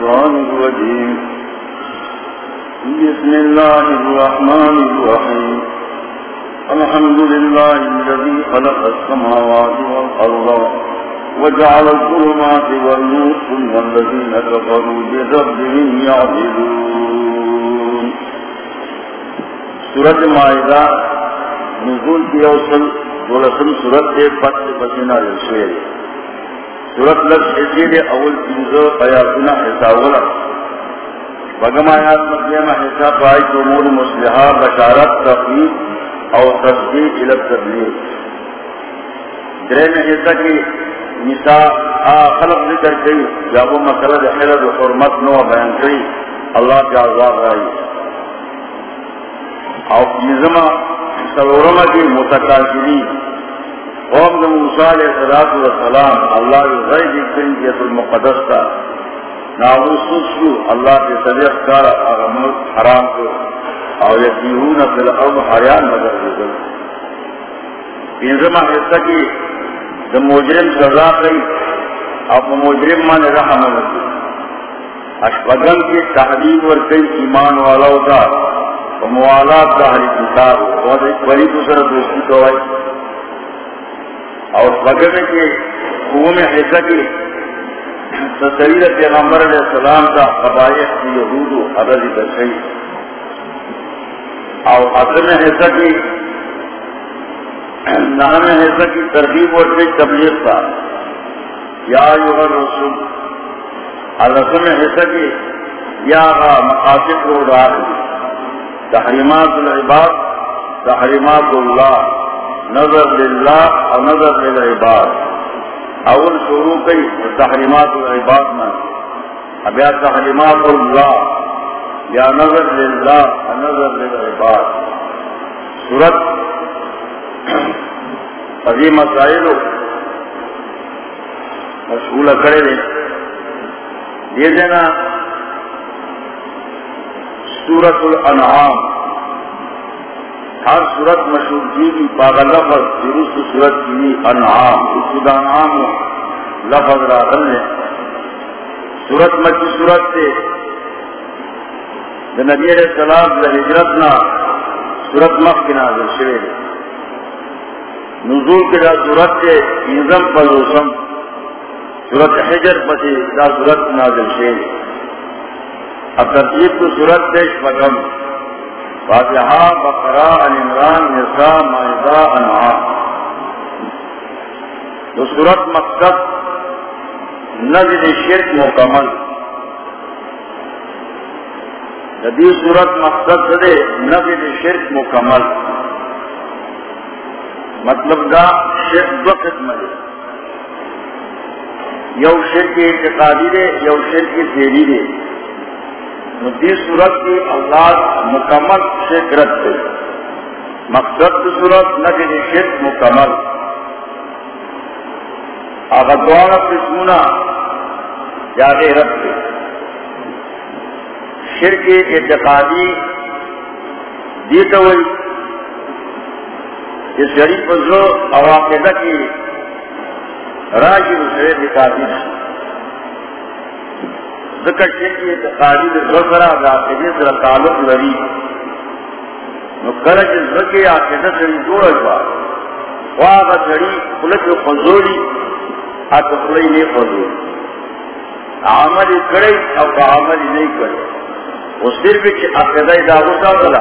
الشيطان الرجيم بسم الله الرحمن الرحيم. الحمد لله الذي خلق السماوات والأرض وجعل الظلمات والنور ثم الذين كفروا بربهم يعدلون. سورة مائدة نزول کی اوصل ولسم سورت دے فتح بسنا للشوئر سورت لگ حسید اول تنزو آیاتنا حساولا بگم آیات مقیمہ حساب آئی تو مول مسلحہ بشارت تقریب او تصدیق الى تبلیغ درین حصہ کی نساء خلق ذکر کئی جابو مسئلہ حلد و حرمت نو بیان کئی اللہ کے عذاب رائی۔ او نظمہ سلورمہ کی متقاشری قوم دا موسیٰ علیہ السلام اللہ کی غیر جکتن جیت المقدس تا۔ ناغو سوسو، اللہ کے صدیق کارا اغمر حرام کو۔ او یکیہون فی الارض حیان نظر جزل انزمہ حصہ کی دا مجرم سزا کئی اب مجرم من رحم نکی اشپگن کی تحلیب ورکی ایمان والاو دا موالات دا حلی کتاب ولی دوسر دوستی کوائی اور بغیر کے قوم حصہ کی تصویر پیغمبر علیہ السلام کا قبائح کی یہود و عدد درشئی اور عدم حصہ کی نام حصہ کی ترغیب اور کی تبلیغ کا یا یوہ رسول الرسم حصہ کی یا مقاصد کو ڈال تحریمات العباد، تحریمات اللہ۔ نظر للہ اور نظر للعباد۔ اول شروع کئی، تحریمات العباد میں۔ اب یا تحریمات اللہ، یا نظر للہ اور نظر للعباد۔ صورت ابھی مسائل مشغول کرے دیں یہ دینا سورت الانعام۔ ہر صورت مشہور کی بھی پاگا لفظ درست صورت کی بھی انعام خود انعام لفظ راغل ہے۔ صورت مکی صورت سے نبی علیہ السلام ہجرت نہ صورت مخ کی نازل شعر نزول کے دا صورت سے انزم پلوسم صورت حجر پسی دا صورت نازل شعر اب ترتیب کو صورت پیش پکم فاتحہ بقرہ عمران نساء معدہ انعام۔ تو صورت مقصد نظر شرک مکمل۔ جدی صورت مقصد دے نظر شرک مکمل۔ مطلب دا شرک دو قسم دے یو شرک اعتقادی دے، یو شرک فیلی دے۔ دی صورت کی اللہ مکمل شکرت دے مقصد کی صورت نظر شرک مکمل۔ اگر دوارا قسمنا جاگے رب دے شرک اعتقادی دیتا ہوئی۔ اس شریف جو عواقدہ کی راجی اسرے دکھاتی ذکر شرک اعتقادی دے ذکرہ عواقدی در تعلق لری نو نکرج ذکر عواقدہ سے جوڑا جوا واغا سڑی خلق خزوری آتا خلی نہیں خزوری عملی کرے او کا عملی نہیں کرے۔ وہ صرف ایک عقیدہ دارو کا بلا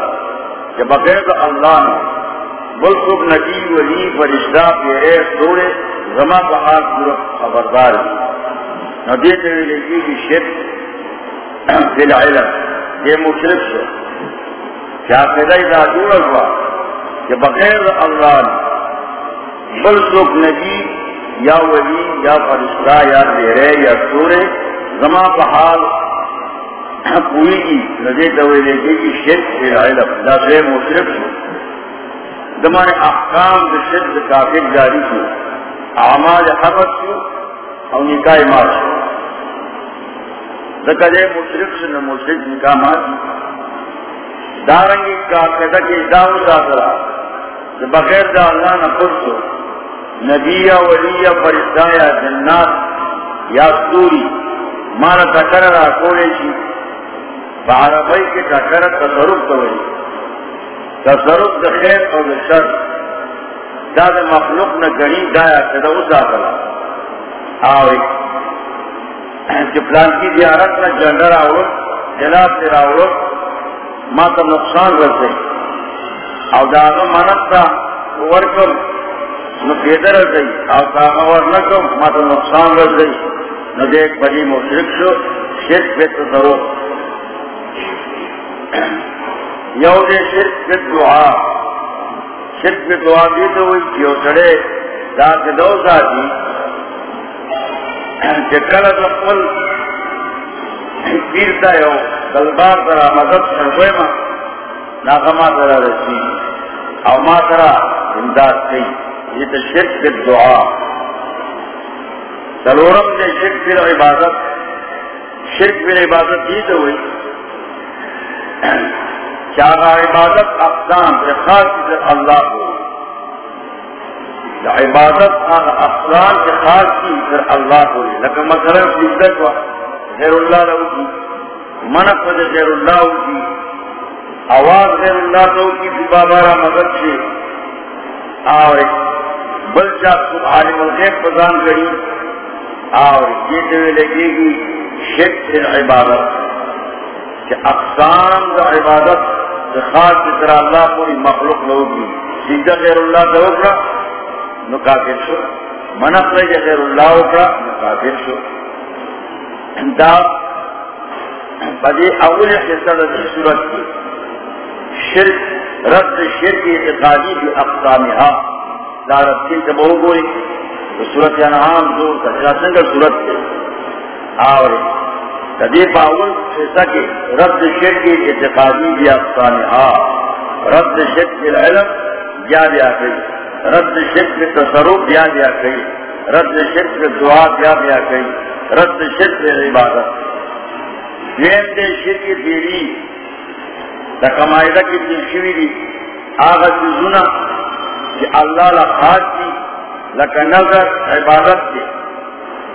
کہ بغیر اللہ نے بلکہ نبی ولی فرشتہ پیرے سورے زما بہار پورا خبردار۔ ندی لگی کی شرک دل علم یہ مشرق سے کیا عقیدہ دارو ہوا؟ کہ بغیر اللہ نے بلکہ نبی یا ولی یا فرشتہ یا پیرے یا سورے زما بہار پوری کی نجے دوے لے کی شرک سے علم دا سے مشرک شو دمانے احکام دا شرک کافر جاری شو، اعمال حبت شو او نکاح مار شو۔ دکا دے مشرک شو نا مشرک نکاح مار شو دارنگی کافر کے داو ساترا دا بغیر دا اللہ نا پرسو۔ نبی یا ولی یا فرشتہ یا جنات یا سوری۔ مارا تکر را کولے شی۔ بعربائی کے تکر تصرف کوئی تصرف دا خیر اور دا شر۔ دا دا مخلوق نا گنی دایا کدا او داخلا آوئی کہ پلان کی دیارت نا جنڈر آور جناب دیر آور ما تا نقصان رسے۔ او دا منت تا ورکم نو پیدر رسے۔ او تا آغا ورنکم ما تا نقصان رسے۔ نو دیکھ بڑی مشرک شو، شرک پہ تصرف یو دے شرک پہ دعا۔ شرک پہ دعا دی تو ہوئی، کیوں سڑے دا کے دو ساتھی چکل اپل یو دلبار ما ناغما رسی او ما امداد کئی یہ شرک دعا۔ سلورم نے شرک پھر عبادت۔ شرک پھر عبادت یہ تو ہوئی۔ چار عبادت افسان خاص اللہ ہو عبادت آن افسان سے خاص کی پھر اللہ کو ہو لیکن مثلا عزت ہوا غیر اللہ رہو کی۔ منف سے غیر اللہ ہو کی۔ آواز غیر اللہ تو کی بھی بابا مدد سے اور بل چاہ عالم الغیب پردان کری۔ اور یہ جو لگے گی شک سے عبادت کہ اقسام کا عبادت، خاص کی طرح اللہ پوری مخلوق ہوگی سیدھا غیر اللہ کا ہوگا نو کافر شو. منف لگے غیر اللہ ہوگا نو کافر شو. دا بدی اول حصہ دی صورت کی شرک، رد شرک اعتقادی بھی اقسامها. دارت کی تبہو گوئی تو صورت انعام دور کا سنگر صورت کے اور کدی باول ایسا کہ رد شرک کی اعتقادی بھی افسانہ رد شرک کے علم یا دیا گئی رد شرک کے تصرف یا دیا گئی رد شرک دعا یا دیا گئی رد شرک عبادت۔ دین دے شرک دیری دا کمائدہ کی تلشوی دی۔ آغا چیزونا کہ اللہ لخاص کی، لکہ نظر عبادت کے۔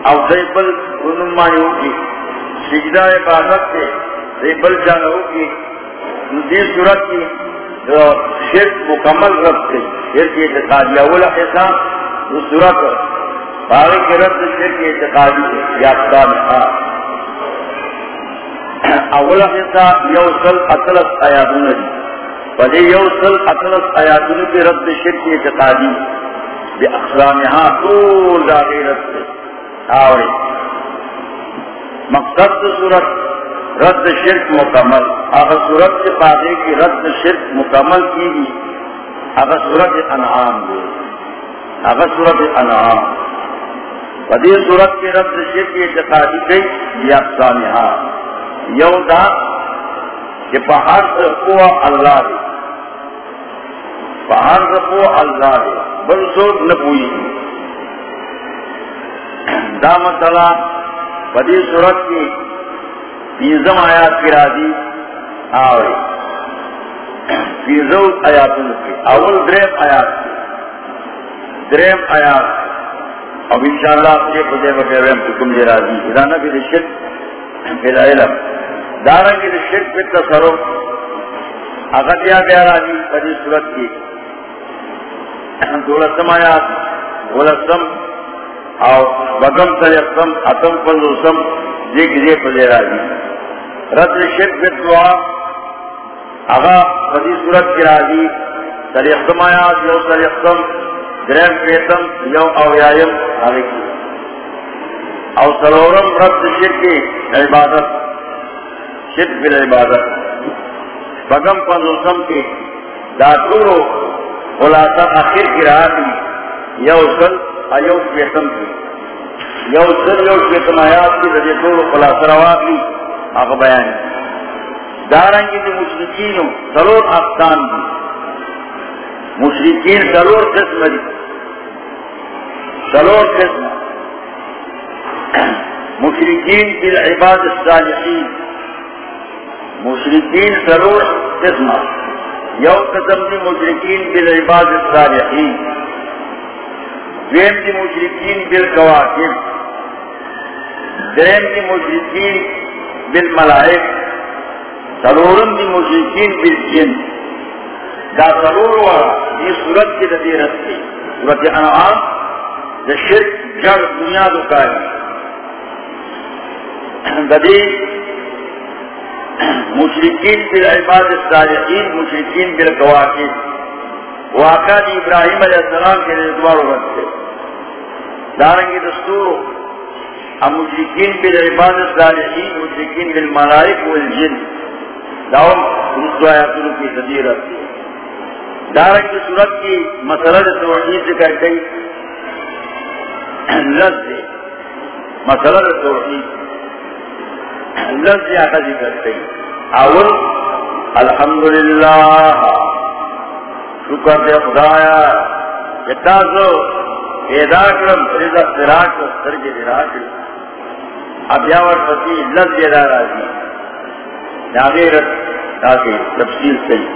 او دیبل انمائی ہوگی سجدہ عبادت کے دیبل جانا ہوگی دی صورت کی شرک مکمل رب کے شرک اعتقادی اولا حصہ وہ صورت باغی کے رب شرک اعتقادی یافتہ میں آ اولا حصہ یوصل اطلس آیاتون دی بلے یوصل اطلس آیاتون کی رب شرک اعتقادی۔ بے اقسامها طول داخلت سے آوری مقصد صورت رد شرک مکمل. اگر صورت سے پادے کی رد شرک مکمل کی گی اگر صورت انعام دے اگر صورت انعام. بدی صورت کے رد شرک کی اعتقادی گئی یہ اقسامها یو دا کہ پہاڑ سے قوہ اللہ دے. پہاڑ سے قوہ اللہ دے. بل سوک نپوئی دا مسئلہ بدی صورت کی پیزم آیات کی راضی آوری. پیزو آیات کی اول درم آیات کی. درم آیات اب انشاءاللہ آپ یہ خدے وغیرہ ہم حکم جی راضی. ادانا بھی رشک فی العلم. دارا کی رشک فی تصرف اگر دیا گیا راضی بدی صورت کی. دولتم آیات. دولتم او بگم تلیقتم اتم فلوسم دیکھ دیکھ پلے راجی رد شرک بد دعا. اغا فدی صورت کی راجی تلیقتم آیات یو تلیقتم درم پیتم یو اویایم آگے کی. او سلورم رد شرک عبادت، شرک بالعبادت بگم فلوسم کی داتورو خلاصہ آخر کی رہا تھی یو سل ایو پیتم کی. یو سل یو پیتم آیات کی رجے تو خلاصہ روا کی آپ بیان دارنگی دی مشرکین سلور افسان دی۔ مشرکین سلور قسم دی۔ سلور قسم۔ مشرکین بالعباد الصالحین۔ مشرکین سلور قسم۔ یو قسم دی مشرکین بالعباد الصالحین۔ دویم دی مشرکین بالکواکب درین کی مشرقین بالملائک سرورم کی مشرقین بالجن. دا سرور والا یہ صورت کی ردیرت کی صورت انعام، دا شرک، جڑ دنیا دو دکھائی ددی مشرقین بالعباد الصالحین مشرقین بالقواقین واقع دی ابراہیم علیہ السلام کے لیے دوار رکھتے دارنگی دستور مشرقین بالعباد الصالحین مشرقین بالملائک والجن داؤں رسو آیاتوں کی تدیر رکھتے دارنگی صورت کی مسئلہ توحید ذکر گئی لفظ مسئلہ توحید لفظ زیادہ ذکر گئی اول الحمدللہ شکر دے خدایا جتازو پیدا کرم رضا سراک و سرگ دراک اب یاور فتی لفظ زیادہ راضی ناغیرت تاکہ تفصیل سہی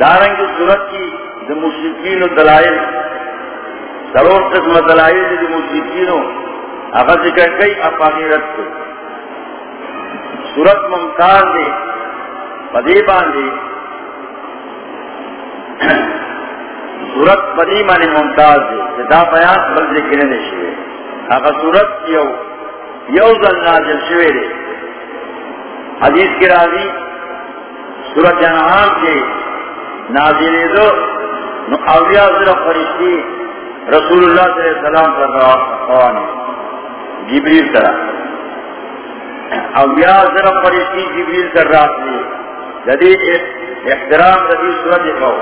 دارنگ صورت کی جو مشرقین و دلائل، سرور قسم دلائل جو مشرقین و اگر ذکر گئی اب آخرت کو۔ سورت ممتاز دے، پدی باندھے سورت پدی مانی ممتاز دے دا بیان بل ذکر نے اگر سورت یو یو ذل نازل شوے دے. حدیث کی راضی سورت انعام کے نازل دو. نو اولیاء ذرا فرشتی رسول اللہ صلی اللہ علیہ وسلم پر روانے جبریل طرح اویا ذرا فرشتی جبریل کر رات لی جدی احترام ردی صورت کو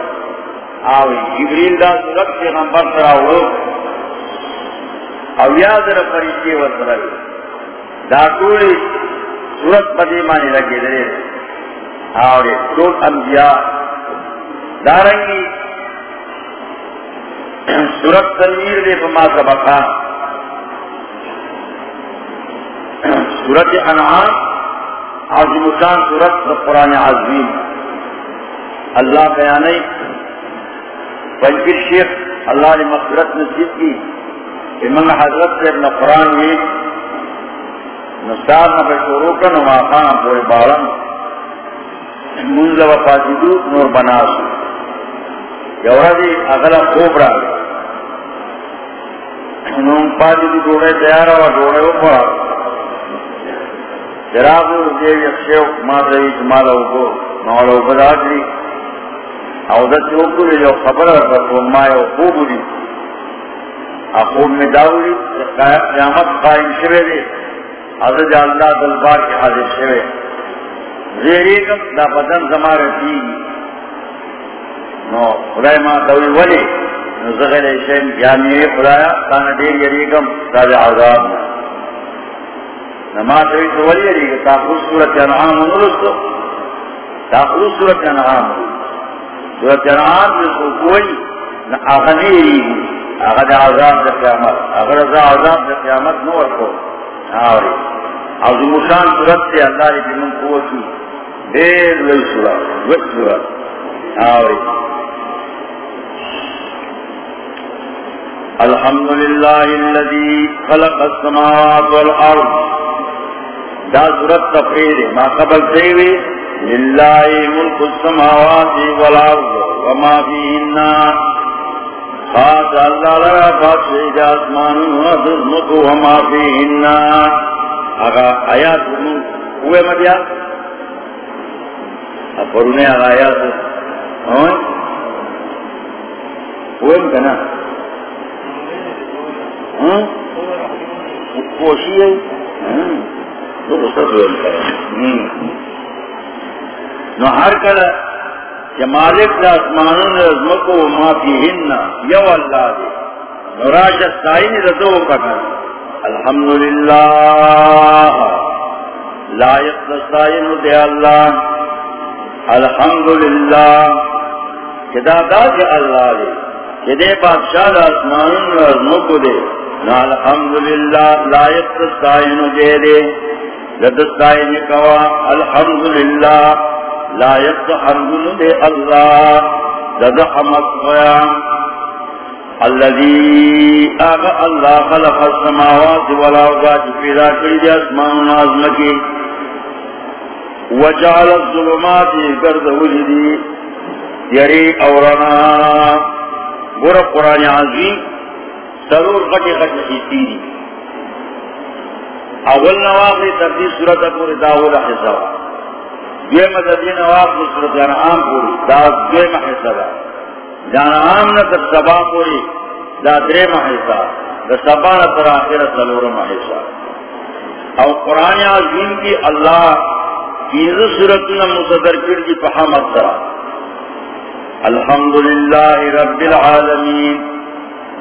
آوی جبریل دا صورت کے نمبر پر آو ذرا فرشتی وصر لی دا صورت پدی مانی لگے دے۔ آوی دول انبیاء دارنگی صورت تنویر دے پما سبقان سورت انعام عظیم شان سورت قرآن عظیم۔ اللہ بیانی پنچر شیخ اللہ نے مغفرت نصیب کی کہ من حضرت سے اپنا قرآن یہ نستار نہ پہ شروع کر نما خان پورے بارم منز و فاسدو نور بناس. یوردی اغلا خوب را نون پاسدو ڈوڑے تیار ہوا ڈوڑے اوپر چراغو دے یکشیو ما رئیس مالا اوکو مالا اوکو دا او دا چوکو دے جو خبر رکھا کو ما یو خوب دی. اخوب میں داولی قیامت قائم شوے دے حضرت اللہ دلبار کے حاضر شوے۔ زیریکم دا بدن زمان رسی۔ نو خدای ما دوی ولی۔ نو زغل شیم جامعی خدایا کانا دیر یریکم دا دے عذاب۔ نا نما توی تو ولی علی کہ تاخذ سورت انعام نرستو تاخذ سورت انعام سورت انعام جسو کوئی نا آغنی ری آغد عذاب دا قیامت۔ اگر ازا عذاب دا قیامت نور کو۔ آوری عظیم شان سورت سے اللہ نے ری بمن قوتی دیر لئی سورت وقت سورت آوری الحمد للہ الذي خلق السماوات والارض۔ دا ضرورت تفرید ما قبل سیوی للہ ملک السماوات والارض وما فیہننا خاص اللہ آسمان آیات ہوئے مدیا پرونے آگا آیات ہوئے مکنا ہے ہاں؟ ہاں؟ ہاں؟ نو ہر کل کہ مالک دا اسمانون ازمکو ما فی ہن یو اللہ دے۔ نو راش استائنی رضو ککر الحمدللہ۔ لائق دستائن دے اللہ۔ الحمدللہ۔ کدا دا کہ اللہ دے۔ کہ بادشاہ دا اسمانون ازمکو دے۔ نو الحمدللہ، لائق دستائن دے دے۔ لدستائن کوا الحمدللہ۔ لا یقت حمدن دے اللہ لد حمد غیا الذي آغا اللہ خلق السماوات والارضات پیدا کری دی اسمان نازمکی وجعل الظلمات گرد وجدی یری اورنا گورا قرآن عظیم سرور غٹی غٹی حصی دی اول نواقی تبدیل صورت پوری داول حصہ دویم تبدیل نواقی صورت انعام پوری دا دویم حصہ دا۔ جانا عام نہ تر سبا پوری دا درے محیصہ دا سبا نہ تر آخر سلور محیصہ او قرآن عظیم کی اللہ کیز صورتنا مصدر کر کی پحامت ترا الحمدللہ رب العالمین۔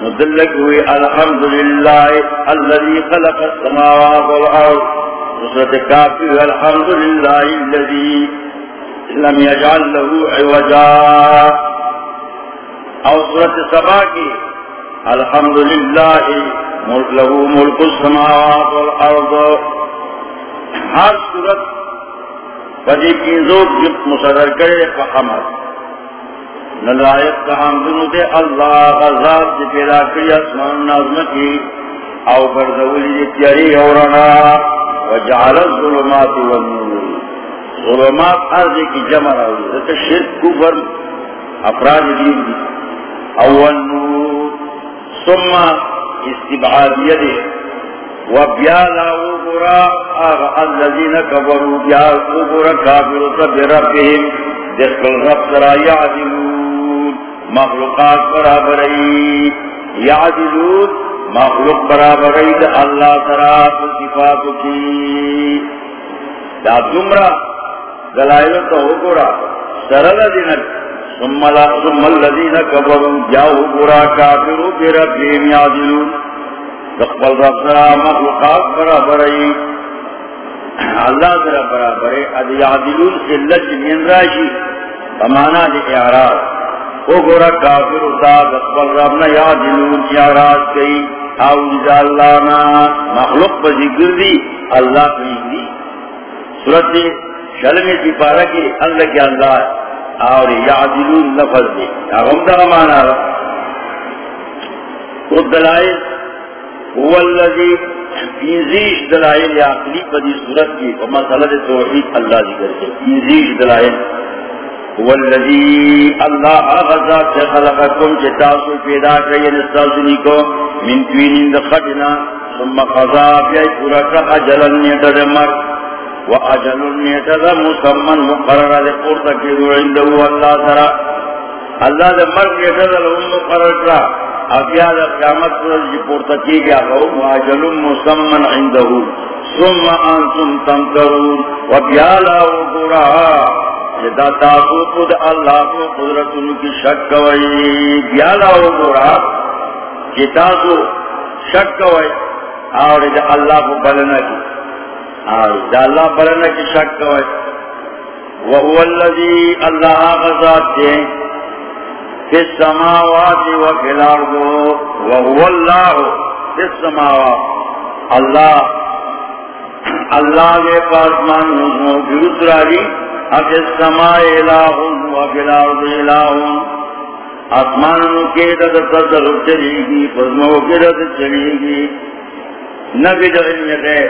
مدلک ہوئی، الحمدللہ اللذی خلق السماوات والارض۔ صورت کافی الحمدللہ اللذی لم یجعل له عوجا. اور صورت سبا کی، الحمد للہ، ملک لہو ملک السماوات والارض. ہر صورت بدی کی زوگ جب مصدر کرے فحمد نلائق کا حمدن دے اللہ غزات جی پیدا کری اسمان نازم کی او بردولی جی تیاری اورنا وجعل الظلمات والنور. ظلمات ارض کی جمع رہی شرک، کفر، افراد دین دی اول نور. ثم استبعاد يده وبيالا وغرا آغا الذين كبروا بيال وغرا كافروا بربهم دخل رب سرا يعدلون مخلوقات برابرين يعدلون مخلوق برابرين اللہ سرا صفات کی۔ دا دمرا دلائل تو وغرا سرل دینک ثم لا، ثم الذين كفروا جاءوا برا كافروا بربهم يعدلون تقبل ربنا مخلوقات برابرين اللہ ذرا برابر اد یعدلون قلت من راشی۔ بمانا دی اعراض او گورا کافر اتا تقبل ربنا یعدلون اعراض کئی۔ او جزا اللہ نا۔ مخلوق پا ذکر دی، اللہ پہ دی۔ صورت شلمی سی پارا کی اللہ کی اللہ اور یعدلون لفظ دے اغم دا مانا رہا وہ دلائل، هو اللذی فیزیش دلائل عقلی پدی صورت کی۔ مسئلہ توحید اللہ ذکر کے فیزیش دلائل۔ هو اللذی اللہ آغذات سے خلقکم چتاسو پیدا کئی یعنی نستاسنی کو من توینین دخٹنا ثم قضا بیائی پورا کا اجلن نیتا دمر وأجل يتذى مسمى مقرر لقرد كذو عنده الله ترى الله ذا مرد يتذى لهم مقرر لا أفيا ذا قيامت فرج جی قرد كيجا فهم وأجل مسمى عنده ثم أنتم تمترون وبيا لا وقرها جدا تاسو قد اللہ کو قدرت ان کی شک کوئی بیا لا وقرها جدا تاسو شک کوئی اور جدا اللہ کو بلنا کی. اور اللہ بلنا کی شک ہوئے وہو اللذی اللہ غزات دے. فی السماوات و فی الارض. وہو اللہ فی السماوات. اللہ اللہ کے پاس مان کی اتراری السماء الہ و الہ آسمان کے دد چلی گی فضموں کے دد چلی گی۔ نبی دغن غیر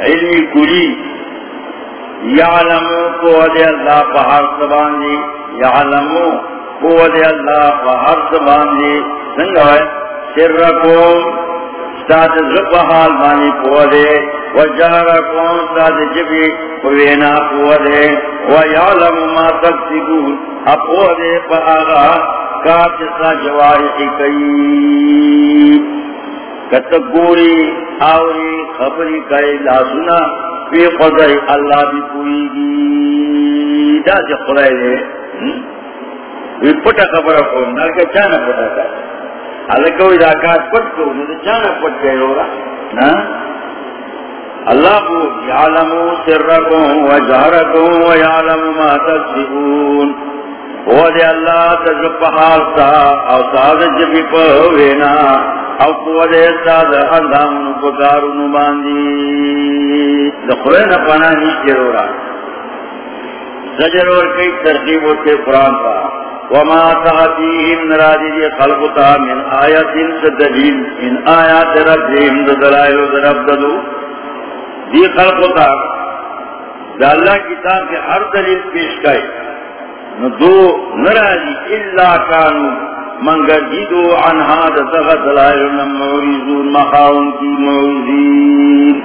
علمی کلی۔ یعلمو قوت اللہ پہر سبان دی، یعلمو قوت اللہ پہر سبان دی۔ سنگا ہے سرکم ستاد زب حال بانی قوت وجہرکم ستاد جبی قوینا قوت ویعلم ما تکسبون اقوت پہاگا کاتسا جوارحی کئی کتگوری آوری خبری کئی لاسونا پی خدای اللہ بھی پوئی گی. دا جا خدای دے وی پتا خبر کو نلکہ چانا پتا کا اللہ کوئی دا کات پت کو گئے اللہ کو یعلمو سرکم و جہرکم و یعلم ما وہ دے اللہ تجب او پہوینا او اندام نیچے رو رہا زجر اور کئی ترقیب ہوتے قرآن کا وما تغتيهم نراجي خلقتا من آيات سدلين من آيات ربهم دلائل دربدلو دی خلقتا دا اللہ کتاب کے ہر دلیل پیش گئے نو دو نراجی اللہ کانو. منگر جیدو عنہا دا سغت دلائل نموریزون مخاون کی موزین.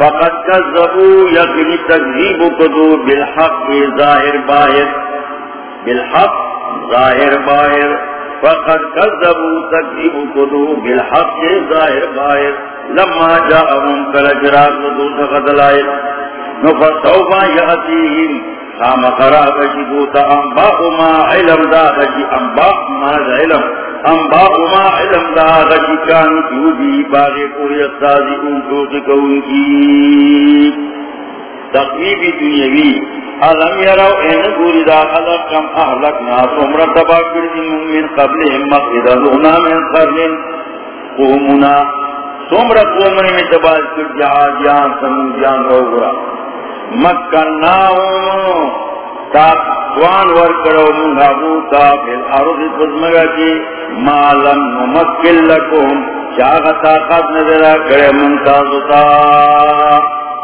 فقط فقد كذبوا يقني تكذيب كدو بالحق ظاہر باہر بالحق ظاهر باهر. فقد كذبوا تكذيب کدو بالحق ظاہر باہر لما جاءهم كالجرات لدو سخدلائل نفسوما یعطیہم خام خرا خراب شدوتا انباء ما علم دا غشي انباء ما علم انباء ما علم دا غشي كان جودي باغي قوي استاذي انتوك كون کی تقویب دنیاوی، علم یرو این گوری دا خلق کم احلق ناس عمر تبا کردی من قبلهم مقیدلونا من قرن قومنا سمر قومن میں تبا کردی آجیان سمودیان رو گرا. مکناہم تاکوان ورکڑو منگا بوتا فی الارض فزمگا کی مالم نمکل لکم، چاگا طاقت نظرہ کرے منتازتا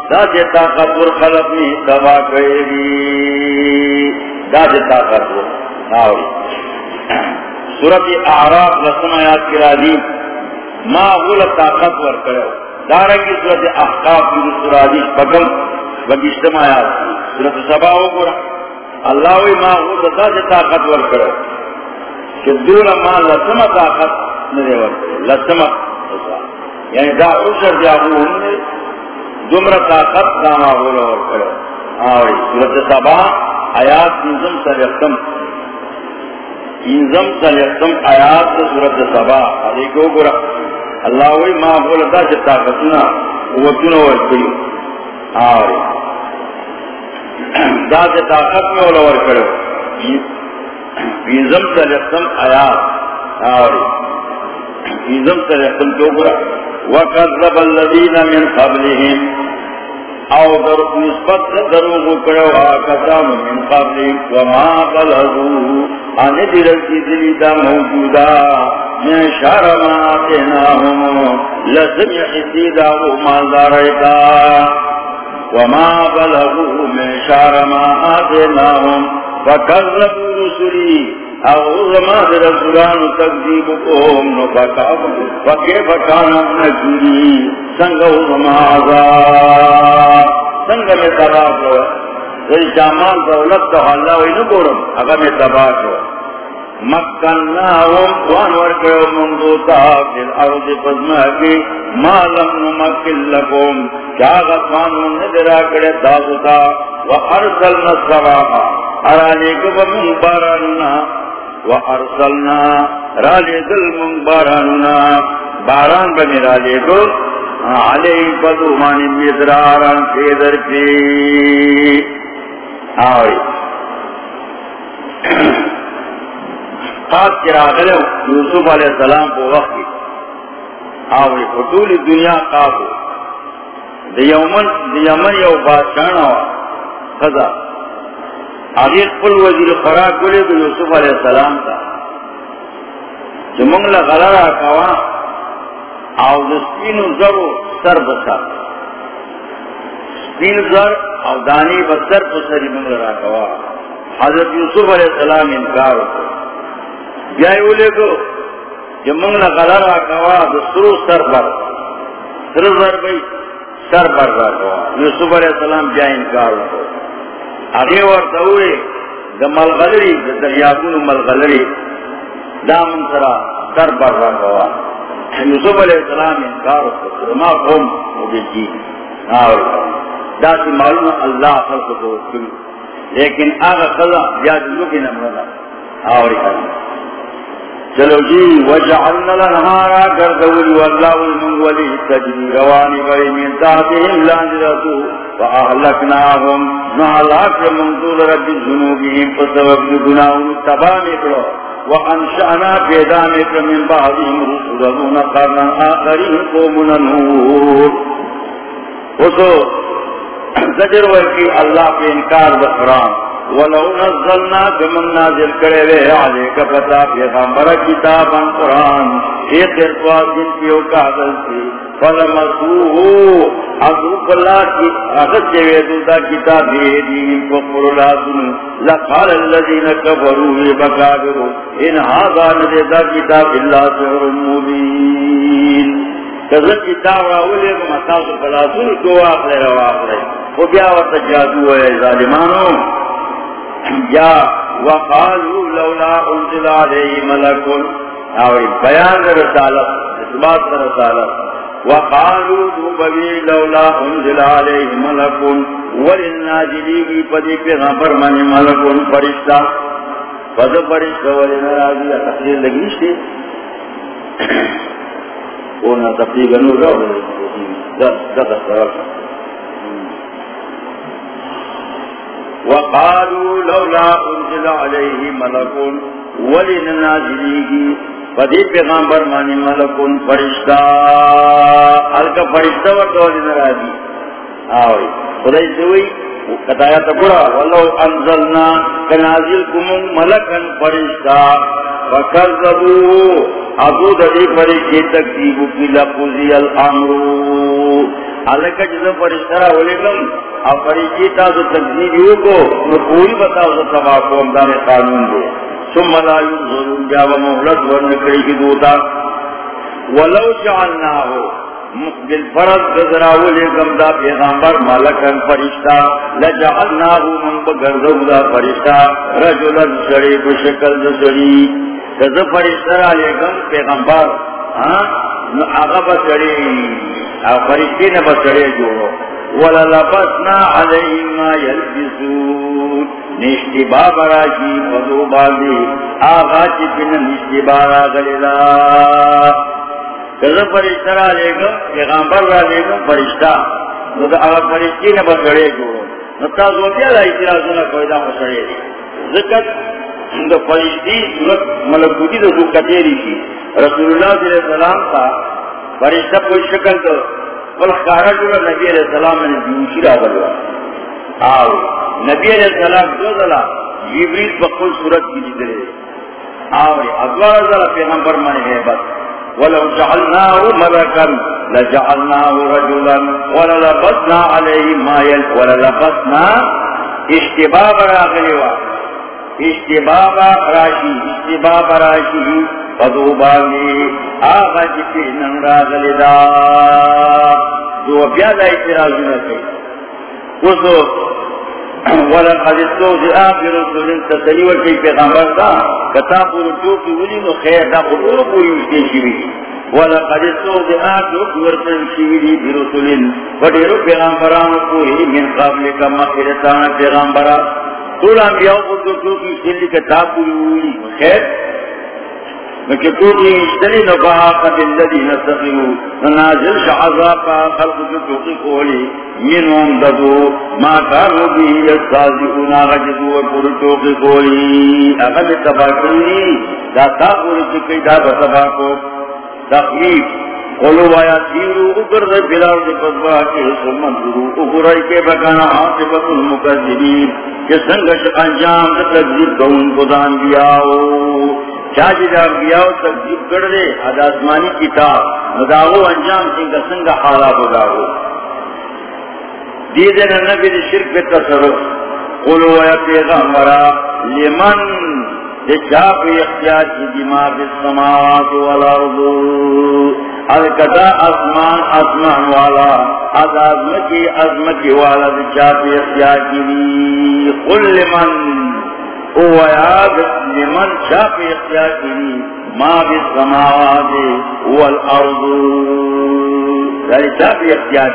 دا جے طاقت ور خلق میں تبا کرے گی۔ دا جے طاقت ور ناوری۔ سورت اعراف لسن آیات کی راضی، ما غول طاقت ور کرے۔ دارنگی سورت احقاف کی سورادی پکم بگشتم آیات سورت سبا ہو گورا۔ اللہ وی ما ہو دتا جی طاقت ور کرو۔ کہ دولا ما لسم طاقت نرے ور کرو۔ لسم یعنی دا عشر جاہو ہم نے۔ دمر طاقت داما ہولا ور کرو۔ آوری سورت سبا آیات نظم سلیختم انزم سلیختم آیات سورت سبا علیکو گورا۔ اللہ وی ما ہو دتا جی طاقتنا وطنو ور کرو۔ آوری دا سے طاقت میں اولور کرو۔ بیزم سلیختم آیات۔ آوری بیزم سلیختم تو برا وَقَذَّبَ الَّذِينَ مِنْ قَبْلِهِمْ۔ او در نسبت دروغ کرو آکتام من قبلهم۔ وما بلغو آنے دیرل کی دلی دا موجودا من شار ما آتیناهم لسم حسیدہ و مالدارتا وما بلغوا من شار ما آتناهم فكذبوا رسلي أو زما رسولان تكذيبكم فكيف كان نجري سنگو زما عذاب سنگ میں تباہ کو شامان دولت تو اللہ وی نکورم اگر میں تباہ کو مکناهم وانور کرو منذوتا فی الارض فزمہکی، ما لم نمکن لکم، کیا غطفان ندرا کرے داغتا وارسلنا السراحا ارالے کب من باراننا وارسلنا رالے دل من باراننا باران بمی رالے کو علیہ بدو مانی مدراران فیدر کی آوری خاص کرا گلے یوسف علیہ السلام کو وقت کی۔ آوری فٹول دنیا قابو دیومن دیومن یو بادشاہ ہوا خدا آگے کل وزیر خوراک گلے تو یوسف علیہ السلام تھا جو منگلا غلرا کوا، آو دستین زرو سر بسا۔ سپین زر او دانی بسر بسری منگلا کوا۔ حضرت یوسف علیہ السلام انکار ہوتا بیائی کو کہ منگلا غلرا کوا دسرو سر بر. سر بر بھئی سر بر را یوسف علیہ السلام بیا انکار ہوتا آگے ورطا ہوئے دا ملغلری دا دریابون ملغلری دا منصرا سر بر را یوسف علیہ السلام انکار ہوتا ما قوم مبیجی آوری دا سی معلوم اللہ خلق کو لیکن آگا خلا یا دلو کی نمرنا آوری خلا چلو جی وجعلنا لنہارا کردولی واللہ من ولی تجری روانی بری من تحتهم لاندرتو فاہلکناهم نحلاک منطول رب الزنوبهم فسبب گناہون تبامی کرو وانشأنا پیدامی من بعضهم رسولون قرنا آخرین قومنا نور وسو زجر ورکی اللہ کے انکار بقرآن ولو نزلنا کمن نازل کرے وے علیکا پتا پیغمبر کتابا قرآن ایک ارتواز دن کیو کاغل تھی، فلمسوہو عذوب اللہ کی اغد جویدو دا کتاب دین فقر اللہ سنو۔ لقال الذین کفروا بکابرو ان هذا ندے دا کتاب اللہ سحر مبین۔ کذب کتاب راولے مطاق فلاسون کو آخر رواخر وہ بیا وقت جادو ہے ظالمانوں یا وقالو لولا انزل علیہ ملکن اور بیان رسالت اس بات رسالت وقالو دوبوی لولا انزل علیہ ملکن ولناجلی کی پدی پیغمبر من ملکن فرشتہ فضا فرشتہ ولناجلی تقدیر لگیشتی اونا تقدیر گنو رو دس وقالوا لولا انزل عليه ملك ولن نازليه فدی پیغمبر مانی ملکن فرشتہ. حلکا فرشتہ ورطا ولن راجی آوئی خدای سوئی کتایا تکڑا ولو انزلنا کنازل کمون ملکن فرشتہ. فکرزبو ابو دلی فرشتی تکتیبو کی لقوزی الامرو حلکا جزا فرشتہ را ولیکم اور تا تو تکذیبیو کو، نو پوری بتاو تو سبا کو امدان قانون دے۔ ثم لا ينظرون جاو محلت ورنکڑی کی دوتا۔ ولو شعلنا ہو بالفرد گزراو لیکم دا پیغامبر مالکن فرشتہ لجعلنا ہو من بگردو دا فرشتہ۔ رجلا سڑی بشکل دا سڑی کذ فرشتہ را لیکم پیغامبر ہاں؟ نو آغا بسڑی فرشتی نے بسڑی جوڑو۔ وللبسنا عليهم ما يلبسون نشتی بابا راجی فضو باندی. آغا چکن نشتی بارا غلیلا کذا فرشتہ را لے گا پیغامبر را لے گا، فرشتہ. نو دا آغا فرشتی نے بسڑے جوڑو نو تا زوٹیا دا اترازونا کوئی دا بسڑے دی. ذکر دا فرشتی صورت ملکوتی دا زوکتیری کی. رسول اللہ صلی اللہ علیہ وسلم تا فرشتہ کوئی شکل تو والخارا جوڑا نبی علیہ السلام یعنی نے دیوشی را بلوا آو نبی علیہ السلام دو دلا جبریل بقل صورت کی جدرے آو ادوار دلا پیغمبر مانے حیبت ولو جعلناه ملكا لجعلناه رجلا، وللبسنا عليه ما يل وللبسنا اشتباب راغلوا اشتباب راشي اشتباب راشي فضوبانی آغا جی جتی ننگا غلدا جو بیادا ولقد استوزی آخر دا. کتاب رجوع کی ولی نو خیر دا قلو پوری شوی ولقد استوزی آخر ورسل شوی وڈیرو پوری من قبل کا مخیرتان انبیاء سلی پوری ولی خیر. مکتوبی اشتری نفاقت اللذین سقیو ننازل شعذاب خلق جتوقی قولی منهم ددو ما کارو بی یستازیون آغا جدو قولی اغل تباکلی دا تا قولی دا بتباکو تخلیف قولو بایا تیرو اگر دے بلاو دے پدبا کے سمن درو اگرائی کے بکانا عاقبت المکذبین. کہ سنگش انجام دے تکذیب دون کو دان دیاو چاچی دا انبیاء تکذیب کر دے اد آسمانی کتاب، مداغو انجام سنگا سنگا حالا بداغو دیدن نبی دی شرک پہ تصرف. قلو یا پیغمبرا، لمن دی چاپ اختیار کی دماغ السماوات والارض الکتا اسمان اسمان والا، از عظمتی عظمتی والا دی چاپ اختیار کی دی. قل لمن او یاد لمن چاپ اختیار کی والارض۔ یعنی اختیار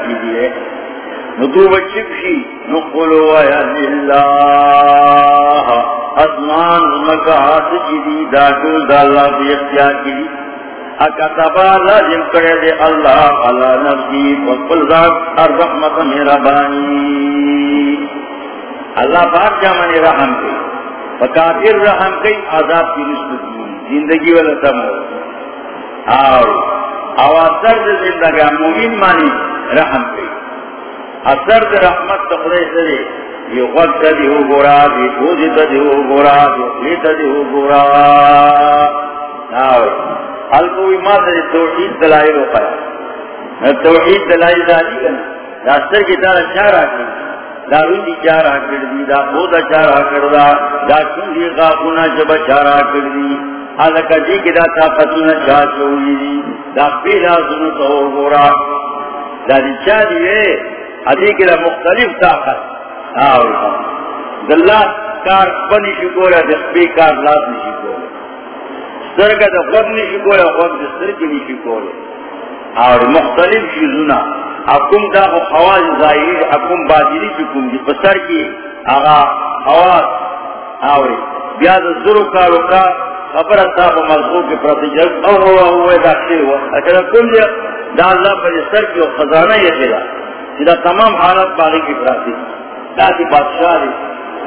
مکہات داکل دا اللہ بھی اختیار کی اکتبا لازم کرے دے اللہ علا نفسی وقل ذات الرحمت میرا بانی۔ اللہ پاک کیا رحم کی فکافر رحم کی عذاب کی رشت کی زندگی والا سمو آو آوازر زندگی، مومن مانی رحم کی اثر رحمت تقرے سرے. یہ وقت دی ہو گورا دی پوجی دی ہو گورا دی خلیت دی ہو گورا. حلقوی ما تا توحید دلائی رو پایا. توحید دلائی دالی کنا. داستر کی دارا چارا کی دارو دی چارا کردی، دا خودا چارا کردا دا دا کنجی غاقونا جب چارا کردی۔ حالکا جی کی دا طاقتونا چاہ چوئی دی، دا پیلا سنو تو گورا۔ دا دی چاہ دیئے ادھی کی دا مختلف طاقت۔ دلہ کار بنی شکولا دخبی کار لاس نی شکولا سرگا دا خود نی شکولا خود دا سرگی نی شکولا اور مختلف شیزونا۔ اکم دا خواز ظاہری اکم باطلی چکم دی. پسر کی آغا خواز آوری. بیاد ذرو کارو کا خبر صاحب مضبوط کے پرتی جلد اور ہوا ہوا داخل ہوا اچھا کم دیا دا اللہ پر سر کی خزانہ یہ دیگا جدا تمام حالت باغی کی پراتی. داتی بادشاہ دی،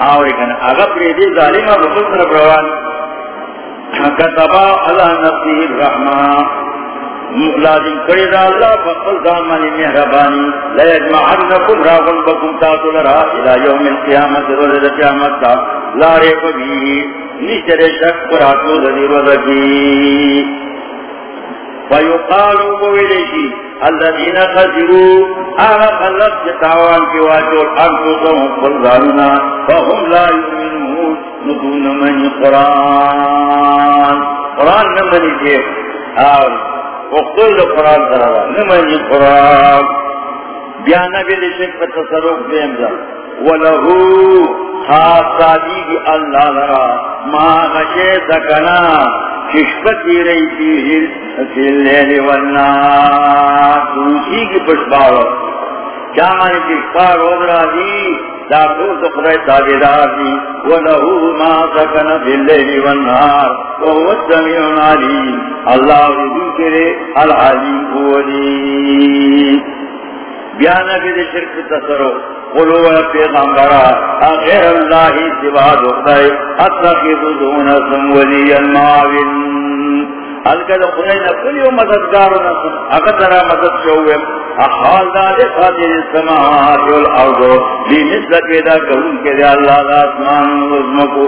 آوری کنا اگر پریدی ظالمہ بخصر بروان کتبا اللہ نفسی الرحمن. لازم کری دا اللہ فقل دامنی مہربانی. لیجمعنکم راغن بکم تاتو لرا الى یوم القیامت روز قیامت تا لارے بگی نشتر شک پراتو ذری روزکی فیقالو بویلشی الذین خزروا آغا خلق جتاوان کی واجور انفسهم قلداننا فهم لا یؤمنون. ندون من قرآن. قرآن نمانی جیب آوری وقتل قرآن ترابا نمین قرآن. بیانا بیلی شک تصرف ولہو اللہ لرا. ما غشے سکنا ششپتی رئی فیہل فی اللیل والنار دوسی کی پشباو کیا مانی پشبار ودرا دی داخل دخرے تابدار دی. و ولہو ما سکن فی اللیل والنار وهو السمیع العلیم اللہ رضی کرے العلیم قولی بیانا بید شرک تصرو قلو پیغمبرا، اغیر اللہ سوا دخدائی اتخذ دون اسم ولی المعاون حلکہ دخلی نکلی و مددگارو نسم اگر ترا مدد شوئے احوال دا دے خاطر السماعات والارضو بی مثل پیدا کون کے دے اللہ دا اسمان وزمکو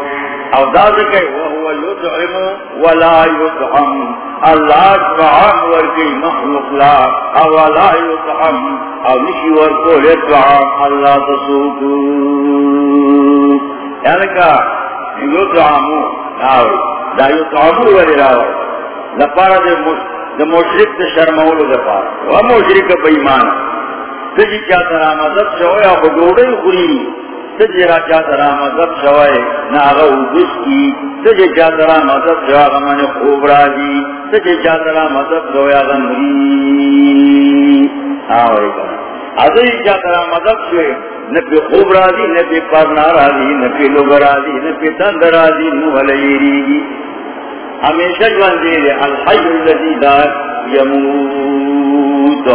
او دا ذکر وهو يدعم ولا يدعم الله طعام ورقي مخلوق لا. او لا يدعم او نشي ورقو لطعام الله تسوكو يعني یعنی كا يدعمو او دا يدعمو ولي راوي لپارا دے مشرک دے شرمولو دے پارا و مشرک بیمان تجی کیا ترا مذب مدد شویا بگوڑی خوری سجی را چا ترا مذہب شوائے ناغا اوگس کی سجی چا ترا مذہب شوائے من خوب را راجی سجی چا ترا مذہب شوائے غنوری آوری کنا ازی چا ترا مذہب شوائے نپی خوب راجی نپی پرنا راجی نپی لوگ راجی نپی تند راجی نو حلیری ہمیشہ جوان دے لے الحی اللذی دا یموت.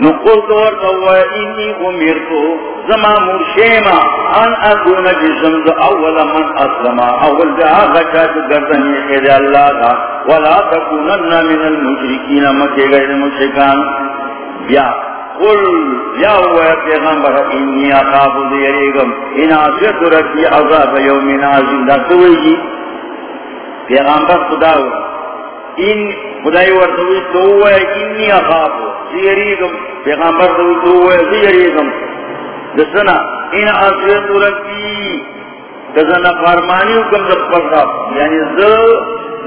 نقول دور قوة إني أمرت زما مرشيما أن أكون جسم أول من أسلم أول جاء غشات قردني خير الله ولا تكونن من المشركين مكي غير المشركان يا قل يا هو يا پیغمبر إني أخاف ذيريكم إن عصيت ربي عذاب يوم عظيم لا تويجي پیغمبر خدا ہو ان خدای ورتوی تو ہے انی اخاف زیریگم پیغمبر تو تو ہے زیریگم دسنا ان اسیت ربی دسنا فرمانیو کم دس پر یعنی ز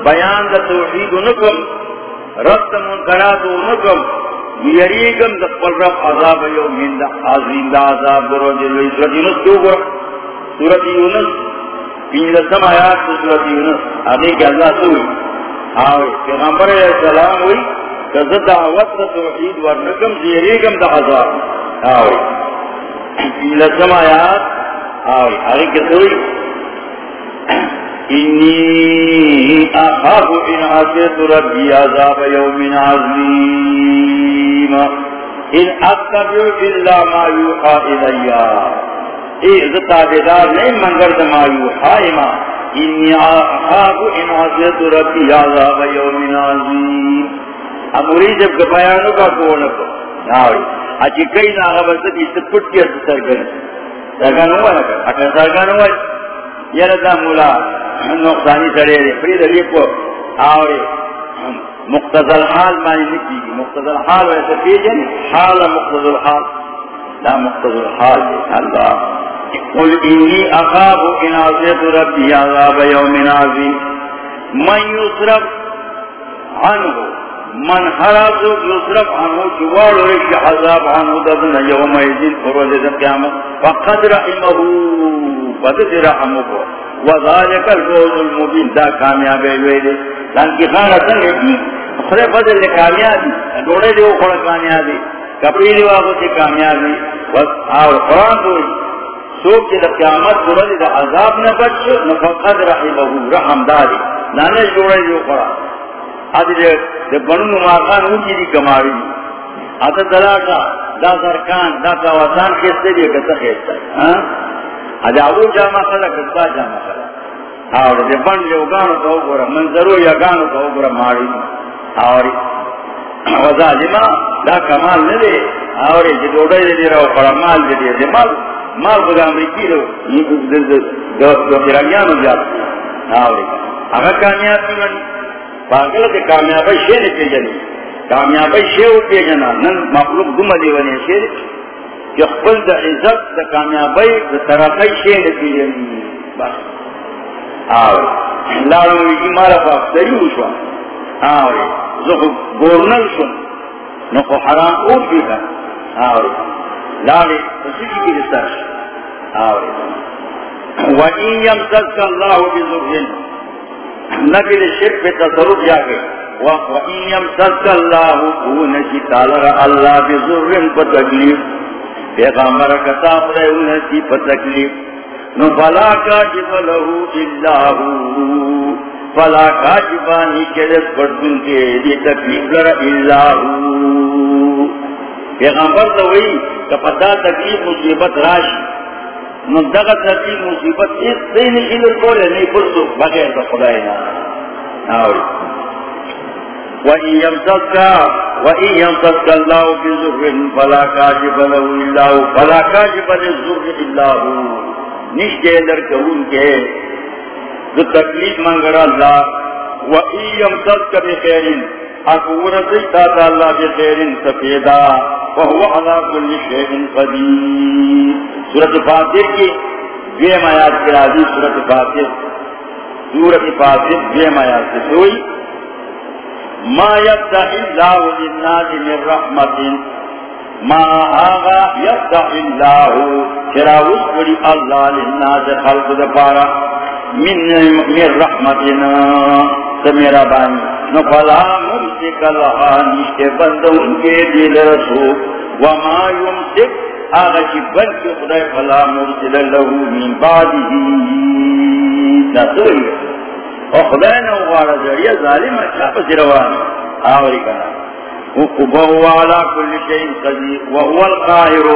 بیان د توحید نکم رد منکرات نکم یریگم د پر رب عذاب یوم ہند عظیم دا عذاب درو دی لئی سورۃ یونس، تو گو سورۃ یونس پین دسم آیات سورۃ یونس. ابھی کہ اللہ تو آوے پیغمبر علیہ السلام ہوئی کہ دعوت دا توحید ورنکم زیریگم دا عذاب آوے لسم آیات. آوے آگے کس ہوئی انی اخاف ان عصیت ربی عذاب یوم عظیم. ان اتبع الا ما یوحا الیا اے زتا بیدار نہیں، منگر دا ما، انی ان ربی عذاب یوم اموری جب بیانوں کا کون کو؟ ناوی، اچھی کئی ناغا اس پٹ سرگن ہوا اچھا سرگن ہوا۔ مولا، نقصانی فرید علی کو آوری۔ مقتضل حال مانی نکی گی۔ مقتضل حال ویسے پیجن حال مقتضل حال۔ لا مقتضل حال اللہ۔ قل انی اخاب ان عزیت ربی عذاب یوم عظیم من یصرف عنہ من حراسو یصرف عنہ جوار رشی عذاب عنہ دبن یوم ایزین فروز دب قیامت فقد رحمہو فقد رحمہو وذالک الفوز المبین دا کامیابی ویدے لانکی خانہ سنگے کی خرے فضل کامیابی. دوڑے دے اخوڑا کامیابی. کپڑی دی واقع سے کامیابی. اور قرآن دوئی. سوک کے قیامت قرآن دا عذاب نہ بچ نفقد رحمہو، رحم داری نانے جوڑے دے اخوڑا آدھے دے دے بنو مارکان اونچی دی کماری آتا دلاتا، دا سرکان، دا کاوازان کستے دی کتا خیستا ہے ہاں؟ آدھے آو جامع خلا کتا جامع خلا اور دے بن جو گانو تو گورا، منظرو یا گانو تو گورا ماری اور وظالمہ دا کمال ندے. اور جی دوڑے دے دی رہو پڑا مال دے دے مال مال بگا امریکی رو دو پیرانیانو جاتا اور اگر کامیاب کی منی پاگل کے کامیابی شے نے پی جنی کامیابی شے ہو پی جنا نن مخلوق گم دی ونے شے کہ خپل د عزت، د کامیابی، د طرفی شے نے پی جنی بس آو لارو کی مارا پاک دریو شو. آو زو گورنل شو نو کو حرام اوٹ بھی کر آو لارے تسیجی کی رساش آو وَإِن يَمْسَسْكَ اللَّهُ بِذُرِّنْ نبی دے پہ تصرف جا کے وَإِنْ يَمْسَسْكَ اللَّهُ اُونَشِ تَعْلَرَ اللَّهِ بِزُرِّن پہ تکلیف پیغامبر کتاب رہے اُونشی پہ تکلیف نو فلا کاجب لہو اللہ فلا کاجبانی کے لیے پردن کے لیے تکلیف لر اللہ پیغامبر تو وہی کہ پتا تکلیف مصیبت راشی نو دغه ترتیب مصیبت اس سے نہیں ادھر کولے نہیں پرسو بغیر تو خدای نا آوری وَإِن يَمْسَسْكَ وَإِن يَمْسَسْكَ اللَّهُ بِزُرٍ فَلَا كَاشِفَ لَهُ إِلَّا هُ فَلَا كَاشِفَ لِلزُّرِّ إِلَّا هُ نشتے در کون کے جو تکلیف منگر اللہ وَإِن يَمْسَسْكَ بِخَيْرٍ اکور زیتا تا اللہ بخیر سفیدا وہو علا کل شیء قدیر۔ سورت فاتر کی دویم آیات کی راضی سورت فاتر سورت فاتر دویم آیات کی سوئی ما یفتح اللہ للناس من رحمت ما آغا یفتح اللہ چراوز کری اللہ للناس خلق دپارا من, من رحمتنا۔ سمیرا بانی۔ نفلا ممسک لها نشتے بند ان کے دل رسو وما یمسک آغا جی چی بند خدای فلا مرسل له من بعده. نسوئی او خدای نوغارا جریا ظالم اچھا پس روانی آوری کنا. وهو على كل شيء قدير، وهو القاهر.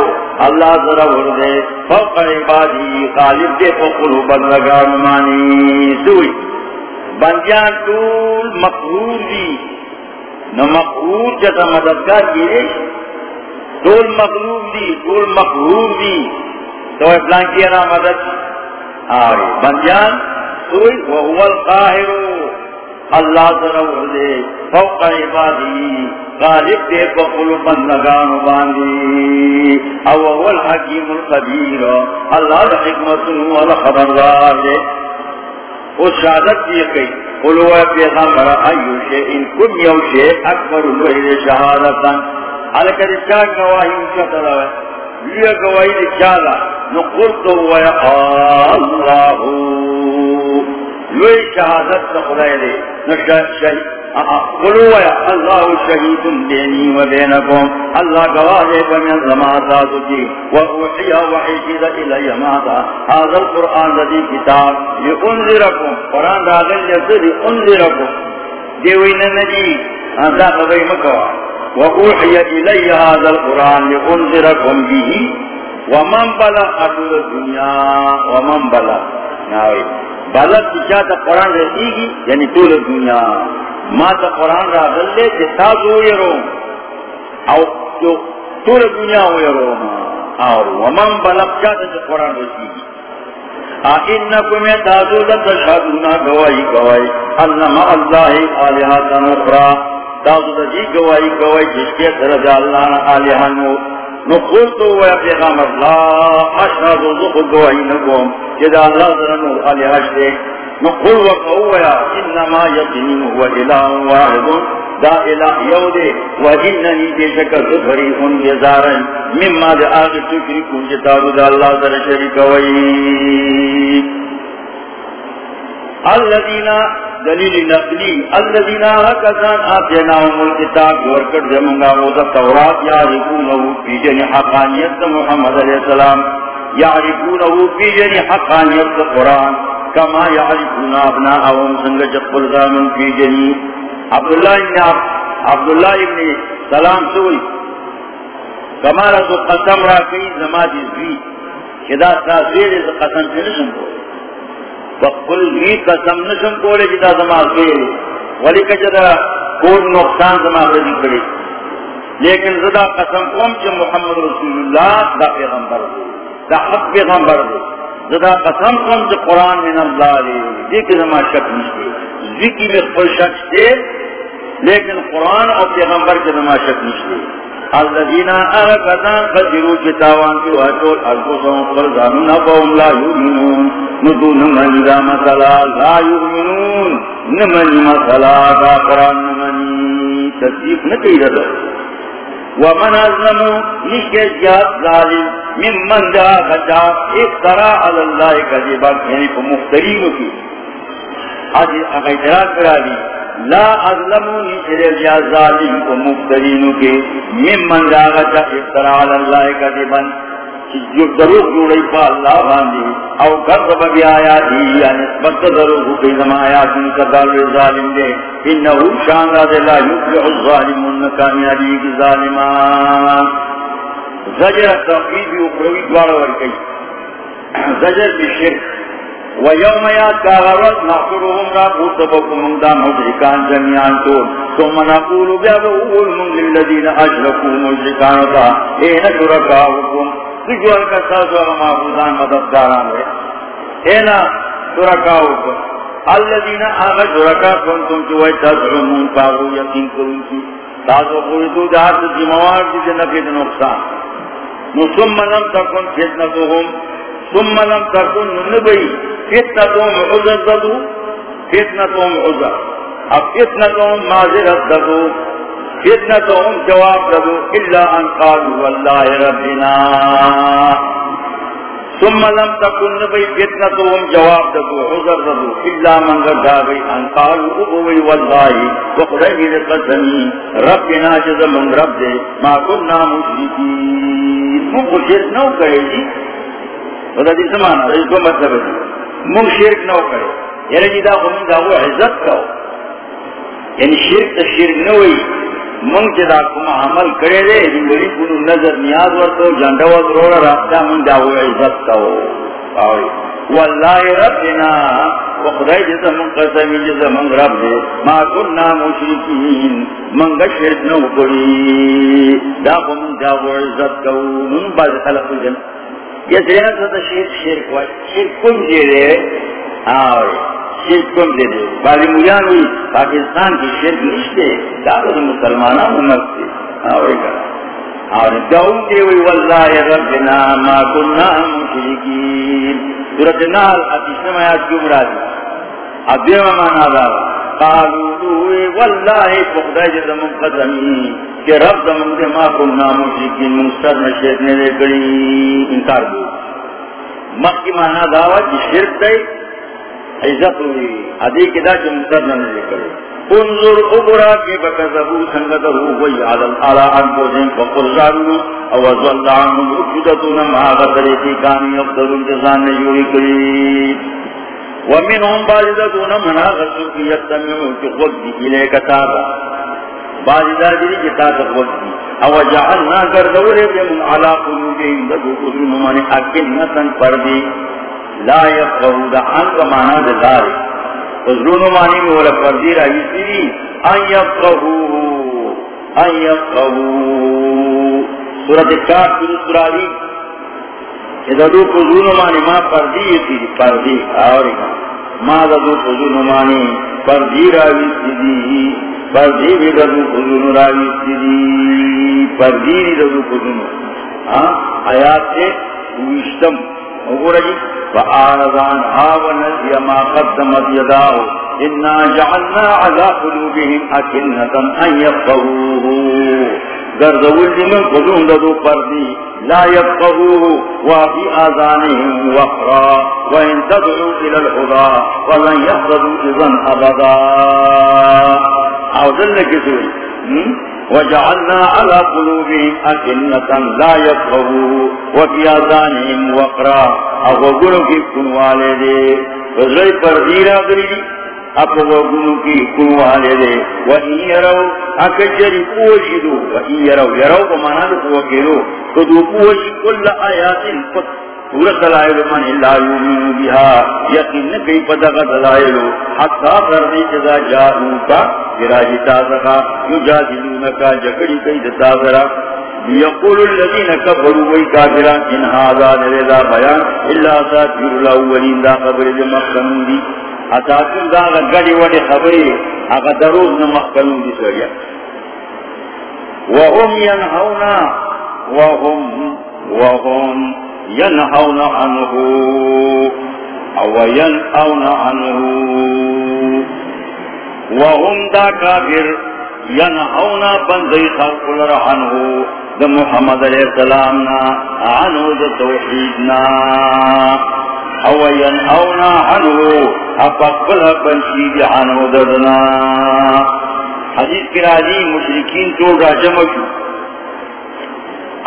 الله ذرا ورده فوق عباده، غالب دے فقلوب الرقام مانی سوئی. بندیان طول مقرور دی۔ نو مقرور جتا مددگار کیے طول مقرور دی طول مقرور دی۔ تو افلان کیا نا مدد۔ آئے بندیان طول وهو القاہر۔ اللہ ضرور دے فوق عبادی۔ غالب دے بقل بندگان باندی۔ او هو الحکیم القبیر اللہ حکمت والخبردار دے۔ وہ شہادت یہ کہی قلوا پیغمبر، ایو شیئن کن یو شیئ اکبر لوہی شہادتا۔ حالکہ چاہ گواہی انچا تلاوے لیا گواہی نچالا نقلتو ویا اللہ۔ لوہی شہادت تخلائی دے شہید قلو ویا اللہ شہید بینی و بینکم اللہ گواہ بمن زماتات کی وحوحی وحیشید الی ماتا هذا القرآن لدی کتاب لئنذرکم قرآن دادن جسد لئنذرکم دیوین نجی انتا قضی مکوا وحوحی الی هذا القرآن لئنذرکم به. ومن بلغ ادول الدنیا ومن بلغ. ناوی. بلغ چاہتا قرآن رسی گی یعنی طول الدنیا. ما تا قرآن را دلے چه تازو ویرو او جو طول دنیا ویرو اور ومن بلق چاہتا جو قرآن رسی گی آئینکم تازو لتشہدونا گوائی گوائی. انما اللہ آلیہاتا نقرا تازو لجی گوائی گوائی، جس کے درجہ اللہ آلیہا نقول تو وہ پیغام اللہ اشہد و ذکر گوائی نکوم. جدا اللہ ذرنو آلیہا شدے نقول وقویا انما یقین هو الہ واحد. دا الہ یودے و اننی بے شکر ذکری ان جزارن مما دا آغی شکری کن جتارو دا اللہ ذر شریک وئی الذین دلیل نقلی الذین آکسان آتیناهم الكتاب ورکر جمنگا وزا تورات یعرفونہو فی جن حقانیت محمد علیہ السلام. یعرفونہو فی جن حقانیت قرآن کما یعرفون ابناءهم سنگ جقل زامن فی جنی. عبداللہ ابن عبداللہ ابن سلام سوئی. کما رسو قسم را کئی زماد ازوی کدا تاثیر از قسم سے نشم کو وقل بھی قسم نشم کو لے جدا زماد سوئی ولی کجدا کون نقصان زماد رضی کرے لیکن زدا قسم قوم چا محمد رسول اللہ دا پیغمبر دا حق پیغمبر دا زدا قسم کم جو قرآن من اللہ لے دیکھ زما شک نشتے ذکی میں کوئی شک دے لیکن قرآن اور پیغمبر کے زما شک نشتے الذین آقدان قدروا کتاوان کی وحجول القصم قرزان نبهم لا یؤمنون۔ ندون من دا مثلا لا یؤمنون۔ نمن مثلا دا قرآن نمنی، تصدیق نکی رضا ومن ازلمو نشکے جات ظالم من من جا خجا افترا علی اللہ کذبا یعنی پا مفترینو کی۔ آج اقیدرات کرا دی، لا ازلمو نشکے جا ظالم پا مفترینو کی من من جا خجا افترا علی اللہ کذبا۔ جو دروغ جوڑی پا اللہ باندی. او کرد بی آیاتی، یا نسبت دروغ کی زمان آیات ان کا دالو ظالم دے. انہو شاندہ دے لا یفلح الظالمون کامیابی کی ظالمان. زجر توحید اخروی دوار ورکی. زجر بی شرک. و یوم یاد کا غرد نحضرهم را قوتبکم دا مجرکان جميعان تو. ثم نقول بیابو من للذین اشرکو مجرکان دا این شرکاؤکم. سجوال کا سازو اغا محفوظان مددداران رہے اینا شرکاؤکم الذین آغا شرکا کنتم چوئی تزعمون پاغو یقین کرن کی۔ تازو قویدو دار سے موار دی نفید نقصان۔ نو ثم لم تکن فتنتهم ثم لم تکن نبی۔ فتنتهم عذر ددو فتنتهم عذر اب فتنتهم معذرت ددو فتنتهم جواب ددو الا ان قالوا والله ربنا. ثم لم تكن نبي فتنتهم جواب ددو عذر ددو الا من غدابي ان قالوا ابوي والله وقرأي لقسمي ربنا جزا من رب دے ما كنا مشركين. من کو شرک نو کرے جی. ودا دی سمانا اس کو مطلب ہے من شرک نو کرے یعنی جی دا قوم دا وہ عزت کرو یعنی شرک تا شرک نوئی من کے دا کم عمل کرے دے جنگلی کنو نظر نیاز ورکو جنڈوز روڑا راستہ من دا وہ عزت کرو آوئی واللہ ربنا وخدای جزا من قسمی جزا من رب دے۔ ما کننا مشرکین من گا شرک نو کری دا من دا وہ عزت کرو من باز خلق جن۔ یہ سینا ستا شرک شرک وائی شرک کن جے دے آوئی شرک کم دے دے. بالی مولیان ہوئی پاکستان کی شرک نشتے دعوت مسلمانہ امت سے آوری ہاں، کرا اور دعون دے ہوئی واللہ ربنا ما کننا مشرکین. سورت نال اتشنم آیات کی کیوں مرادی اب دیو مانا دارا قالو دوئے واللہ فقدہ جزا منقدمی کہ رب زمان دے ما کننا مشرکین منصر نشیدنے لے کری. انکار دو مکی مانا دعوت شرک دے عزت ہوئی۔ ادھی کدا جو مقدر نہ لے کرے انظر ابرا کے بکذبو سنگت ہو وہی عالم اعلی ان کو جن کو قرزارو او ظل عن وجودتنا ما غفرتی کان يقدر الجزان یوری کری۔ ومنهم بعضون من غسو کی یتمو جی کی خود دی الے کتابا بعض دادری کی تا خود دی او جعلنا کردولے من علی قلوبهم ذو قدر من اکنتن پردی لا یفقہو دا ان کا معنی دا داری. حضرون معنی میں والا فردی رہی سیدی ان یفقہو ان یفقہو سورت کاف کی سرالی ددو فضون مانی ما پردی تھی پردی اور ما ددو فضون مانی پردی راوی دی پردی بھی ددو فضون راوی دی پردی بھی ددو فضون ہاں آیات سے وشتم جی فآرضان آونس ما قدمت یداؤ، انا جعلنا على قلوبهم اکنتا ان يفقهوه۔ گردول جمن جی، خلون ددو پردی، لا يبقهوه وفي آذانهم وقرا، وإن تدعو إلى الهدى ولن يحضروا إذن أبدا۔ أو ذلك سوي وجعلنا على قلوبهم أكنة لا يبقهوه وفي آذانهم وقرا. أو قلوا كيف كنوا عليه وزي پردی را دلیلی اپو گنو کی کنو والے دے. وہی یرو اکجری پوشیدو وہی یرو یرو کو مانا دو. پوکیرو کدو پوشی کل آیات پت پورا دلائل من اللہ یومینو بیہا یقین کئی پتاق دلائلو حتی کردی جزا جاہو کا. گراجی تازقا. یو جادلونکا جکڑی کئی دتازرا یقول الذین کفروا وی کافران، ان هذا لذا بیان. الا ساتیر الاولین، دا خبر دی مخنون دی. اتاکم دا گڑی وڑی خبری. اگا دروز نمخکنون دی سوریا وهم ینہونا وهم وهم ینہون عنہ او ینہون عنہ. وهم دا کافر ینہون بندی خلق لرعنہ دا محمد علیہ السلام نا عنہ دا توحیدنا او ینہونا عنہ. اپقبل بنشید عنہ ددنا حدیث کی راجی مشرکین تو راجم شو.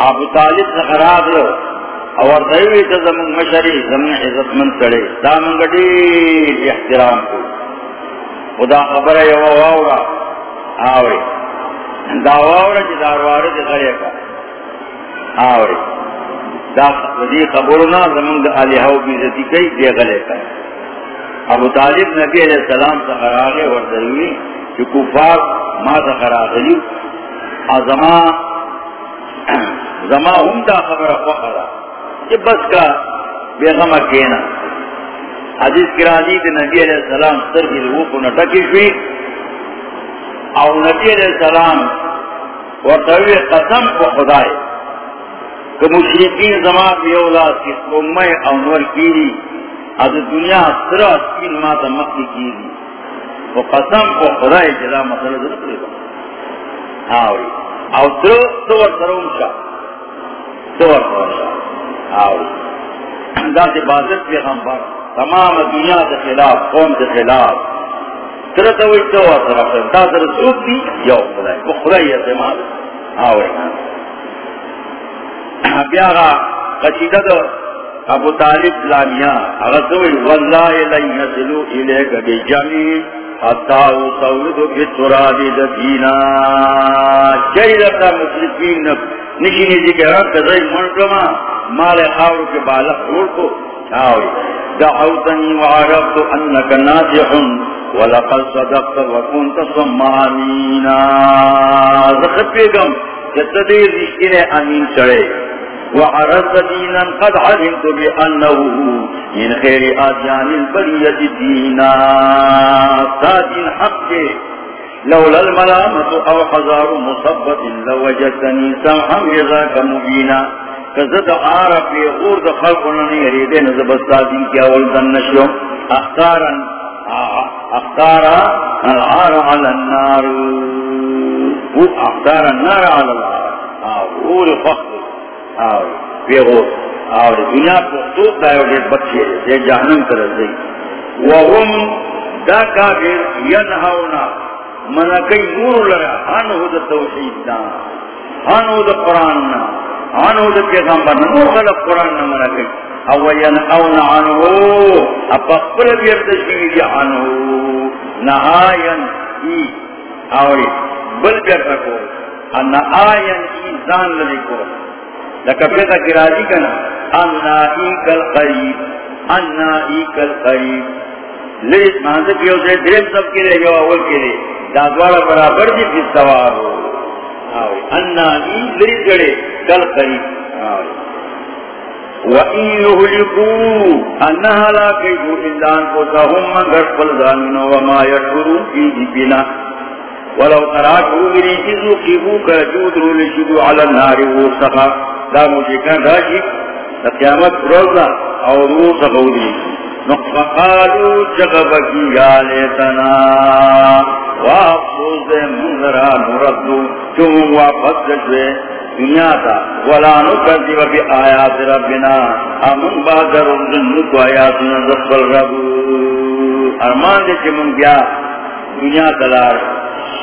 ابو طالب نخراب لو اور دیوی تا زمان مشری زمان عزت من کرے دامن گڑی احترام کو۔ خدا خبر ہے، یو واورا، آوری۔ دا واورا جی داروارا جی غریع کا آوری۔ دا دی خبرنا زمان دا علیہو بیزتی کئی دی غلیع کا ابو طالب نبی علیہ السلام تا خراغے وردلوی کہ کفار ما تا خراغلی ازما زما ہم دا خبر فخرا کہ بس کا بیغم کینا حدیث کرانی دی نبی علیہ السلام سر کی لوگوں کو نٹکی شوی. او نبی علیہ السلام ورطوی قسم کو خدای. کہ مشرقین زمان بیولاد کی سومی او نور کیری، از دنیا سر اسکین ما تا مخی کی دی و قسم کو خدای جدا مسئلہ در کرے گا آوری او سر سور سرون شا. سور سرون شا. آوری۔ دا سی بازت پی تمام دنیا تا خلاف، قوم تا خلاف۔ سر توی سور سرون دا سر سوک دی یو خدای۔ و خدای اعتماد آوری۔ بیاغا قصیدہ دو۔ ابو طالب لانیا اغسوی واللہ لن یسلو الیک بجمی حتی دفینا کہ رب تزای منکما مال خاورو کے بالق روڑ کو دعوتنی وعرفت انکا ناسحن ولقد صدقت وکنت سمانینا زخط پیگم رشکین امین چڑے وعرض دينا قد علمت بأنه من خير آديان البرية دينا. سادين حق لولا الملامة أو حزار مصبت لوجدتني سمحا بذاك مبينا. كذد عارف غورد خلقنا يريدين زبستادين كي أول ذنشو أختارا أختارا العار على النار. أختار النار على العار. أقول فخر. پیغو اور دنیا پختو دائیو دے بچے دے جہنم طرف دے وهم دا کافر ینہونا منکی نور لرا ہنہو دا توحید دا ہنہو دا قرآن نا ہنہو دا پیغمبر نا، نور خلق قرآن نا منکی او ینہونا عنہو، اپا قبل بیرتشیوی دی عنہو۔ نہاین ای آوری، بل بیرتکو انا آین ای زان لدکو لکفیتا کی راضی کنا، انا ایک القریب، انا ایک القریب۔ لیس مانزا کیو سے، درم سب کے لیے جو اول کے لیے دادوارا برابر جی فی سوار ہو۔ انا ای لیس گڑے کل قریب وَإِن يُهْلِكُوا أَنَّهَا لَا كَيْدُ إِلَّا أَنفُسَهُمْ مَنْ غَشْفَ الْظَالِمِينَ وَمَا يَشْعُرُونَ فِي جِبِنَا۔ ولو وَلَوْ تَرَاكُوا بِرِجِزُ كِبُوا كَجُودُ لِشُدُوا عَلَى النَّارِ وُسَخَا دا مشکان راشی، دا قیامت روزا اور روزا غودی نقفقالو جغبکی یا لیتنا. وافسوز دے منذرا نردو چون واپس جشوے دنیا تا. ولا نکذب بی آیات ربنا. امن بادر ذنب آیاتنا ذکر رب ارمان دے چی من بیا دنیا تلار.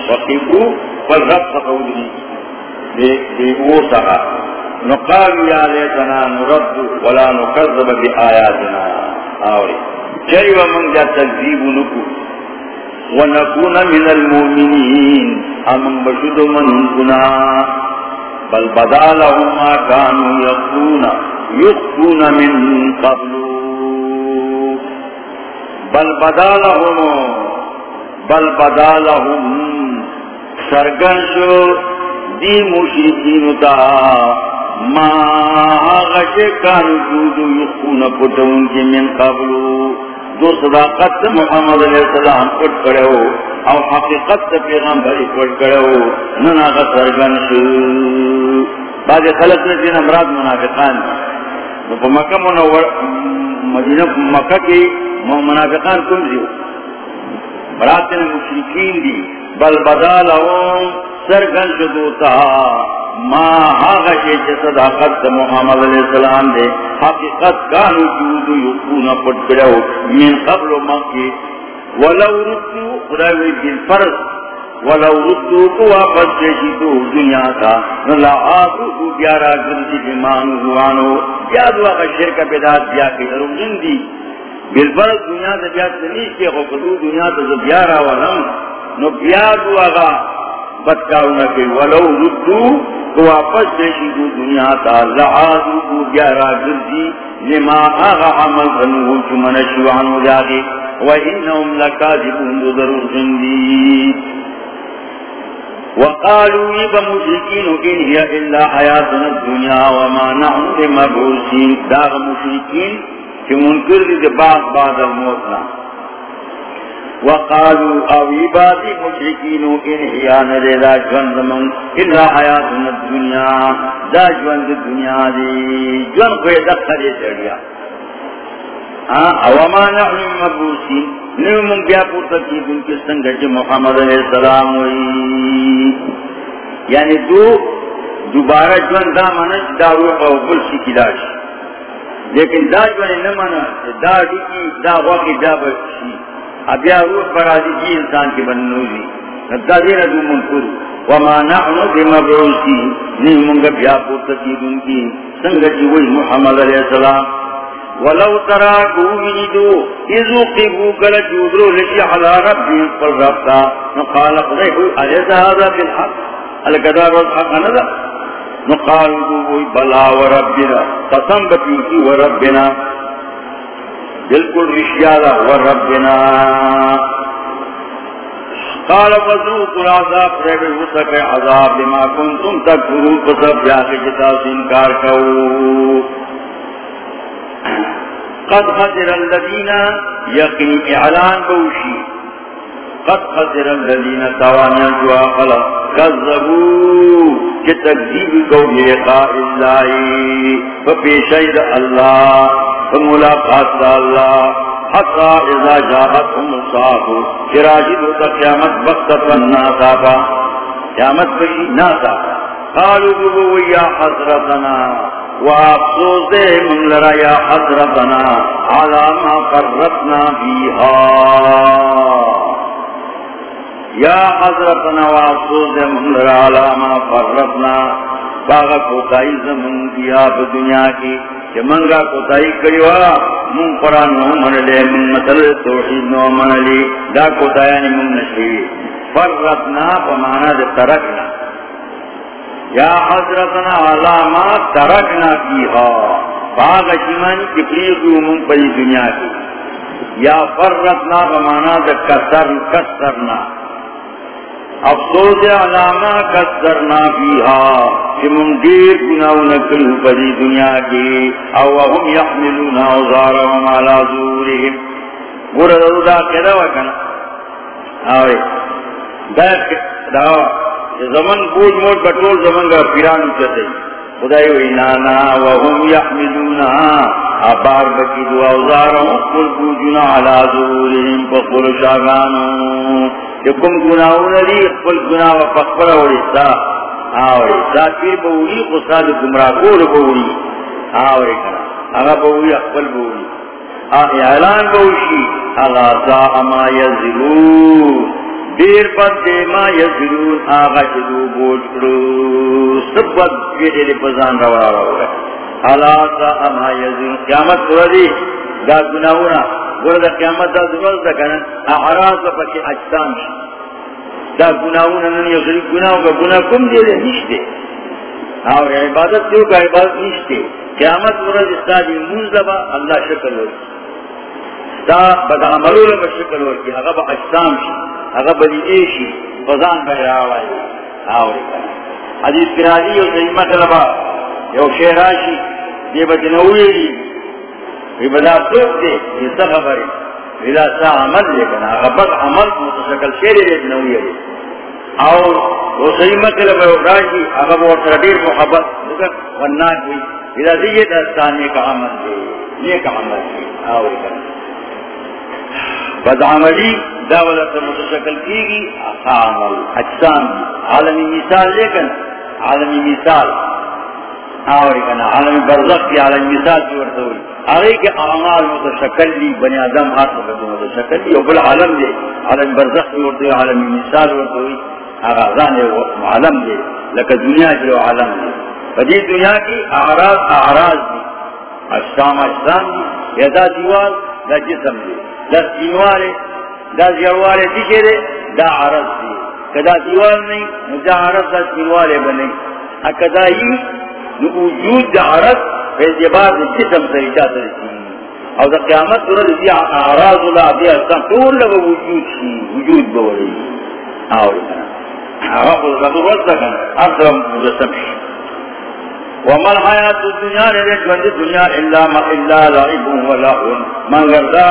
وقیبو فالرب سقودنی دے دے او سقا نقال یا لیتنا نرد ولا نکذب بی آیاتنا آوری۔ چری و من جا تکذیب نکو ونکون من المؤمنین۔ امن بشد من کنا۔ بل بدا لهم ما كانوا يخفون يخفون من قبل۔ بل بدا لهم بل بدا لهم سرگن شو دی مشرکین تا. ما غش کانو جودو یخفون پتون کی من قبل جو صداقت محمد علیہ السلام پٹ کرے ہو او حقیقت پیغمبر پٹ کرے ہو ننا غسر گنش بعد خلق نے نزین امراض منافقان. نو پا مکہ منور مدینہ مکہ کی منافقان کم زیو. براتن مشرکین دی. بل بدا لهم سرگن شدوتا ما آغا شیچ صداقت محمد علیہ السلام دے حقیقت کانو جودو یقونا پٹ کرو من قبل مکی ولو ردو خداوی بالفرض ولو ردو کو واپس شیشیدو دنیا تا نلا آتو کو بیارا گردی بیمانو زوانو بیادو آغا شرک بیداد بیا کی ارون دی بالفرض دنیا تا بیاد سنیش کے خوکلو دنیا تا بیارا ولم نو بیادو آغا بدکارونا کی ولو ردو تو واپس دیشی دو دنیا تا لعادو کو گیارا گردی لما آغا عمل کنو چو منشوانو جاگے وَإِنَّهُمْ لَكَاذِبُونَ دو ضرور زندی وقالوا يبا مشركين إن هي إلا حياتنا الدنيا وما نحن بمبعوثين داغ مشركين في منكر دي بعض بعض الموتنا وقالوا او عبادی مشرکینو ان حیان دے دا جوند من الا حیاتنا الدنیا دا جوند دنیا دی جوند کوئی دقا دے چڑیا او ما نحن مبوسین نیو من بیا پورتا کی دن کی سنگا چی محمد علیہ السلام وی یعنی دو، دوبارہ جوند دا منش دا روح او بل شکی داشت لیکن دا جوند نمانا، دا دیکی دا واقعی دا بشی ابیا روح برازی جی انسان کی بننوزی نتازین دو منکر، وما نحن بمبعوثی، نہیں منگا بیا پورتا کی دن کی سنگا وی محمد علیہ السلام. ولو تراکو ویدو ازو قیبو کل جودرو لشی حلا ربی پر ربتا نقال قضیحو علیہ هذا بالحق. الکدار والحق ندا. نقال دو بلا وربنا قسم بتیکی وربنا بالکل رشیادہ ربنا. قال فذوق العذاب رب وسك عذاب لما كنتم تكفرون فسب يا جتا انکار کو قد خسر الذين يقين اعلان بوشي قد خسر الذين توانا جوا خلق كذبوا كتكذيب قول لقاء الله فبشيد الله فملاقات اللہ، حتی اذا جاءتهم الصاحب شراجد تا قیامت بختت والناسابا قیامت بشی ناسابا قالوا ببو یا حضرتنا وافسوس دے من لرا یا حضرتنا على ما قررتنا فيها یا حضرتنا وافسوس دے من لرا باغا کوتائی زمن کیا دنیا کی، کہ منگا کو تائی کری وا من قرآن نو من لے، من مثل توحید نو من لی، دا کو تایانی من نشی فرطنا پمانا دے ترکنا یا حضرتنا علامات ترکنا فیہا باغ شمانی کی پریدو من پری دنیا کی. یا فرطنا پمانا دے کسر، کسرنا. افسوس علامہ قدرنا فیہا، کہ من دیر گناو نکل دنیا کی، او یحملون اوزارهم گورا دا کدا وکنا آوے دا زمن بوجھ موٹ بٹول زمن کا پیران چتے۔ خدای وی نانا وهم یحملون ابار بکی دو اوزارهم قل بوجنا علا زورهم فقل شاگانو. کم گناہوں ندی خپل گناہ و پخبر اوڑیستا آوری ذاتیر بولی خساد گمراہ کول بولی آوری کنا اگا بولی اخبر بولی اعلان بوشی اگا سا اما یزلون. دیر پت دے ما یزلون آگا چلو بوج کرو. سب وقت گیٹے دے پزان روا روا روا الا سا اما یزلون قیامت کرو دی دا گناہونا. گورا دا قیامت دا زباز دا کنن اعراض و پکی اجسام شی. دا گناہون انن یا غریب گناہوں کا گناہ کم دے دے نشتے اور عبادت دیو کا عبادت نشتے قیامت گورا جستا دی موز دبا اللہ شکل ہوئی دا بدا عملو لگا شکل ہوئی اگا با اجسام شی. اگا با دی شی فضان کا راوائی آوری کنن حدیث کرازی و صحیح مطلبا یو شہراشی دی بجنوی دی وی بدا سوک دے، یہ سا خبر ہے۔ بدا سا عمل لے کنا غبت عمل متشکل شیر ریت جی، نوی جی۔ ہے اور وہ صحیح مطلب ہے راجی اگر وہ تردیر محبت لکن ونان ہوئی بدا دیئے دستانے کا عمل دے۔ نیک عمل دے آوری کنا بد عملی دولت متشکل کی گی عمل اجسام عالمی مثال لے کنا عالمی مثال، آوری کنا، عالمی برزخ کی عالمی مثال کی ورطا ہوئی۔ آگئی کے اعمال متشکل لی بنی آدم ہاتھ مقدم متشکل لی اوپر عالم دے عالم برزخ بھی ورطوئی عالم مثال ورد ورطوئی آغازان دے عالم دے لکہ دنیا کی عالم دے فدی دنیا کی اعراض اعراض دی۔ اجسام اجسام دی، یا دا دیوال دا جسم دے دا سینوالے دا زیروالے دیشے دے دا عرض دی. کدا دیوال نہیں دا عرض دا سینوالے بنے اکدا ہی وجود دا عرض اعتبار جسم سے اجازت رسی اور دا قیامت سورت دی اعراض اللہ دی احسان طول لگا وجود شی وجود بولی آوری کنا آوری کنا ضرورت لکن اکرم مجسم شی ومن حیات الدنیا لیت وند دنیا الا ما الا لعب و لعن من غردا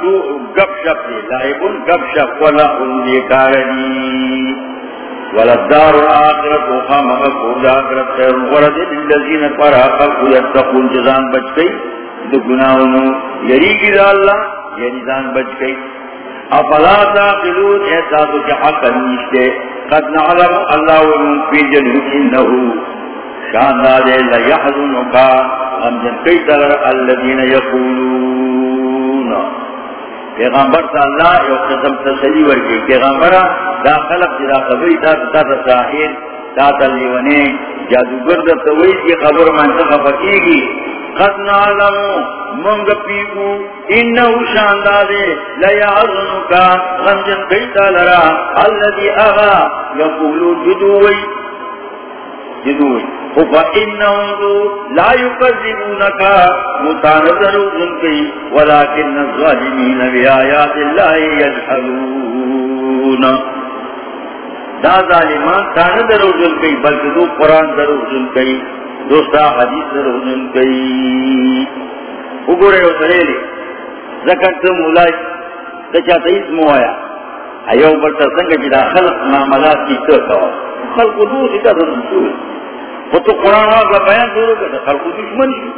تو گب شپ دی لعب گب شپ و لعن دی کارنی ولا ولدار الاخرت وقام مقود اخرت خیر ورد للذین فرحق ويتقون جزان بچ گئی۔ دو گناہوں یری کی دا اللہ، یری جان بچ گئی۔ افلا تاقلون احساسو کے حق نیشتے۔ قد نعلم اللہ ومن فی جنہو انہو۔ شاندار لیحظنکا ہم جن کئی تلر الذین یقولون۔ پیغمبر تا اللہ یو قسم تسلی ورکی پیغمبر دا خلق جدا خبری تا تا تا ساحر تا تا لیونے جادوگر دا توئی کی خبر منتخب کی گی قد نعلمو منگ پیگو انہو شاندادے لیعظنکا غمجن بیتا لرا. اللذی اغا، یقولو جدوئی جدوئی فَإِنَّهُمْ لَا يُكَذِّبُونَكَ مُتَانَذَرُ ذُنْكِي وَلَكِنَّ الظَّالِمِينَ بِآيَاتِ اللَّهِ يَجْحَلُونَ دا ظالمان کانا درو ذنکی بلکہ دو قرآن درو ذنکی دوستا حدیث درو ذنکی اگرے و سلیلے ذکر تو مولائی تچا تیس مو آیا. ایو بلتا سنگا جدا جی خلق معاملات کی تو خلق دو سکا رسول وہ تو قرآن کا بیان دورو کہ خلق دشمن شو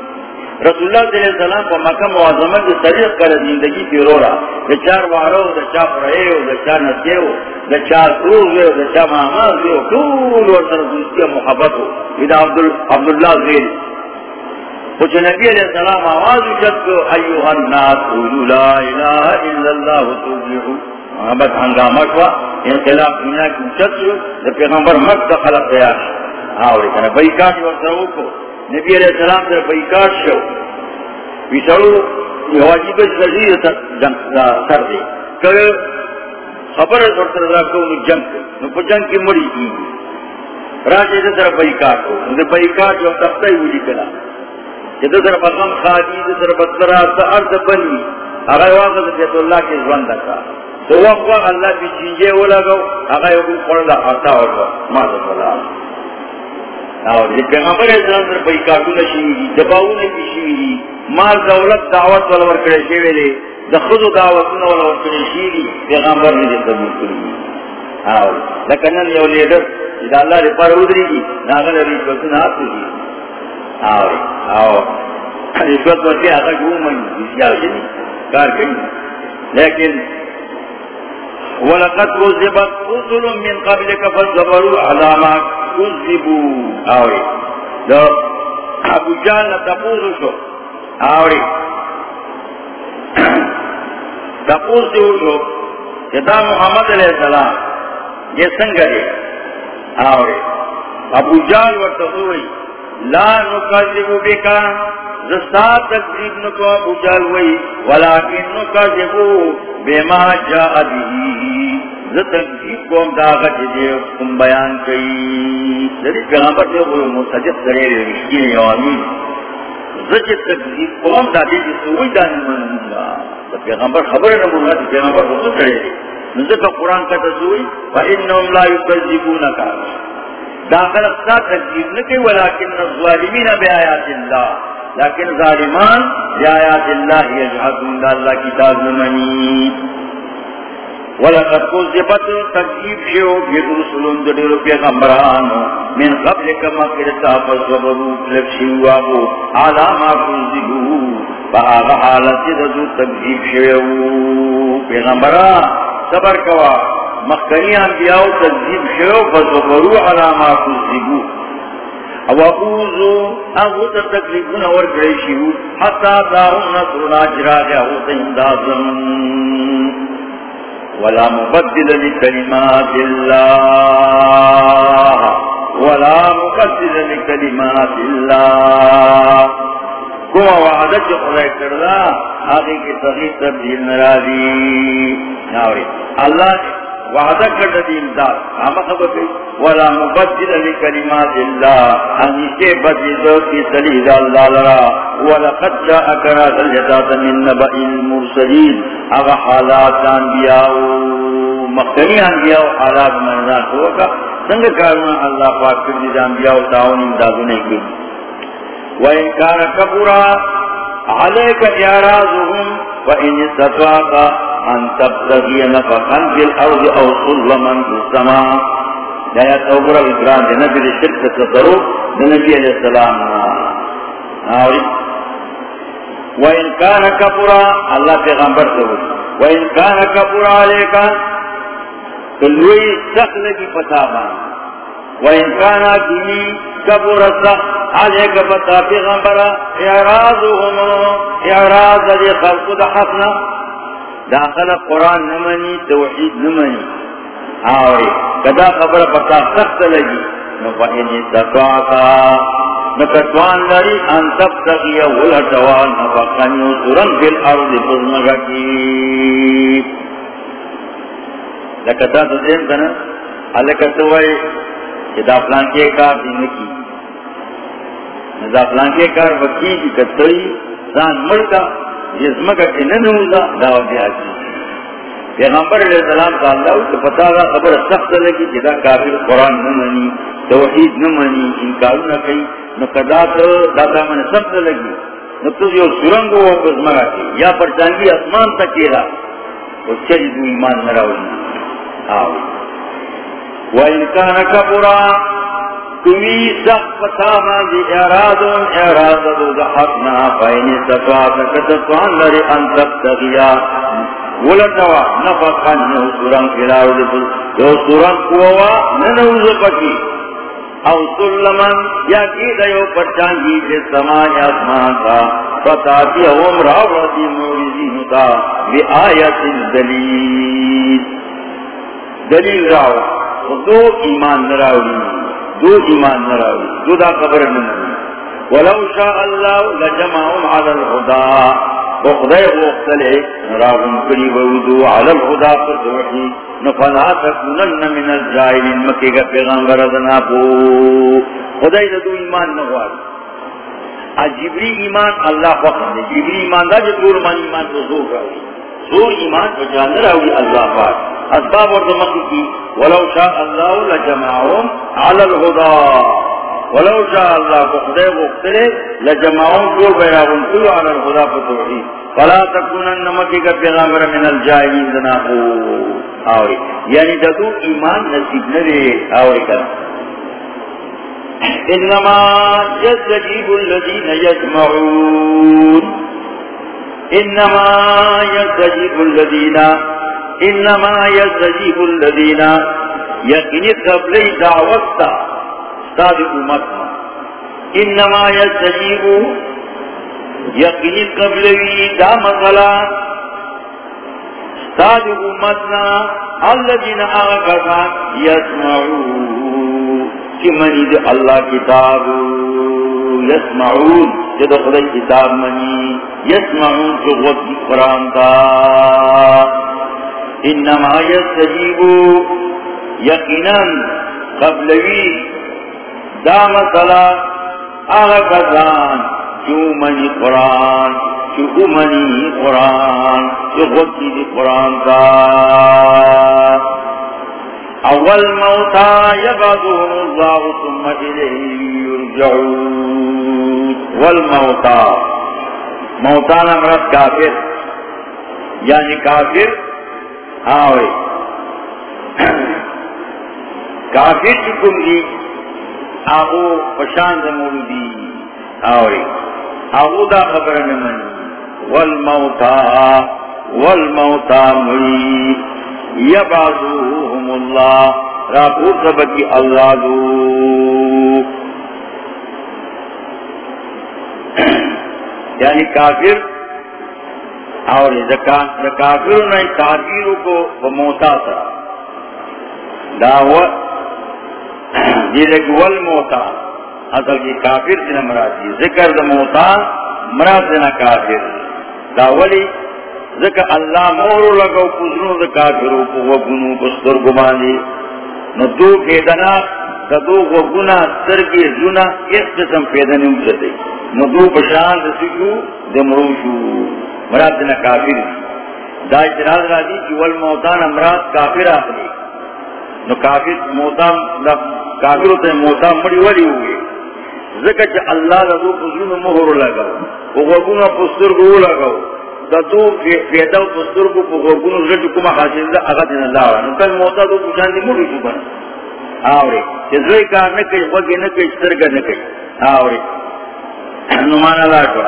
رسول اللہ صلی اللہ علیہ وسلم کو مکہ معظمہ کی طریق کر زندگی پی رو رہا دا چار وارو دا چار پرہے ہو دا چار نسے ہو دا چار سروز ہو دا چار محمد ہو طول ورسر دوستی محبت ہو. اذا عبداللہ زیر کچھ نبی علیہ السلام آواز اچھت کو ایوہ الناس قولو لا الہ الا اللہ توبیہو محبت ہنگامہ شوا انقلاب دنیا کی اچھت شو دا پیغمبر مکہ خلق دیاش ہاں، آوری کنا بیکاٹ ورسرو کو۔ نبی علیہ السلام در بیکاٹ شو۔ بیسرو واجب شدید سر دی کہ خبر ہے ورسر راکو نو جنگ نو پا جنگ کی مڑی کی۔ راجے در بیکاٹ ہو۔ در بیکاٹ جو تختہ ہوئی کنا جدو در بغم خادی در بطلرات ارد بنی۔ اگر واقع بیت اللہ کے زوان دکا۔ تو وقت اللہ پی چینجے ہو لگو اگر یو پڑھ دا خطا ہو گا ماذا اللہ اور یہ پیغمبر اسلام در پئی کارٹون شیوی دباؤن کی شیوی مال دولت دعوت والا ورکڑے شیوی دے دخد دعوتون والا ورکڑے شیوی پیغمبر نے جتا ملکلی اور لکنن یو لیڈر اذا اللہ ری پر ادری گی ناغل ریشوتن آپ دی اور اور ریشوت ورکی آقا جو من اسی آو جنی کار کئی لیکن ولقد كذبت رسل من قبلك فصبروا على ما كذبوا. اوري لو ابو جان تقول شو. اوري تقول شو جدا محمد علیہ السلام یہ سنگرے اوري ابو جان ورتقوي لا نكذب بك زستا تکذیب نکو ابو جال وی ولیکن نکذبو بما جاء بیہی زتکذیب کوم داغت جدے کم بیان کئی۔ ذری پیغمبر سے وہ مستجد کرے رشکی یوامین زچ تکذیب کوم دا سوئی دانی پیغمبر خبر نمونگا دی پیغمبر قرآن کا تسوئی فإنہم داخل اقصا نہ کہ ولیکن الظالمین بیاات اللہ. لیکن ظالمان بیاات اللہ یجحدون دا اللہ کتاب نمانی. ولقد قذبت تکذیب شیو بید رسولون دلیل من قبل کما کرتا فصبرو لکشیو آبو علاما قذبو فآغا حالت دزو تکذیب شیو پیغمبران صبر کوا مخکنی انبیاء تکذیب شیو فصبرو علاما قذبو وقوزو اغو تا تکلیفون ورکڑیشیو حتی دارون نصرنا جراغ اغو اندازن ولا مبدل لكلمات الله. ولا مبدل لكلمات الله. کما وعدت جو خدای کردہ آگے کی تغییر تبدیل نرازی ناوری اللہ وعدہ کر دی امداد ہم خبر کی ولا مبدل لکلمات اللہ، ہمیشہ بدل کی سلید اللہ لرا، ولقد جاءك رسل من نبأ المرسلين اغا حالات انبیاء مختنی انبیاء حالات مرزان ہوگا، سنگ کارنا اللہ پاک کر دی انبیاء تعاون امدادنے کی وَإِن كَانَ كَبُرًا عَلَيْكَ إِعْرَاضُهُمْ وَإِنِ اسْتَطَعْتَ ان تبتغي نفقا في الارض او سلما في السماء دایا توبرا اکرام دے نبی دے شرک تصرو السلام آوری وَإِن كَانَ كَبُرًا اللہ پیغمبر سے ہوئی وَإِن كَانَ كَبُرًا عَلَيْكَ کلوئی سخت لگی پتا بان۔ وَإِن كَانَ كِنِي كَبُرَ سخت عَلَيْكَ پتا پیغمبر اعراضهم، اعراض دے خلق دا حسنا داخل قرآن نمانی، توحید نمانی. آوری، کدا خبر پتا سخت لگی. نفعین استطاعتا نکتوان لری، ان تبتغی ولتوان نفقنی سرن فی الارض بزمگتی لکتا تو دیم کنا علکتوائی چدا کے کار کے کار وکی کتری، زان ملکا پیغمبر علیہ السلام کا اللہ پتا گا خبر سخت لگی جدا کافر قرآن نمانی توحید نمانی انکارو نہ کئی. نو قدا تو دادا من سخت لگی. نو تو جو سرنگو وہ کی. یا پرچانگی اسمان تک کیلا وہ چل دو ایمان نراؤنی آو. وَإِنْ كَانَ كَبُرًا، کوئی سخت پتا ماندی ارادون ارادو دا حقنا فائنی سفاتا کتتوان لری انتب تغیا ولدوا نفقا نو سوران کلاو دیتو یو سوران کوا ننوز پکی. او سلمان یا کی دیو پرچانگی جی سمان اسمان تا، فتاتی اوم راوردی موریزی نتا بی آیت دلیل. دلیل راو. دو ایمان نراوی، دو ایمان نراوی، دو دا خبر نراوی. ولو شاء اللہ لجمعهم على الهدى وخدای وقتلے نراغم کری وودو على الهدى فتوحی نفلا تکونن من الجائلین مکی کا پیغمبر ادنا پو. خدای دو ایمان نغواری جبری ایمان اللہ فخر دے جبری ایمان دا جو دور من ایمان تو زور راوی زور ایمان کو جاندر ہوئی اللہ پاک. اسباب اور دمکی کی، ولو شاء اللہ لجمعهم على الهدى ولو شاء اللہ کو خدے وقتلے لجمعهم جو بیراغن کلو على الهدى فتوحید فلا تکونن نمکی کا پیغامبر من الجاہلین دناہو آوری. یعنی ددو ایمان نصیب نرے. آوری کرا انما يستجيب الذين يسمعون انما يستجيب الذين انما يستجيب الذين يقين قبل دعوتا استاد امتنا انما يستجيب يقين قبل دا مثلا استاد امتنا الذين آغا آقا يسمعون. کہ منی دے اللہ کتاب یسمعون جدو خدای کتاب منی یسمعون جو غد قرآن دا انما یستجیبو یقینا قبلوی دا مسئلہ آغا کسان جو منی قرآن، جو منی قرآن، جو غد قرآن دا اول موتا یبعدهم اللہ ثم الیہ یرجعون والموتا موتا نمرت کافر یعنی کافر آوے کافر چکم دی آغو پشاند مولدی آوے آغو دا خبر نمانی. والموتا والموتا مرید یبعضوهم اللہ. راپور سبکی اللہ دو. یعنی کافر اور کافر نے کافروں کو موتا تھا. دعوت ول موتا اصل کی کافر سے نہ مرادی ذکر دا موتا، مراد دینا کافر. داولی ذکا اللہ مورو لگو کزنو ذکا کرو کو وگنو بستر گمانی نو دو پیدنا دو وگنا سرگی زنا اس قسم پیدنی امسدے نو دو پشان دسکو دمروشو مراد دینا کافر دا اعتراض را دی کہ والموتان امراد کافر آخری نو کافر موتان کافر ہوتا ہے موتان مڑی ولی ہوئے ذکا چا اللہ دو کزنو مہرو لگو وگنا بستر گو لگو دتو پیدا پستر کو کو رج کو ما حاصل دا اگا دین اللہ نو کل موتا دو پوچھان دی موڑی کو بن آوری. جزوی کار نہ کئی وگی نہ کئی سرگ نہ کئی آوری. نو مانا لاٹو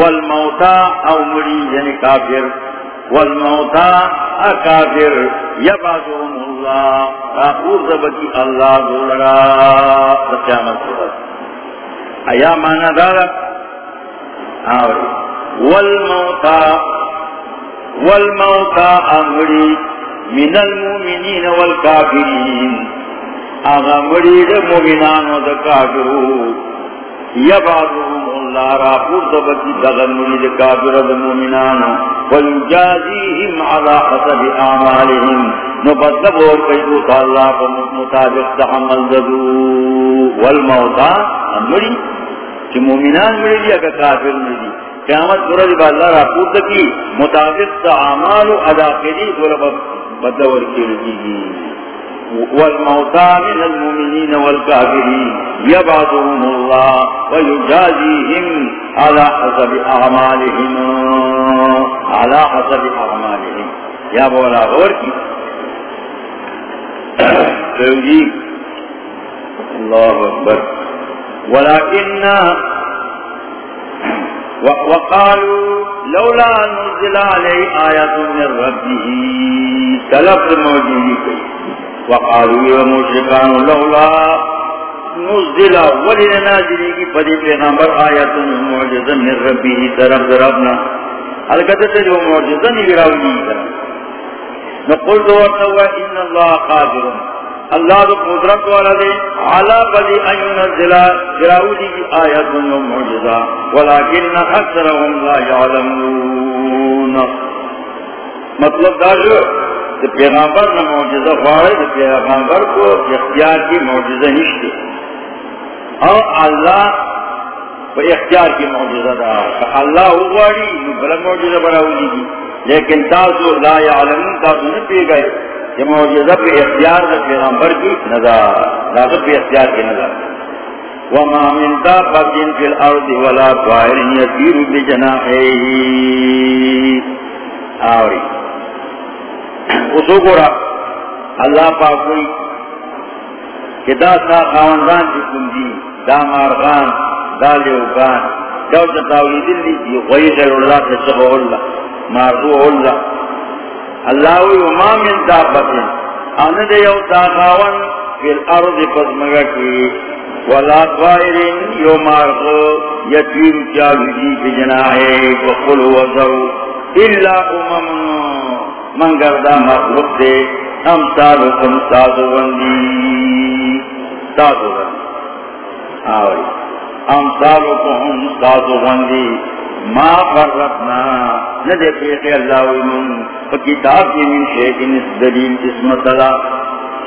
والموتا او مڑی یعنی کافر. والموتا اکافر. یبعثهم اللہ. آخور زبکی اللہ دولرا. قیامت صورت ایا مانا دارا؟ آوری. والموتا والموتا امری من المؤمنین والکافرین اغمری دا مومنان و دا کافرو یبعضهم اللہ را پورتبتی دغمری دا کافر دا مومنان ویجازیهم على حسب اعمالهم نبتب اور قیدو تا اللہ پا مطابق دا عمل ددو. والموتا امری چی مومنان مری دیا کافر مری دیا قیامت سورج با اللہ را پورت کی، مطابق تا عمال و ادا کری دولا بدور کی رکی گی۔ والموتا من المؤمنین والکافرین یبعدهم اللہ ویجازیهم على حسب اعمالهم على حسب اعمالهم یا بولا غور کی۔ توجیب اللہ اکبر۔ ولیکننا وقالوا لولا نزل عليه آيات من ربه طلب موجودی کی وقالوا يا مشركان لولا نزل ولن نازلی کی پدی پیغمبر آیات معجزہ من ربه طرف ربنا الکتہ جو معجزہ نہیں راوی نقول دو ان اللہ قادر. اللہ تو قدرت والا دے علا بلی ان ایون الزلا جراؤدی کی آیت و معجزہ ولیکن اکثرهم لا یعلمون مطلب دا جو کہ پیغمبر نے معجزہ خوارے کہ پیغمبر کو اختیار کی معجزہ نشتے. اور اللہ پہ اختیار کی معجزہ دا. اللہ ہوگواری بلا معجزہ بڑا ہوگی جی. لیکن تاسو لا یعلمون تاسو نہ پی گئے. کہ معجزہ پہ اختیار دا پیغمبر کی نظر لازم پہ اختیار کی نظر۔ وما من طاقت في الارض ولا طائر يطير بجناحيه آوری۔ اسو گورا۔ اللہ پاک کوئی کہ دا سا خواندان کی کم دا مارغان، دا لیوگان دا تاولی دلی دی غیر اللہ تشبہ اللہ، مارغو اللہ۔ اللہ وما من دابتن آن دے یو تاقاون فی الارض پزمگا کی ولا طائرین یو مارغو یتیم چاوی جی فی جناہے. وقل وزو الا امم. منگر دا مخلوق دے. ہم سالکم سازو بندی سازو بندی آوری ہم سالکم سازو بندی ما فرقنا. ندے پیٹے اللہ ومن فکتاب کی من شیطن اس دلیل اسم صلاح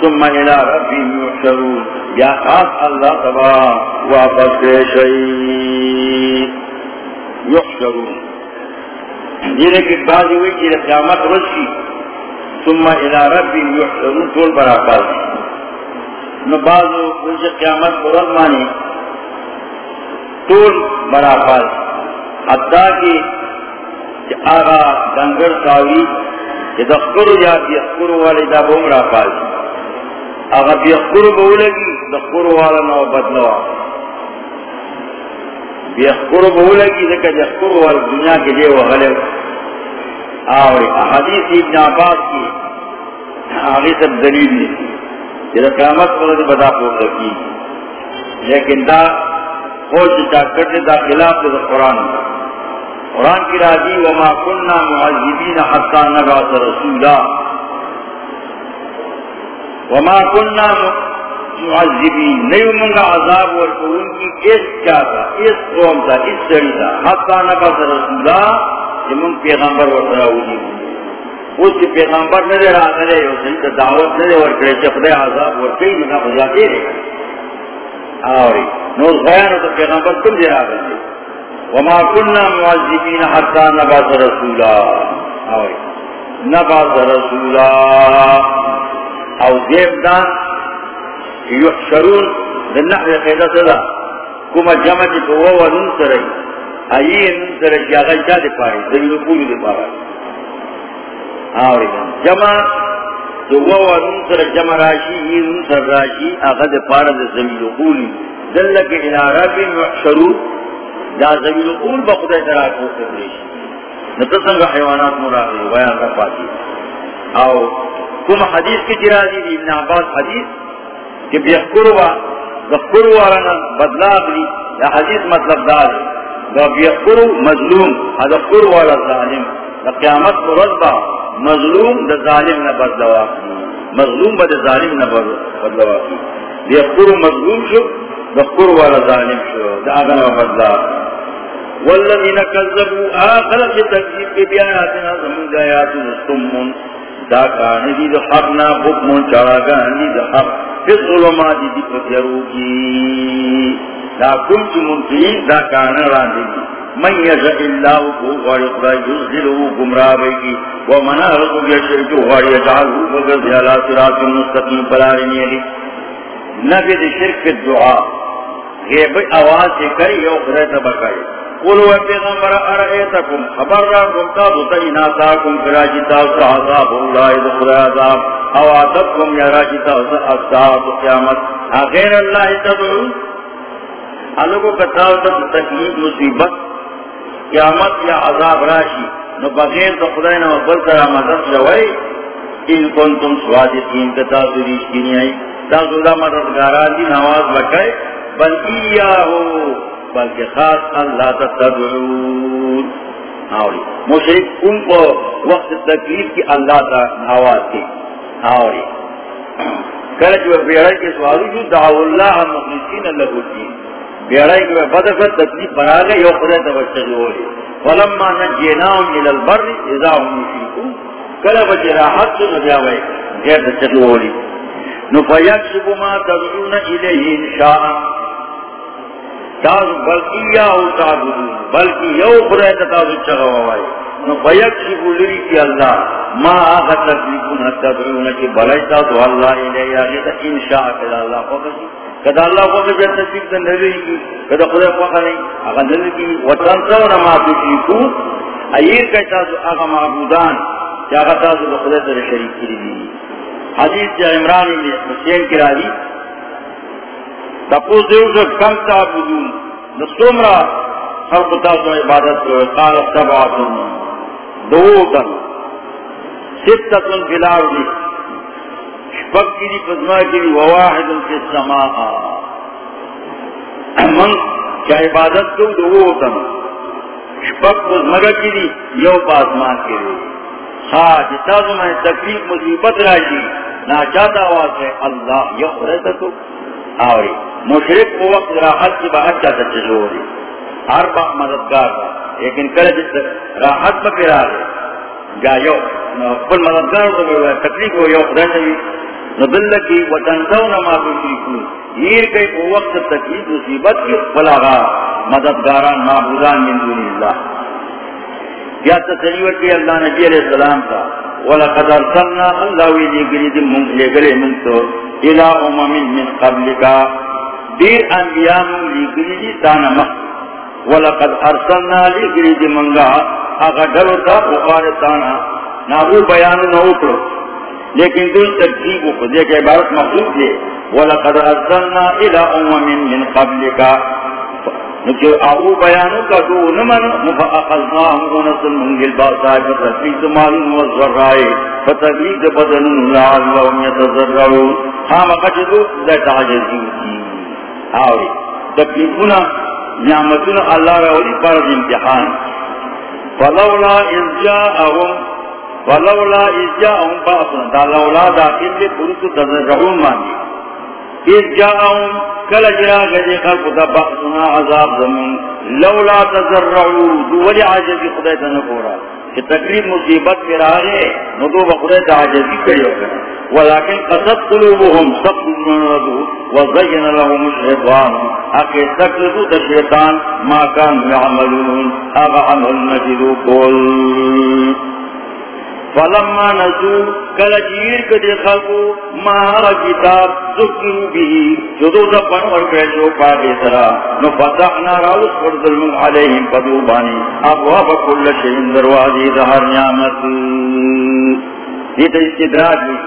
ثم الى ربی یحشرون یا خاص اللہ تبا واپس شئی یحشرون. جنہیں کی بازی ہوئی کہ قیامت رسی ثم الى ربی یحشرون طول برا قاضی نبازو وجہ قیامت قرآن مانی. طول برا قاضی حتی کی آغا دنگر ساوی کہ دخکرو یا بیخکرو والی دا بوم را پاسی آغا بیخکرو بولگی دخکرو والا نو بدلوا بیخکرو بولگی دکا دخکرو والا دنیا کے لیے وغلے۔ آوری حدیث ابن عباس کی آغی سب دلیل نہیں کہ دا قیامت پر بدا پوتا کی۔ لیکن دا خوش چاکر دا خلاف دا قرآن۔ دا قرآن کی راجی وما کننا معذبین حتی نبعث رسولا۔ وما کننا معذبین نیو منگا عذاب ورکون کی اس چاہتا اس قوم تا اس سری تا حتی نبعث رسولا کہ من پیغمبر ورکراؤنی جی۔ اس کی پیغمبر نہ رہا کرے اس نے دعوت نہ ورکرے چپدے عذاب ورکی منگا خزاتی رہے۔ آوری۔ نوز بیانو تو پیغمبر کم دے رہا کرے وما كنا معذبين حتى نبعث رسولا. نبعث رسولا. او زیب دا یحشرون. لنحو قیدہ صدا. کما جمع جی کو وہ نن سرئی آئی نن سرئی کیا غی چا دے پائے دلیل پوری دے پارا. آوری جمع تو وہ نن سر جمع راشی یہ نن سر راشی. آغا دے پارا دے زمین پوری دلک الارا بین یحشرون دا زمین اول با خدای ترا کو کرنیش نتسنگ حیوانات مراغی بیان رفاتی او کم حدیث کی جرازی دی ابن عباس حدیث، کہ بیخکرو با بخکرو وارانا بدلا مطلب اگلی یا حدیث مطلب دار دا بیخکرو مظلوم ادخکرو والا ظالم۔ دا قیامت مرد با، مظلوم دا ظالم نبردوا مظلوم با دا ظالم نبردوا بیخکرو مظلوم شو دخکر والا ظالم شو، دا آگنا بدلا والذین کذبوا آخر کی تکذیب کے بیاناتنا زمین آیات مستمون دا کانی دی، دا حقنا حکمون چاراگانی دا حق. فی ظلمات دی پتیرو کی. دا کم چی منتین، دا کانا راندی دی. من یشا اللہ کو غاری خدا یزدلو گمراہ بیگی ومن آرزو یشرکو غاری جعلو بگر دیالا سرات مستقیم پلارنی علی نبی دی شرک دعا. غیب آواز سے کئی یو خدای تبکائی قولو پیغمبر ارائیتکم؟ خبر را کمتا دوتا اناتاکم کراجیتا سا عذاب اللہ دخل عذاب۔ اواتکم یا راجیتا سا اصحاب قیامت۔ غیر اللہ تدعو علوکو کتاو تا تکلیف مصیبت، قیامت یا عذاب راشی۔ نو بغیر تو خدای نو بل کرا مدد شوائی ان کنتم سوادقین کتا سریش کی نہیں آئی۔ تا سودا مددگاران دی نواز بکائے بل ایاہو، بلکہ خاص اللہ تدعون۔ آوری، مشرک ان کو وقت تکلیف کی اللہ تا آواز کی آوری کرچ وہ بیڑائی کے سوالو جو دعو اللہ مخلصین اللہ الدین جی۔ بیڑائی کے بدر پر تکلیف بنا گئے، یو خدای توجہ ہوئی فلما نجیناهم الى البر اذا هم يشركون کلا بچے راحت سے نجاوے غیر تچلو ہوئی نو فیکسب ما تدعون الیہ انشاء۔ تاسو بلکی یا او تعبدو بلکی. یو خدای ته تاسو چغه وای نو فیکشف لری کی اللہ ما آغا تکلیفون تدعون کی بلائتا تو اللہ علیہ آغیتا انشاء کدا اللہ خوکشی کدا اللہ خوکشی تکلیف دن نوی کی کدا خدا خوکا نہیں آغا نوی کی وطنسون ما تشریکو ایر کہتا تو آغا معبودان کہ تازو خدا تر شریک کری دی حدیث جا عمران ابن حسین کی راضی تپوز دیو جو کم تعبدون نسومرا خلق تاسو عبادت کو قال سبعتن دوتن ستتن فی الارض. شپک کی دی پزما کی دی وواحد فی السماء. من کیا عبادت کو دوتن شپک پزما کی دی یو پاسمان کی دی. ہاں جی جتازو میں تکلیف مصیبت راشی نا چاہتا آواز ہے اللہ یو رہتا تو آوری. مشرق کو وقت راحت کی بہت چاہتا چلوری ہر باق مددگار تھا لیکن کل جس راحت میں پھر آگے۔ جا یو کل مددگار تو تکلیف ہو یو خدا نبی نبل کی وطنسو نما بشریکو یہ کئی کو وقت تکلیف، مصیبت کی فلاغا مددگاران، معبودان من دون اللہ۔ یا تصریور کی اللہ نبی علیہ السلام کا۔ وَلَقَدْ أَرْسَلْنَا اللَّهُ وِلِيْ دِمْ مُنْ لِگَلِ مِنْ تو إِلَىٰ أُمَمٍ مِنْ قَبْلِكَ۔ دیر انبیاء من لِگَلِ دی تانا مخ. وَلَقَدْ أَرْسَلْنَا لِگَلِ دی منگا اگا ڈلو تا بخار تانا. نابو بیانو نوکلو لیکن دل تکذیب کو دیکھ عبارت مخلوق لے وَلَقَدْ أَرْسَلْنَا إِلَىٰ أُمَمٍ مِنْ قَبْلِكَ جو آبو بیانو کا دو نمن مفاقلناہم ونسل منگل باسائی فتحقیق معلوم والزرائے فتحقیق بدن لعلہم یتذرعون. ہاں خام قجدو لیت عجزی کی. آوری۔ تکلیفونا، نعمتونا اللہ رولی فرض امتحان۔ فلولا ازجاءهم فلولا ازجاءهم باسنا دا لولا داخل لے پرسو تذرعون مانی ازجاءهم کل جرا گجے خلق دا بخصنا عذاب زمون لولا تزرعو، دو ولی عاجزی خدای تا نکورا کہ تقریب مصیبت پر آگے، نو دو بخدای تا عاجزی کریو کرا ولیکن قصد قلوبهم سب من ردو وزین لهم الشیطان۔ اکی تکردو دا شیطان، ما کان یعملون، اغا عمل نجدو کل۔ فلما نزو کل جیر کدی خلقو مہارا کتاب ذکرو بھی جدو دا پنور کرشو پاگی سرا نو فتحنا راوس پر ظلم علیہم پدوبانی ابواب کل شہن دروازی دہر نعمت. دیتا استدراج بھی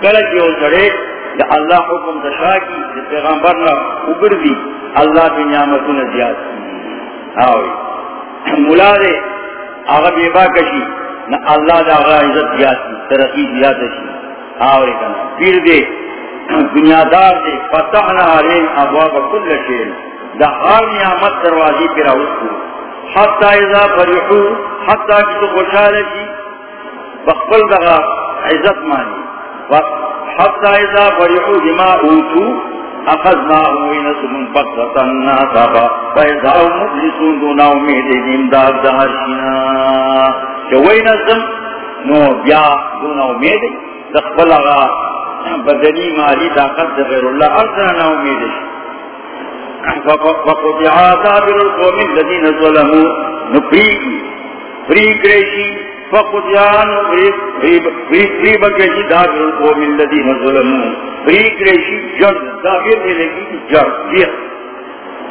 کل جیو سڑے کہ اللہ حکم دشا کی پیغمبر نا اگر بھی اللہ کی نعمتوں نے زیاد کی آوری ملا دے آغا بیبا کشی نہ اللہ دا آغا عزت زیادتی ترقی زیادتی آوری کنا۔ پھر دے دنیا دار دے، فتحنا علیم ابواب کل شیر دا ہر نعمت دروازی پر آوستو حتی اذا فرحو، حتی کسو خوشحال کی بخبل دا عزت مانی۔ حتی اذا فرحو جما اوتو اخذناهم وینسهم بقصتا ناسابا فیضاو مجلسون دونا امید امداد دهرشنا. کہ وہی نو بیا دونا امید دخبل آغا بدنی مالی طاقت غیر اللہ ارسنا نا امید فقط القوم الذين ظلموا. نفریقی فریق ریشی فقط یان فریق ریشی دابر القوم الذين ظلموا فریق ریشی جرد. دابر ریشی جرد.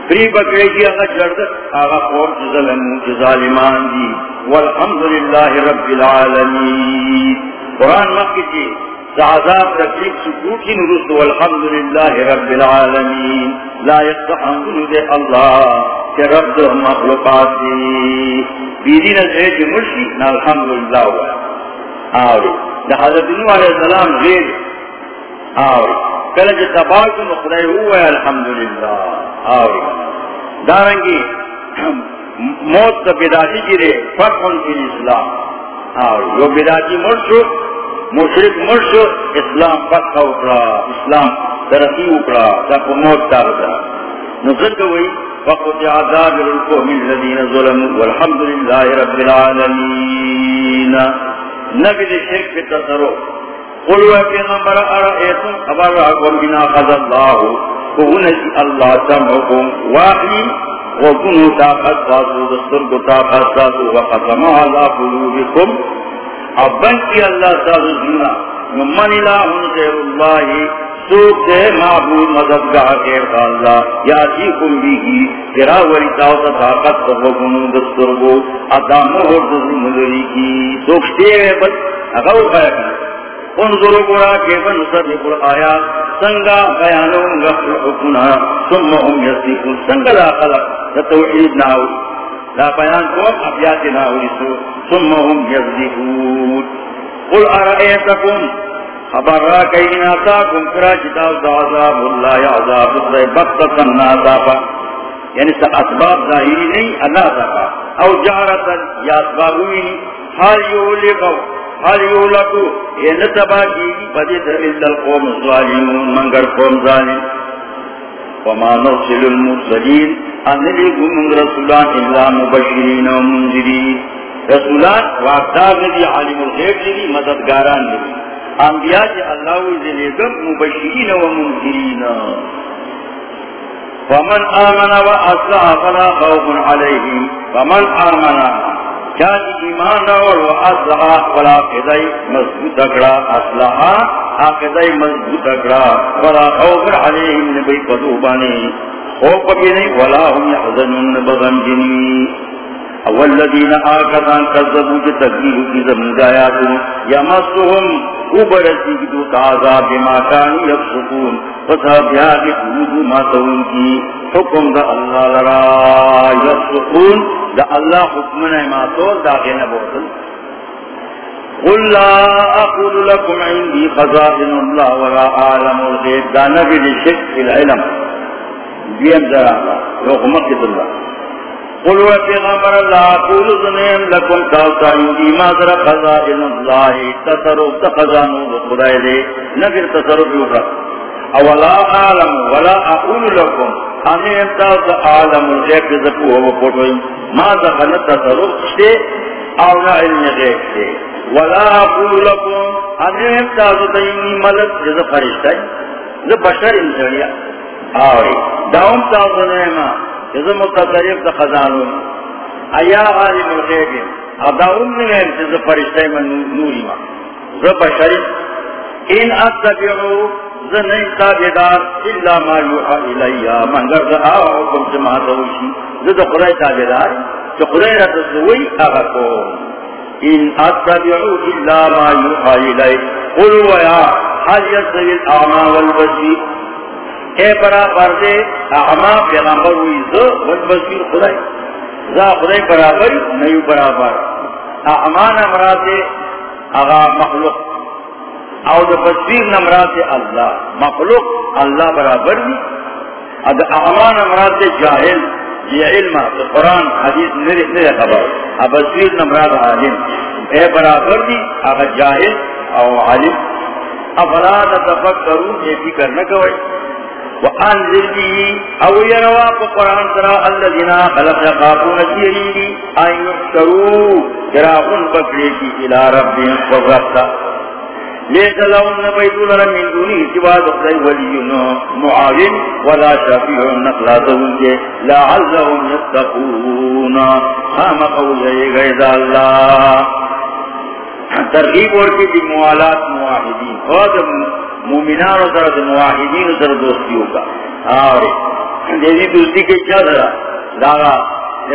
فری بکرے کی اگر جرد، آغا قوم ظلمو ظالمان دی. والحمدللہ رب العالمین. قرآن مکی جی عذاب تکلیف سکوت سکوٹی نرست والحمدللہ رب العالمین. لا یستحمدن دے اللہ کہ رب دو مخلوقات دی. بیدین سے جو مرشی نا الحمدللہ ہوا آوری. دا حضرت نو علیہ السلام غیر آوری. کلج تباکن خدای ہوا الحمدللہ. آوری. دارنگی موت تا بیداتی کی رے فتحن فی الاسلام آوری. جو بیداتی مرشو مشرک مرشو اسلام فتح اکڑا، اسلام ترقی اکڑا تاک موت تا بدا نظر کوئی فقط عذاب القوم الذین ظلموا والحمدللہ رب العالمین۔ نبی دے شرک پہ تصرف۔ قلوا پیغمبر ارائیتم خبر راکم بنا خذ اللہ کونجی اللہ سمعکم واقعی وکنو طاقت تاسو دستر کو طاقت تاسو وقسم علا قلوبکم۔ ابن کی اللہ تاسو زینا من الہ غیر اللہ، سوک دے معبود مددگاہ غیر اللہ یا جی کم بھی کی تیرا ولی تاوتا طاقت وکنو دستر کو ادامو اور دزو مدری کی۔ سوک شتے ہے بس، اگر وہ انظروا قرآ كيف نصدق الآيات سنگا بيانون غفل حكمنا ثم هم يصدقون سنگا لا خلق لتوحيد ناو لا بيان قوم أبيات ناو لسو ثم هم يصدقون قل أرأيتكم خبر را کئی ناتاکم کرا جتاو دا عذاب اللہ یا عذاب اللہ بقتا ناتاکا یعنی سا اسباب ظاہری نہیں اللہ تاکا او جارتا یا اسباب ہوئی نہیں۔ حال یولی حال یولکو یہ نتبا کی بدی دلیل القوم الظالمون، منگر قوم ظالم۔ وما نرسل المرسلین انلیکو من رسولان اللہ مبشرین و منذرین. رسولان وعدار ندی عالم الغیب ندی مددگاران ندی انبیاء جی اللہ ویزی لیکم مبشرین و منذرین. فمن آمن و اصلح فلا خوف علیہم. فمن آمن چاہت ایمان اور اصلحا ولا قدائی مضبوط اکڑا، اصلحا آقدائی مضبوط اکڑا ولا خوف علیہم نبی قدوبانی خوف بھی نہیں، ولا هم يحزنون بغم جنی۔ والذین آکتان قذبو جی تقلیل کی زمین دایاتو یمسوهم اوبرسی کی دو تازا بما کانی یفسکون فتا بیادی قلوبو ما تون کی حکم دا اللہ لرا یفسکون دا اللہ حکمنا ما طول دا غینا بوتن قل لا اقول لكم عندي خزائن الله ولا اعلم الغيب دا نبي لشك في العلم۔ دیم ذرا رغمت الله قل و پیغمبر اللہ اقول ذنین لکم کاؤتا عندي ما ذرا خزائن الله تصرف تخزانو خدای دے، نبی تصرف یوکا اولا اعلم ولا اقول لكم ہمیں امتاز عالم الغیب کے ذکو ہو پوٹوئی ما دخل تصرف شتے او نا علم غیب شتے. ولا اقول لکم. ہمیں امتاز دینی ملک جزا فرشتہ جزا بشر انسانیا آوری. داؤم تاز نیما جزا متصرف دا خزانو ایا عالم الغیب اداؤم نیم جزا فرشتہ من نوری ما. جزا بشر ان اتبعو زنین تابدار اللہ ما یوحا الیا منگر دا آوہ حکم سے مہتوشی زد خدای تابدار. چو خدای را تسوئی آغا کو ان اتبعو اللہ ما یوحا الی قلو یا حال یسوی الاعما والبصیر؟ اے برابر دے اعما پیغمبر ہوئی زو والبصیر خدای. زا خدای برابر نیو برابر. اعما نمرات اغا مخلوق. او دا بصیر نمرات اللہ مخلوق اللہ برابر بھی اد اعمان نمرات جاہل یہ علم تو قرآن، حدیث نرے نرے خبر. اب بصیر نمرات عالم. اے برابر بھی اگر جاہل او عالم. افلا تفکرون یہ فکر نہ کوئی به او يروا قران ترى الذين خلق سيري ان يحشروا جراحون الى ربهم ليس لهم من دونه سوى معاون ولا شفيع نقلاتهم لعلهم يتقون. خام قولي غيظ الله. ترغیب اور کی دی اور مومنان اور طرح مواحدین اور طرح دوستیوں کا اور دیدی دوستی کے کیا ذرا داغا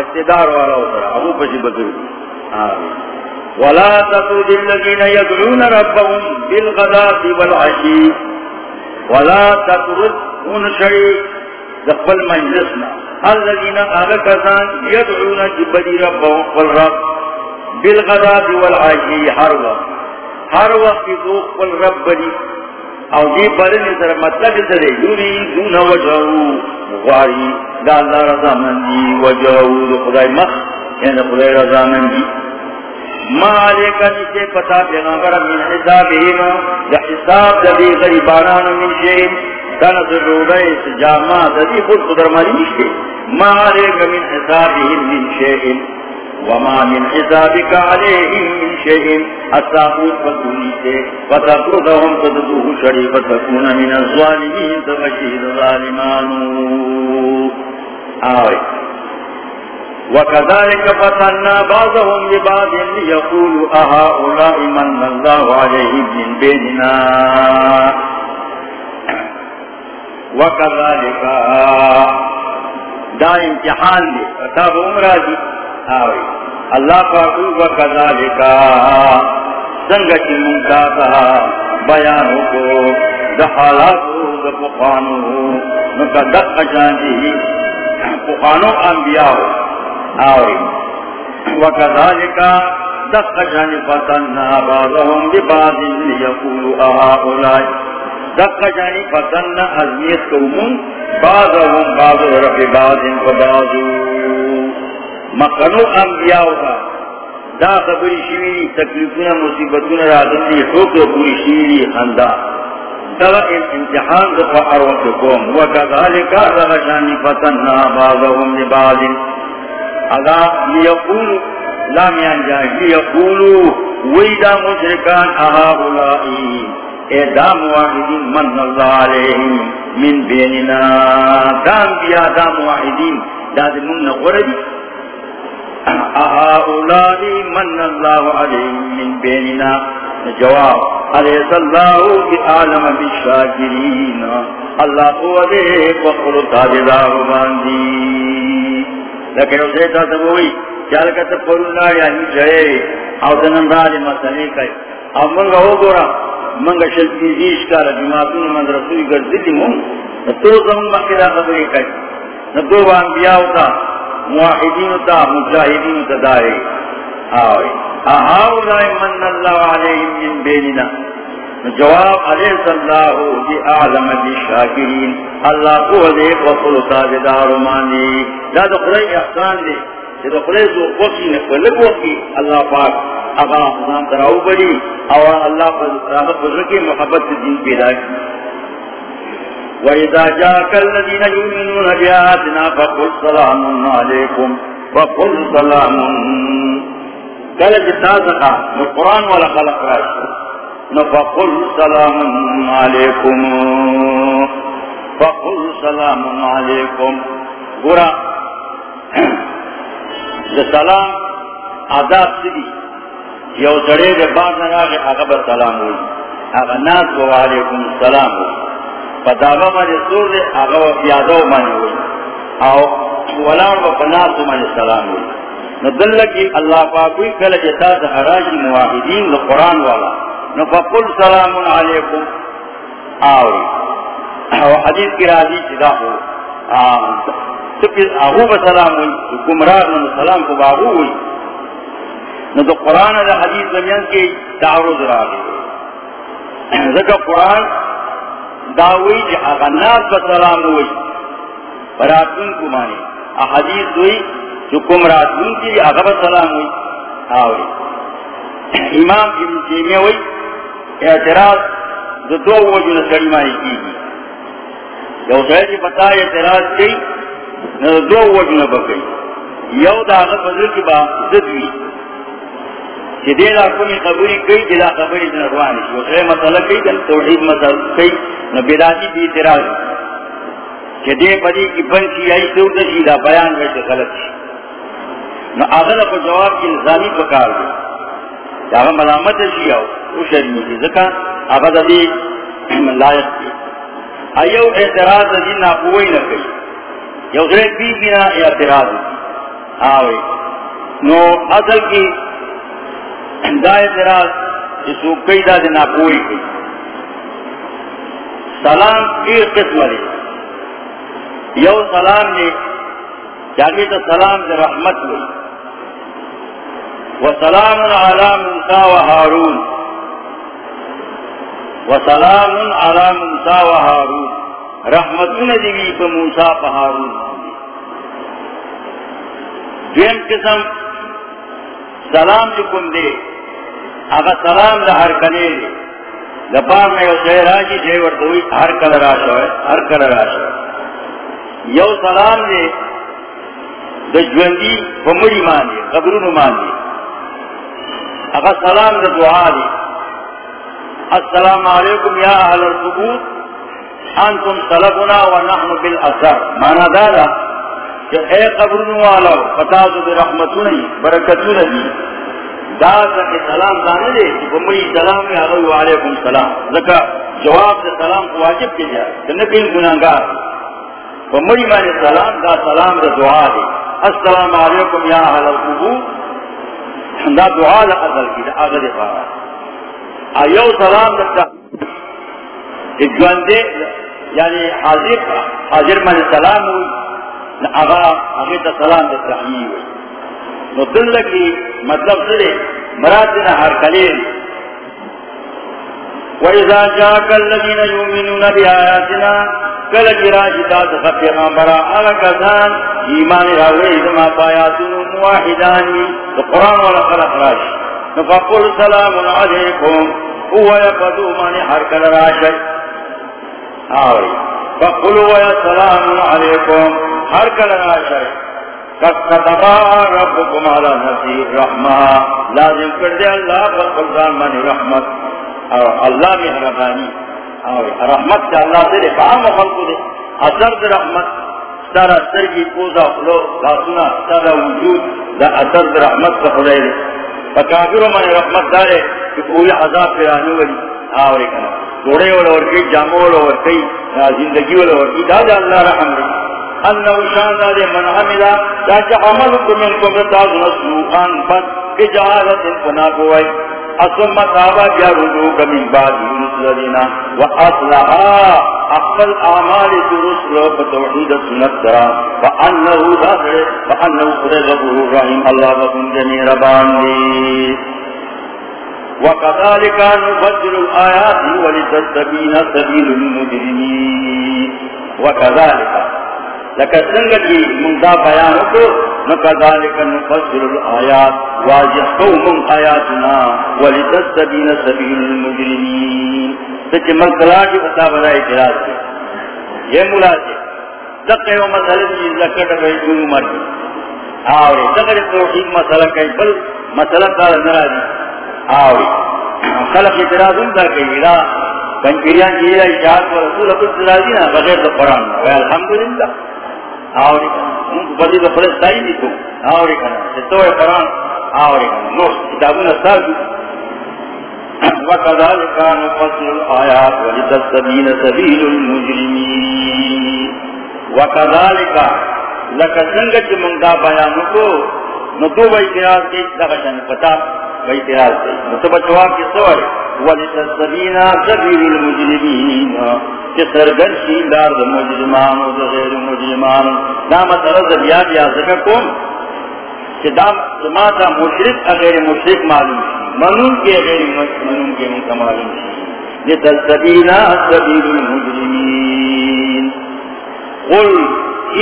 اقتدار والا ہوتا ابو پسی بدر آمین ولا تطرد الذين يدعون ربهم بالغداة والعشي. ولا تطرد ان شيء دخل مجلسنا الذين اغكسان يدعون جبدي ربهم والرب بالغداة والعشي. هر وقت. هر وقت ذوق والرب بني او دی برنی سر مطلب سرے یوری دون وجہو غاری، دا اللہ رضا من دی وجہو خدای مخ یعنی خدای رضا من دی ما علیکا نیچے پتا پیغمبر من حسابهم یا حساب دبی غریبانان من شئیم کانت روڑے سجامع دبی خود قدر مالی نشتے ما علیکا من حسابهم من شئیم وما من حسابك عليهم من شيء. أصابون فدونيته فتقرضهم تددوه شريف تكون من الظالمين تغشيد الظالمان آوي وكذلك فتنا بعضهم لبعض ليقولوا أهؤلاء من الله عليهم من بيننا. وكذلك، دا امتحان دي فتاب عمرہ دي آوي اللہ فاقو وكذلك سنگت منتاتا بیانو کو دحالاتو دفقانو نکدق جانجی فقانو انبیاء آوری وکذالک دق جانی فتننا بعضهم ببعض لیقولو آہولائی دق جانی فتننا ازمیت کومون بعضهم بعض رب بعض فبعضو مقنو انبیاء کا دا خبری شوی تکلیفون مصیبتون را دلی حکر پوری شوی خندا. دا امتحان دفع اروتکم. وکذالک فتننا لبعض. لام یانجائی لیقولو ویدا مشرکان اے من اللہ علیہم، من بیننا. دام بیا دام واحدین داد اہا اولائی من اللہ علیہم من بیننا جواب علیہ اللہ بی عالم بالشاکرین اللہ قوة وقل تابدار باندی لیکن اسے تا سب ہوئی چال کا تب پرونا یعنی جائے او دنن دنندار مسئلے کئی او منگا ہو گورا منگا شلتی زیش کارا جماعتون من رسولی گردلی مون تو زمون مقیدہ خبری کئی نتو انبیاء تا موحدین تا مجاہدین تا دارے آوئی. آہاو لائے من اللہ علیہم من بیننا. جواب علیہ اللہ جی اعلم بی شاکرین. اللہ کو دے وصل تاجدار مانی. دا دخلی احسان دے کہ دخلی زو وقی نکلک وقی. اللہ پاک اگا حسان تراؤ بڑی اور اللہ کو رحمت بزرکی محبت دین پیدا کی. وَإِذَا جَاءَكَ الَّذِينَ يُؤْمِنُونَ بِآيَاتِنَا فَقُلْ سَلَامٌ عَلَيْكُمْ فَقُلْ سَلَامٌ قال جتازقا القرآن ولا خلق راشد فقل سلام علیکم فقل سلام علیکم گورا سلام آداب سدی یو سڑے دے بعد نراغ اغب سلام ہوئی ناس سلام ہوئی فتابا سور دے اغا و پیادو مانی ہوئی او ولان و فناس مجھے سلام ہوئی ندلکی اللہ پاکوی کل جتا دہراجی مواحدین قرآن والا نفقل سلام علیکم. آوری حدیث کی راضی چدا ہو آہو بسلام ہوئی گمراہ نو سلام کو باغو ہوئی نو تو قرآن دا حدیث زمین کی تعرض را گئی ذکر قرآن داوئی جی آغا ناس بسلام ہوئی براتون کو مانی حدیث ہوئی جو گمراہ کی جی آغا بسلام ہوئی آوری امام ابن تیمیہ ہوئی اعتراض دو دو وجہ سڑی مانی کی گی یو سڑی کی پتا اعتراض کی نہ دو وجہ بکئی یو دا آغا فضل کی با زدوی چی دیلا کنی قبری کئی دیلا قبری دن روانی یو سڑی مسئلہ کئی، دن توحید مسئلہ کئی نہ بیداتی بھی اعتراض. چی دے پدی کی پنچی آئی سور دشی دا بیان ویسے غلط شی. نہ آغا کو جواب کی نظامی پکار دی چاہا ملامت شی آؤ شرمی کی ذکا ابدا دی لائق کی ایو اعتراض دی ناپوئی نکی یو غریب بی بینا اعتراض دی. آوئی نو اصل کی دا اعتراض جسو کئی دا دی ناپوئی کی۔ سلام ایک قسم دی یو سلام دی چاہیے تو سلام دی رحمت ہوئی۔ وسلام على موسى وهارون وسلام على موسى وهارون رحمتون دیوی پا موسى پا هارون دویم قسم، سلام چکم دے۔ اگا سلام دا ہر کلے دے دپار میں یو شہر آجی جے وردوی ہر کل راشا ہے ہر کل راشا ہے یو سلام دے دا جوندی پا مری مان دے قبرون مان دے اگا سلام دا دعا دے السلام علیکم یا اہل القبور انتم سلبنا و نحن بالاثر مانا دادا کہ اے قبرن والا فتاز و رحمتو نہیں کے سلام دانے دے کہ بمری سلام میں آگئی جی، علیکم سلام ذکا جواب دے سلام کو واجب کی جائے۔ کہ نکین گناہگار۔ بمری مانے سلام دا سلام دا دعا دے۔ السلام علیکم یا اہل القبور۔ دا دعا دا ازل کی، دا آگا دے پارا ایو سلام۔ دا اجواندے یعنی حاضر حاضر مانے سلام ہوئی۔ اغا اغیت جی، سلام دے تحیی ہوئی نو دل کی مطلب سرے مراتنا ہر کلیم. وَإِذَا جَاكَ الَّذِينَ يُؤْمِنُونَ بِآيَاتِنَا کل جراجی تاس خفیقان برا آگا کسان ایمان راوی ازما پایاتن مواحدانی تو قرآن والا خلق راش نفقل سلام علیکم. هو یقدو من ہر کل راشی آوری. سلام علیکم. ہر کل ربكم على نفسه الرحمة. لازم کر دے اللہ پر قرآن من رحمت. اور اللہ میں رحمانی اور رحمت سے اللہ سے کام خلق دے. اثر دے رحمت. سارا سر کی پوزا فلو لاسنا سارا وجود. دا اثر دے رحمت کا خدای دے. فکافر من رحمت دارے کہ پوری عذاب پہ آنے والی. آوری کنا. توڑے والا ورکی جامو والا ورکی، زندگی والا ورکی. دا دا اللہ رحم دے. انہو شان دے من حملا تاکہ عملکم من کمرتاز نسوقان فت اجارت انفنا کوئی اصم تابا جا رجوک من بعد یونس لدینا و اصلحا اقبل اعمال درس رو بتوحید سنت درا فانہو داخل فانہو خد غفور رحیم اللہ بکن جمی ربان دی وكذلك نفجر الآيات ولتستبين سبيل المجرمين. وكذلك لکہ سنگ جی کی مندا بیان کو نکذالک نفسر الآیات، واضح قوم آیاتنا، ولتستبین سبیل المجرمین۔ سچ ملکلا کی بتا بدا اعتراض کی یہ ملاجے دقے و مسئلہ کی لکٹ بیتون مرد۔ آوری دقر توحید مسئلہ کئی بل مسئلہ کار نرازی۔ آوری، خلق اعتراض ان دا کئی را پنکریان کی اشاعت و رسول اپس اعتراضی نا، بغیر دا قرآن۔ الحمدللہ۔ آوری کنا بدی تو خلص تائی دی تو آوری کنا ستوئے قرآن آوری کنا نوش کتابون استار دی وَكَذَلِكَ نُفَصِّلُ الْآيَاتِ وَلِتَسْتَبِينَ سَبِيلُ الْمُجْرِمِينَ وَكَذَلِكَ لَكَ سَنْگَچ مُنْدَا بَيَانُ کو نتو بھائی تیراز کے دغشن پتا بھائی تیراز کے نتو کے سوال کہ دا مجرمان و دا غیر مجرمان۔ بیا بیا کہ سماتا مشرک مشرک معلوم منون کے غیر منون کے منکا معلوم شی۔ سبیل المجرمین قل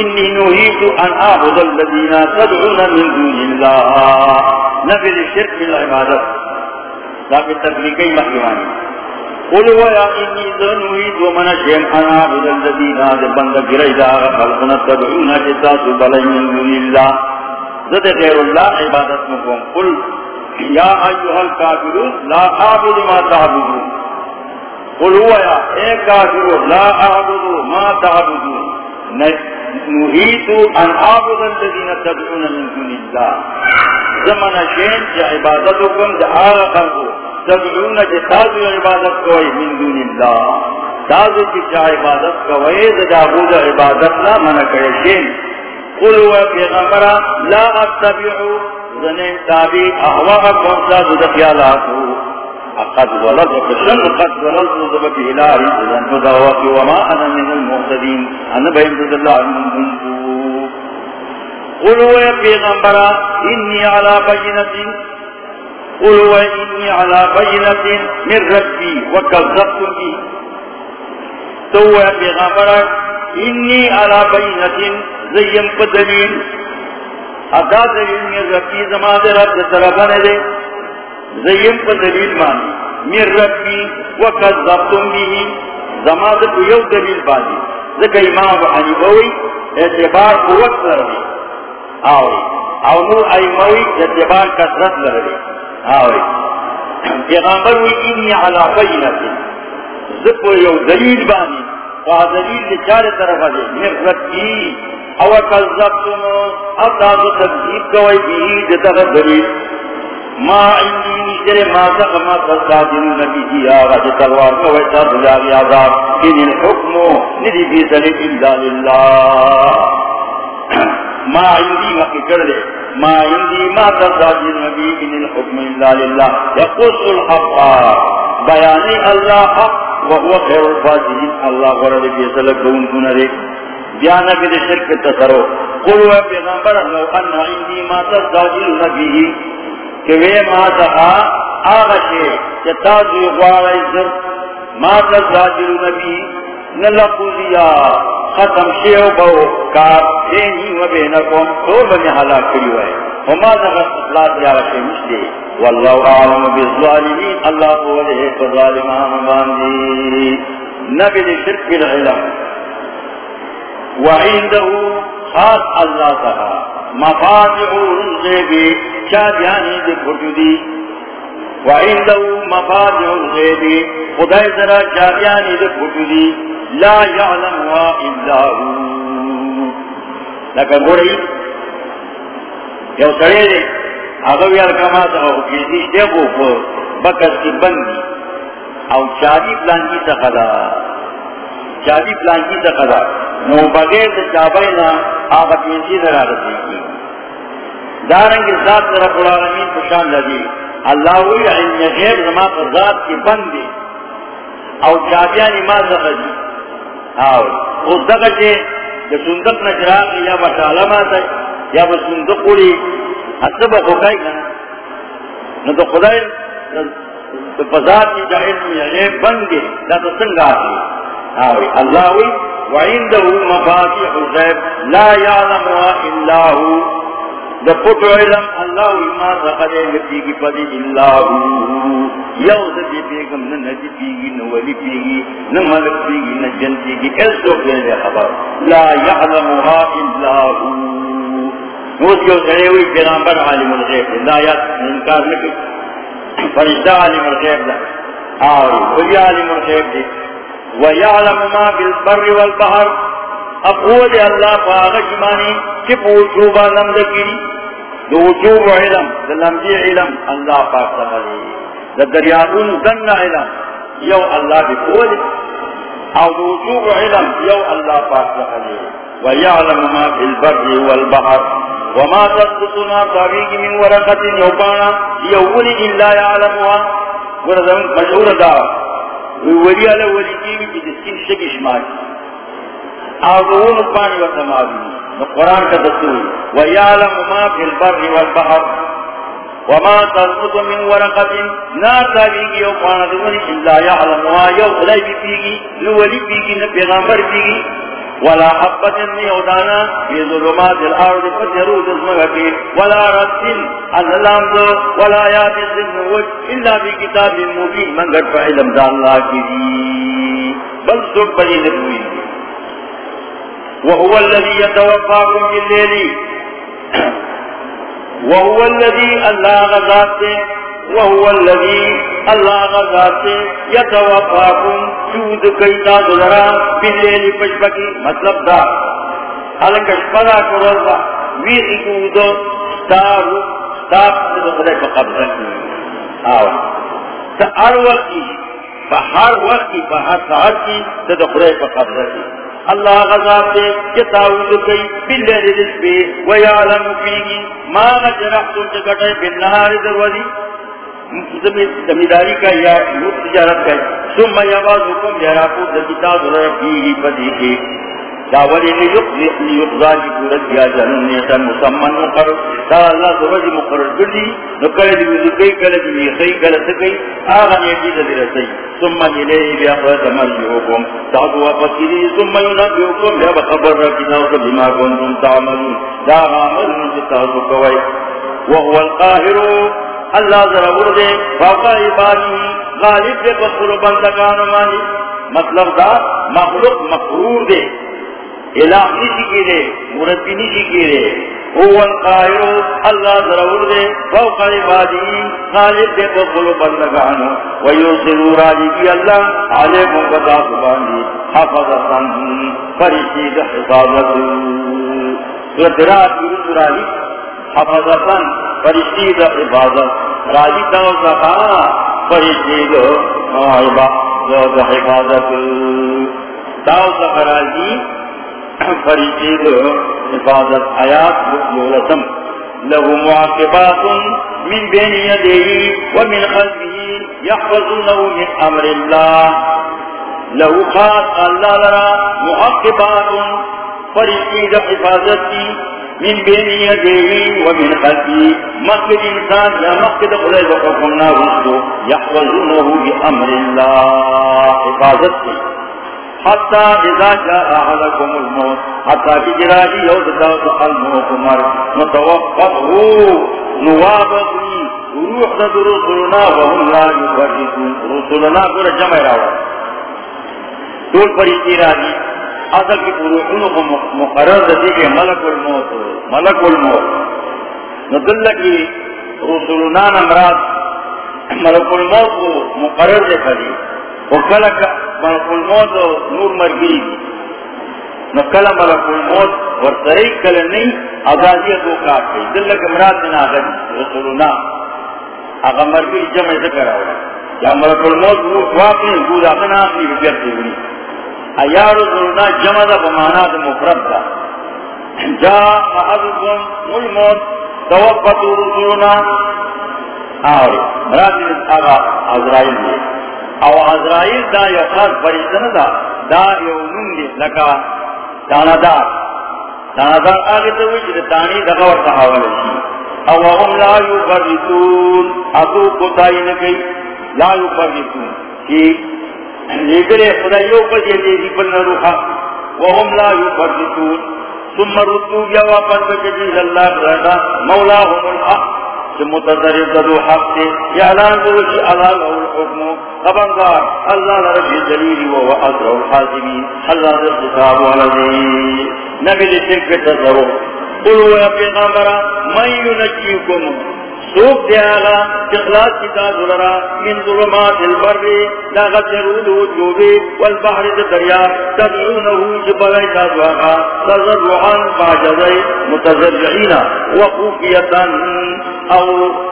انی نوحیت ان آخذ الذین تدعون من دون اللہ نفذ الشرک بالعبادت تاکہ تبلیغی محیوانی قل ويا إني ذنويد ومن شيء أنا عبد الذين هذا بند قريدا خلقنا تدعون جتاس بلي من دون الله. ذات غير الله عبادت مكم قل يا أيها الكافرون، لا أعبد ما تعبدون. قل هو يا، اے کافر لا أعبد ما تعبدون. نهيت أن أعبد الذين تدعون من دون الله زمن شيء عبادتكم دعاء قلبه تدعون جی تازو عبادت کوئی من دون اللہ. تازو کی جا عبادت کوئی دجابود عبادت لا من کرشین قلوا پیغمبرا، لا اتبعو. زنین تابی احواء کونسا زدفیالاتو قد ولد وقشن قد ولد وزبت الہی زن فدعوت وما انا من المعتدین انا بہن اللہ من قلوا يا پیغمبرا انی علا بینتی قل وإني على بينة من ربي وكذبت به. سوى بغمرك إني على بينة. زيم قدلين ادا دلیل من ربی زمان رب طرفان دے زیم پر دلیل مانی من ربی وکذبتم به زمان دے یو دلیل بانی ذکر امام ابو حنیفوی اعتبار قوت لردی آوری او نور ایموی اعتبار کسرت لردی آوری پیغامبر وی، اینی علا بینتی. زپو یو دلیل بانی. و دلیل چار طرف دے مرغت کی او کذبتم او تاسو تکذیب کوئی بھی دتغ دلیل. ما عندی نشتر ما سق ما تصادر نبی جی آغا جی تلوار کوئی تا عذاب ان الحکم ندی فی سلی الا للہ۔ ما عندی مکی کر ما عندي ما تزاد النبي إن الحكم إلا لله يقص الحق بياني الله حق وهو خير الفاتحين الله ورد في سلك دون كنا لك بيانا في الشرك التسرو قلوا بيغمبر لو أن عندي ما تزاد النبي كوي ما تھا تها آغشي يتازو يغوار عزر ما تزاد النبي نلقضيا ختم شیو بو کار دینی و بینکم، تو بنی حلاک کری ہوئے وما ذغت اطلاع دیارا شئی مشتے۔ واللہ اعلم بالظالمین، اللہ قوله فظالمان باندی۔ نبی دی شرک العلم وعنده خاص اللہ تہا۔ مفاتح الغیب شادیانی دی کھٹو وعنده مفاتح الغیب خدای ذرا شادیانی دی لا الا هو. لکه یو سړی دی. هغه ویل کما ته او په کې بندي او چاري پلان کې چاري پلان کې څخه نو بغیر د چابای نه هغه پیسې درارته کی دارنګ ذات رب العالمین په شان لدی الله وی علم غیب زما په ذات کې بندي او چابیانی ما څخه دي آو اس دقا چے کہ سندق نجراق یا بشالا ماتا یا با سندق قولی حتی با خوکائی کنا نا تو خدای تو فضاد کی جائل میں غیب بن گے لا تو سنگا آتی آوی. اللہ وی وعندہو مفاتیح الغیب. لا یعلمها الا ہو دا پتو علم اللہ وی ما سقدے لپی کی پدی اللہ. یو دی پیغم نہ نجی پیگی نہ ولی پیگی نہ ملک پیگی نہ جن پیگی اس کو پہلے خبر. لا يعلمها الا هو نوز یو سڑے ہوئی پیغمبر عالم الغیب. لا یاد انکار نکی فرشتہ عالم الغیب دا. آوری ولی عالم الغیب دی. ویعلم ما بالبر والبحر۔ اقول اللہ فاغش مانی چپ وجوبا لمدکی دو وجوب علم دلمدی علم اللہ پاک سمجھے دا دن علم۔ یو اللہ بھی قول او وجوب علم، یو اللہ پاک لحلی ویعلم ما فی البر والبحر۔ وما تسقطنا طابیق من ورقت یوبانا یولی الا یعلمها۔ ورزم مشہور دا ولی علی ولی کیوی کی دستین شکی ماکی او دون پانی و تمامی قرآن کا دستوری. ویعلم ما فی البر والبحر وما تسقط من ورقت نا تابيگي او قانا یو إلا بی پیگی نو ولی پیگی نو پیغامبر پیگی. ولا حبت حبة يودانا في ظلمات الأرض فترود اسمك ولا رد الظلام دو ولا يابس النوج إلا بكتاب مبين. من قد فعلم دا الله كذي. بل سب بني نبوي. وهو الذي يتوفاكم بالليل وهو الذي اللہ غزات وهو الذي اللہ غزات يتوفاكم چود کئیتا دلرا باللیل پشپکی مطلب دا. حالکہ شپدا کرو دا. ویخی کودو ستارو ستار دخلے پا قبضہ آو. تا ہر وقتی، پا ہر وقتی، پا ہر ساعت کی تدخلے پا قبضہ کی. اللہ غذاب دے کتاود کئی بلیر رسبے ویعلم فیگی ما نجرحتم چکٹے بالنہار دروازی زمیداری کا یا لوٹ تجارت کا ثم یوازکم جراکو دکتاب رفیہی پدی کے داوری لیقضا کی پورت کیا جنون نیتا مسمن مقرر۔ تا اللہ سوزی مقرر کردی نکل دی وزقی کل دی میخی کل سکی آغا نیتی دی رسی۔ ثم نیلی بیا قوات مرجعوکم تاقو واپس کری ثم ینبیوکم بیا بخبر رکی نوکا بما کنتم تعملون۔ دا غامل نتتازو کوئی۔ وهو القاهر اللہ ضرور دے فوقا عبادی، غالب دے بخلو بندگان مانی۔ مطلب دا، مخلوق مقرور دے۔ الہ نشی کی دے مربی نشی کی دے۔ هو القائر اللہ ضرور دے۔ فوق عبادی خالد دے بخلو بندگانو ویوصلو راجی کی اللہ علیکم بتا سبانی حفظ حفظتن فرشید حفاظتو رات یونس رالی حفظتن فرشتی دا حفاظت۔ رالی دا زخا فرشتی دا عبادت حفاظت۔ دا زخا رالی فرشتی دا حفاظت آیات بکلولتم له معاقبات من بين يديه ومن خلفه يحفظونه من أمر الله له خاص الله لرا معاقبات فرشتی فرشتي حفاظتي من بين يديه ومن خلفه. مقد إنسان يا مقد قليل حكمنا رسله يحفظونه بأمر الله. حفاظتي حتى اذا جاء احدكم الموت حتى في جراجي يوز داوت الموت مر نتوقفه نوابقني روح ند رسولنا وهم لا يفرقون رسولنا قول جمع راوة طول فريقي راجي اصل کی روحونو کو مقرر دے کہ ملک الموت ملک الموت۔ ندل کی رسولنا نمرات ملک الموت کو مقرر دے کھلی وکلک ملک الموت نور مرگی۔ نکل ملک الموت ورسری کل نہیں آزادیت وہ کاٹ گئی دلک امراد من آغد رسولنا۔ آغا مرگی جمع ذکر آورا یا ملک الموت نور واقعی بود آخنا آخری بکر دیونی۔ ایا رسولنا جمع دا بمانا دا مفرد دا. جا احدکم الموت توقت رسولنا آوری، مراد من آغا عزرائیل دیئے او عزرائیل دا یو خاص فرشتن دا. دا یو نون دی لکا داندار داندار آگے تو وچ دانی دغا ورطا حوالا شی. او هم لا یو فرشتون اتو کتائی نکی، لا یو فرشتون کی؟ لیکلے خدایو پر یہ دیدی پر نروخا. وهم لا یو ثم ردو گیا واپس بچی اللہ رہتا مولاهم الحق. متضرر دو حق سے اعلان کرو کہ اللہ له الحکم خبردار. اللہ رب الجلیل و هو اسرع الحاسبین اللہ رب الحساب والذی نبی لشرک تصرف قلوا یا پیغمبر من ينجيكم سوک دیاغا اخلاص کی تازلرا من ظلمات البر لا غجرولو جوبی والبحر دریا تدعونه تدعونہو جبغی تازواغا تزرعان باجزی متزرعین، وقوفیتا او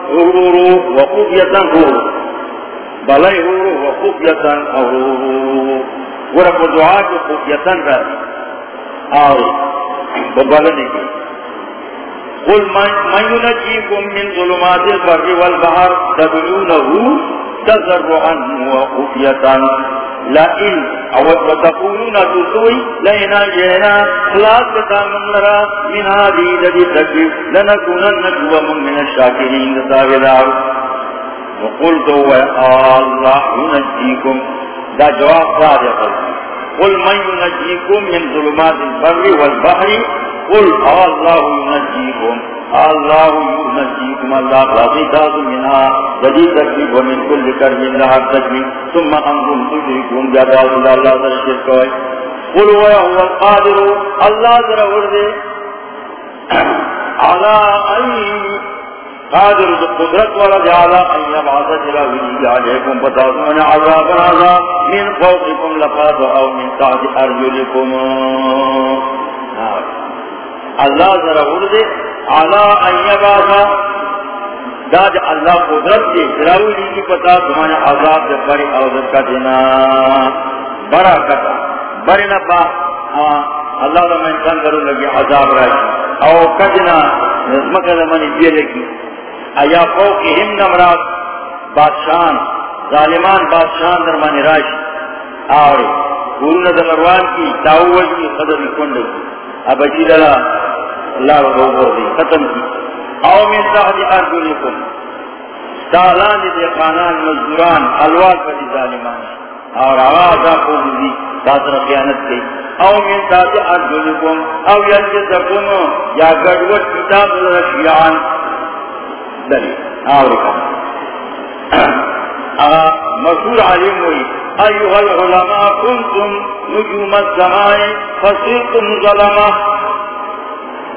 غرورو وقوفیتا غرورو بلائی غرورو وقوفیتا او غرورو ورق دعا جو قوفیتا رہی آوری ببالنے کی قل من ينجيكم من ظلمات البر والبحر تدعونه تزرعا وخفية لئن او وتقولون تسوي لئن جئنا خلاص بتامن لرا، من هذه الذي تكفي لنكونن جوا من الشاكرين تابدار. وقلت هو الله ينجيكم دا جواب صادق قل من ينجيكم من ظلمات البر والبحر قل الله ينجيكم الله ينجيكم الله راضي تاز منها جديد تكليف ومن كل كرب لها تكليف ثم أنتم تشركون بأباز الله الله ذر الشرك قل هو القادر الله ذر ورده على أي قادر قدرت ولد على أن يبعث جلاله عليكم فتعظمون عذاب عذاب من فوقكم لقاد أو من تحت أرجلكم آه. اللہ ذرا اردے اعلیٰ ایباسا داد اللہ قدرت کے ضروری کی پتا تمہارے عذاب جب بڑی عورت کا دینا، بڑا کتا بڑے نبا ہاں، اللہ کا میں انسان کروں لگی عذاب رہی او کجنا نظمک زمانی دیے لگی۔ ایا فو کی ہم نمرات بادشاہ ظالمان بادشاہ درمانی راشی۔ آوری قرون دلروان کی تاوول کی قدر کنڈ کی اب اچھی دلا اللہ رو دی ختم. کی او من تحت ارجلکم سالان دی خانان مزدوران. الوال پر دی ظالمان. اور آواز آقو دی داتر خیانت کی او من تحت ارجلکم او یلجزکم یا گڑوٹ کتاب رشیعان دلی آوری کم مشہور علم ہوئی۔ ایوہ العلماء کنتم نجوم الزمان فصلتم ظلمہ۔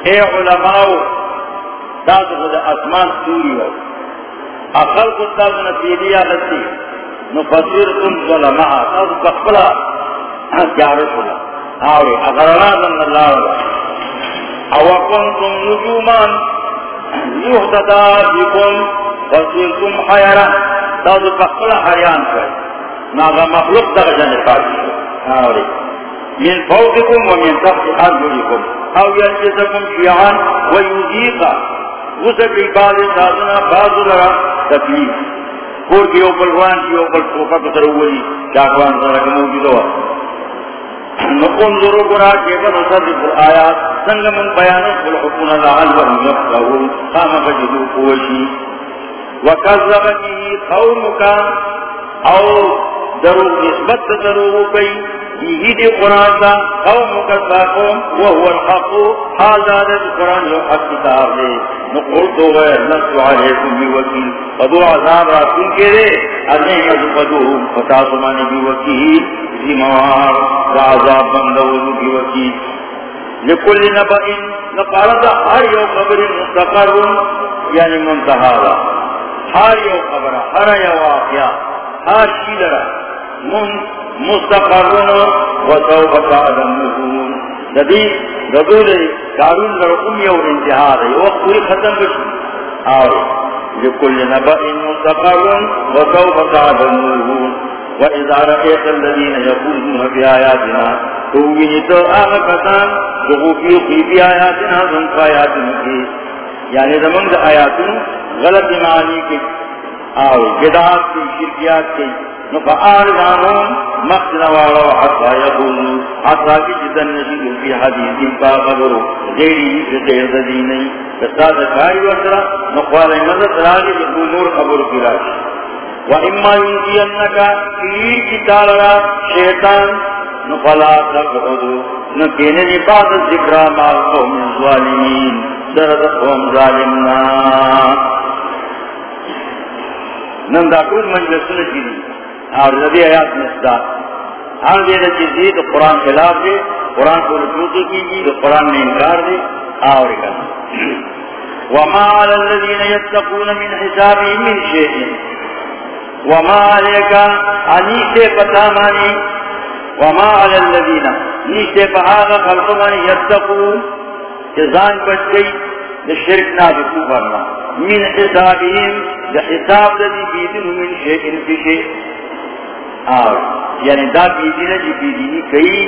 اے علماء، داد خود اسمان سوری ہو۔ اخل کو تاز نتیلی آلتی۔ نفصلتم ظلمہ۔ تاز بخبلا جارش ہوگا آوری، اگر اللہ اللہ او کنتم نجومان۔ یحتدا بکم فسیلتم حیرا تازو پخلا حریان کر ناغا مخلوق دا جن پاکی ہاں آوری من فوقکم ومن تحت ارجلکم۔ او یلجزکم شیعان ویوزیقا وزکی بعض سازنا بعض لرا تکلیف۔ کور کی اوپر روان کی اوپر ٹوکا کتر ہوئی چاکوان سرک موجود ہوا۔ نقوم ذرو گنا کیفا نصدق الآیات۔ سنگ من بیانت بالحکون لعلهم یفقهون قام فجدو قوشی۔ وکذب به قومك او درو نسبت درو یہ دی قرآن دا وهو الحق هذا حق کتاب نقول تو علیکم وکیل عذاب کے وکیل عذاب وکیل ہر یو خبر مستقر یعنی منتحالا ہر یو خبر ہر یو واقعہ، ہر شیدر من مستقرون وسوف تعلمون دبی دبول دارون لرقم یو انتحار یو وقت پوری ختم بشی آوری لکل نبئن مستقرون وسوف تعلمون وَإِذَا رَأَيْتَ الَّذِينَ يَقُولُونَ فِي آيَاتِنَا توگی تو آغا کسان، جو خوفی خوفی آیاتنا زنف آیاتن کی۔ یعنی زمان دا آیاتن غلط معنی کی آوی جدات کی شرکیات کی نفعال دانون مقصد والا حتی یقولو حتی کی جدن نشید فی حدیثی پا قبرو غیری سے غیر ددی نہیں کستا دکھائی وطرا نقوال مدد راگی جو نور قبر کی راشی وَإِمَّا يُنْزِيَنَّكَ فِي كِتَالَرَا شَيْطَانِ نفلا تقعدو نکین نفاد ذکرہ مال قوم الظالمین درد قوم ظالمنا. کل اور نبی آیات ہر چیزی تو قرآن خلاف دے قرآن کو رجوع کی جی تو قرآن نے انکار دے آور کرنا وما على الذين يتقون من حسابهم من شيء. وما عليك أنيك فتاماني وما على الذين نیشتے پہاگا خلق من یتقو جزان بچ گئی لشرک نابکو برنا من حسابهم لحساب لدی بیدن من شیئن فی شیئ آر یعنی دا بیدن جی بیدنی کئی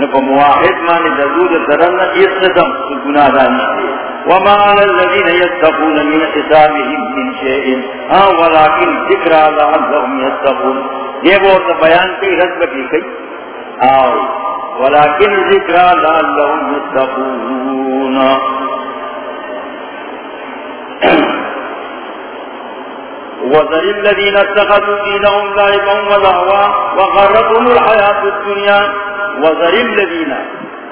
نکو مواحد مانی دزود ترن اس قدم گناہ دانشتے وما على الذين يتقون من حسابهم من شيء ها ہاں، ولكن ذكر لعلهم يتقون یہ وہ بیان کی رد کی کئی۔ آئی ولكن ذكرى لعلهم يتقون۔ وذر الذين اتخذوا دينهم لعبا ولهوا وغرتهم الحياة الدنيا۔ وذر الذين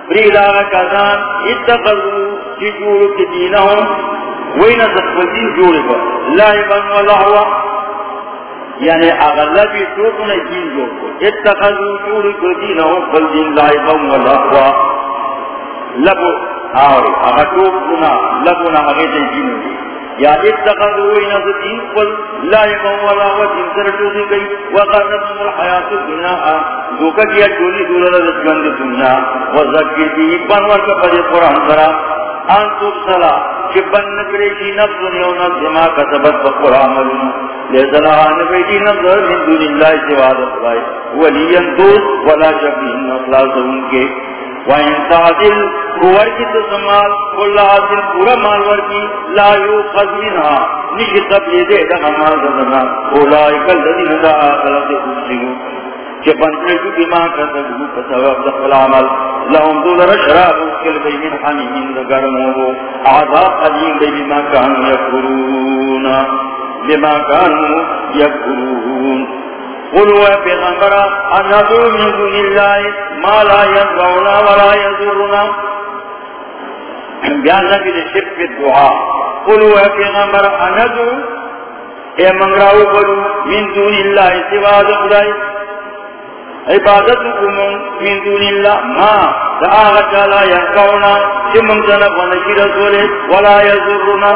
بريلا كذان اتخذوا جورك دينهم وين تخفزين جورك لعبا ولهوا یعنی اغلب ٹوٹ نے دین جو کو، اتخذوا جوڑ کو دین ہو، بل دین لائقا والاقوا لبو آوری اغا ٹوٹ کنا لبو نا اغیت دین دی یا اتخذوا اینا دین قل لائقا والاقوا دین سر ٹوٹی گئی. وغرنم الحیات الدنیا، دوکا کیا جولی دولر رسگند دنیا. وزکی دی بنور کا پدی قرآن سرا انتو صلاح کہ بن نکرے کی نفس نیو نفس ما کسبت بقر عملون لیسا لہا نکرے کی نفس من دون اللہ سواد اخلائی ولین دوست، ولا شبیہن اخلاص ان کے۔ وَإِن تَعْدِلْ قُوَرْ کی تسمال قُلَّ عَدِلْ پورا مالور کی، لا یو قَذْمِنْهَا نشتب یہ دے دہا مال ددنا اولائک الذین دا آخلت کہ بنتے کی بیمان کا تجھو فسواب دخل عمل لهم دول رشراب اکل بی من حمیم دگرمو عذاب قدیم بی بما کانو یکرون بما کانو یکرون قلوا من دون اللہ ما لا ولا بیان نبی دے قلوا اے منگراو قلو من دون اللہ سوا دخلائی. عبادتكم من دون الله. ما دعاغت لا ينقونا جمن جنب ونشي رسوله ولا يزرنا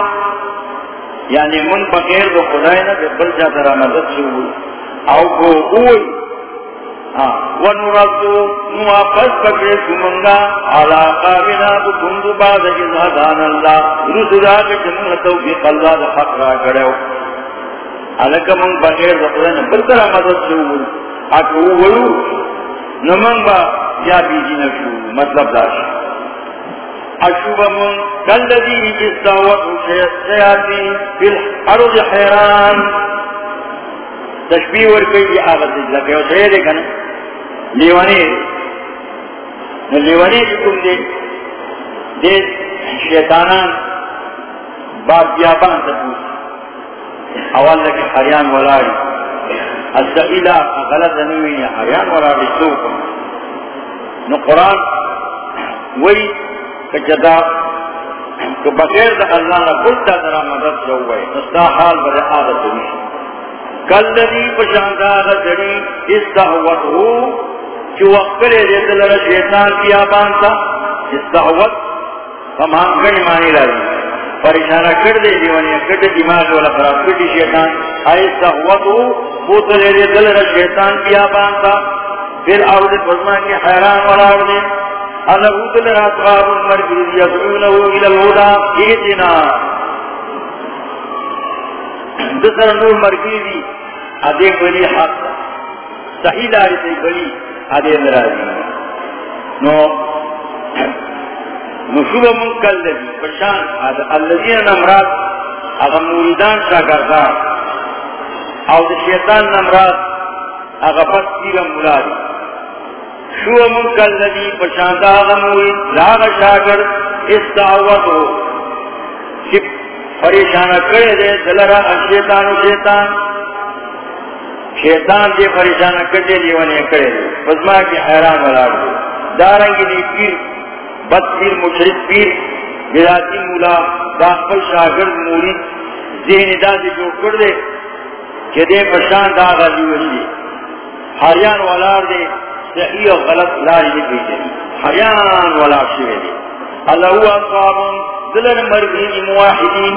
يعني یعنی من بغير بخدائنا ببل جا ترى مدد شو او کو اوئی ونردو موافظ پکڑے سمنگا علاقہ بنا بکندو بعد جزا دان اللہ رسولا کے جنگ توفیق اللہ دا حق را کرے ہو علکہ من بغیر دقلن بلتر مدد شو اکو با یا بیجی نشو مطلب داشت. اشوب من کالذی استعوت شیاتی فی الارض حیران. تشبیح ورکی یہ آغت لگے ہو کنا لیوانی لیوانی جکم دے دے شیطانان باب بیابان تبوس اول لکی حریان ولاری الزقیدہ غلط نوی حریان ولاری سوکم نو قرآن وی کجدا کہ بغیر دا اللہ نے کلتا درہ مدد جو ہوئے نستا حال بڑے عادت ہوئی۔ کلدی پشاندار جڑی استحوت ہو جو اکرے دے دلر شیطان کی آبان تھا استحوت ہمان گنی مانی رہی پریشانہ کر دے دیوانی، کٹ دماغ والا خراب کٹی شیطان۔ آئی استحوت ہو بوتلے دے دلر شیطان کی آبان تھا پھر عرض فرما کی حیران والا عرض اللہ دلر اطغاب المرگی یدعونہو الى الہدا ایتنا دسر نور مرگی ادے بلی حق صحیح داری سے بلی ادے نرازی نو نشوب منکل لگی پرشان اللذین نمراد اغا موریدان شاکردان او دا شیطان نمراد اغا پس تیرا مرادی شو منکل لگی پرشان دا اغا مورید لاغ شاکرد استعوتو پریشانہ کرے دے، دلرا شیطان شیطان. شیطان دے پریشان کٹے لیوانے کرے دے. فضما کی حیران والا دارنگی دی پیر بد پیر مشرک پیر بیراتی مولا، داخل شاگرد موری ذہن دا دے جو کر دے، کہ دے پرشان دا غازی ولی دے۔ حریان والا دے، صحیح و غلط لاری دے بیجے حریان والا شوے دے۔ اللہ ہوا صحابون دلن مرگین مواحدین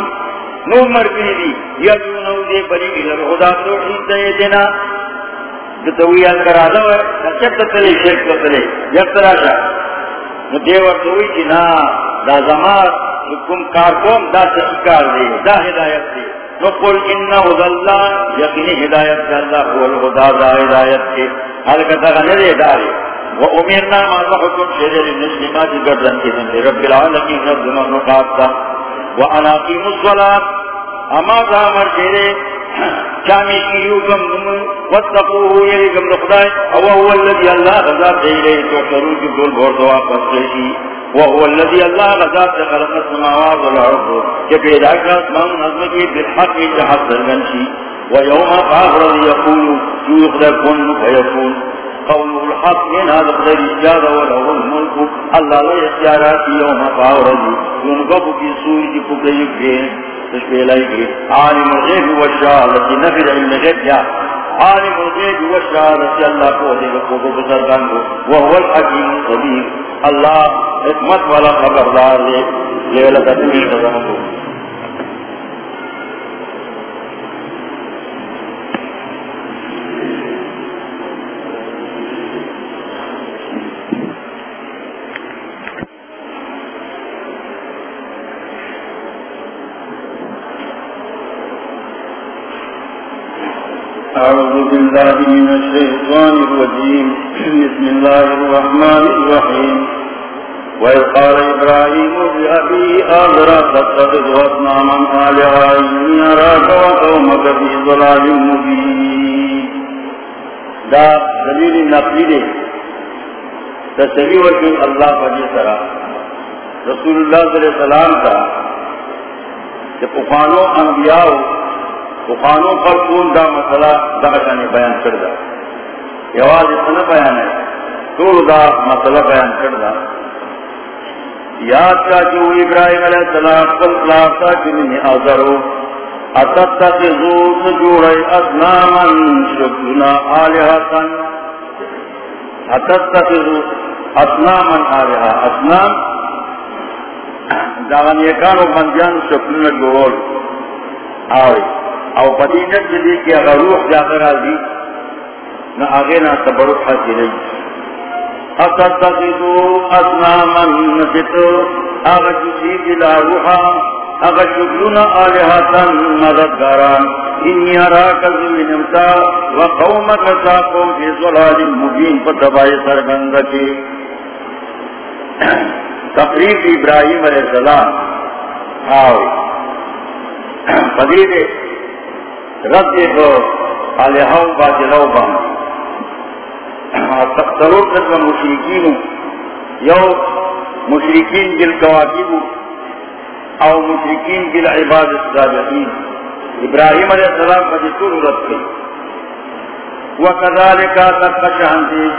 نو مرکنی دی۔ یدونو دے بری الر خدا توحید دے دینا۔ دتوی اندر آدھو ہے نچت تلے شرک تلے یکتر آشا نو دے چی نا دا کار کوم، دا دے دا ہدایت دے نو قل انہا حد اللہ یقینی ہدایت دے اللہ قول خدا دا ہدایت دے دارے گردن کے دن رب العالمین، رب المخلوقات کا الصلاة. اما ذا مرجرے چامی کیو کم دم واتقوه یری کم دخدای او هو الذي الله غزات دیلے تو شروع کی دول بھور دعا پس کی وهو الذي الله غزات خلق السماوات والارض کہ پیدا کر اسمان نظم کی بالحق جہاں سرگنشی ويوم فاغر يقول يخلق كن فيكون قوله الحق من هذا قدر الجاد وله الملك. الله لا يسيارات يوم فاورد ينقب في سوء دي فقه يكفين تشبه لايك عالم الغيب والشهادة نفر علم الغيب يا عالم الغيب والشهادة الله قوة لقوة بسرقانه وهو الحكيم الصديق الله حكمت ولا خبردار. ليلة تنمي تزمته أعوذ بالله من الشيطان الرجيم. بسم الله الرحمن الرحيم. وإذ قال إبراهيم بأبي آذرا تتخذ أصناما آلهة إني أراك وقومك في ضلال مبين. دا دلیل نقلی دے تصویر وکی اللہ پجی سرا. رسول اللہ صلی اللہ علیہ وسلم کا. کہ پخانو انبیاء بخانوں پر کون دا مسئلہ دا نے بیان کر دا یواز اتنا بیان ہے۔ تو دا مسئلہ بیان کر دا یاد کا جو ابراہیم علیہ السلام قل پلاسا جنہی آزرو اتتخذو سجوڑی اصناما شکنا آلہتا۔ اتتخذو اصناما آلہا۔ اصنام داغن یکانو بندیان شکنا جوڑول آوئی او بدینت جدی کی اگر روح جاکر آزی نہ آگے نہ تبرک حاصل اتتخذو اسناما نسیتو آغا جسی بلا روحا آغا شکلنا آلہتا مددگاران. انی اراک زمینمتا وقومک ساقوم فی ظلال مبین فتبائی سرگندکی تقریب ابراہیم علیہ السلام. آوئی فدید رد کو آلہاؤ باجلو باندھ تقتلوا قسم مشرکین یو مشرکین بالکواکب او مشرکین بالعباد الصالحین۔ ابراہیم علیہ السلام کا جسور رد کی وکذالک تقشعنتی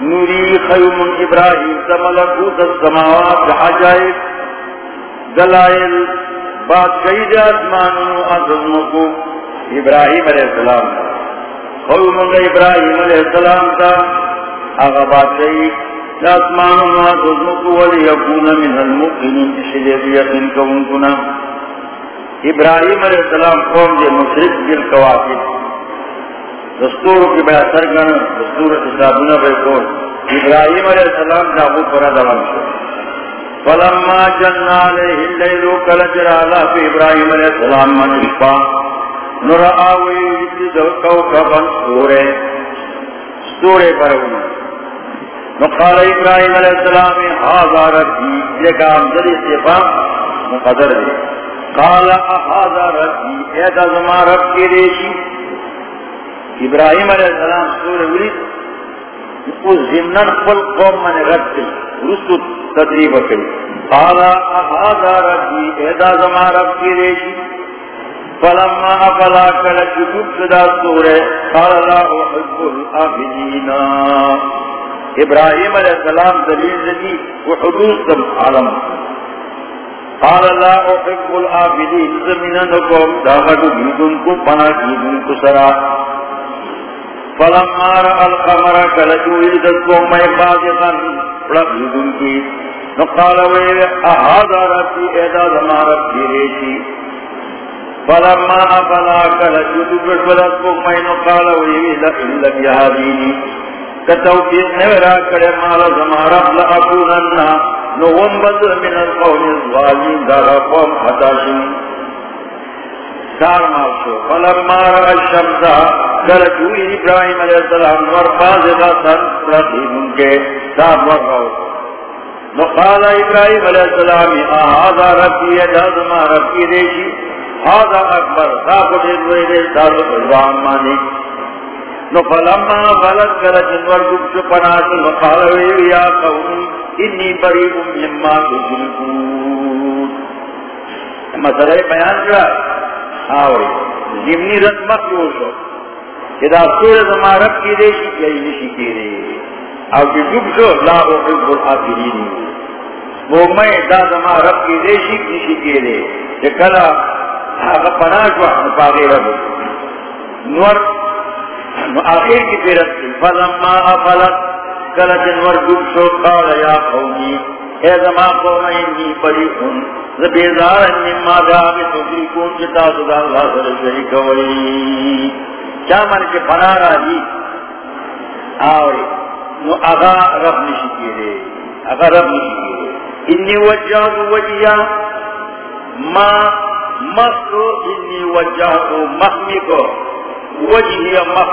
نوری خیم ابراہیم تملکوت السماوات عجائب دلائل بات قید اسمان و عظمکو ابراہیم علیہ السلام قوم ابراہیم علیہ السلام تا۔ آغا بات لاسمان ما تزمکو ولی من المقینین شلیب یقین کون ابراہیم علیہ السلام قوم دے مشرک بالکواکب دستور کی بیا سرگن، دستور حسابنا بے کون ابراہیم علیہ السلام جابو پرا دوان شو فلما جننا علیہ اللیلو کلجر آلہ فی ابراہیم علیہ السلام من اشپا کوکبن سورے سورے پر نقال ابراہیم علیہ السلام حاضا ربی یہ کام مقدر دے قال حاضا ربی زمان رب کی ریشی ابراہیم علیہ السلام سورے اس زمنان قل قوم من رسو تدریب کری قال ربی زمان رب کی ریشی فلما افلا کل جدوب صدا سورے قال اللہ احب العابدین ابراہیم علیہ السلام دلیل زدی وحدوث دم عالم. قال اللہ احب العابدین زمیننکم دامت جیدن کو پنا جیدن کو سرا. فلما رأى القمر کل جوید کو میں بازقا پڑک کی. نقال ویل احادا ربی، ایدا زمارت کی ریشی. فلما افلا کل جدو بشبلت کو مینو قال ویوی لئن لم یهدینی کتوفیق نورا کرے مالا زمارا لأکوننا نوون بدر من القوم الظالین دارا قوم حتاشن سار مارشو فلما رأى الشمسا کل جوئی ابراہیم علیہ السلام ورفاظتا سن رسیبن کے سار ورغو نقال ابراہیم علیہ السلام آہادا ربی اجازما ربی ریشی هذا اکبر صاحب دیر ویدے صاحب قربان مانی نو فلما فلت کل جنور گبش پناس وقالوی یا قومی انی بری ام مما تجلکون مسئلہ بیان کرا آوری. زمنی رد مخلوش ہو. کہ دا سور زمارت کی دیشی یہی نشی کی دے. او کہ گبشو لا احب الحافرین وہ میں دا زمارت کی دیشی نشی کی دے. کہ کلا آگا پاگی رب نور آخر کی پیرت فلما افلت کلت نور گب شو، قال یا قومی اے قوم انی زبیزار جتا صدا اللہ صلی شریک کیا من کے پناہ را آوری. نو آگا رب نشی دے آگا رب نشی دے انی وجہت ما مخو انی وجہتو محمکو وجہی مخ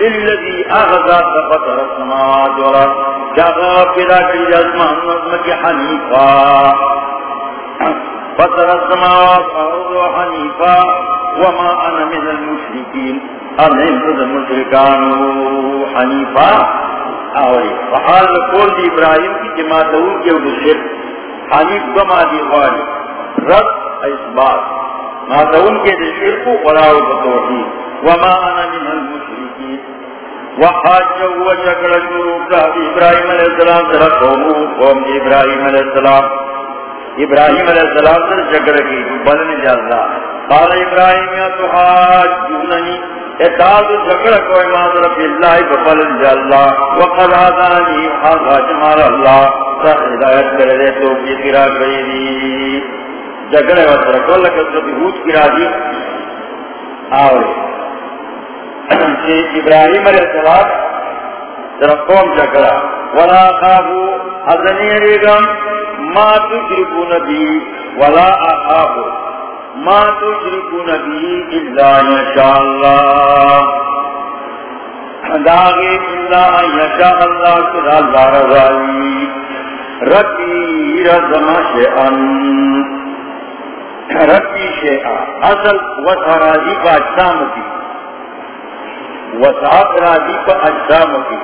للذی اغذا تفتر السماوات ورد جاگا پیدا کری ازمان نظمک حنیفا فتر السماوات ورد حنیفا وما انا من المشرکین انا من المشرکانو حنیفا آوری فحال قول دی ابراہیم کی جماعتوں کے ادھر حنیف گما دی غالی. رد اثبات ہاں، ما دون کے شرک ولاو بتوحید وما انا من المشرکین وحاج و شکر شروع کا ابراہیم علیہ السلام سر قوم قوم ابراہیم علیہ السلام۔ ابراہیم علیہ السلام سر شکر کی بلن جازا قال ابراہیم یا تو حاج تحاجوننی اتاد شکر کوئی مادر فی اللہ بلن جازا وقد آدانی حاضا جمال اللہ سر ہدایت کردے تو کی قرآ قیدی جگڑے و سرکول لکت کی راضی۔ آوے۔ کہ ابراہیم علیہ السلام ذرا قوم چکرا ولا خافو حضنی ریگم ما تشرکو نبی ولا اخافو ما تشرکو نبی الا انشاء اللہ داغی اللہ یشاء اللہ کدا اللہ رضائی ربی رزم شیئن ربی شیئن اصل وسع راضی پا اجسام کی۔ وسعت راضی پا اجسام کی۔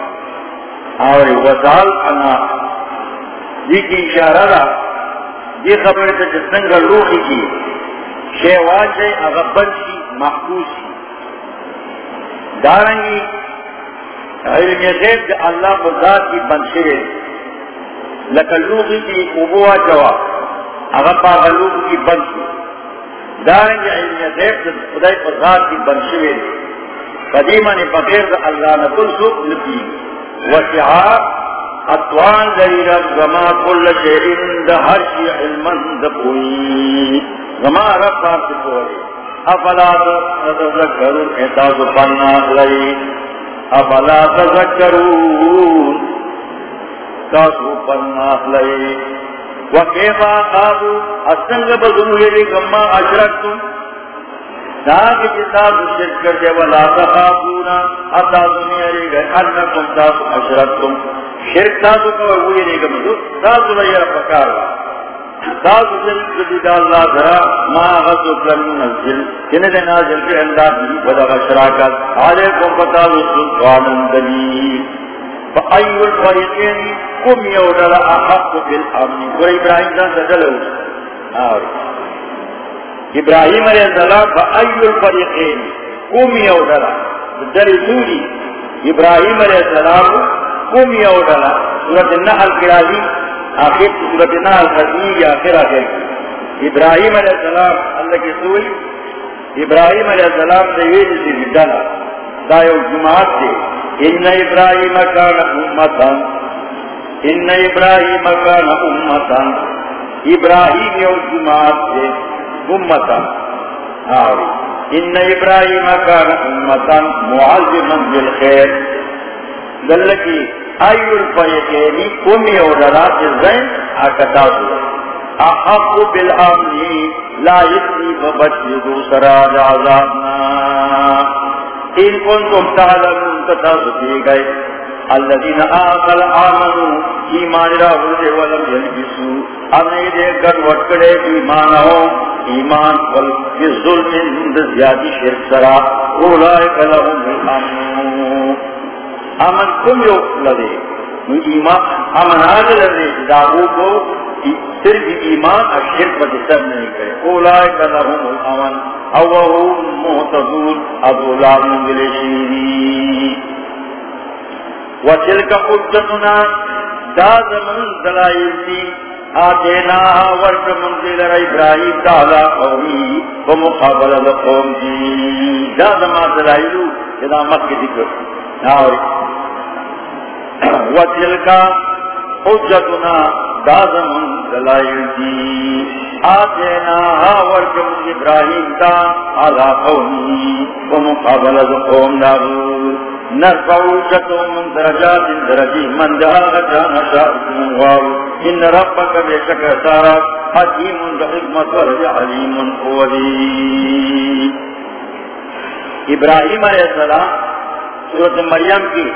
اور وسعل انا۔ یہ کی اشارہ را یہ خبر تا جسنگا لوخی کی۔ شیوان شیئ اغبن شی، محبوس شی۔ دارنگی، علم غیب دا اللہ بزاد کی بنشرے لکلوغی کی ابوا جواب اگر پا کی بنشو دارنگی علم غیب دا خدای بزاد کی بنشرے قدیمہ نے بغیر دا اللہ نکل سوک نبی وسعا اتوان دریرت زما کل شئرین دا ہر شی علمن دا کوئی زما رب بار سکوئے افلا تذکرون احتاز پننا لئی افلا تذکرون تاسو پناہ لیے وکیفا آبو اسنگ بزنویری کما اشرکتم داکی جتاسو شرک کر دے ولا تخافونا اتاسو نیری گئے انکم تاسو اشرکتم شرک تاسو کوئی گمزو تاسو لیے پکاروا تاسو شرک جدید اللہ ذرا ما غزو کلم نزل جنہ نازل کے اللہ بھی ودا شراکت علیکم فتالو سلطان دلیل فأي الفريقين قم يودل أحق بالأمن. قول إبراهيم ذا سجلو إبراهيم عليه السلام فأي الفريقين قم يودل بالدل سوري إبراهيم عليه السلام قم يودل سورة النحل كرازي آخر سورة النحل خزمي آخر آخر. إبراهيم عليه السلام الله كسوي. إبراهيم عليه السلام سيويد سيدنا دا يو جماعت دي. ان ابراہیم کان امتا ان ابراہیم کان امتا ابراہیم یو جماعت دے امتا آوری ان ابراہیم کان امتا معظما بالخیر دلکی ایو الفیقینی کمی اوڈرا جزین آکتا دو احق بالامنی لا یکنی ببچی دوسرا جازانا ان کنتم تعلمون تتاسفی گئے الذین آقل آمنوا ایمان راہل دے ولم یلبسو امی دے گھر وٹکڑے ایمان ہو ایمان پل کی ظلم اند زیادی شرک سرا. اولائک لهم الامن امن کم یو لدے ایمان امن آگل لدے داغو کو صرف ایمان اور شرک پر سب نہیں کرے اولائک لهم الامن او هم مهتدون ابو لام گلشیری وتلك حجتنا، دا زمن دلائل دی آتینا ورد منزل را ابراہیم تعالی قومی ومقابل قوم دی دا زمان دلائلو، جدا مکہ ذکر۔ ناوری وتلك حجتنا دا دلائل دی آتینا ورد منزل ابراہیم تعالی قومی ومقابل قوم دارو نرفعو شتو من درجات درجی من جاء جانا شاء واو ان ربك بشك سارا حكيم ورد ابراہیم علیہ السلام سورت مریم کی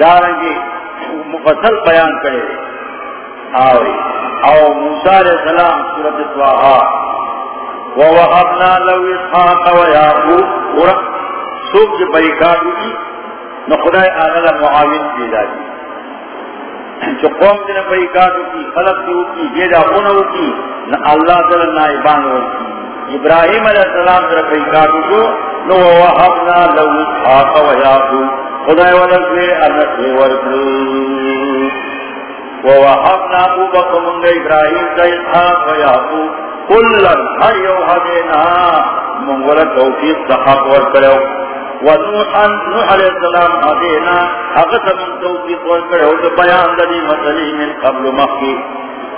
دارنگی مفصل بیان کرے۔ آوری۔ او موسیٰ علیہ السلام سورت تواہا ووہبنا لو اسحاق ویعقوب ورق سوک جی بیکارو کی نو خدای آغلا معاون پیدا کی جو قوم دن بیکارو کی خلق دیو کی جیدہ خونو کی نو اللہ دل نائبان ورکی ابراہیم علیہ السلام در بیکارو کو نو وحبنا لو اسحاق و خدای ولکلے انسی ورکلو ووحبنا ابوبک منگ ابراہیم دا اسحاق و یعقوب کلن ہر یو حدینا منگولا توفیق تحق ورکلو ونوحا، نوح علیہ السلام حدینا حقت من توفیق ورکلو بیان لدی مسلی من قبل مخی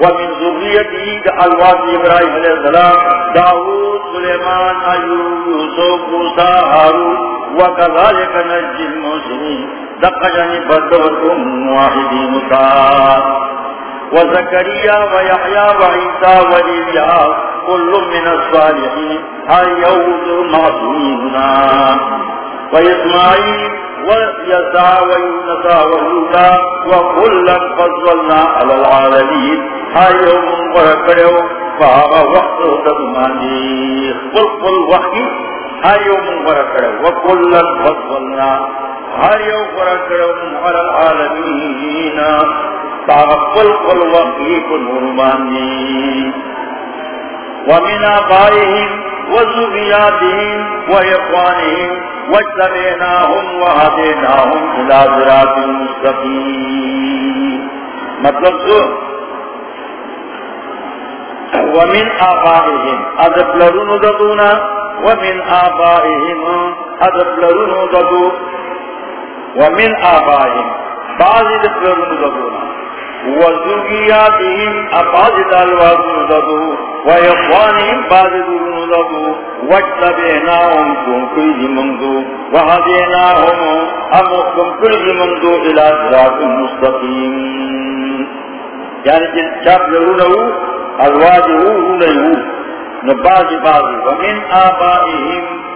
ومن ذریتی دا الواد ابراہیم علیہ السلام داود سلیمان، ایوب، یوسف، موسیٰ حارون وكذلك نجي المسلمين دقجني بدركم بدوركم واحدين وزكريا ويحيى وعيسى وليليا كل من الصالحين هل يوض معصوميننا وإسماعيل ويسعى ويونسى وهودا وكلا فضلنا على العالمين. هل يوم وركروا فهذا وقت تدماني خلق الوحي هل يوم وركروا وكلا فضلنا. هل يوم على العالمين. تاغفل قل وقیق نورمانی ومن آبائهم وزبیاتهم ویقوانهم واجتبیناهم وحدیناهم الى ذرات المستقیم مطلب سو، ومن آبائهم ادب لرون ددونا، ومن آبائهم ادب لرون ددو، ومن آبائهم بعض ادب لرون ددونا۔ وزوجياتهم أبعد دالوازن ذدو وإخوانهم بعد دون ذدو واتبعناهم كم كل منذ وهديناهم أمكم كل منذ إلى صراط مستقيم يعني جن شاب لرونه الواجه رونه نباز بازي ومن آبائهم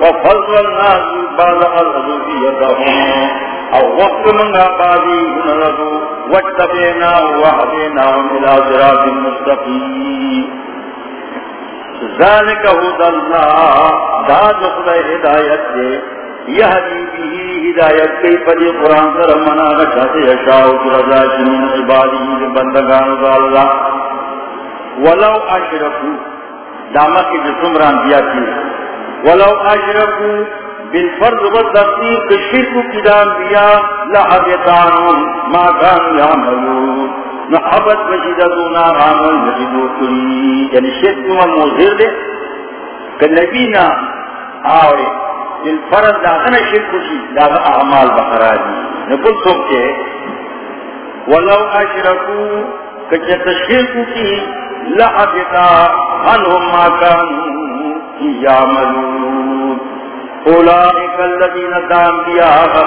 النضبو وفضلنا بعض الأذوبيتهم أو وقت منها بعضي هنا واتبعنا وحديناهم إلى ذلك هدى الله. داد دے. قرآن سرمنا غشات يشاء رضا من عباده بندگان الله ولو أشركوا دامك جسمران دياتي ولو أشركوا بالفرض والتفسير كشرك كدام بيا لحبطانهم ما كانوا يعملون. نحبت مجددونا عمل مجدو كري يعني شرك وموزر ده. كالنبينا آوري بالفرض داخنا شرك شي داخل أعمال بخراجي نقول سوكي ولو أشركوا كجت الشرك كي لحبطا عنهم ما كانوا يعملون. اولائک الذین دام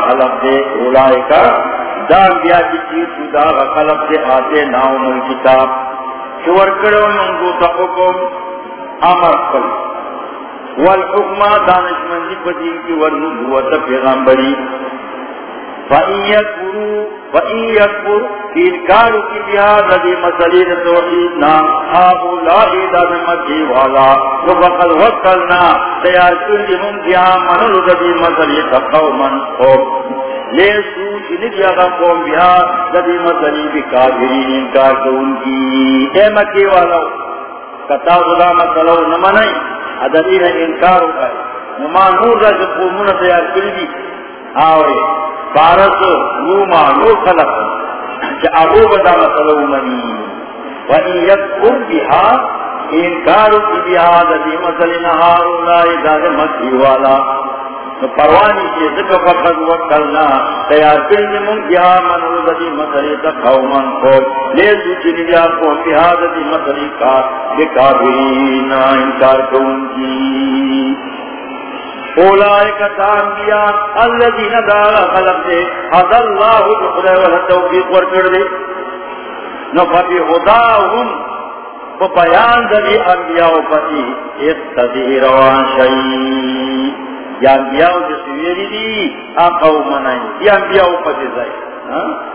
خلق دے اولائک دام کی چیز خلق دے آتے الکتاب کرو منگو امر کل. دانش مندی پدین کی ورنبوت پیغمبری. يَكْفُرُوا فَإِن يَكْفُرْ إِنْكَارُ کی بِهَذَا دِي مَسَلِينَ تَوْحِيدْنَا هَؤُلَاءِ دَنَمَتِي وَعَلَا وَفَقَدْ وَكَّلْنَا تَيَارْ كُلِّ مُنْ بِهَا مَنُلُ دَدِي مَسَلِينَ قَوْمًا قَوْمًا لیسو چنگی اگا قوم بها دبی مسلی بکافرین انکار کون کی اے مکی کتا خدا مسلو ادبین انکار ہوگا نور تیار آوے فارس روما نور خلق کہ ابو بدا مسلو منی وَإِن يَكْفُرْ بِهَا انکارو کی بِهَا دَدِي مَسَلِ نَهَارُ لَا اِذَا مَسِي وَالَا۔ پروانی کے ذکر فقد وکلنا تیار کرنی من بیا من رضی مسلی تقومن کو لے سوچنی بیا کو بہادتی مسلی کا بکابرین، انکار کون کی۔ اولائک تانبیاء الذین دارا خلق دے، حد اللہ جخدہ و توفیق ورکر دے۔ نفتی خداهم بپیان دلی انبیاء و پتی اقتدی روان شئی۔ یا انبیاء جس ویری دی، آقا و منائی۔ یا انبیاء و پتی زائی۔ ہاں؟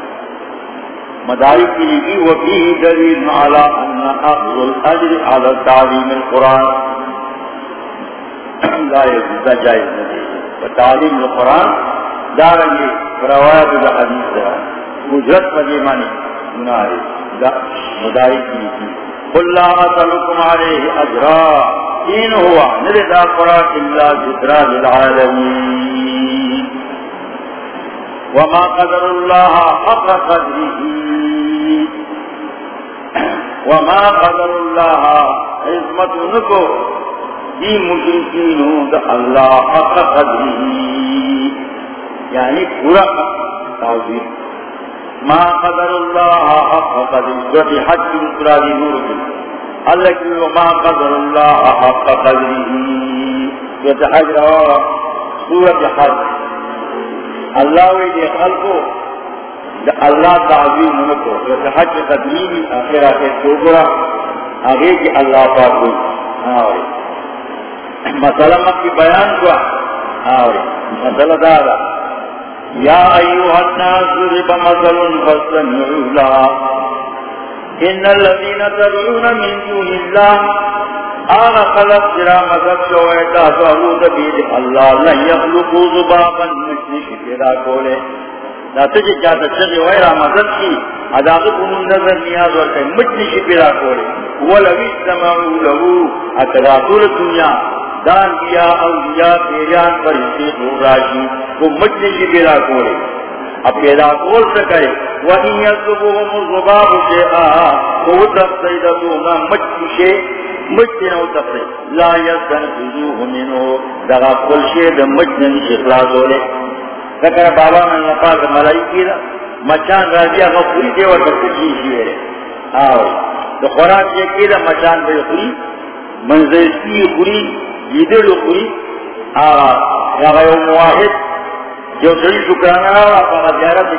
مداری کی لگی وفیہ دلیل علا ان اخذ الاجر تعلیم القرآن لا یجزا جائز القرآن دارنگی روایت دا حدیث دا. دا کی لگی قل لا اسلکم علیہ اجرا این ہوا ندے دا قرآن اللہ ذکرہ للعالمین وما قدر الله حق قدره. وما قدر الله عظمت نکو. دی مشرکین دا اللہ حق قدره. یعنی پورا تعظیم ما قدر الله حق قدره. جو حج کی مقراری نور کی. اللہ کی وما قدر الله حق قدره. جو حج روا سورت حج. اللہ وی دے خلقو، دا اللہ تعظیم منکو جو حج قدیمی، آخر آخر توبرا آگے کی اللہ پاکو آوری۔ مسئلہ مکی بیان کو آوری۔ مسئلہ دادا یا ایوہ الناس رب مسل فاستمعوا لها ان الذين تدعون من دون الله آغا خلق جرا مذہب جو ایتا سوالو دبید اللہ لن یخلقو زبابا مجنش پیدا کولے۔ لا تجی جاتا چگی ویرا مذہب کی، اداغ کنون نظر نیاز ورکے مجنش پیدا کولے۔ ولوی سمعو لہو اکدا دنیا دان دیا اولیاء پیریان پر اسی دور راشی وہ مجنش پیدا کولے۔ اب پیدا کول سکے وہی یزبوہم الزباب شیئا، تو تب سیدتونا مجنشے مجنن او تفری لا یزن منو دغا کل شید ہو لے ذکر بابا من ملائی کی دا مچان راضی آگا خوری دے شیئے آو خوراک یہ کی دا مچان بے خوری خوری جیدل خوری یا مواحد جو سری شکرانا آغا پاگا زیارت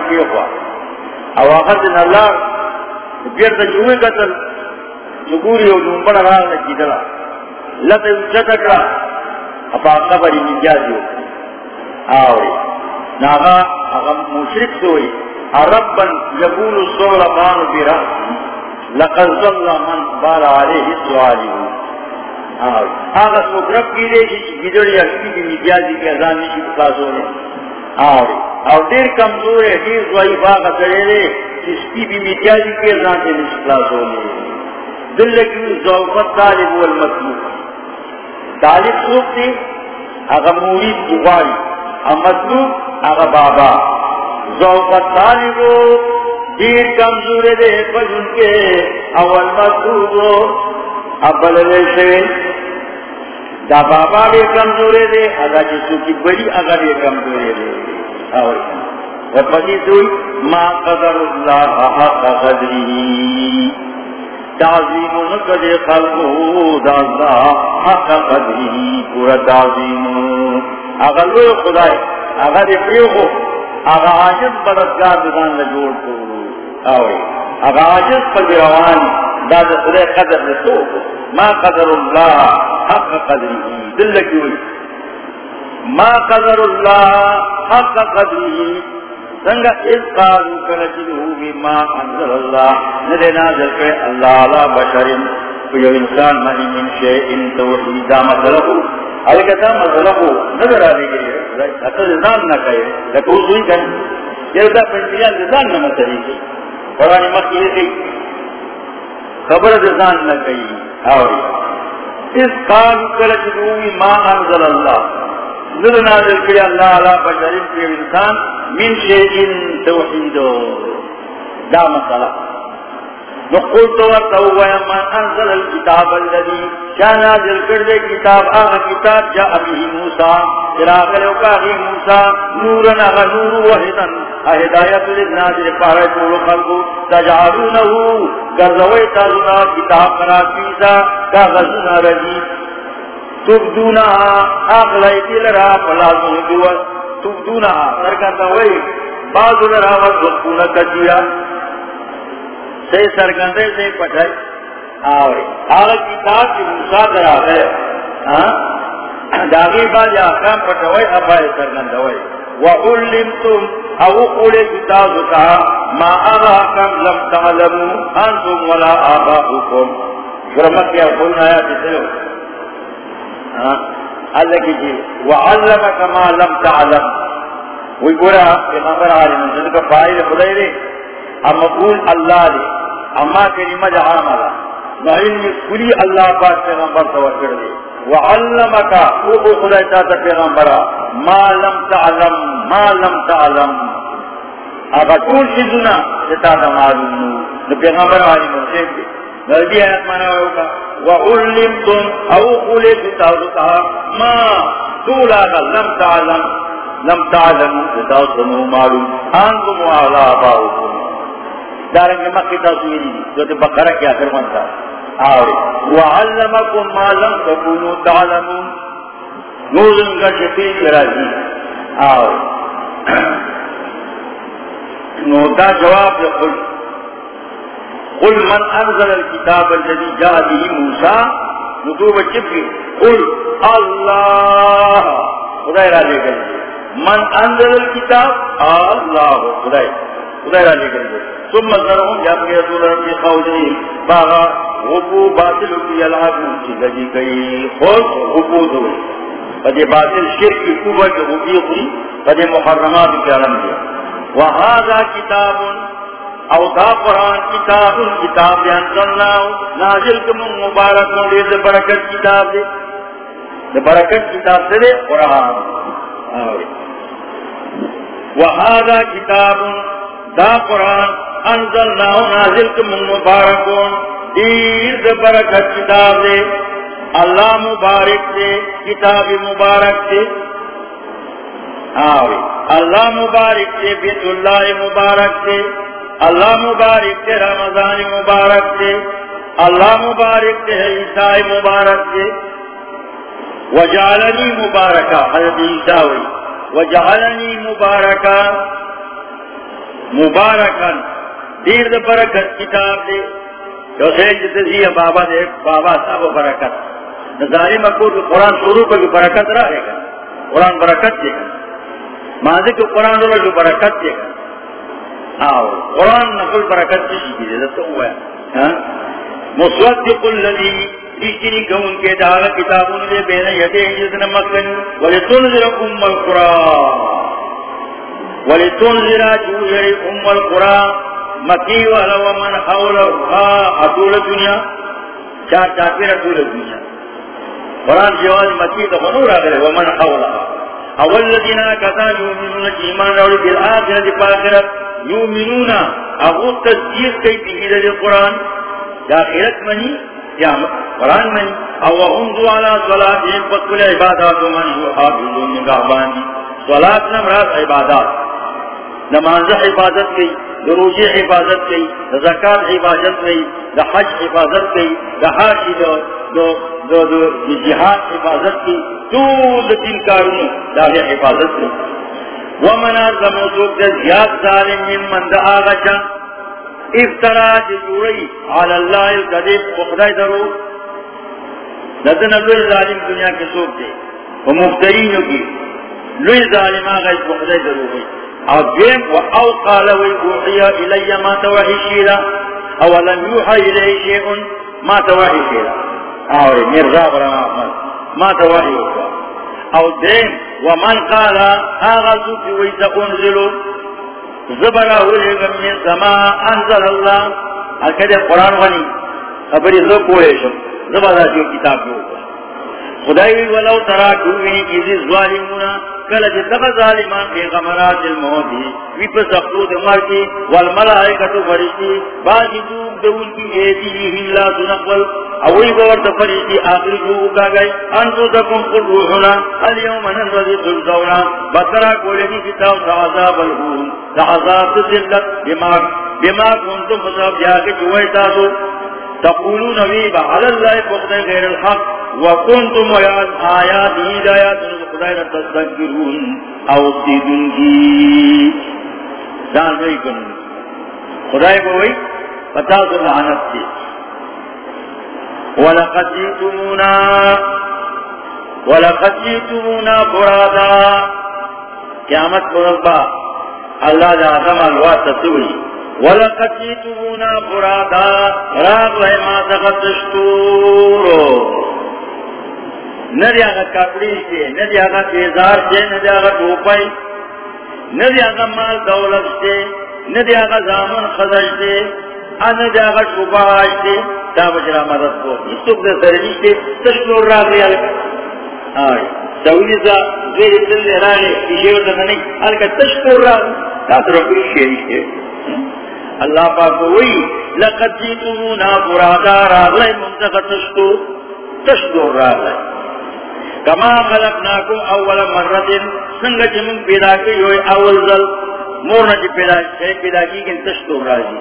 او دن اللہ پیرتا قتل سگوری او جنبڑ راہ نکی دلا لتا اچھتکا اپا قبری من جازیو آوری ناغا اغم مشرک سوئی ربا یقول الصور قانو بی لقد ظل من بال علیہ سوالی آوری آغا سوک رب کی لے جی گدر یا کی بی مجازی کے ازان نشی بخلاص ہونے آوری او دیر کمزور ہے دیر ضعیف آغا سرے لے جس کی بی مجازی کے ازان سے نشی بخلاص ہونے دل ذوقت طالب والمطلوب طالب سوک تھی اگر مرید بغاری اور مطلوب اگر بابا۔ ذوقت طالب دیر کمزور دے پر ان کے اول مطلوب ابل سے دا بابا بھی کمزور دے اگر جسو کی بڑی اگر یہ کمزور دے۔ اور وپسی سوئی، ما قدر اللہ حق قدری۔ تعظیم نکد خلقو دازدا حق قدری، پورا تعظیم. اگر لوی خدای اگر اپریوکو اگر عاجز بددگار دزان لجوڑ کو آوری اگر عاجز پر بیروان داد خدای قدر لسو ما قدر اللہ حق قدری، دل لکی ہوئی. ما قدر اللہ حق قدری سنگا اس قادو کنچلو بما انزل اللہ، ندے نازل کرے اللہ علا بشرین کوئی انسان منی من شیئن توحیدہ مطلبو علکتا مطلبو مطلب نظر آنے گئے۔ اتا زان نہ کہے لکو سوئی کن یہ دا پنجیان زان نہ مطلی کی قرآن مخیل کی خبر زان نہ کہی آوری۔ اس قادو کنچلو بما انزل اللہ۔ نظر نازل کرے اللہ علا بشرین کوئی انسان، من شيء توحيد دا مسألة نقول تو من أنزل الكتاب الذي كان نازل کرد كتاب آغا كتاب جاء به موسى جراغ لوكاغي موسى نورا آغا نور وحدا هداية للنازل پارا جول خلقو. تجعلونه گرزوي تازنا كتاب قراتيسا كاغزنا رجي تبدونا. آغلائي تلرا فلازم دوال تبدونا. سرگندہ وئی بعض لراوت وقونا کجیا سی سرگندے سے پٹھائی آوری آغا کتاب کی موسیٰ کرا گئے داغی بعض آخام پٹھوائی ابائی سرگندہ وئی وَعُلِّمْتُمْ، او قول کتاب کہا ما أراكم لم تعلموا أنتم ولا آباؤكم فرمت يا قلنا يا اللہ کی جی وعلمك ما لم تعلم. ويقول پیغمبر عالم جن کا فائل خدای دے ام مقول اللہ دے اما کلمہ جہاں ملا نہ علم کلی اللہ پاک پیغمبر تو کر دے وعلمك، او خدای تا پیغمبر، ما لم تعلم، ما لم تعلم. اب کون چیزنا جتا دا معلوم نو پیغمبر عالم سے نبی آیت مانا ہوئے ہوگا۔ وَعُلِّمْتُمْ او قُلِتُ تَعْلُتَا ما دولانا لم تعلم لم تعلم تتاوسنو معلوم۔ انتم وعلا باؤكم۔ دارنگی مقی تاسویری جو تی بقرہ کیا کر منتا۔ آوری وعلمكم ما لم تكونوا تعلمون۔ نوزن کا شفیل کرازی آوری نو، دا جواب لقل قل من انزل الكتاب الذي جاء به موسى نتوب الشفر قل الله خدای را لے گئے۔ من انزل الكتاب، اللہ، خدای خدای را لے گئے۔ ثم ذرهم جب گئے سورہ کی خوجی باغا غبو باطل کی العبو کی لگی گئی۔ خوش غبو دوئی فدی باطل شرک کی کوبر کی غبی خوری فدی محرمات کی علم دیا۔ وہذا کتاب او دا قرآن کتاب کتاب انزلناو. نازل کم مبارک مولید برکت کتاب دے دے برکت کتاب دے قرآن. وہذا کتاب، دا قرآن انزلناو، نازل کم مبارک دیر دے برکت کتاب دے اللہ مبارک دے کتاب مبارک دے آوے. اللہ مبارک دے بیت اللہ مبارک دے اللہ مبارک دے رمضان مبارک دے اللہ مبارک دے عیسائی مبارک دے وجعلنی مبارکہ حضرت عیسیٰ ہوئی وجعلنی مبارکہ مبارکا۔ دیر برکت کتاب دے۔ جو سیج تزیہ بابا دے، بابا صاحب برکت۔ نظاری مکو تو قرآن شروع پر برکت رہے گا۔ قرآن برکت دے گا۔ ماضی کو قرآن رو برکت دے گا۔ آو، قرآن نقل برکت چیزی کی جی دیتا تو ہوا ہے ہاں؟ مصدق اللذی ریچنی کون کے دارا کتابون دے بین یدے جزن مکن ولتنظر ام القرآن ولتنظر جوزر ام القرآن، مکی والا ومن حولها اطول دنیا، چار چاپیر اطول دنیا۔ قرآن جواز مکی تو خنور آگرے، ومن حولها اول الذين كانوا يؤمنون بالإيمان والآخرة بالآخرة یومنون اغو تصدیق کئی تیجید دی قرآن یا خیرت منی، یا قرآن منی، او انزو علا صلاة این پتکل عبادات منی و حافظون نگاہ باندی صلاة نمرات عبادات. نماز عبادت کی دروجی حفاظت کی زکات حفاظت کی حج حفاظت کی حاجی دو دو دو دو جہاد حفاظت کی تو دن کاروں داغ حفاظت کی۔ ومن اعظم وسوق زیاد ظالم من من دا آغشا افترا جوڑی علی اللہ القدیب خدای درو۔ لدن لوی ظالم دنیا کے سوق دے۔ و مفترینو کی، لوی ظالم آغش خدای درو گئی عظیم و او قالوی اوحیا الی ما توحی شیرا، اولم یوحا الی شیئن، ما توحی شیرا۔ اور مرزا برا احمد، ما توحی اوکا او دین، ومن قالا آغازو کی ویتا انزلو زبرا ہوئے گا من سما انزل یعنی اللہ اکدے قرآن غنی خبری زو کوئیشو زبرا جو کتاب جو خدای ولو تراکو کوئی کیزی ظالمونا کل جی تغ ظالمان بے غمرات الموتی وی پس اخلود مرکی والملائکتو فرشتی باقی دوب دول کی ایدی ہی اللہ سنقل اوی بورد فرشتی آخری جو اکا گئی انتو تکم قل روحنا اليوم ننرضی تلزونا بسرا کولنی کتاو تعذاب الہون تعذاب تزلت بما بما کنتم فصاب جاکے چوئے تاسو تقولون ویبا علی اللہ فقد غیر الحق. وکنتم ویاد آیات ہدایات خدای را او سیدن کی دان روی کنون خدای بوئی پتا تو لعنت تی ولقد جیتمونا ولقد جیتمونا برادا قیامت کو ربا. اللہ دا آدم الوات تسوئی. وَلَقَدْ جِئْتُمُونَا فُرَادًا. راغ لیے ما تغتشتورو ندی آگا کپڑی سے ندی آگا تیزار سے ندی آگا ٹوپائی ندی آگا مال دولت سے ندی آگا زامن خزش سے ندی آگا شباش سے تا بجرا مدد کو۔ اس تو دے سے تشکر راگ لیا۔ سا زیر دل راگے کشیو دننی حلکہ تشکر راگ تا شیری اللہ پاک وہی، لقد جیتمونا برادا راغلے کما خلقناکم اول مرد سنگا چی من پیدا کی ہوئی اول ذل. مورنا چی پیدا کی پیدا کی کن تشکو راجی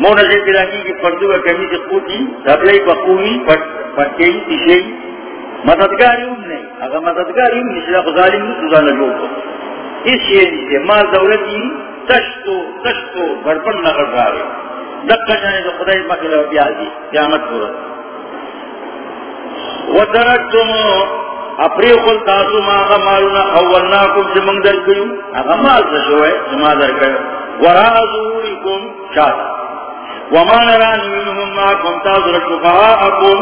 مورنا چی پیدا کی کی پردو کا کمی سے قوتی سبلی بقومی پٹکی تشی مددگاری ام نہیں اگر مددگاری ام نشلا خزالی ام سزا لگو اس شیئر سے مال دولتی تشتو تشتو برپن نگر گارے دکا جانے تو خدای مکل و بیادی قیامت پورا. ودرکتم اپری قل تاسو ما غمالنا اولناکم سے منگ در کیو اغمال تشوئے سما در کیو ورازوریکم شاد وما نران منهم ما کم تاسو رشفاءکم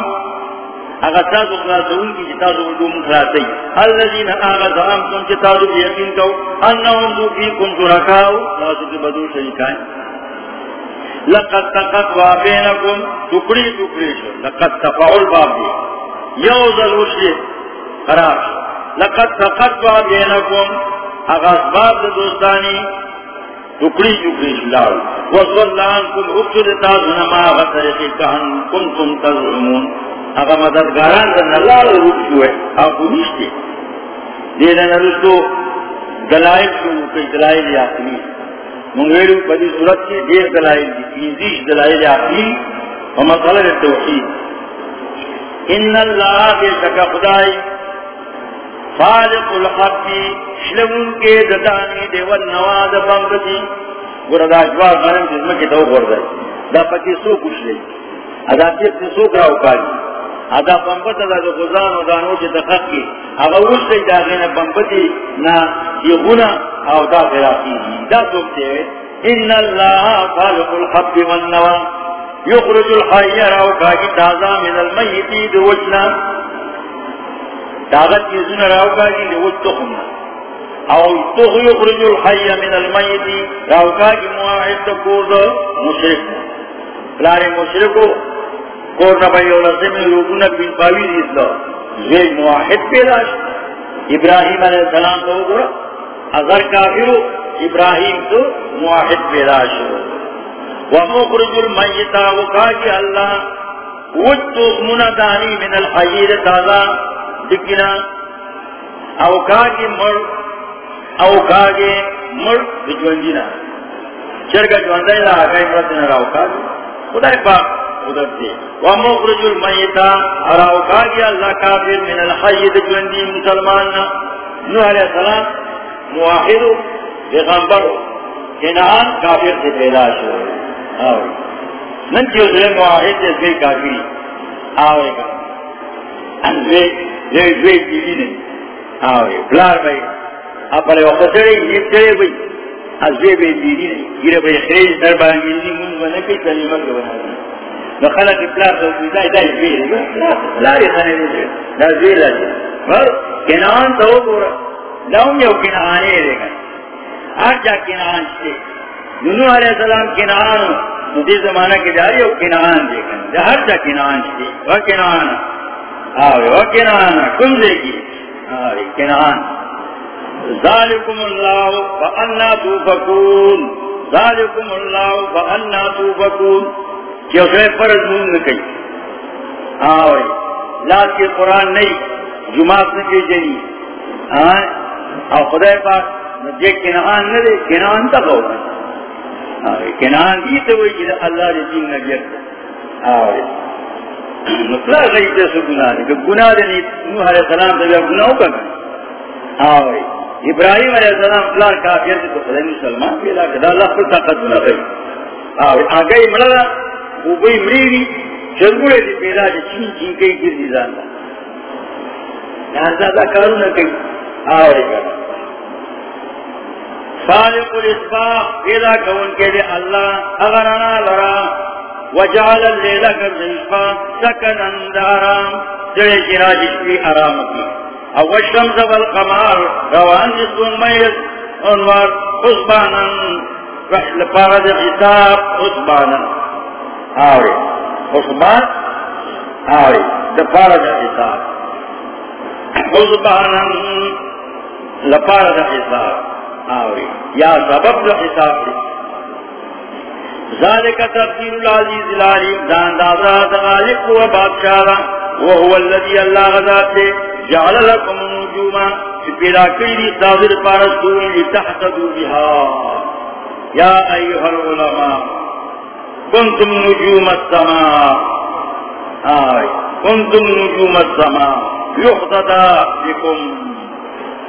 اگر تاسو خلاصون کی جتاسو علوم خلاصی اللذین آغا زعامتم جتاسو بیقین کو. انہم دو فیکم شرکاو تاسو کی بدو شرکائیں. لقد تقت وابینکم تکڑی تکڑی شو لقد تفعل باب دی یوزل وشی. قرار شو لقد تقت وابینکم اگر اسباب دوستانی. ٹکڑی ٹکڑی شلاو. وصلان کل اکتر تاسو نما غطرقی کہن کنتم تزعمون. اگر مددگاران در نلال روپ شوئے آپ کو نیشتے دینا نرسو دلائل شروع کئی دلائل آخری منگویرو پدی صورت کی دیر دلائل دی. تینزیش دلائل آخری ومطلب توحید. ان اللہ بے شکا خدای خالق الحق شلون کے ددانی دیول نواز بمبتی گردا جواب غرم جزمکی دو گردائی دا پتی سو کچھ لئی ادا تیس سو کراو کاری۔ ادا پمپت دا دا غزان و دانو چی تخت کی۔ اگا وشتی دا غین پمپتی نا یغونا او دا فراقی دی۔ دا سوکتے ان اللہ خالق الحب والنوا۔ یخرج الحی راو کاجی تازا من المیتی دو وجنا طاقت کی زن راو کاجی دو وج او تخ یخرج الحی من المیتی راو کاجی مواعد تکور دو مشرک. لارے مشرکو کور نبی اولازم لوگون بن باوی دیدلا زوی مواحد پیدا شد. ابراہیم علیہ السلام تو گورا. اگر کافرو ابراہیم تو مواحد پیدا شد. ومخرج المیتا وقاکی اللہ وجتو منا من الحیر تازا دکنا اوکاکی مر اوکاکی مر بجوندینا چرگا جواندائی لا آگائی مرتنا راوکاکی خدای پاک قدرت دے ومخرج المیتا اراو کاگی اللہ کافر من الحید جوندی مسلمان نوح علیہ السلام مواحد پیغمبر کنان کافر سے پیدا شو آوے۔ نن چیز رہے مواحد سے زوی کافری آوے گا۔ انزوی زوی زوی بیوی نہیں آوے۔ بلار بھائی اپنے وقت چڑے یہ چڑے بھائی۔ از ازوی بے بیوی نہیں گرے بھائی خیج در بانگیزی من بنے کئی کلمت بنا دی نو خلق اپلار تو بیدائی دائی بیدی لاری خانے دیدے دا زیل آجی مر کنان تو گورا۔ لاؤں یو کنانے دے گا ہر جا کنان شتے نونو علیہ السلام کنان مجھے زمانہ کے جاری یو کنان دے گا ہر جا کنان شتے وہ کنان آوے وہ کنان کن دے گی آوے کنان ذالکم اللہ فأنا توفکون، ذالکم اللہ فأنا توفکون۔ کہ اس میں فرض نون نکئی آوئی لات کے قرآن نہیں، جماعت نے کی جنی۔ اور خدا پاک جے کنہان نہ دے کنہان تک ہوگا کنہان دی تو وہی جنہ اللہ دے دین نبیت آوئی نکلا غیب دے سو گناہ دے۔ گناہ دے نوح علیہ السلام دے گناہ ہوگا آوئی ابراہیم علیہ السلام فلار کافیر دے تو خدا مسلمان پیدا کہ اللہ پر طاقت نہ گئی آوئی آگئی ملدہ اوبئی مریری چرگوڑے دی پیدا دی چین چین کئی گر زاندہ۔ نارزا کارو نا کئی۔ آوری کرا فالق الاسباح پیدا کون کے لیے اللہ اغرنا لرا وجعل اللیلہ کرزنشفا سکنا دارام جڑے شراجش بھی آرام کی او الشمس والقمار روان جسون میز انوار حسبانا لپارد حساب حسبانا۔ آوری، حسبان، آوری لپارد حساب۔ حسبانا لپارد حساب۔ آوری۔ یا سبب دا حساب دی۔ ذالک تفسیر العزیز العلیم۔ دان دازا غالب و بادشاہ وهو الذي اللہ غذات دے۔ جعل لکم النجوم پیدا کری تاظر پارستوری لتحتدو بها یا ایوہ العلماء۔ کنتم نجوم السماء۔ آئی کنتم نجوم السماء۔ یخددا بکم۔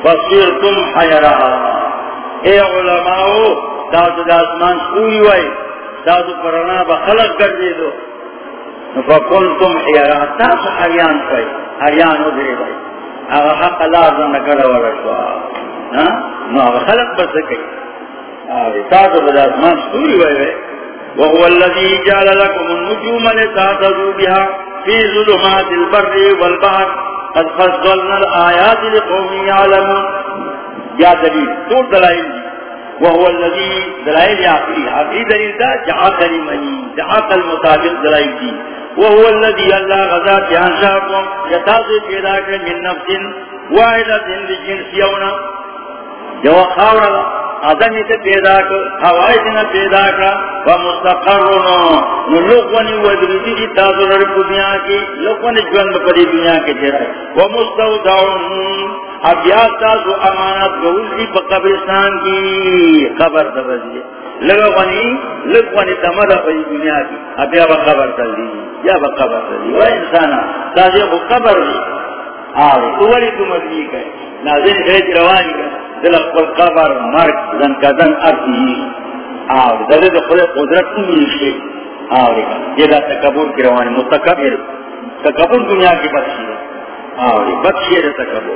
فصیرتم حیرہا۔ اے علماء داد داسمان سوئی وائی داد پرانا با خلق کر دے دو. فکل تم حیرا تاس حریان پائی حریان ہو دے بائی اگا حق اللہ زن کڑا والا شوا نو اگا خلق بسکی داد داسمان سوئی وائی وائی وهو الذي جعل لكم النجوم لتعتدوا بها في ظلمات البر والبحر. قد فصلنا الآيات لقوم يعلمون یا دلیل تو دلائل دی. وهو الذي دلائل عقلی عقلی دلیل دا جعاقل منی. جعاقل مطابق دلائل دی. وهو الذي اللہ غذا جہان شاکم یتاثر پیدا کر من نفس واحدت لجنسیونا جو خاورا آدمی تے پیدا کر ہوائی دینا پیدا کر، و مستقرنو نو لوگونی ودردی جی تاثر رب دنیا کی لوگونی جون بپری دنیا کے جرائے. و مستودعون. اب یا تاسو امانت گول دی پا قبرستان کی۔ خبر دبزی لگا ونی لگ ونی تمد پای دنیا کی۔ اب یا با خبر تل دی۔ یا با خبر تل دی۔ و انسانا۔ تازی خو خبر دی۔ آوری اولی تو مدنی کئی نازین خیج روانی کئی دل اقبل قبر مرک زن کدن ارتی آوری دل خود قدرت امیشی آوری یہ دا تکبر کی روانی، متکبر۔ تکبر دنیا کی بخشی ہے۔ آوری بخشی ہے تکبر۔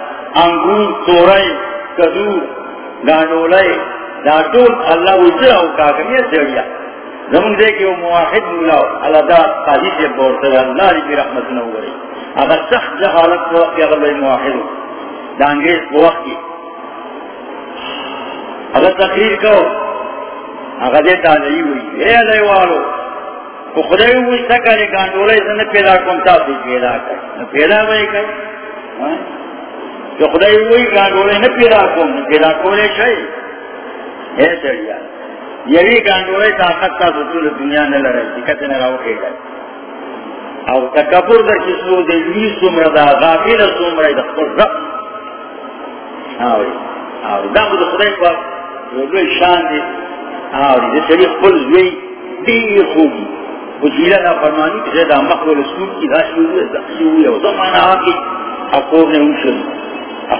انگور تورائی کدو گانولائی دا دول اللہ وزر او کاکمیت جڑیا۔ زمن دے کہ وہ مواحد مولاو اللہ دا قاضی سے بورتا ہے۔ اللہ ری کی رحمت نو گرے اگر سخت جہالت کو وقت اگر بھائی مواحد ہو دا انگریز کو وقت کی۔ اگر تقریر کو اگر دیتا نہیں ہوئی۔ اے علیہ والو کو خدای ہوئی سکا لے گانڈولائی سے پیدا کم تاسی پیدا کر۔ پیدا بھائی کر۔ ہاں؟ تو خدای وہی گانڈولے نہ پیدا کو پیدا کولے شاہی ہے چڑیا یہی گانڈولے طاقت کا رسول دنیا نے لڑے دقت نہ رہو کے گئے۔ اور تکبر در کسو دے لی سمر دا، غافل سمر دا خبر رب آوری آوری، دا خود خدای پا روی شان دے آوری، دے سری خبر زوی دیر خوبی وجیلہ نا فرمانی کسی دا مخبر رسول کی دا شیوی دا شیوی او زمان آکی اکور نے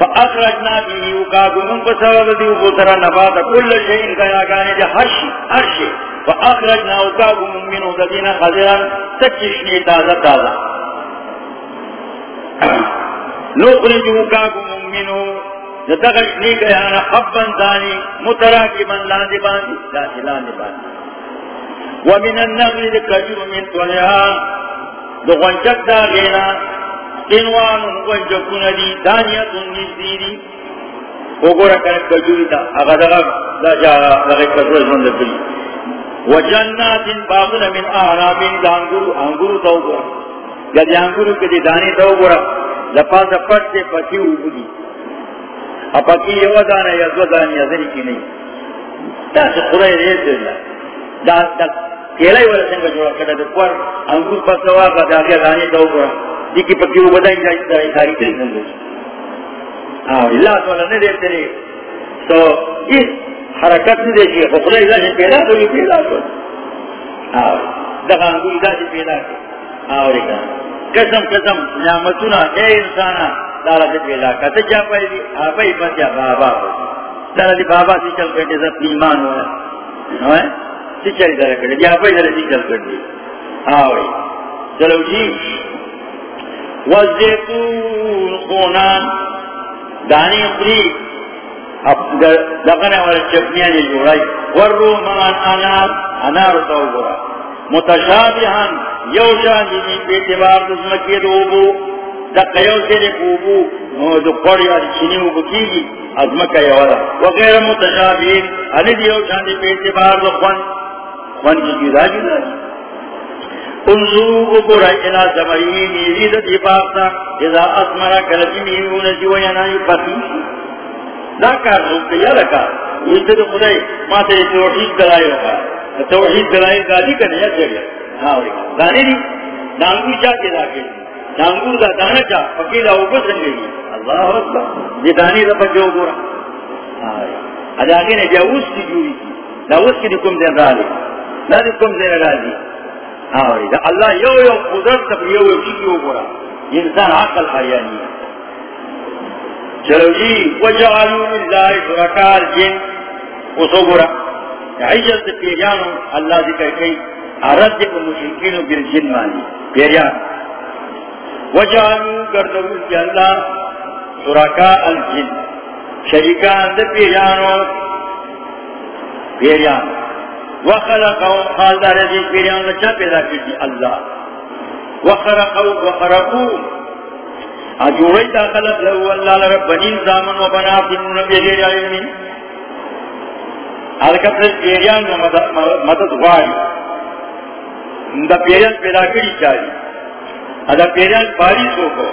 فاخرجنا به وكاغم بسبب ذي وترى نبات كل شيء كان كان هر شيء هر شيء فاخرجنا وكاغم منه الذين خزرا تكشني تازه تازه. نخرج وكاغم منه نتغشني كان حبا ثاني متراكبا لاندبان لاندبان ومن النغل لكجر من طلعا دغنشك دا غينا انوان ونجکون دی دانیت نزدی دی وگورا کنک کجوری تا اگا دغا دا جا لغی کسوز من دکلی وجنات باغن من اعراب دا انگرو انگرو تا وگورا گدی انگورو کے دی دانی تو گورا لپا سا پٹ سے پکی اوبو دی اپکی یو دانا یا دو دانی ازری کی نہیں تا سے خدای ریز دینا دا دا کیلائی والا سنگا جوڑا کتا دا پر انگور پسوا کا دا گیا دانی تو گورا دی کی پکی اوبو دائی جائی دائی ساری تری سنگو اللہ تعالیٰ نے دیتے رہے تو اس حرکت نہیں دیکھیے خدای اللہ سے پیدا تو یہ پیدا تو دغا انگور دا سے پیدا کر آوری کہا قسم قسم نعمتنا اے انسانا دارا سے پیدا کہتے جا پائی دی آبائی پس یا بابا دارا دی بابا سی چل کرتے سب ایمان ہوا نوے سی چلی دارا کرتے جا پائی دارا سی چل کرتے آوری چلو جی وزیتون خونان دانی اپری دقنے والے چپنیاں نے جوڑائی. وررومان انار. انار جنی بیتبار دزمکی دوبو دقا یو سیرے کوبو پڑی آج چینی اوبو کی گی ازمکا یوالا وغیر متشابہن علی دو خون. خون کی جدا جدا. انظروا قرأ الى زمريه ميريد اتفاقنا اذا اسمر كلبي ميرون جوا ينائي لا کار سوکتے یا لکا یہ تو خدای ما تے توحید دلائی ہوگا توحید دلائی گالی کرنے یا جگہ ہاں دانے نہیں نانگور چاہ کے داکے نانگور دا دانا چاہ فقیدہ اوپر سنگے گی اللہ اکبر. یہ دانی دا پچھو گورا. اداگے نے جاوز کی جوری کی. داوز کی دکم دین را لی نا دکم دین را لی ہاں اللہ یو یو قدرت تک یو یو چیزی ہو گورا؟ انسان عقل حیانی چلو جی وجعلو للہ شرکار جن اسو گورا. عجل سے پیجانو اللہ ذکر کئی. عرد کو مشرکینو بل جن مانی پیجان وجعلو کردو جی اللہ شرکاء الجن. شریکان دے پیجانو پیجان وخلقو خالدار دی پیجان چا پیدا کرتی اللہ وخرقو وخرقو اجوڑی تا خلق لہو اللہ لرب بنین زامن و بنات انہوں نبی غیر علمی حرکت پیریان مدد غاری دا پیریان پیدا کری چاہی ادا پیریان پاری سو کو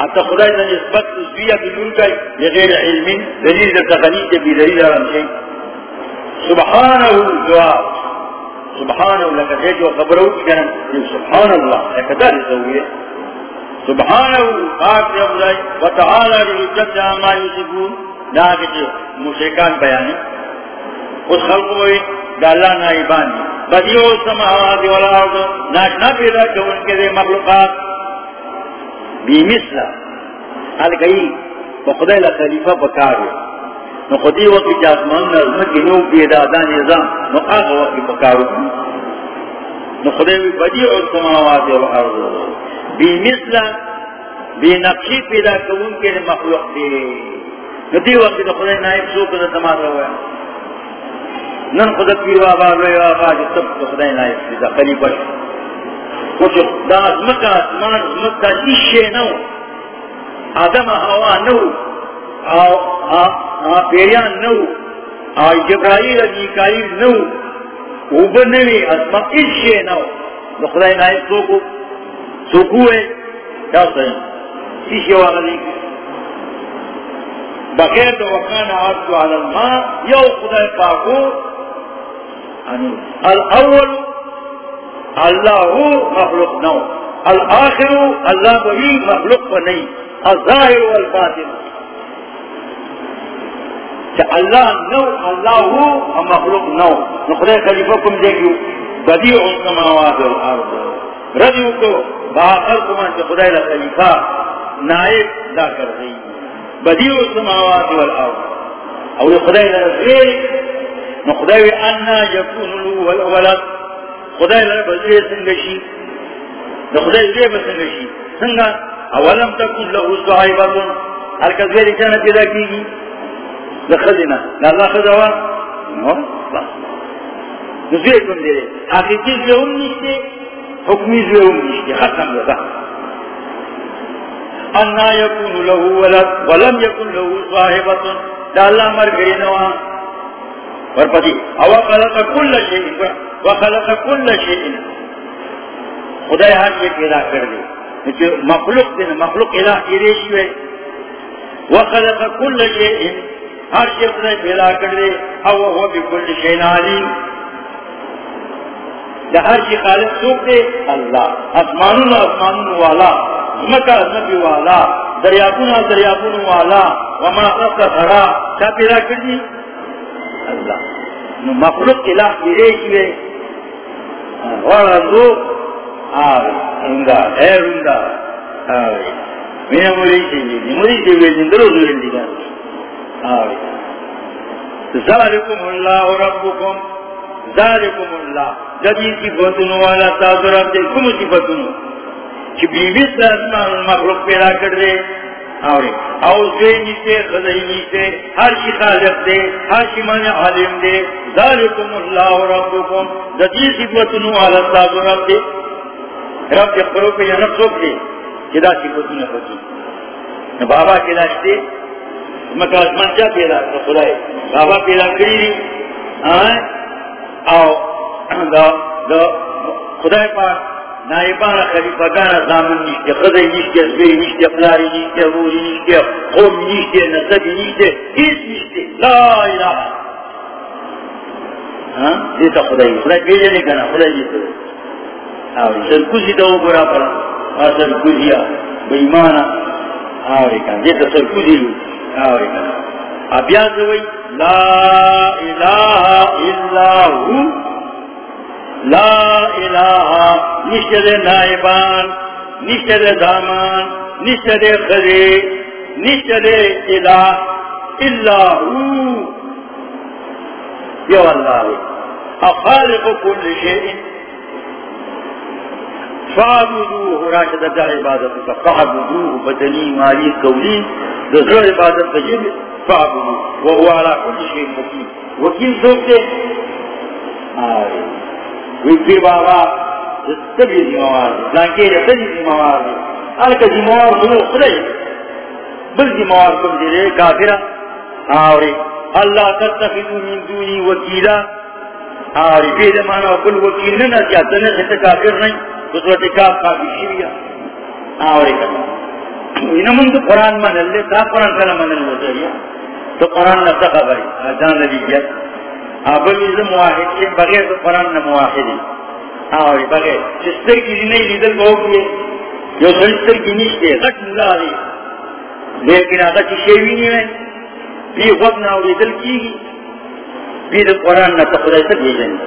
حتی خدای دا نسبت تسبیح بدون کئی بغیر علمی دلیل دا تغنید بی دلیل آرام شئی سبحانہو جواب سبحانہو لکہ دیکھو خبرو کی جنم سبحان اللہ لکہ دا رسوئے سبحانه پاک دے ابرائی وتعالی لحجت جاما یسیبون ناکہ جو مشرکان بیانی اس خلق ہوئی دا اللہ نائبان بدیو سماوات والارض ناشنا پیدا کہ ان کے دے مخلوقات. بی مثلا حال کئی وخدای لخلیفہ بکارو نو خودی وقت جاسمان نظمت نو پیدا دا نظام. نو آغا وقت بکارو نو خدای بدیو سماوات والارض. بی مثلا بی نقشی پیدا کرون کے لیے مخلوق دے ندی وقت دا خدای نائب سو کدا تمام رہا ہے نن خدا پیر بابا روی بابا جو سب خدای نائب پیدا خلیفہ کچھ دا ازمکا اسمان ازمکا ایشے نو آدم ہوا نو پیریان نو جبرائیل نو نو۔ نائب ہے کیا والا بغیر تو وقان عبد علی الماء، یو خدا پاکو۔ الاول، اللہ مخلوق نو۔ الاخر، اللہ بہی مخلوق نہیں الظاہر والباطن۔ کہ اللہ نو، اللہ ہو ہم مخلوق نو۔ نخلے خلیفہ کم دیکھو بدیع السماوات والارض۔ ردیو کو باخر کمان سے خدای خلیفہ نائب دا کر دی۔ بدیو السماوات والارض۔ او خدای لرزیر نو خدای انا یکون لو والولد خدای لرزیر سنگشی نو خدای زیر بسنگشی سنگا اولم تکن لہو صحیبتون ہر کس غیر چانا پیدا کی گی لخذنا نا اللہ خذوا نو بس. نزویر کن دے آخر چیز لہم نیشتے حکمی زویم نشتی ختم لگا انا یکون له ولد ولم یکون له صاحبت دا اللہ مر گئی نوا ورپتی او خلق کل شیئن وخلق کل شیئن خدا ہر یہ پیدا کر دے جو مخلوق دے مخلوق الہ ایریشی ہے وخلق کل شیئن ہر شیء خدا پیدا کر دے او وہ بکل شیئن علیم دا ہر شیء خالق سوک دے، اللہ اسمانون اسمانون والا، مکہ نبی والا دریابون دریابون والا ومن اقرب کا سڑا کیا پیدا کر دی؟ اللہ۔ نو مخلوق الہ ایریشی ہے۔ ورندو آوے رنگا اے رنگا آوے میرے مولی سے جیدی مولی سے بیدن درو دورن دیگا ذالکم اللہ ربکم. ذالکم اللہ. جدی صفتنو والا تاثر رب دے کم صفتنو چی بیویت لازمان مخلوق پیدا کر دے آوے او زوی نیسے خضائی نیسے، ہر شی خالق دے، ہر شی من عالم دے. ذالکم اللہ ربکم. جدی صفتنو والا تاثر رب دے. رب دے قرو پہ یا نفسوک دے. جدا صفتنو پکی بابا کے لاشتے مکاس منچا پیدا کر، خدای. بابا پیدا کری. دی او، دا دا، خدای پاک نائبان خلیفہ خلیفگان زامن نشتے خدای نشتے زوی نشتے فلاری نشتے روری نشتے قوم نشتے نصبی نشتے اس نشتے لا الہ. ہاں؟ دیتا خدای خدای بیجے نہیں کنا خدای جیتا آوری. سرکوزی دا گرا پڑا سرکوزی بیمانا آوری کنا دیتا سرکوزی لو آوری کنا ابیان دوئی لا الہ الا ہو. لا الہ نشتر نائبان، نشتر دامان، نشتر خدے نشتر الہ الا ہو. یو اللہ اخالق کل شیئن فعبدوه، راشد دا عبادت فعبدوه بدنی مالی قولی دا عبادت کا فعبدوه. وهو على كل شيء وكيل وكيل سوکتے آئے وکیل بابا تبی زموار لانکے تبی زموار آلکہ زموار سنو خدای بل زموار کم دیرے کافرہ آوری. اللہ تتخذو من دونی وکیلا. آوری. پید مانا کل وکیل ننا چاہتا نسیت کافر نہیں کافی شیویا آوری تو قرآن من اللہ تا قرآن کنا من اللہ سریا تو قرآن نفتا خبری. آجان نبیت آبل ازم بغیر تو قرآن نمواحدی آوری بغیر. چستر کی نہیں لیدل بہت گئے جو سلستر کی نشتے غٹ ملا دی لیکن آتا چی شیوی نہیں ہے. بھی وقت نہ لیدل کی. بھی تو قرآن نہ تو خدای سے بھیجن سر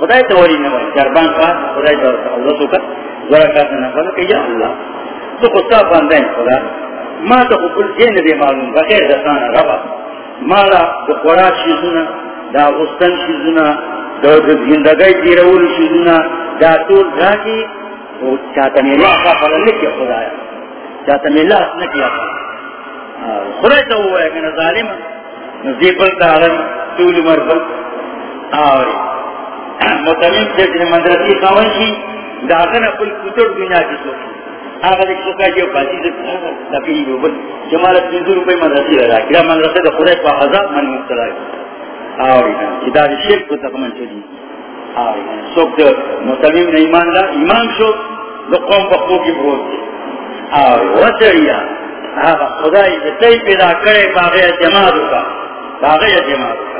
خدای توری نوائی جربان کا خدای توری اللہ سکا ورکات نفل کہ یا اللہ تو خدا باندھیں خدا ما تو کل جین دے معلوم. بغیر دستان ربا. مالا دا قرآن شیزونا دا غستان شیزونا دا زندگای دیرول شیزونا دا طول راکی چاہتا میں اللہ کا فلا لکیا خدایا چاہتا میں اللہ نکیا خدای تا ہوا ہے کہ ظالم نزیبل تا طول مربل آوری. متمیم سے جن مدرسی خوانشی دا اغنى کل کتر دنیا کی سوکی آگا دیکھ سکا جو باسی سے لپیلی جو بل جمالت تنزو روپے مدرسی رہا کیا مدرسے دا خدای پا حضاب من مبتلا ہے۔ آوری نا اداری شرک کو تقمن چلی آوری نا سوک دا مسلم نے ایمان دا، ایمان شو دا قوم پا خوب کی بھوت دے آوری وچریا آگا خدای دا پیدا کرے، باغی جماعتو کا باغی جماعتو کا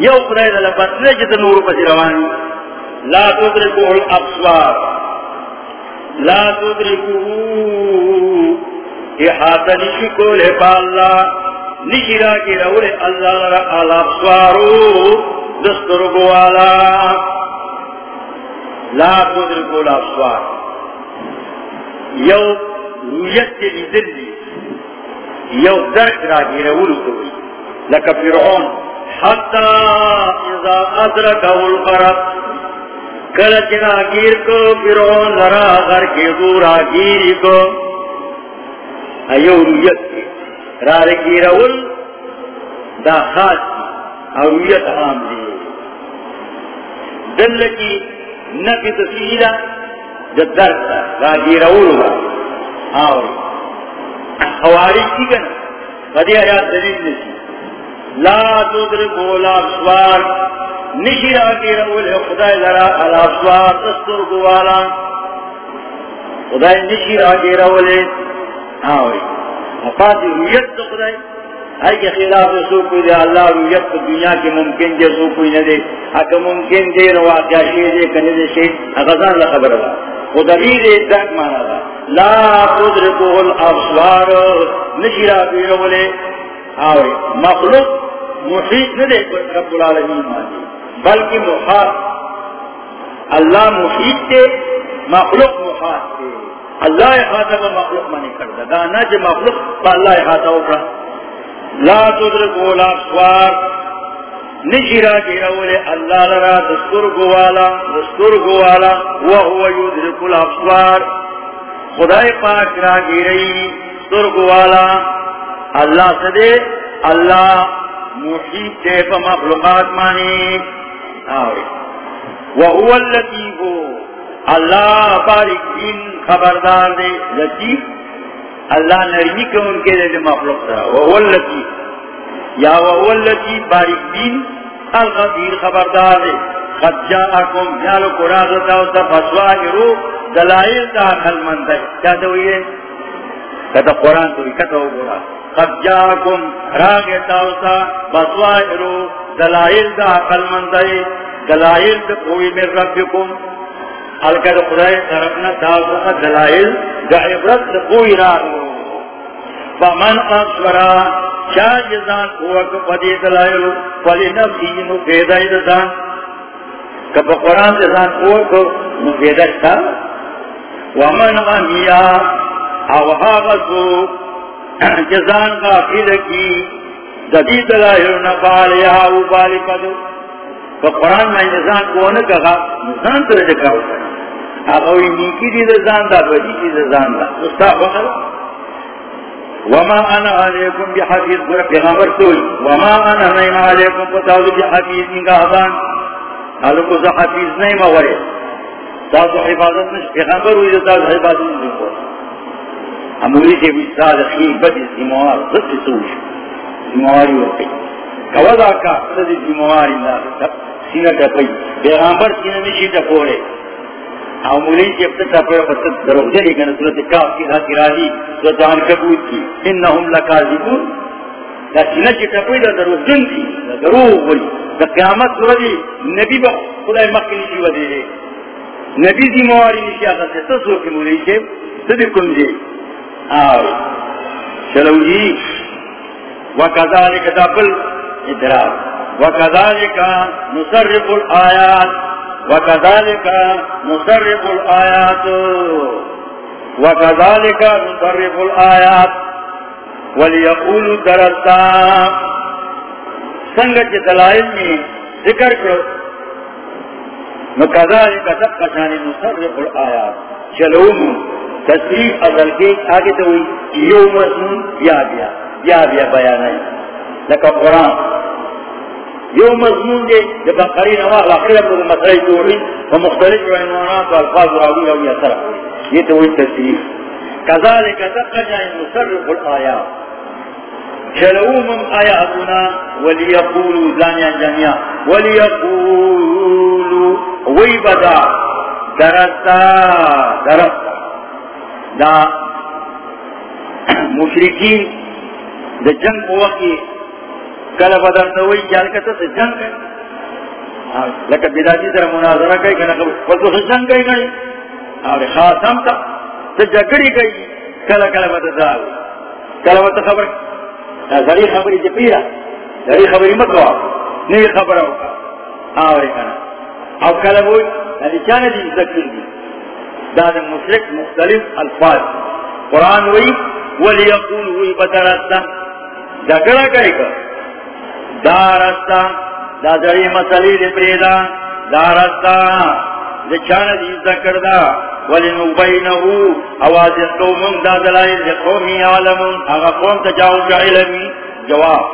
یو خدای دل بس جت نور پر روان لا تدرکو الابصار. لا تدرکو احاطہ نشکو لے پا اللہ نشرا کی رول اللہ لرا الابصارو دسترگو والا. لا تدرکو الابصار. یو رویت کے لیدن دی یو درک را کی رول کوئی لکا فرعون. حتی اذا ادرکو الغرق. کلچنا گیر کو، فرعون لرا غر کے دورا گیری کو. ایو رویت کی را رکی رول دا خاص رویت عام دی. دل کی نفی درد را رول آوری. کی کنا؟ دلیل نسی. لا تدرکو لا سوار. نشی آگی رول خدای لرا الاسوار دستور گوالا خدای نشی آگی رول آوری ہاں افاتی رویت تو خدای. ہر کے خلاف سو کوئی دے، اللہ رویت تو دنیا کی ممکن دے، سو کوئی نہ دے. اگر ممکن دے، نو واقعہ شیر دے، کنے دے شیر اغزان لخبر دا خدا ہی دے داک مانا دا. لا قدرکو الابسوار نشی آگی رول آوری ہاں مخلوق محیط نہ دے رب العالمین مانے بلکہ محاط۔ اللہ محیط تے، مخلوق محاط تے۔ اللہ احاطہ با مخلوق مانی کرتا دانا جے مخلوق با اللہ احاطہ اکرا لا تدرکو لا سوار نشرا گیرولے اللہ لرا دستور گوالا دستور گوالا۔ وہو یدرک الافسوار خدای پاک را گیرئی دستور گوالا۔ اللہ صدے اللہ محیط تے پا مخلوقات مانی وهو اللطیف ہو۔ اللہ بارک دین خبردار دے۔ لطیف اللہ نرمی کے ان کے لیے مخلوق سرا وهو اللطیف یا وهو اللطیف بارک دین الغفیر خبردار دے۔ قد جاءکم یالو قرآن داوتا فسوائرو دلائل دا خل من دے کیا دوئے کہتا قرآن توی کہتا ہو قرآن قد جاءکم راگ داوتا فسوائرو دلائل دا عقل مندائی دلائل دا قوی من ربکم۔ حلکہ دا خدای طرفنا تاؤکم دلائل دا عبرت دا قوی را فمن اصورا چاہ جزان قوک پدی دلائل، فلی نفسی نو بیدائی دزان کب قرآن جزان قوک نو بیدائی ومن غمیا اوہا غزو۔ جزان غافل کی جدید لاہر نبالی آو بالی پدو تو قرآن میں نظام کو نہ کہا نظام تو رجکا ہوتا ہے اگوی نیکی دی نظام دا بدی دی نظام دا۔ مستاق ہوتا وما انا علیکم بحفیظ گرہ پیغمبر توی وما انا نیم علیکم پتاوزو بحفیظ نگا حضان حالو کو حفیظ نیم آورے تاسو حفاظت نش پیغمبر ہوئی تاسو حفاظت نش کو کے بستاد خیل بدی سیموار ضد سوش ذمہواری ہوتی کودا کا سدی ذمہواری نہ سینہ ٹپئی پیغمبر سینہ نشی ٹپوڑے او مولی کی اب تک ٹپوڑے پس دروغ جلی کنا صورت کاف کی ذات راہی صورت جہان کبوت کی. انہم لکاذبون. دا سینہ چی ٹپوئی دا دروغ جن تھی دا دروغ بلی دا قیامت صورت نبی با خدای مکی نشی ودے دے نبی ذمہواری نشی آتا سے تصور کی مولی کے صدی کن دے آئے چلو جی. وكذلك دبل ادراك وكذلك نصرف الايات وكذلك نصرف الايات وكذلك نصرف الايات وليقولوا درستا. سنگت دلائل میں ذکر کرو. وكذلك دقشان نصرف الايات چلوم جی. تصریف ازل کے آگے تو یوم یا بیا یا بیا بیان ہے۔ لکہ قرآن۔ یو مضمون دے، جب قرین اواغ لاخر اب مسئلہ توڑی و مختلف عنوانات و الفاظ راوی راوی اثر یہ تو وہی تصریف کذالک تقجع مصرف الآیات۔ شلومم آیاتنا ولیقولو زانیا جمعیا ولیقولو وی بدا، درستا درستا۔ دا مشرکین دا جنگ کو وقت کل بدر توئی جال کتا تا جنگ کئی لکہ بیداتی در مناظرہ کئی کنا قبل تو سے جنگ کئی کئی اور خاتم تا تو جگڑی گئی کلا کلا بتا کلا بتا خبر زری خبری جی پیرا زری خبری مکوا نئی خبر ہوگا آوری کنا او کلا بوئی یعنی چانے دی ذکر دی داد مشرک مختلف الفاظ. قرآن ہوئی ولیقول ہوئی بترستا جگڑا گئی کا دارستا دا زری مسلی دی پریدا. دارستا دی چانے دی ذکر دا ولنبینہو آواز قومن دا دلائی دی قومی عالمون. اگا قوم تجاو جا علمی. جواب.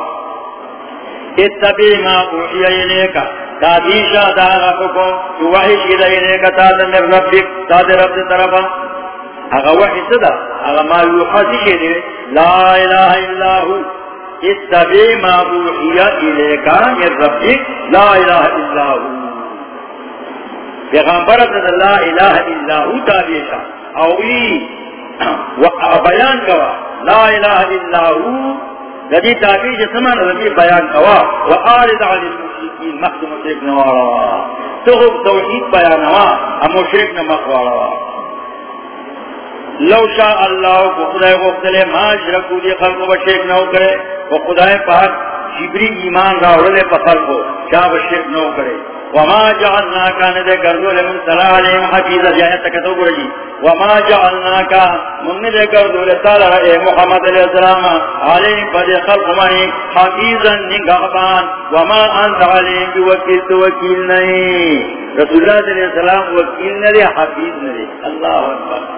اتبی ما اوحی ایلیکا. دا دیشا دا اگا حکم تو وحی شید ایلیکا تا دا من ربک تا دا رب دی طرفا ہاں۔ اگا وحی صدا، اگا ما یوحا شید لا الہ الا ہو۔ اتبی ما اوحی ایلیکا من ربک۔ لا الہ الا ہو۔ پیغمبر لا الہ الا ہو تابیشا اوی بیان کوا۔ لا الہ الا ہو۔ ندی تابیش جسمان ربی بیان کوا و آرد علی المشرکین مخد مشرک نوارا۔ تغب توحید بیانوا ام مشرک نمخوارا لو شاء اللہ کو خدای وقتلے ما شرکو دی خلقو بشرک نو کرے و خدای پاک جبری ایمان راولے پا خلقو شاہ بشرک نو کرے۔ وما جعلنا كان دے گردو لمن صلاح علیہم حفیظ جائے تکتو گرجی وما جعلنا کا من دے گردو لسال رئے محمد علیہ السلام علیہم فدے خلق مانی حفیظا نگہبان وما انت علیہم بوکیل تو وکیل رسول اللہ علیہ السلام وکیل نرے حفیظ نرے اللہ اکبر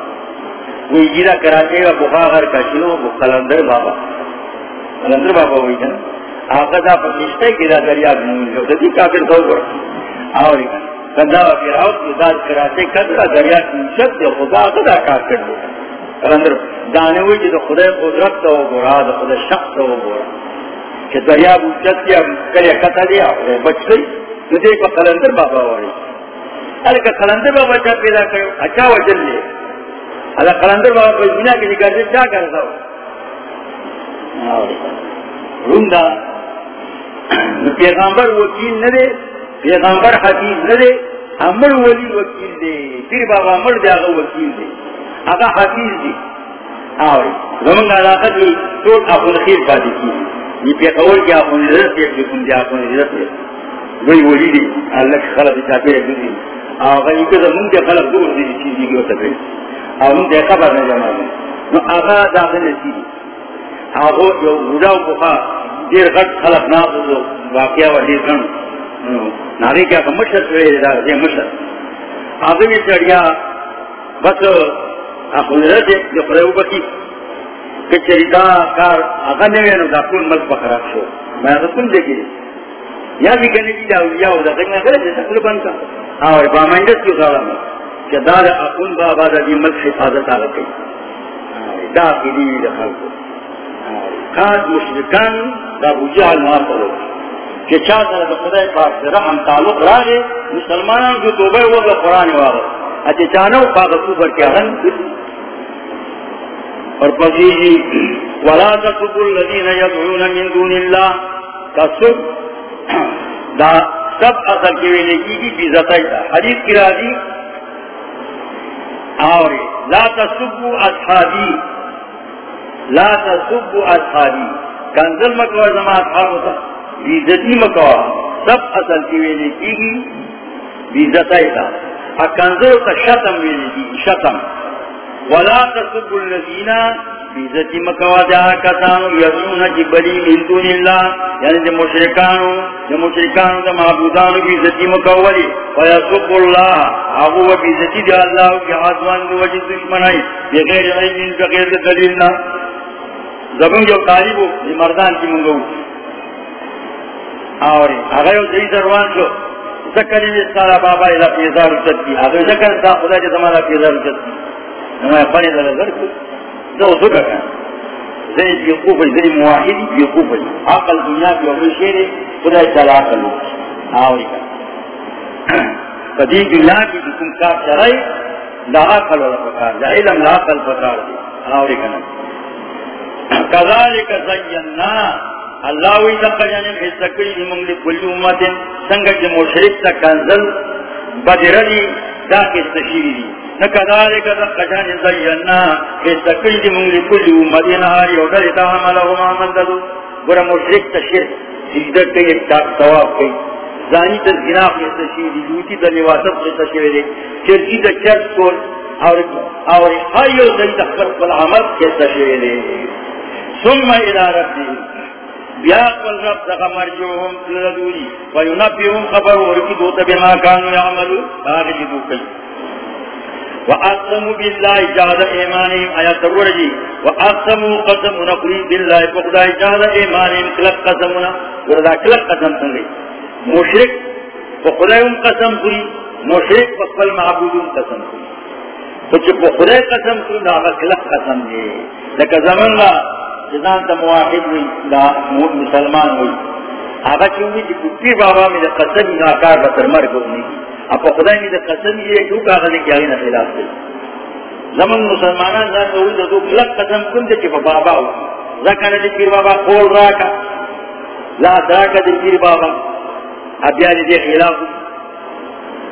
وہی جیرہ کراتے گا بخاغر کا شلو قلندر بابا. قلندر بابا ہوئی جن آقا دا پکشتے کی دا دریا گنوی جو دی کافر دو گرہ آوری. کندا فراؤت ازاد کراتے کدرا دریا کنشت دے خدا خدا کافر دے کلندر دانوی جی دے خدا قدرت تو گورا دے خدا شخص تو گورا. کہ دریا بوچت کیا کریا کتا دیا خدا بچ گئی. تو دے کو کلندر بابا واری. ارے کہ بابا چا پیدا کرو اچھا وجل لے. اللہ کلندر بابا کوئی بنا کی نکر دے، چا کرتا ہو آوری. روندا پیغمبر وکیل نہ دے پیغمبر حفیظ نہ دے امر ولی وکیل دے پھر بابا امر دے آگا وکیل دے آگا حفیظ دے آوری زمان علاقہ دی توٹ اپن خیر پاتی کی یہ پیغور کی اپن رضت دے پیغم دے اپن رضت دے وہی ولی دے اللہ کی خلق چاپی رکھ دی آگا یہ کہ زمان دے خلق دور دے چیزی کی ہوتا پھر آگا دے قبر نہ جمع دے نو آگا داخل نسی آگا جو بڑا بخا دیر غٹ خلق ناظر واقعہ و دیر غنو ناری کیا مشر دے مشر آدمی چڑیا بس بکی چریتا کار آگا نے دا کل ملک بخراب شو میں تو کل دیکھی یا بھی کہنے کی جاؤ یا ہوتا تک میں کرے جیسا کل بنتا اور بامنڈس کی سارا میں کہ دار اکن بابا دا دی ملک حفاظت آگا کئی دا کی دیوی دا خلقو خاص مشرکان دا بجال مارتا ہوگا کہ چاہ سر خدای پاک سے رحم تعلق را راگے مسلمانان جو توبہ ہوگا قرآن والا اچھے چانو پاک کفر کیا ہن اور پسیجی ولا تسب الذین یدعون من دون اللہ تسب دا سب اصل کے ویلے کی کی بیزتائی دا. حدیث کی راضی اور لا تسب اصحابی لا تسب اصحابی کنزل مکور زمان اصحاب ہوتا. بیزتی مکوا سب اصل کی ویلی کی گی؟ بیزتائی تا. اکنزر تا شتم ویلی کی شتم. ولا تصب اللذین بیزتی مکوا جہا کسانو یدون جی بلی من دون اللہ. یعنی جی مشرکانو جی مشرکانو جی معبودانو بیزتی مکولی ویصب اللہ. آگو و بیزتی دی اللہ کی آزوان دو وجی دشمنائی. بغیر علم، بغیر دلیلنا زبن جو قالیبو دی مردان کی منگو. آوری اگر یو دی دروان شو. ذکری مستارا بابا الہ پیزار اچت کی اگر ذکر تا خدا جا زمانا پیزار اچت کی نمائے پانی در ذکر دو ذکر کن زی بیقوف زی مواحدی بیقوف عقل، دنیا کی اگر شیر خدا چلا کلو آوری کن فدی دنیا کی جسم کار چرائی دا عقل والا پکار. دا علم، لا عقل پکار دی. آوری کن کذالک زیننا اللہ وی دقا جانب حصہ کری دی منگلی کلی امت سنگت جی مشرک تا کنزل بدرلی دا کس تشیری دی۔ نکذالک دقشان زینا استقل دی منگلی کل امدین آری و دلی تعملهم آمن ددو برا مشرک تا تشیر سجدر کئی ایک تاک تواب کئی زانی تا زناف کی تشیری لوتی تا نواسط کی تشیری چرکی تا چرس کول، اور اور ایو دلی تخبر بالعمل کی تشیری ثم الى ربی۔ بیا قل رب دغا مرجوهم لدولی وینبیهم خبر ورکی دوتا بما کانو یعملو آگے جدو کئی وَأَقْسَمُوا بِاللَّهِ جَهْدَ إِيمَانِهِمْ. آيات تورجي وَأَقْسَمُوا قَسَمُ نَقْلِي بِاللَّهِ فَقْدَائِ جَهْدَ إِيمَانِهِمْ. كلق قسمنا وردا كلق قسم سنگي مشرك فقدائهم قسم كري مشرك فقل معبودون قسم كري فچه فقدائي قسم كري دا كلق قسم دي لك زمن جزان تا مواحد وي دا مسلمان وي آغا چونی چی پیر بابا میں دا قسم ناکار بطر مرگ ہونے کی اپا خدای می دا قسم یہ کیوں کہا غلی کیا غینا خلاف دے؟ زمن مسلمانان ذات ہوئی، دا دو کلک قسم کن دے چی پا بابا ہو. زکانا دی پیر بابا قول راکا. لا دراکا دی پیر بابا. اب یاد دے خلاف دے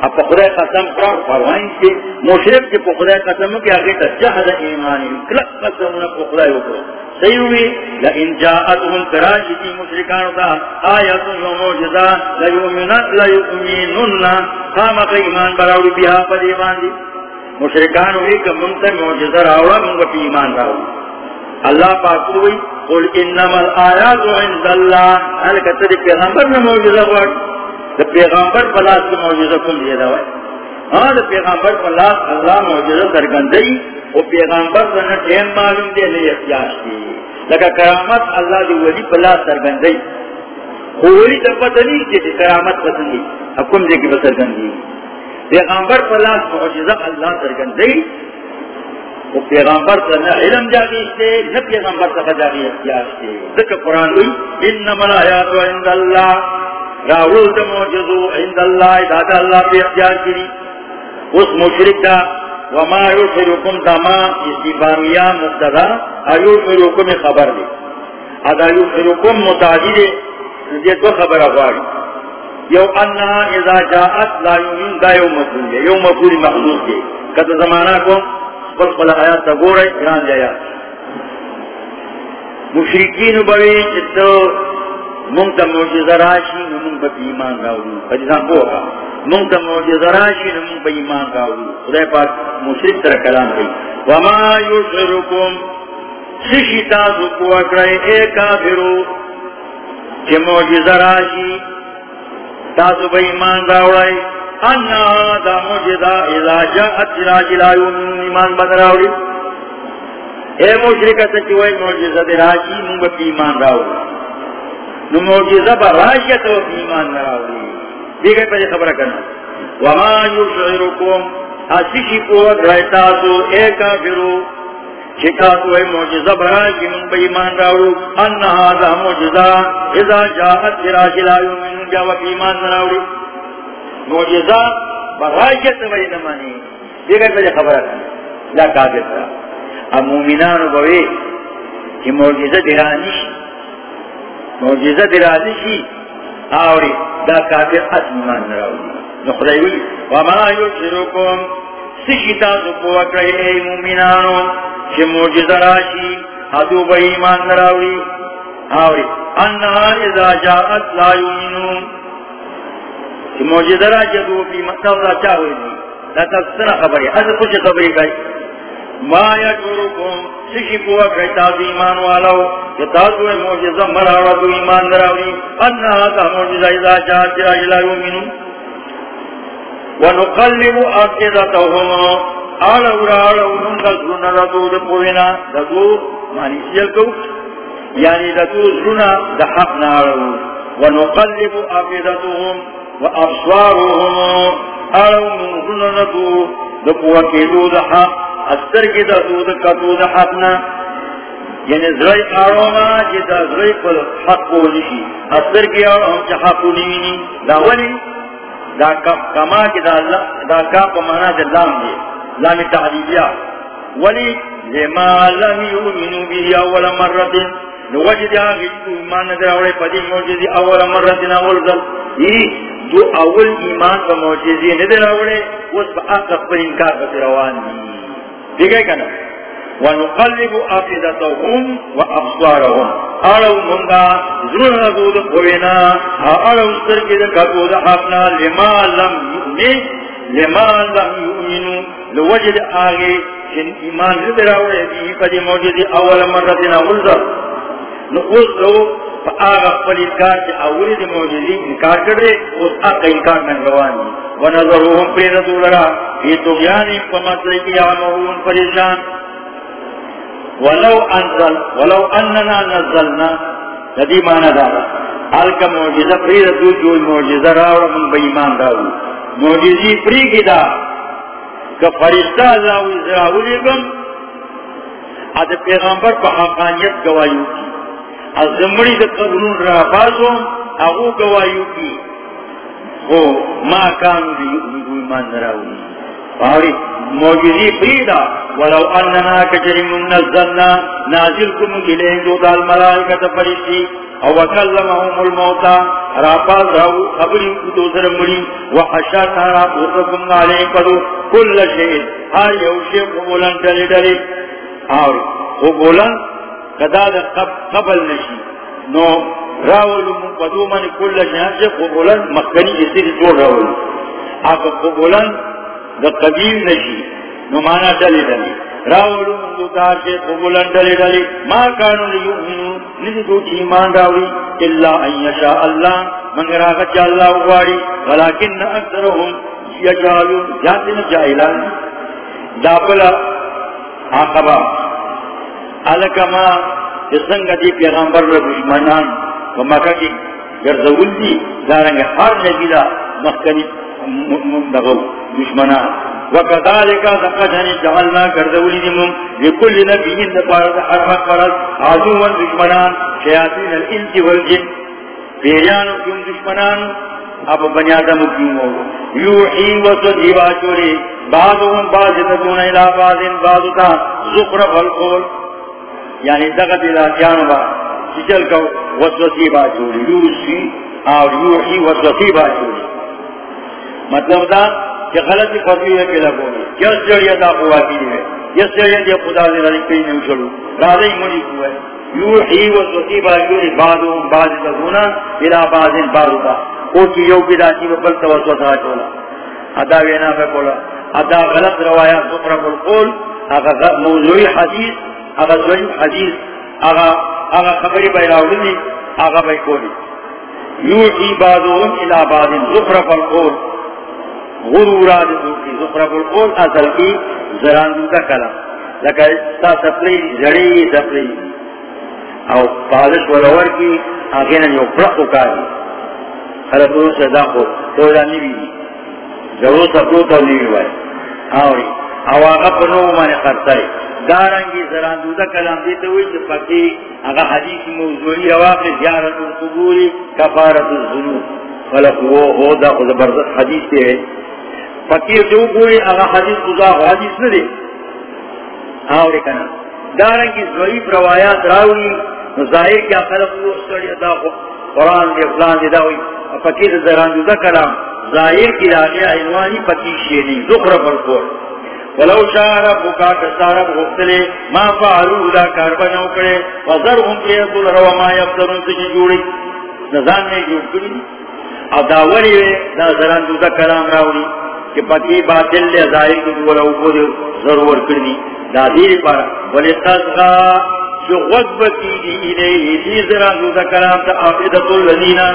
اپا خدای قسم کرا فرمائن کے مشرف کے پا قسم کی آگے تا جہد ایمانی کلک قسم نہ پا خدای ہوکرا سیوی لئن جاءتهم تراشتی مشرکان دا آیت و موجزا لیؤمنن خامق ایمان براوڑی بیہا پا دیمان دی۔ مشرکان ہوئی کہ منتا موجزا راوڑا منگا پی ایمان راوڑی اللہ پاکوئی قل انما الآیات عند اللہ۔ حلکت دی پیغمبر نے موجزا وارد دا پیغمبر پلاس کی موجزہ کم دیدا ہوئے ہاں دا پیغمبر پلاس اللہ موجزہ درگندئی وہ پیغمبر دا ٹیم معلوم دے لیے احتیاج دی لگا کرامت اللہ دی ولی پلاس درگندئی. خولی تا پتہ نہیں کہ کرامت پسندی اب کم دے کی بسرگندی پیغمبر پلاس موجزہ اللہ درگندئی. وہ پیغمبر تا نہ علم جاگی استے نہ پیغمبر تا جاگی احتیاج دی ذکر قرآن ہوئی انما الآیات عند اللہ. راول دا موجزو عند اللہ دادا اللہ پہ اختیار کری۔ اس مشرک دا، وما یوشرکم دما استفامیہ مبتدا ایوشرکم خبر دے۔ ادا یوشرکم متعدی دے، یہ دو خبر اخواری یو انہا اذا جاءت لا یومین دا یو مفہول دے یو مفہول محضوظ دے۔ کتا زمانہ کو بل بل آیات تا گو رہے ایران جایا۔ مشرکین بوی جتو منگتا موجزہ راشی نمونگ با ایمان راولو حدیثان پوکا منگتا موجزہ راشی نمونگ با ایمان راولو خدای پاک مشرک تر کلام گئی وما یشعرکم سشی تاسو پوکرائی اے کافرو چه موجزہ راشی تاسو با ایمان راولائی انا دا موجزہ اذا جاءت راجی لایون ایمان بد راولی اے مشرکت چوئی موجزہ راشی نمونگ با ایمان راولو نموجزہ با و ایمان نراولی دیگر پر خبر کرنا وما یشعرکم. اسیشی قوت رہتاسو اے کافرو. چکاتو اے موجزہ براشی من با ایمان راولو انہا دا موجزہ اذا جاعت فراش لا یومن بیا و ایمان نراولی موجزہ براشیت و ایمانی دیگر پر خبر کرنا لا کافر کرنا اب مومنانو بوئی کہ موجزہ درانیش موجزہ درازی شی آوری، دا کافر اسمان نراولی نخدایوی وما یشرکم سشتا سکو اکرہی اے مومنانو چھ موجزہ راشی حدو با ایمان نراولی آوری انہا اذا جاعت لا یومنون چھ موجزہ راشی حدو پی مطلع چاہوئی دی دا تفسنا خبری حضر خوش خبری کئی ما یشرکم سشی پوا کئی تازو ایمان والاو، کہ تازو موجزہ مراوڑا ایمان دراوی انہا تا موجزہ اذا جاہت جرا جلا ونقلب آقیدتهم آلو را ننگا زرنا ردو دا پوینا ددو سیل کو یعنی ددو زرنا نارو ونقلب آقیدتهم و ابصارهم آلو ننگا ردو دا حق اثر کی دا دود کتو دا حقنا یعنی زرائی آرونا چی دا زرائی پر حق کو نشی اثر کی آرونا چی حق کو نیوینی دا ولی، دا کما کی دا اللہ دا کام پا مانا دا لام دی. لام تعلیبیا ولی، لما لم یؤمنو بی اول مرد نوجی نوجد آگی ایمان ندر اوڑے پدی موجودی اول مرد اول ذل دو اول ایمان کا موجزی ندر اوڑے اس پا اقف پر انکار پر روان دی. دیکھے کنا ونقلب افدتهم وابصارهم ارو منگا زرنا دود قوینا ارو سرکد حقنا، لما لم یؤمن، لما لم یؤمنو لوجد آگے، جن ایمان ندر اوڑے دی پا اول مرتنا غلظر نقوص لو آغا پل انکار چی اولی دی موجودی انکار کردے اس آقا انکار من روانی ونظروهم پی رسول را فی تغیانی پا مطلع کی آمہون پریشان. ولو انزل ولو اننا نزلنا. ندی مانا دارا حالکا موجزہ پری رسول جو موجزہ راوڑا من با ایمان دارو موجزی پری کی دا کہ فرشتہ اللہ ازراولی کم اد پیغمبر پا حقانیت گوائیو کی ازمڑی دا قبرون را بازو اغو گوائیو کی خو ما کانو دی یؤمنو ایمان نراوی فاوری موجودی فریدا ولو اننا کجری منزلنا، نازل کم گلین دو دال ملائکت فرشتی او وکلمهم الموتا راپاز راو خبری کتو سرمڑی وحشاتا را پوتکم علیہ پدو کل شید ہر یو شیخ قبولن ڈلی ڈلی آوری قبولن کدا دا قبل نشی. نو راول مقدو من کل جہاں سے قبولن مکنی اسی دی جوڑ راول آقا قبولن دا قبیل نشی. نو مانا ڈلی ڈلی راول مقدو سے قبولن ڈلی ڈلی ما کانو لیؤمنو ندی دو ایمان راولی اللہ ان یشاء اللہ. منگر آقا چا اللہ اغواری ولیکن اکثرهم یجالون جاتن جائلان دا بلا آقا الکما جسنگ دی پیغمبر و دشمنان و کی گرزول دی، دارنگ ہر نبی دا مخکنی دغو دشمنان. وکذالکا دقشنی جعلنا گرزولی دی من لکل نبیین دپارد حرمت فرد عدوان دشمنان، شیاطین الانس والجن. پیریانو کیوں دشمنان، اب بنی آدم کیوں ہو یوحی و صدیبا چوری بعضهم بعض تدون الى بعض بعضتا زخرف القول. یعنی دغت الہتیان با چچل کو وسوسی با چوری یوسی اور یوحی وسوسی با چوری مطلب دا کہ غلطی فتوی ہے کہ لگو گی جس جڑیا دا قواتی ہے جس جڑیا دیا خدا دے غلی کئی نہیں چلو راضی منی کو ہے یوحی وسوسی با چوری بعضهم بعض تدونا الى بعض بعضتا او کی یو کی داتی و بلتا وسوسا چولا ادا وینا پہ کولا ادا غلط روایات سفرق القول. اگر موضوعی حدیث اگر ضعیف حدیث اگر اگر خبری بیراولی اگر بیکولی یوحی بعضهم الى بعض زخرف القول. غرورات دوکی زخرف القول اصل کی زراندو کا کلام لکہ تا سپلی زڑی سپلی او پادش ولور کی آگینا یو پرقو کاری. خلقو صدا خو تولا نبی دی ضرور سپلو تو نبی بائی آوری. او آغا پنو مانے خرطائی دارنگی زراندو دا کلام دیتا ہوئی جو پکی اگا حدیث موضوعی اواقع زیارت القبوری کفارت الظنون فلق وہ ہو دا خود بردت حدیث تے ہے فقیر جو کوئی اگا حدیث خدا حدیث نہ دے آوری کنا دارنگی ضعیف روایات راوی. ظاہر کیا خلق وہ سڑی دا قرآن دے فلان دے دا ہوئی فقیر زراندو دا کلام ظاہر کی راجع عنوانی پکی شیری زخرف القول. ولو شاء ربك كسارب غفتلے ما فعلوا لا کاربنو کرے وذرهم يقول روا ما يفترون سجی جوڑی نظام نے جوڑ کری، اب داوری وے، دا زران دوزا کلام راولی، کہ پکی باطل لے ظاہر کی دولا اوپو دے ضرور کرنی دا دیر پارا، ولی تزغا، جو غضب کی دی الیہی دی زران دوزا کلام تا آفدت اللذینہ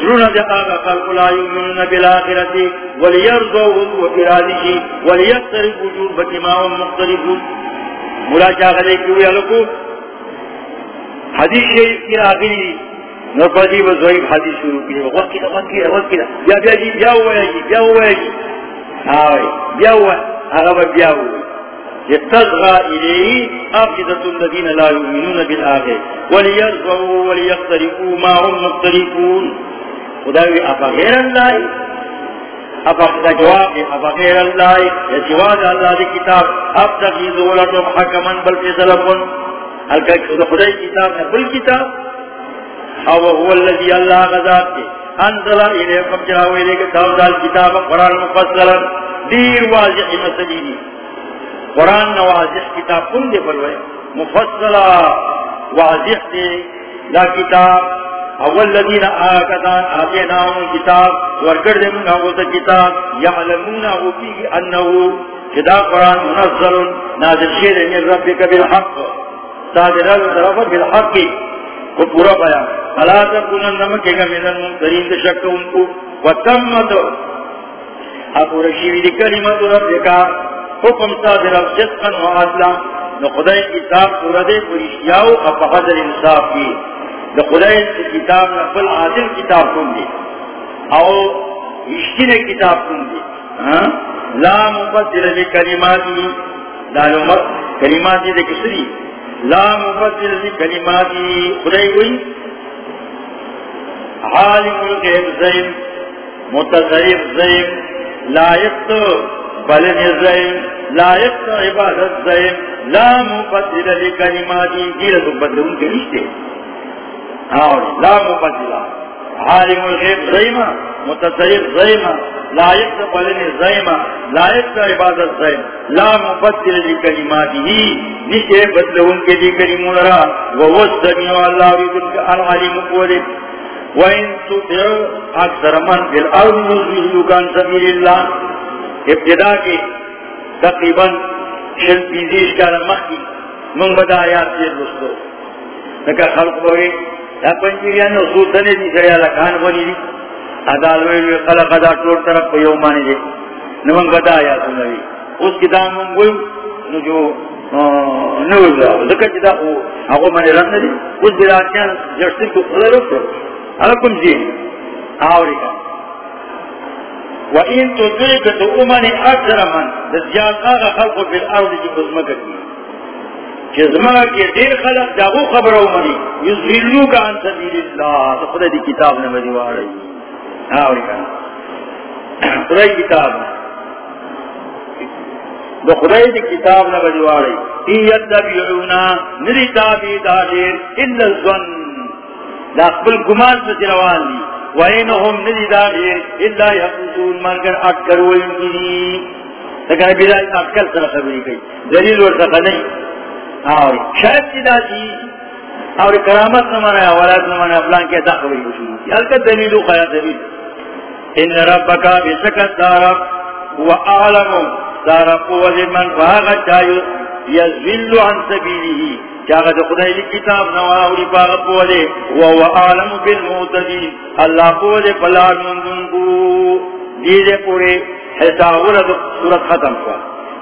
زرون دے آگا خلق لا یؤمنون بالآخرتی ولیرضوهم وفرادشی ولیقترب وجود بکماهم مختلفون مولا چاہ دے کیوئی علکو حدیث شریف کی آخری نرفضی و ضعیف حدیث شروع کی وقت کی وقت کی وقت کی بیا بیا جی بیا ہوا ہے جی بیا ہوا ہے جی آوے بیا ہوا اغبا بیا ہوا يتصغى إليه أفضة الذين لا يؤمنون بالآخر وليرضوا وليقترفوا ما هم مختلفون خداوی افا غیر اللہ. افا جواب افا غیر اللہ. یا جواب اللہ دی کتاب. اب تک تقید ولتم حکمن بل فیصلکن حلکہ خدای کتاب ہے، بل کتاب. او هو الذي اللہ غذاب کے انزل الیکم جاوی لے کے دال کتاب، قرآن مفصلا دیر واضح مسجی قرآن نواضح کتاب کن دے پروے مفصلا واضح دے۔ لا کتاب اول الذين آكدان آتيناهم الكتاب ورکر دے منگا وہ کتاب، یعلمون او فيه انه کدا قرآن منزل نازل شیر من ربك بالحق. صادر طرف بالحق. کو پورا پایا فلا تکونن نمکے گا من المنکرین شک ان کو. وتمت. ابو رشیوی دی کلمت ربکا حکم صادر صدقا و عدلا. نو خدای کتاب پورا دے پوریشیاو اپا حضر انصاف کی. نو خدای کتاب نفل عادل کتاب کن دی؟ او اشتین کتاب کن دی؟ لا مبدل لکلماتی لا کلماتی دے کسری لا مبدل لکلماتی خدای کوئی عالم الغیب زیم متصرف زیم لائق تو بلن زیم لائق تو عبادت زیم لا مبدل لکلماتی گیرہ تو بدلون کے رشتے لا مبدل عالم الغیب زیم متصرف زیم لائق تو بلن زیم لائق تو عبادت زیم لا مبدل لکلماتی ہی نشتے بدلون کے دی کلمون را. وہو السمیع اللہ رضا العلیم قولے وَإِن تُطِعُ أَكْثَرَ مَنْ فِي الْأَرْضِ يُضِلُّوكَ عَن سَبِيلِ اللَّهِ. ابتدا کے تقریباً شل پیزیش کا رمخی من بدا آیات سے رسلو لکا خلق بوئی یا پنجیریان اصول تنے دی سریا لکان بنی دی. ادالوی خلق ادا ٹوٹ طرف پہ یومانی دی. نمن بدا آیات سنوی اس کتاب من گوئی نو جو نوز راو لکا جدا جی اگو منی رن دی اس بلاتیان جرسی کو خلق رکھو حکم جی آوری کا. وَإِن تُدْرِكَ تُؤْمَنِ أَكْثَرَ مَنْ. دَزْيَانْ خَلْقُ فِي الْأَرْضِ جِ قُزْمَكَ کی کے دیر خلق جاگو خبر اومنی یزغلو کا عن سبیل اللہ خدا دی کتاب نے مجھے وارا ہی خدا دی کتاب. دو خدا دی کتاب نے مجھے وارا ہی ایت نری تابی دادیر الا الظن. دا قبل گمان سے روان دی. وینہم ندی داخیر اللہ یحفظون مرگر اٹکر وینگی لیکن ابھی دائی اٹکر سر خبری کئی. دلیل ورسکا نہیں اور شاید کی جی اور کرامت نمانا ہے ولاد نمانا افلان کے دا خبری بشنو. کی حلکت دلیلو خیا دلیل. ان ربکا بسکت دارک هو اعلم دارک وزمن فاغت چایو یزویلو عن سبیلی چاہا جو خدای لی کتاب نواوری باغ پوالے وہو عالم بالمعتدین اللہ پوالے پلار مندن کو دیدے پورے حساورہ دو صورت ختم کوا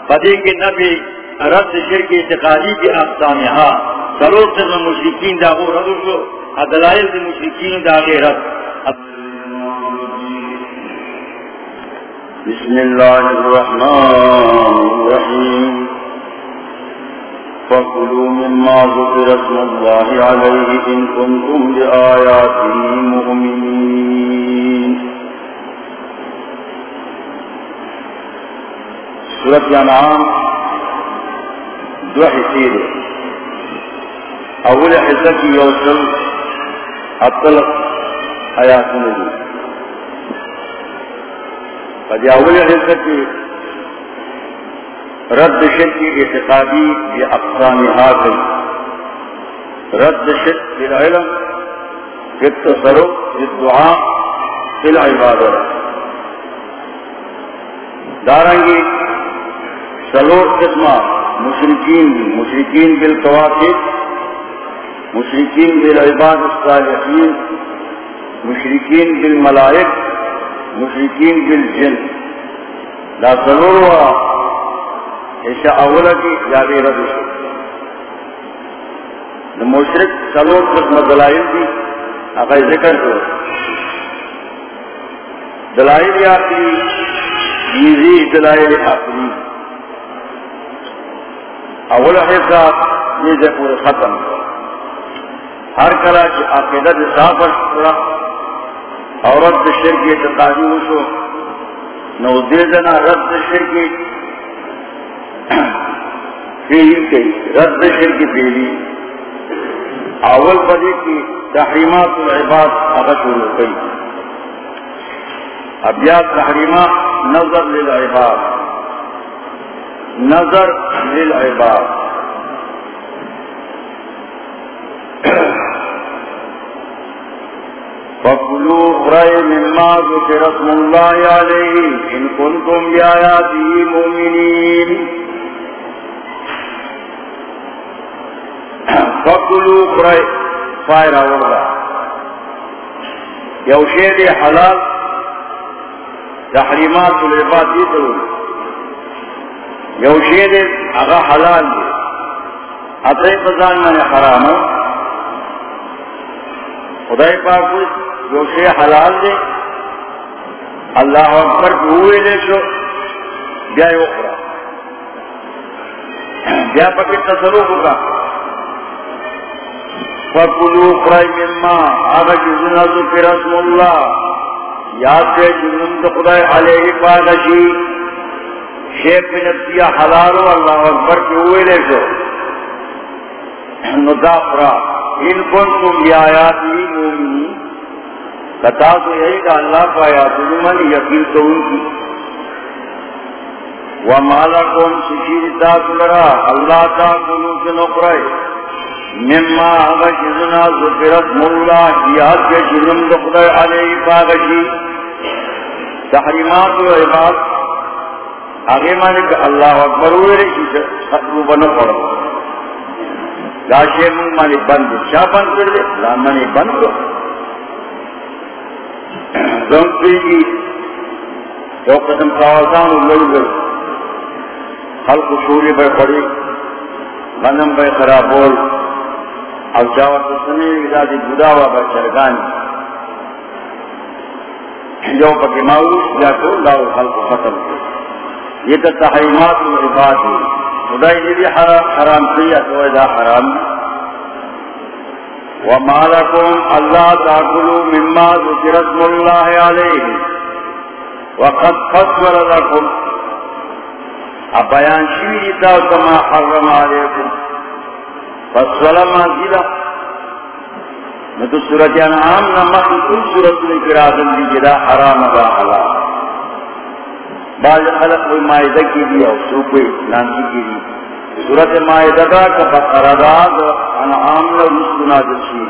فدے کے نبی رد شرک اعتقادی کی اقسامہا سلوت سے مشرکین داغو ردو شو ادلائل دی مشرکین داغے رد بسم اللہ الرحمن الرحیم۔ فَقُلُوا مِمَّا ذُكِرَ اسْمُ اللَّهِ عَلَيْهِ إِن كُنتُمْ بِآيَاتِهِ مُؤْمِنِينَ۔ سورة الأنعام دو حصے دے اول حصہ کی یوصل اطلق آیات نبی فدی اول حصہ کی رد شرک اعتقادی یہ افسانی حاصل رد شرک فی العلم، فی التصرف، فی الدعا فی العبادت دارنگی سلور قسمہ مشرقین مشرکین مشرکین بالقواقب مشرکین بالعباد الصالحین، مشرکین بالملائک، مشرکین بالجن۔ لا سلور و ایشا اولا کی جابی رد شو مشرک سلور قسم دلائل دی اگر ذکر کرو دلائل آخری دلائل آخری اولا حصہ یہ جے پورے ختم ہر کلا کی عقیدت صاف اشترا عورت شرک اعتقادی وشو نو دیدنا رد شرک۔ رد شرک پیلی اول پدی کی تحریمات العباد اغشور کئی اب یا تحریمہ نظر للعباد۔ نظر للعباد. فَقُلُوا قُرَيْ مِمَّا ذُكِرَ اسْمُ اللَّهِ عَلَيْهِ إِن كُنتُمْ بِآيَاتِهِ مُؤْمِنِينَ. فَقُلُوا قُرَيْ فائرہ وردا. یو حلال تحریمات العباد دیتو یو شید اغا حلال دی اطریق بزان من حرامو خدای پاک جو شے حلال دے. اللہ اکبر ہوئے لے شو. بیا اخرى بیا پکی تصروف کا فکلو قرائی مما. آگا جزن ذکر اسم اللہ. یاد دے جزن تو خدای علیہ پاگشی شیخ بن اتیا حلالو اللہ اکبر کی ہوئے لے شو ندافرہ ان کن تم؟ یہ آیاتی مومنی بتا تو یہی کہ اللہ کو آیات من یقین تو ان کی۔ وَمَالَ قُمْ سِشِيرِ تَاكُلَرَا، اللہ تَاكُلُوا سے نقرائے مما آغا شزنا ذکرت مولا، یاد کے شزن دخدر علیہ پاگشی۔ تحریمات و عباد آگے مانے کہ اللہ اکبر ہوئے رہی خطرو بنا پڑا لاشے من مانے بند شاہ بند کر دے لان مانے بند کر زنکی کی جو قسم قوازان اللہ گل خلق شوری بے پڑی غنم بے خراب بول او جاوت سنے ازادی گداوا بے چرگانی۔ جو پکی ماؤس یا تو اللہ خلق ختم کر یہ تو تحریمات و عباد ہے خدای نے بھی حرام کیا تو ادا حرام وما لكم الا تاكلوا مما ذكر اسم الله عليه وقد فصل لكم۔ ابيان شيء كما حرم عليكم فصل ما زيد نتو سورة انعام نما كل سورة الكرازم دي جدا حرام با حلال۔ بعض خلق کوئی مائدہ کی دی اور سوپے نانسی کی دی صورت مائدہ کا بقرداد انعام نے رسل نازل شی.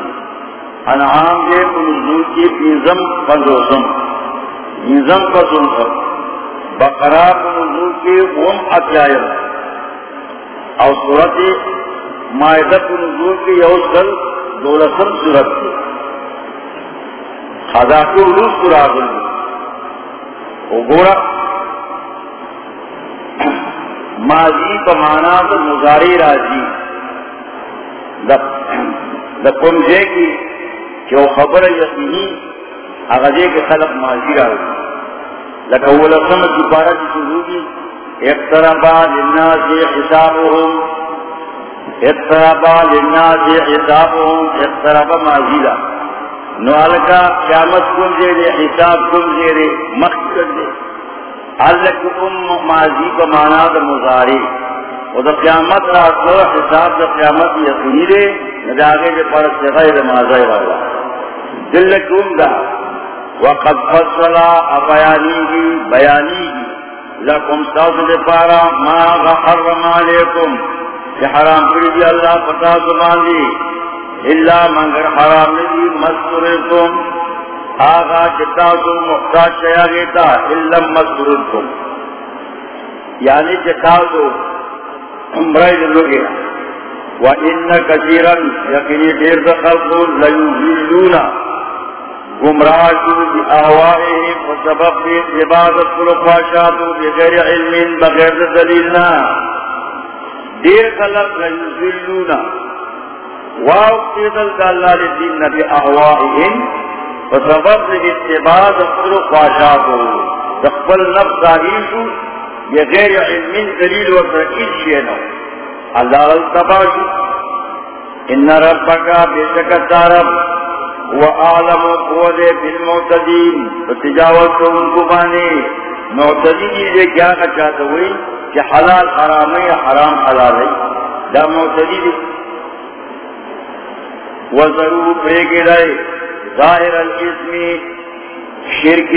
انعام دے نزول کی پینزم پندوسم پینزم پسم پر بقرات نزول کی غم اتیائر اور صورت مائدہ نزول کی یوسل دولسم صورت کی خدا کو روس کو راغل وہ گورا ماضی کا تو مزاری راضی۔ دا کمزے کی جو خبر یقینی اغزے کے خلق ماضی راضی۔ لکول سمجھ کی بارہ کی شروع کی اقتربا للناس حسابهم، اقتربا للناس حسابهم اقتربا ماضی را نوالکا قیامت کم زیرے حساب کم زیرے مخت کر دے۔ ام ماضی کا مانا دا مزاری وہ دا قیامت رات کو حساب دا قیامت یقینی دے نہ آگے کے پڑھ سے غیر ماضی والا۔ دل کم دا وقد فصلا بیانی گی بیانی گی لکم ساس دے پارا ما غحرم علیکم۔ کہ حرام کری دی، اللہ پتا زمان دی اللہ منگر حرام ندی مستورتم آغا جتا تو محتاج شیا گیتا علم مذکرون کو. یعنی جتا تو عمرائی دلو وَإِنَّ كَثِيرًا یقینی دیر دخلقو لَيُزِلُّونَ گمراجو بی آوائهم وسبب بی عبادت کلو خواشاتو بغیر علم بغیر دلیلنا. دیر خلق لَيُزِلُّونَ واقتدل دا اللہ لدین نبی آوائهم فسبب اتباع دخل خواہشات ہو دخل نفس آگیشو یہ غیر علم دلیل و ترکیل شیئنو اللہ التباشو ان ربکا بے شکتا رب وہ عالم و قوت بالمعتدین۔ فتجاوز تو ان کو بانے معتدین یہ کیا چاہتا ہوئی کہ حلال حرام ہے حرام حلال ہے۔ دا معتدین۔ وزرو پریگے رہے ظاہر الاسم شرک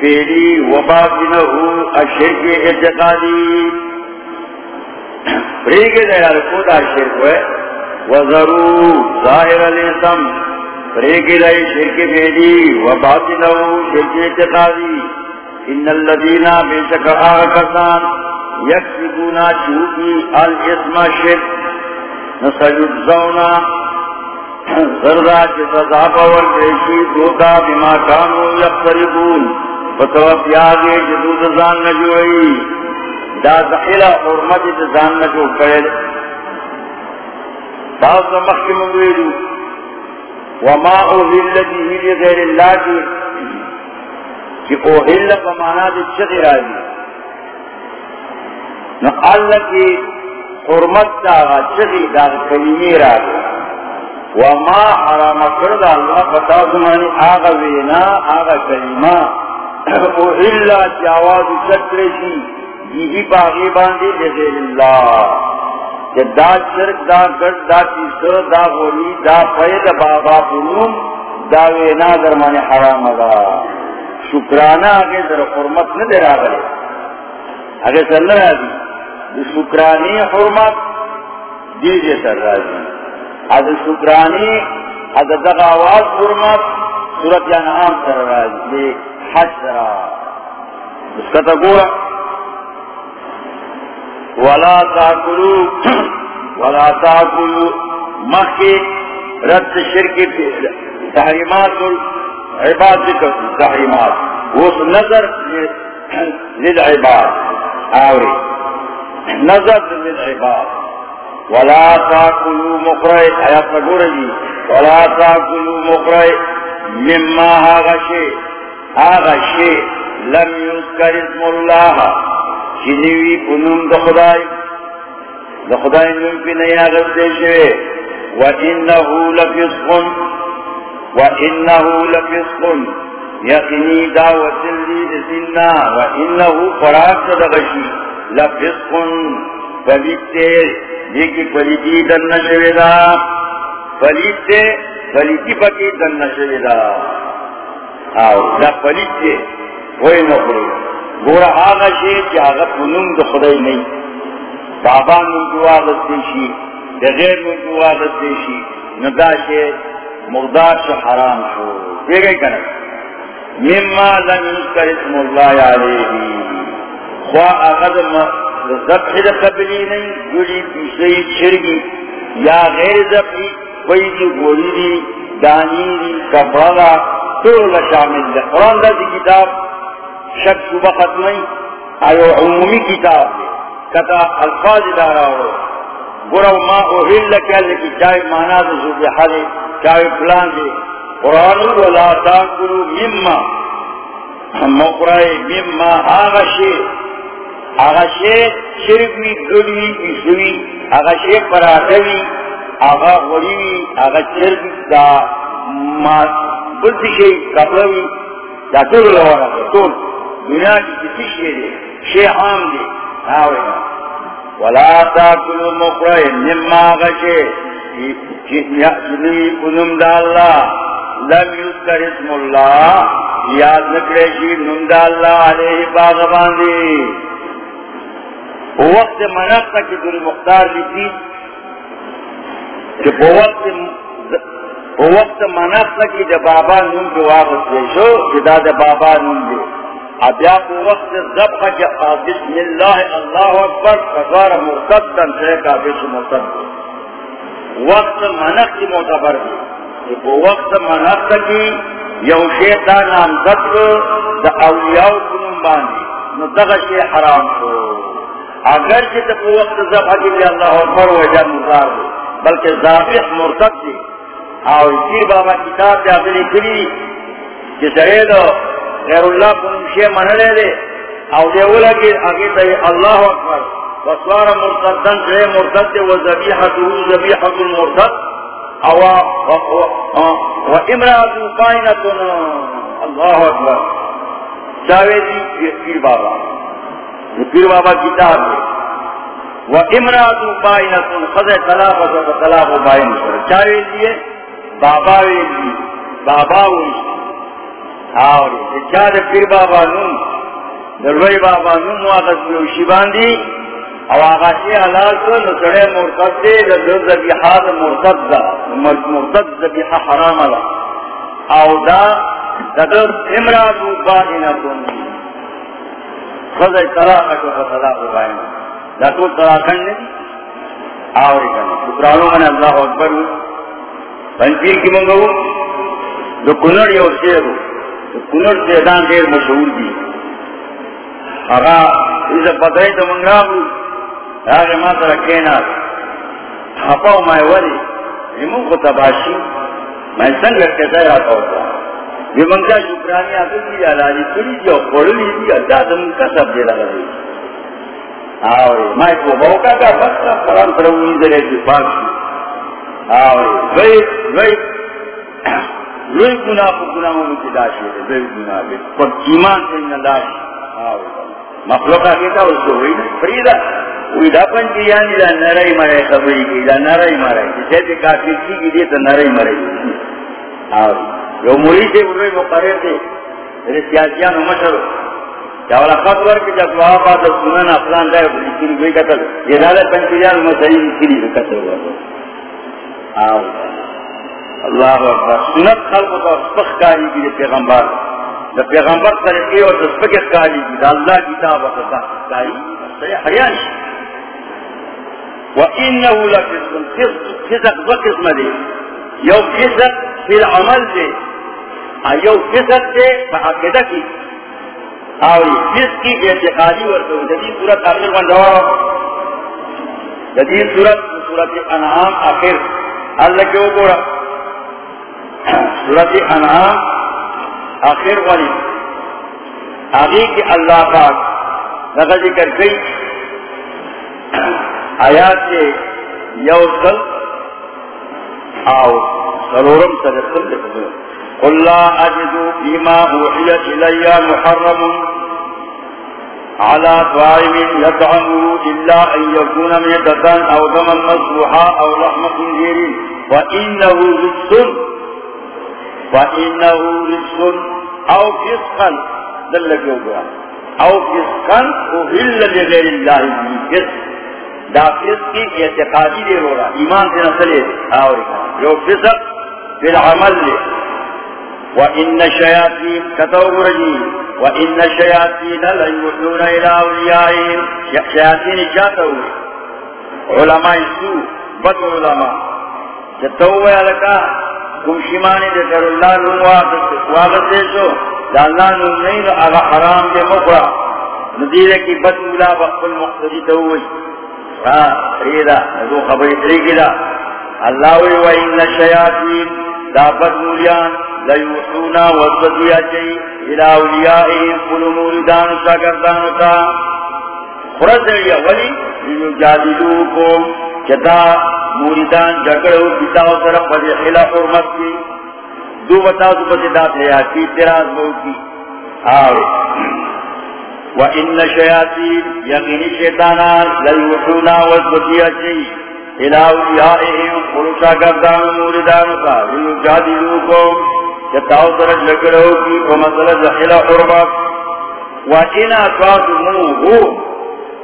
پیری وباطنہو الشرک اعتقادی۔ پریگے دے لرکو دا شرک ہوئے۔ وزرو ظاہر الاسم پریگے دے شرک پیری وباطنہو شرک اعتقادی۔ ان الذین بے شکر آکسان یکسبونا چوکی الاسم شرک۔ نسجدزونا سردا سزا پور دیشی دوتا بما کانو یقتربون فتو پیاگے جدود زان نجوئی دا زخیلہ حرمت زان نجو کرد تاوز مخیم ویلو وما اوہل به لغیر اللہ کی کہ اوہل بمانا دی چغی راجی نو اللہ کی حرمت دا چغی دا کلیمی راجی وما حرام کرد اللہ فتا زمانی آغا وینا، آغا کلمہ او اللہ جاواز چکرشی جیجی پاگی باندی لغیر اللہ. کہ دا شرک، دا گرد، دا تیسر دا غوری، دا پید بابا پنوم دا وینا درمان حرام دا. شکرانا آگے در حرمت ندر آگے آگے سر نرازی. شکرانی حرمت، دیجے سر رازی. از شکرانی از دغا آواز فرمت صورت یعنی یا نعام سر راج لے حج سرا اس کا تقوی ولا تاکلو ولا تاکلو مخی، رد شرک، تحریمات عباد ذکر، تحریمات. وہ نظر للعباد، آوری. نظر للعباد. ولا تاكلوا مقرئ آیات نگور جی ولا تاكلوا مقرئ مما هذا شيء۔ لم يذكر اسم الله۔ جنوی پنم دخدائی دخدائی نمکی نہیں آغاز دیشوے وَإِنَّهُ لَفِسْقٌ وَإِنَّهُ لَفِسْقٌ۔ یقینی دعوت لی دسننا وَإِنَّهُ فراق صدقشی۔ لَفِسْقٌ پلیتے دیکھی پلیتی دن نشویدہ پلیتے پلیتی پکی دن نشویدہ آو، دا پلیتے ہوئی نکڑی گورا آغا شے چی آغا پنم دا خدای نہیں بابا نم کو آغت دیشی دا غیر نم کو آغت دیشی ندا شے مردار شو حرام شو. دے گئی کنا. مما لن یذکر اسم اللہ علیہ. خواہ آغا دا ذبح قبلی نہیں، گولی پیسئی چھرگی یا غیر ذبحی کوئی دی گولی دی دانی دی کفالا تو شامل دی قرآن دا دی کتاب شک صبح ختمی آیو عمومی کتاب دی کتا الفاظ دارا ہو گرو ما اوہل لکیا لکی چاہی مانا دا زبحہ دی چاہی پلان دی قرآن ولا تاکلو مما مقرآن مما آغا آغا شیخ شرکوی گڑوی پیسوی آغا شیخ پراتوی آغا غریوی آغا چرک دا مات بلتی شیخ کپلوی دا طول لورا دا طول دنیا کی کسی شیخ دے، شیخ عام دے. آوے ولا تاکلو مقرئ نما آغا شیخ. جنوی کنم دا اللہ. لم یذکر اسم اللہ. یاد نکلے شی نم دا اللہ علیہ باغبان دی. وقت منقطع کی دوری مختار لیتی کہ وقت وقت منقطع کی جب بابا نون جو واپس دے شو جدا جب بابا نون دے اب یا کو وقت ذبح کے بسم اللہ اللہ اکبر فزار مرتدن سے کا بسم مرتد وقت منق کی معتبر دی کہ وقت منقطع کی یو شیطان نام ذکر، دا اولیاء کنون باندی نو دغشی حرام شو۔ اگر کہ تو وقت ذبح کے لیے اللہ اکبر و جن مزار دے بلکہ ذابح مرتد دے ہاں، اور پیر بابا کتاب دے اپنی کری کہ سرے دو غیر اللہ کو نمشے من لے دے او دے اولا کہ آگے تے اللہ اکبر۔ وصوار مرتدن سے مرتد دے و ذبیحتو ذبیحت المرتد او و امراتو قائنتن اللہ اکبر۔ چاوے دی جی، پیر بابا۔ پیر بابا کتاب ہے۔ وہ امراط بائن خزے طلاق و طلاق و بائن سر چاہے جی لیے بابا ویلی جی بابا ویلی جی ہاں، آوری چار پیر بابا نوم دروی بابا نوم واقع سلوشی باندی او آغا شی حلال کو نسڑے مرتد دے دو زبیحات مرتد دا۔ مرتد زبیح حرام دا۔ او دا دو امراتو بائنتون خضر طلاق کو فطلاق بائنتون دا تو طلاقن نہیں، آوری کنی شکرانو من اللہ اکبر پنچیر کی منگو۔ دو کنر یو شیرو دو کنر شیدان دیر مشہور دی آغا اسے پترائی تو منگرامو آگے ما سر کہنا۔ حپاو مائے ولی ایمون کو تباشی۔ میں سنگر کے سر آتا ہوتا۔ یہ منگا شکرانی آگے کی علاجی کری دی اور پڑھلی دی اللہ دن کا سب دے لگا دی آوری مائے کو موقع کا بس کا قرآن پر اوہی دلے کی پاک شی آوری گئی گئی لوئی گناہ کو گناہ ہونے کی داشی ہے لوئی گناہ بھی پر ایمان سے انہا داشی آوری مخلوقہ کہتا اس کو ہوئی فریدہ وی دا پنچی یعنی دا نرائی مرائی خبری کی دا نرائی مرائی جسے تے کافر کی کی دیتا نرائی مرائی آوری یو مولی سے بلوئی مقرر تھے رسیاسیان و مشر چاولا خط ورکی جب وہاں بات سنن افلان دائے بلیکن کوئی قتل یہ دادا پنچی یعنی مسئلی کلی قتل ہوا تو آوری اللہ اکبر سنت خلق تو سپخ کاری کی پیغمبر دا پیغمبر طریقے اور سپخ کاری کی دا اللہ کتاب و سپخ کاری صحیح حیان وَإِنَّهُ لَفِسْقٌ فِسق دو قسم دے یو فسق فی العمل دے یو فسق دے فعقیدہ کی۔ آوری فسق کی اعتقادی ورکو جدید صورت آخر من دوا جدید صورت صورت انعام آخر۔ اللہ کیوں گورا صورت انعام آخر والی۔ آگے کی اللہ پاک لگا ذکر کئی آیات کے یو یوسل آو سرورم سرسل لکھو قل لا اجدو فيما اوحي الي محرم على طائم يطعمه الا ان يكون ميتة او دما مصبوحا او لحم خنزير. وانه رجس وانه رجس او فسقا. دلك يوبا او فسقا اهل لغير الله فسق. دا فسق کی اعتقادی دے رو رہا ایمان سے نسلے آوری یو فسق فی العمل لے وَإِنَّ شَيَاطِينَ كَتَوْ رَجِي وَإِنَّ شَيَاطِينَ لَيُوحُونَ إِلَىٰ أَوْلِيَائِهِمْ. شیاطین جاتا علماء سو بد علماء. جتو ہوئے لکا دے کر اللہ واغت دے سو. اللہ نوم نہیں حرام دے مقرا ندیرے کی بد مولا بقبل مقتدی تو ہوئی ریدا دو خبری طریقی دا اللہ وی و دا بد مولیان. لیوحونا وزدیا چی الى اولیائیم کل موردان شاگردان تا خرد دیا ولی لیو جادلوکم چتا موردان جگڑو بیتاو طرف پدی خلا حرمت کی دو بتاو تو پدی دات لیا کی تراز بہو کی آوے۔ وَإِنَّ شَيَاطِينَ يَقِينِ شَيْطَانَانَ لَيُوحُونَ وَالْبَدِيَةِ إِلَى أَوْلِيَائِهِمْ قُلُوشَا گردان موردان کا وَيُجَادِلُوكُمْ جتاو درج لگڑو کی ومثل جحل حرمت وَإِنَ أَطَاعْتُمُوهُمْ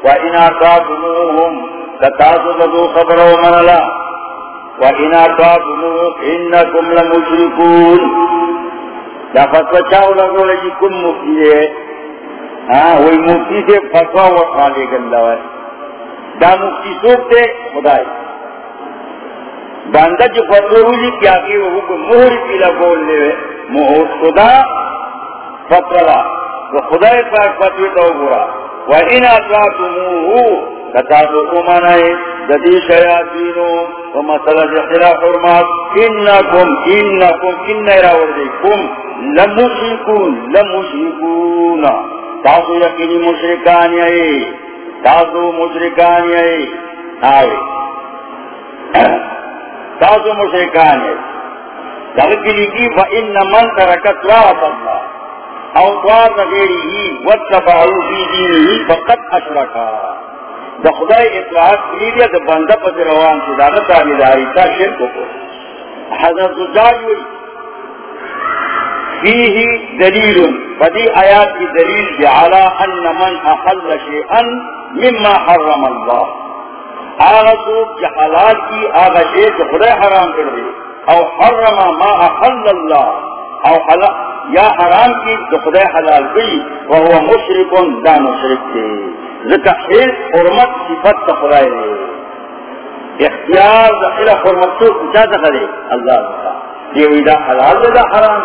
وَإِنَ أَطَاعْتُمُوهُمْ تَتَاسُ لَدُو خَبْرَوْ مَنَ لَا وَإِنَ أَطَاعْتُمُوهُمْ إِنَّكُمْ لَمُشْرِكُونَ دا فتوہ چاہو لگو لگی کم مفتی ہے ہاں وہی مفتی سے فتوا اٹھا لے گندا ہے. دا مفتی سوکھ دے باندہ جو فتوا ہوئی جی کیا کہ وہ کو مہر پیلا بول لے مہر خدا فتوا تو خدای پاک فتوی تو برا وہ ان اطاعتموه کتابو امانائے جدی شیاطینو۔ و مسئلہ جحلا حرمات انکم انکم ان راور دے، کم لمشرکون لمشرکون۔ تاسو یقینی مشرکان یئی تاسو مشرکان یئی آوے۔ تاسو مشرکان یئی دلکی لکی فَإِنَّ مَنْ تَرَكَتْ وَعَتَ اللَّهِ او دوار نغیری وَاتَّبَعُوا فِي دِينِهِ فَقَدْ أَشْرَكَا دا خدای اطلاعات کلیدیا دا بندہ پا روان سے دانا تابداری تا شرک کو۔ حضرت زجاج ہوئی فيه دليل فدي آيات کی دلیل دی على ان من احل شيئا مما حرم الله آغا سوک کی حلال کی آغا شیء کی خدا حرام کر دی او حرم ما احل الله او حلال یا حرام کی تو خدا حلال کی وهو مشرک دا مشرک دی ذکر حیث حرمت صفت خدا ہے اختیار دا خلا حرمت تو کچا دا اللہ تعالی دیوی دا حلال دا حرام.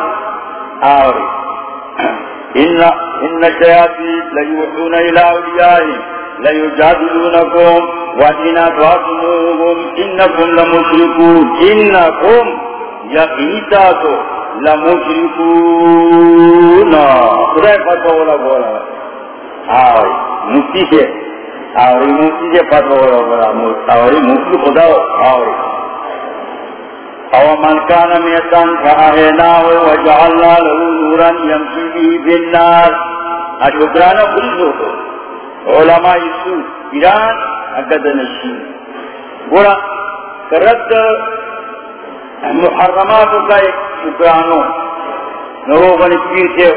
آوری. ان ان شیاطین لیوحون الى اولیائهم لیجادلونکم وَإِنَ أَطَعْتُمُوهُمْ إِنَّكُمْ لَمُشْرِكُونَ إِنَّكُمْ يَقِيتَاتُ لَمُشْرِكُونَ خدای فتوہ والا بولا آوری مفتی سے آوری مفتی سے فتوہ والا بولا آوری مفتی خدا آوری۔ او من کان میتن فاہناہ وجعلنا له نورا یمشی به بالنار۔ اجبرانا خلصو علماء یسو ایران اگد نشین. گورا کرد محرماتو کا ایک شکرانو نرو بنی پیر پیرتے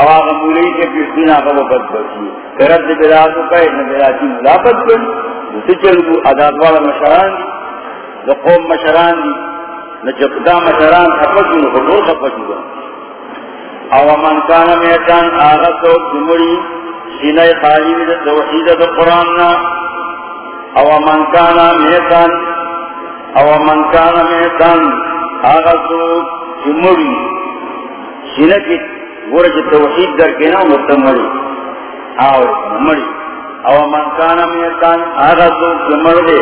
آواغ مولی کے پیرتین آقا وہ بد بچی کرد بلاتو کا ایک نبیلاتی ملابت بن دوسری چلو ادادوالا مشران دی قوم مشران دی، نہ نجبدا مشران خفشو نخبو خفشو او من کانا میتان آغا سوک جمعی سینہ خالی دا توحید دا قرآن او من کانا میتان او من کانا میتان آغا سوک جمعی سینہ کی گورج توحید در کنا مستمری آو مری، او من کانا میتان آغا سوک جمعی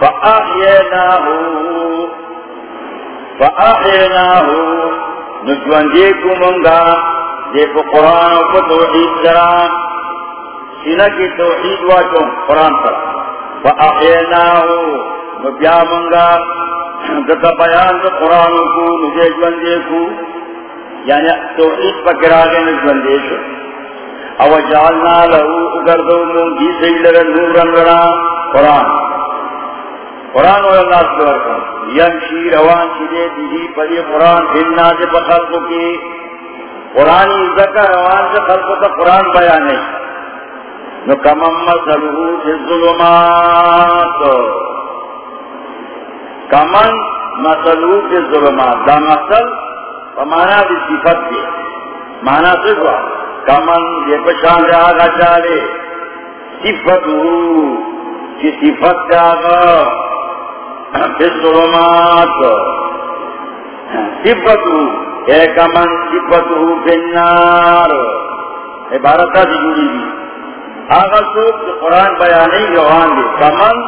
فآحیناہو فآحیناہو نجوان دے کو منگا دے کو قرآن کو توحید جرا سینہ کی توحید واچو قرآن پر۔ فآحیناہو نبیا منگا۔ دتا بیان دا قرآن کو نجے جوان کو۔ یعنی توحید پر کراغے نجوان شو۔ او جعلنا لہو اگردو مونگی سیلر نورن رنا۔ قرآن۔ قرآن و اللہ سے ورکا یمشی روان چلے دیدی پدی قرآن اننا سے پخلقو کی۔ قرآن ذکر روان سے خلقو تا قرآن بیانے۔ نو کمم مسلو فی الظلمات. کمن مسلو فی الظلمات. دا مسل فمانا دی صفت دی. مانا سے کمن یہ پشان دے آگا چالے صفت ہو کی صفت دے آگا الظلمات. صفتو ایک من صفتو بالنار عبارتہ دی جوڑی دی. آغا سوک قرآن بیانی روان دی. کمن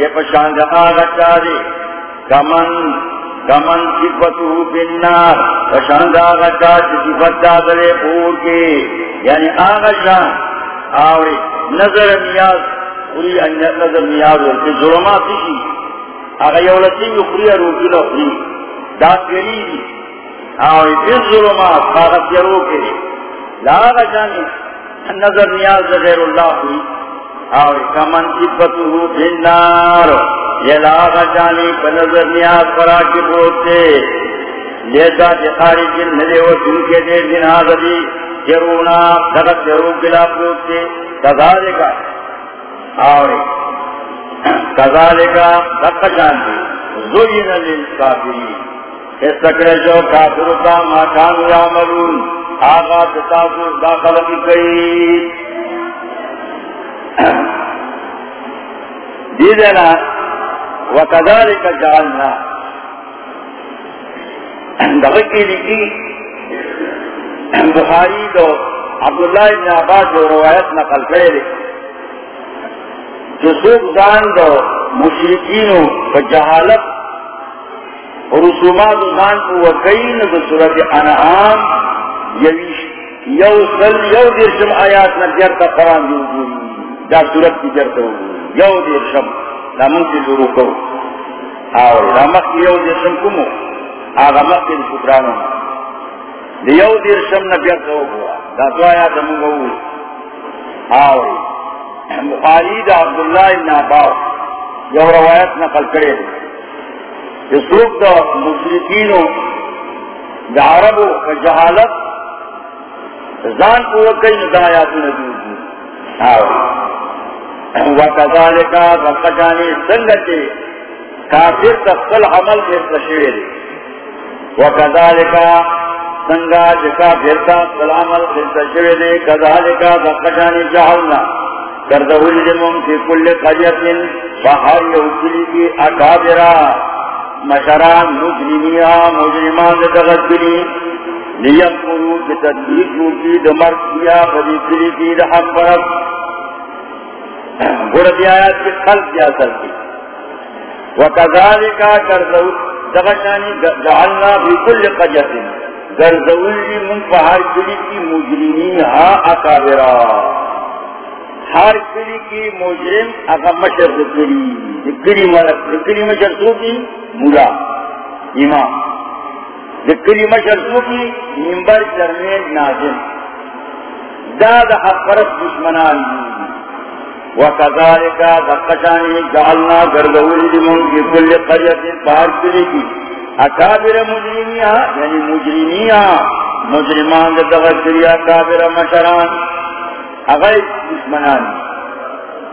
یہ پشاند آغا چارے کمن کمن صفتو بالنار پشاند آغا چار صفت دادرے پور کے یعنی آغا شان. آوری نظر نیاز. پوری نظر نیاز ہوتی ظلمات دی اگر یولتی یخری روکی لخری دا گری دی. آوی بیز ظلمات. خاغت یرو کے لاغا جانی. نظر نیاز غیر اللہ ہوئی آوی کمن کی صفتو بنار یہ لاغا جانی پا نظر نیاز پرا کی بوتے. لیتا جخاری جن ملے و دن کے دیر دن آزدی یرونا خغت یرو کلا بوتے. کذالے کا آوی کذالکا دقا جانتی زوین للکافری اس تکر جو کافرتا ما کانو یعملون آغا تتاثر داخل کی گئی۔ دیدنا، وکذالک جعلنا۔ دغکی لکی، بخاری دو عبداللہ ابن عباس جو روایت نقل کرے جو سوک دان دو مشرکینو کا جہالت، رسومات دان کو وکین دو صورت انعام۔ یو سل یو درشم آیات نا جرتا قرآن جو گوئی دا صورت کی جرتا ہوئی یو درشم لامن کی ضرور کرو. آوری لامک یو درشم کمو. آغا مکی دی شکرانو. دی یو درشم نا جرتا ہوئی دا دو آیات مونگا ہوئی آوری بخاری دا عبداللہ ابن عباس جو روایت نقل کرے رسوک دا مشرکینو عرب و جہالت زان کو کئی ندایات ندود وکذالکا فقجانی سنگتے کافر تفصل عمل کے تشویر. وکذالکا سنگا جی جکا پھرتا سلامل سے تشویر کذالکا فقجانی جہلنا. کردہل لمن فی کل قریت بہار یوکلی کی اکابرہ. مشران مجرمیا، مجرمان دغدری لیم کرو کی تدبیر کی دمر کیا بدی کری کی دحق برد کی خلق یا سلتی وکذالکا کردہل دغشانی جعلنا فی کل قریت من پہار کلی کی مجرمی ہا اکابرہ ہر کلی کی مجرم اگا مشر دکری دکری مشر سو کی مولا، امام. دکری مشر سو کی نمبر چرمین ناظم. داد حق پرس دشمنان وکذالکا دقشانی جعلنا گردولی لمن کی کل قریت پہر کلی کی. اکابر مجرمیہ یعنی مجرمیہ مجرمان دغدری اکابر مشران اگر دشمنان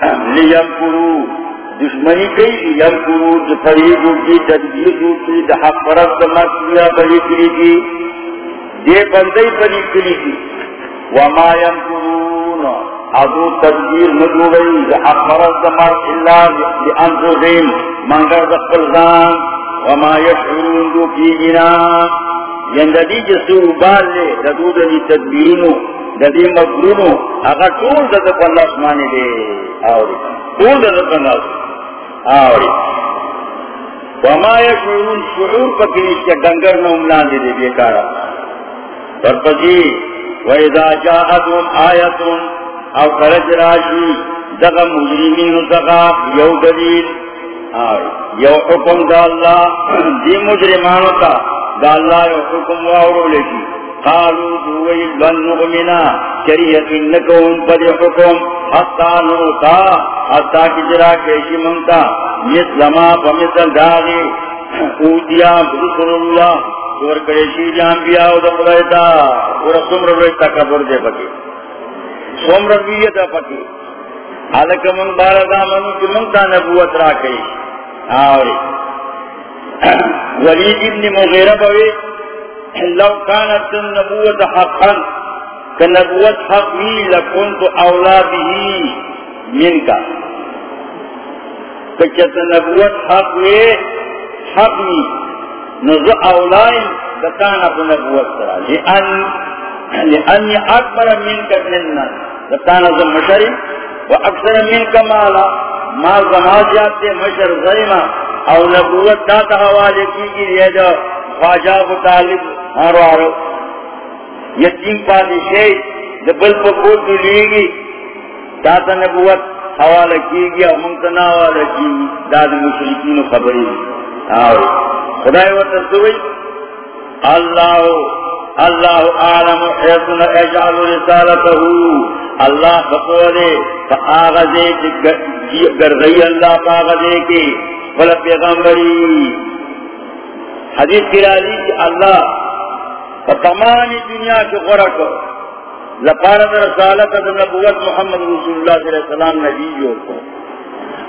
لیم کرو دشمنی کئی لیم کرو جو فریدو کی تدبیرو کی دحق پرست مکیا بلی کری کی دے بندی بلی کری کی وما یم کرون ادو تدبیر ندو گئی دحق پرست مک اللہ لانفسهم منگر دقلزان وما یشعرون دو کی جنا یندی جسو بال لے ددو دلی تدبیرنو ددی مغرونو، اگر طول دد پر اسمانی دے، آوری۔ طول دد پر آوری۔ وما یشعرون شعور پکنیش کے ڈنگر میں املان دے دے بیکارا۔ پرپسی وَإِذَا جَاءَتُمْ آیَتٌ او خرج راشی، دغا مجرمین دغا یو دلیل۔ آوری۔ یو حکم دا اللہ، دی مجرمانو تا، دا اللہ یو حکم واورو لیکی۔ قالوا دوئی لن نغمنا شریعت انکون پر حکم حتی نوتا حتی کجرا کیشی منتا، مثل ما فمثل داغی، اوتیا بذکر اللہ سور کریشی جان بیا او دا خدایتا اور سمر رویتا کبر دے پکی۔ سمر رویتا پکی۔ حالک من باردا منو کی منتا نبوت را کئی آوری۔ ولید ابن مغیرہ بوی لو كانت النبوة حقا، كنبوة حقي لكنت أولى به منك. فكت نبوة حقي حقي نزو أولاي لكان أبو نبوة سرا. لأن لأني أكبر منك سنا لكان ذو مشري، وأكثر منك مالا. ما زمان زماجات مشر ظلما او نبوت داتا حوالے کی گی یہ خواجہ مطالب ہارو ہارو یتیم پادشاہ دبل پکور تو لیگی، داتا نبوت حوالہ کی گیا منتنا حوالہ کی داد مشرکین خبری۔ آوری خدای و تصوی اللہ اللہ عالم حیثن اجعل رسالتہو۔ اللہ بقولے فآغذے گرغی اللہ فآغذے کی فلا پیغمبری۔ حدیث کی راضی کہ اللہ تمام دنیا کے غرق لپارت رسالت نبوت محمد رسول اللہ صلی اللہ علیہ وسلم نبی جو کو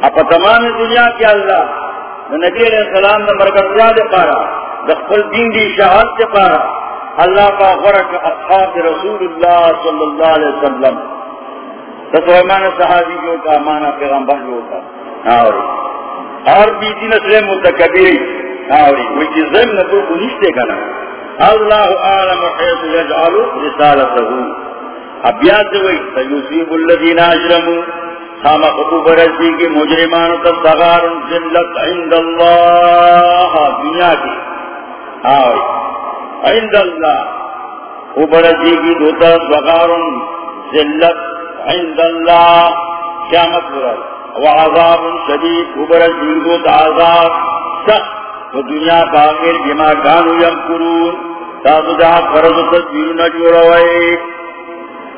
اپا تمام دنیا کے اللہ نبی علیہ السلام نے مرکزیہ دے پارا دخل دین دی شہاد دے پارا اللہ کا غرق اصحاب رسول اللہ صلی اللہ علیہ وسلم. تصویمان صحابی جو کا مانا پیغمبر جو کا اور بیتی نسل متکبری آوری وچی ضمن تو کو نشتے کنا۔ اللہ عالم حیث یجعلو رسالتہو۔ اب یاد وی سیوسیب الذین اجرمو خام خطوب رسی کی مجرمان تصغار ذلت عند اللہ دنیا کی آوری، عند اللہ۔ اوبرسی کی دوتا صغار ذلت عند اللہ۔ قیامت برد وعذاب شدید اوبرسی دوتا عذاب سخت۔ و دنیا باغیر بما کانو یم کرون تاسو جا فرض تدبیر نجور ہوئے.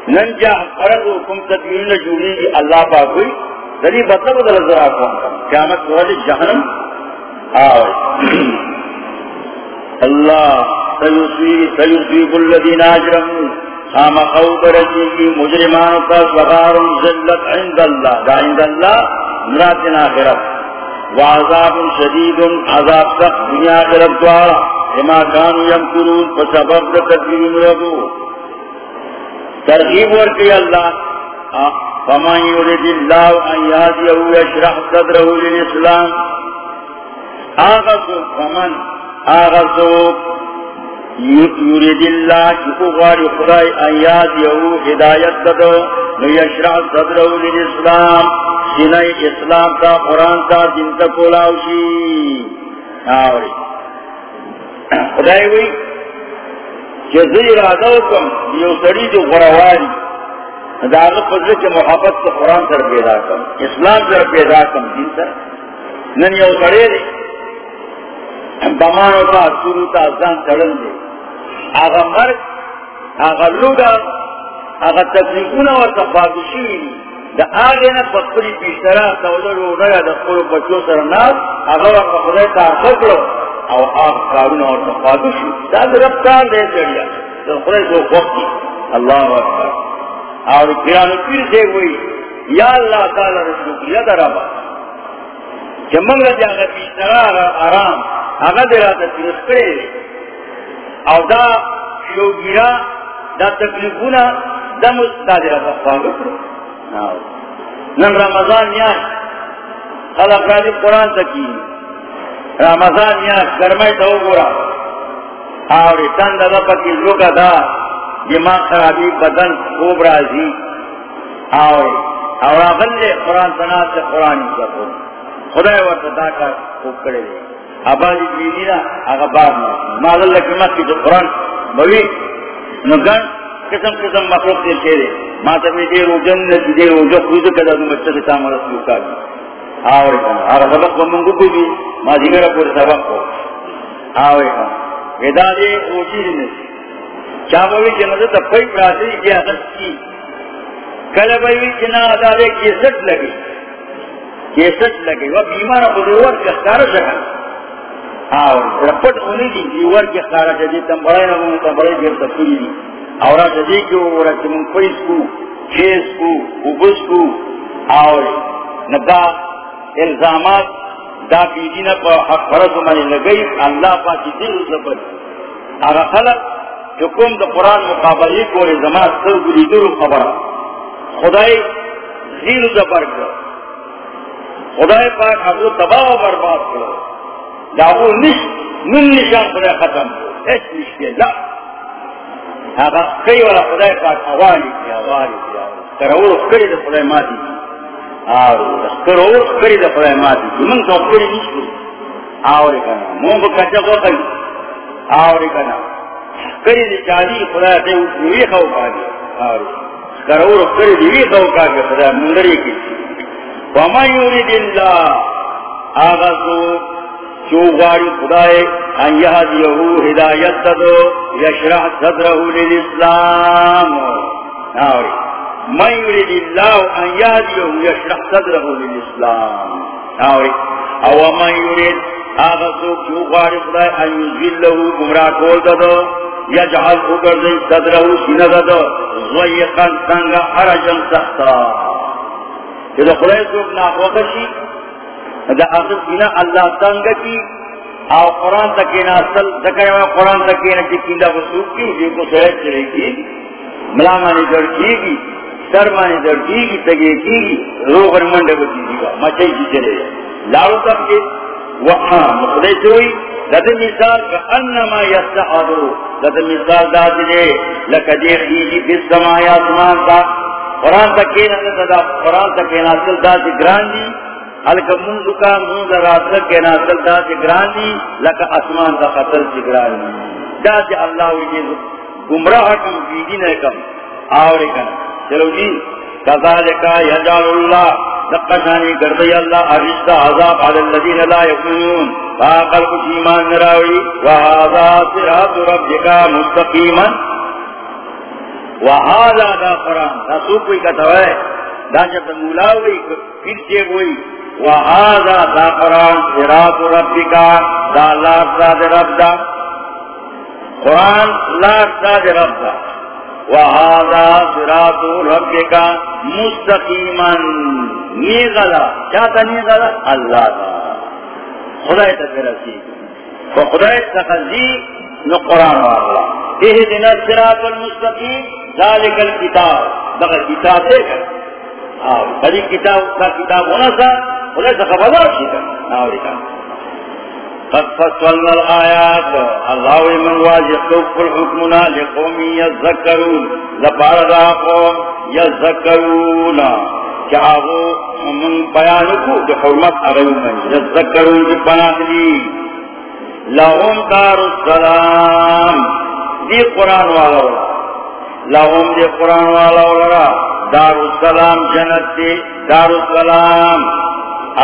نن جا فرض حکم تدبیر نجوری کی اللہ پاکوئی دلی بطلع بدل ذرا کون قیامت کو جہنم آوے. اللہ سیصیب الذین اجرموا خام خوب رسیگی مجرمان کا صغار ذلت عند اللہ. دا عند اللہ مراتنا آخرت. وعذاب شدید عذاب سخت دنیا آخرت دوارا اما کانو یمکرون فسبب دا تدبیر مرگو ترغیب ورکی اللہ فمن یرد اللہ ان یادیہو یشرح صدرہو للاسلام. آغا فمن آغا یرد اللہ چکو غاری خدای ان یادیہو ہدایت ددو نو یشرح صدرہو للاسلام، سینہ اسلام تا، قرآن تا دن تا کولاوشی۔ آوری۔ خدای ہوئی کہ زیر آدھو یو سڑی جو غرواری داغ فضل کے محبت سے قرآن سر پیدا کم اسلام سر پیدا کم دین سر نن یو سڑے دے بمانو تا سورو تا زان سڑن دے آغا مرگ آغا لوگا آغا تکلیفون و تفاقشی. دا آگے نا پکری پیشترا سولر و نیا دا قول بچو سر ناس آغا وقت خدای تا سکلو او آغا کارون و تفاقشی. دا دا رفتار دے سڑیا دا خدای سو خوکی اللہ اکبر. اور قرآن پیر سے ہوئی یا اللہ تعالی رسول یا درابا جمنگ جاگا پیشترا آرام. آگا دیرا تا تیرس کرے. او دا شوگیرا دا تکلیفونا دا مستا دیرا تا خواهو نن رمضان نیاز خلق راجی قرآن تکی رمضان نیاز گرمائی تا گورا اور تن دا پکی لوگا دا دماغ خرابی بدن خوب رازی اور اور اغل قرآن تنات سے قرآن سکو خدای ورطا دا کا خوب کرے دے آبادی جیدی نا آگا بار نا ماذا اللہ کی مت کی جو قرآن بوی. نگن قسم قسم مخلوق دے چھے دے ما تبی دے رو جنت دے رو جو خود کدا دو مچہ سے تاما رسول کا دی آوری کنا آگا سبق کو منگو بھی، ما دیگر پور سبق کو. آوری کنا ویدا دے او چیز نسی. چاہوی جنت تپئی پراتی کی اگر کی کلبوی جنا ادارے کیسٹ لگی. کیسٹ لگی. وہ بیمار خودور کے اختار سکا اور رپٹ ہونی دی دیور کے جدی تم بڑے تم بڑے دیر دی۔ اور جدی کے کو چیز کو کو اور ندا الزامات، دا بیدینہ پا حق فرس مانی لگئی، اللہ پاکی دل زبر اور خلق حکم دا قرآن مقابلی کو زمان سر گلی دور خبر۔ خدای زیر زبر کرو خدای پاک ابو تباہ و برباد کرو نش نن نشان ختم ایس نشتی لا آقا کئی والا خدای پاک اوالی کی اوالی کی کرور کری دا خدای ماتی کی کرور کری دا خدای ماتی کی من تو کری آوری کنا مون بکچا کو کئی آوری کنا کری دی خدا وی خو کاری کرور کری دی وی خو کاری مندری کی وما اللہ آغا چو غاری خدای ان یهدیہو ہدایت تدو یشرح صدرہو للاسلام. اور من یرید اللہ ان یهدیہو یشرح صدرہو للاسلام. اور او من یرید، آغا سو چو غاری خدای ان یزلہو گمراہ کول تدو یجعل اگر دی صدرہو سیندد ضیقا سنگا حرجا سختا. کہ دا خدای سوک ناخوخشی دا اخر اللہ سنگا کی او قرآن تکینا اصل دکر ذکر قرآن تکینا کی کیندہ وصوب کی جن کو سہت چلے گی ملا مانی در کی گی سر مانی در کی گی تگے کی گی روغر منڈے بچی جی گا مچائی جی چلے گا لارو تب کے، وہاں مخدے چوئی لد مثال کا انما یستعادو لد مثال دا دے لکا دیکھ دیجی فی السمائی آسمان کا، قرآن تکینا دا قرآن تکینا اصل دا سی گران دی حلکہ منذ کا منذ راسل کے ناصل دا سی گران دی لکا اسمان دا قتل سی گران دی دا سی اللہ وجہ جی گمراہ کم بیدین کم، آوری کن۔ چلو جی کذالکا یجال اللہ، دقشانی کردی اللہ ارشتہ عذاب علی الذین لا یکنون فاقل کچھ ایمان نراوی وہذا صراط ربکا مستقیما۔ وہذا دا قرآن، دا سوپوئی کتا ہے۔ دا جی جب مولاوی پھر سے ہوئی وہذا دا قرآن صراط ربکا دا اللہ صراط رب دا قرآن لاکھ کا رب کا وہادا سراط رب کا مستقیمن نیغلا کیا تھا نیغلا اللہ کا خدا تک رسی تو خدا تخذی نو قرآن والا. یہ دن سراط المستقیم ذالک الکتاب بغیر کتاب دے کر بڑی کتاب کا کتاب ہونا تھا خدا سے خبر کی تھا ناوری کا قد فصلنا الآيات. الله من واجه كل حكمنا لقوم يذكرون لبارد قوم يذكرون كعبو من بيانكو بحرمت أغيوم يذكرون ببنات لي لهم دار السلام. دي قرآن والا ولا. لهم دي قرآن والا دار السلام جنت دي دار السلام.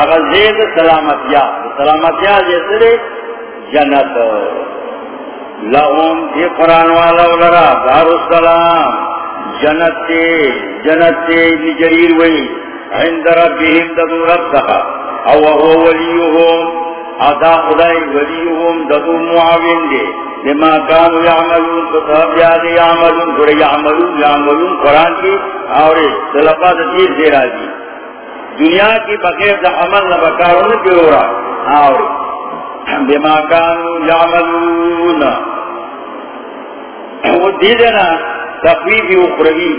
اغزید سلامتیا. سلامتیا جیسے جنت. لہم یہ قرآن والا لرا دار السلام جنت تے جنت تے نجریر وئی. عند ربهم ددو رب سخا او هو ولیهم ادا خدای ولیهم ددو معاون دے. لما کانو یعملون کتاب یاد یعملون در یعملون یعملون قرآن کی. اور سلقات تیر دے راجی. دنیا کی بغیر دا عمل نہ بکاروں کی ہو رہا اور بما کانو یعملون۔ وہ دی دینا تقریبی اخروی۔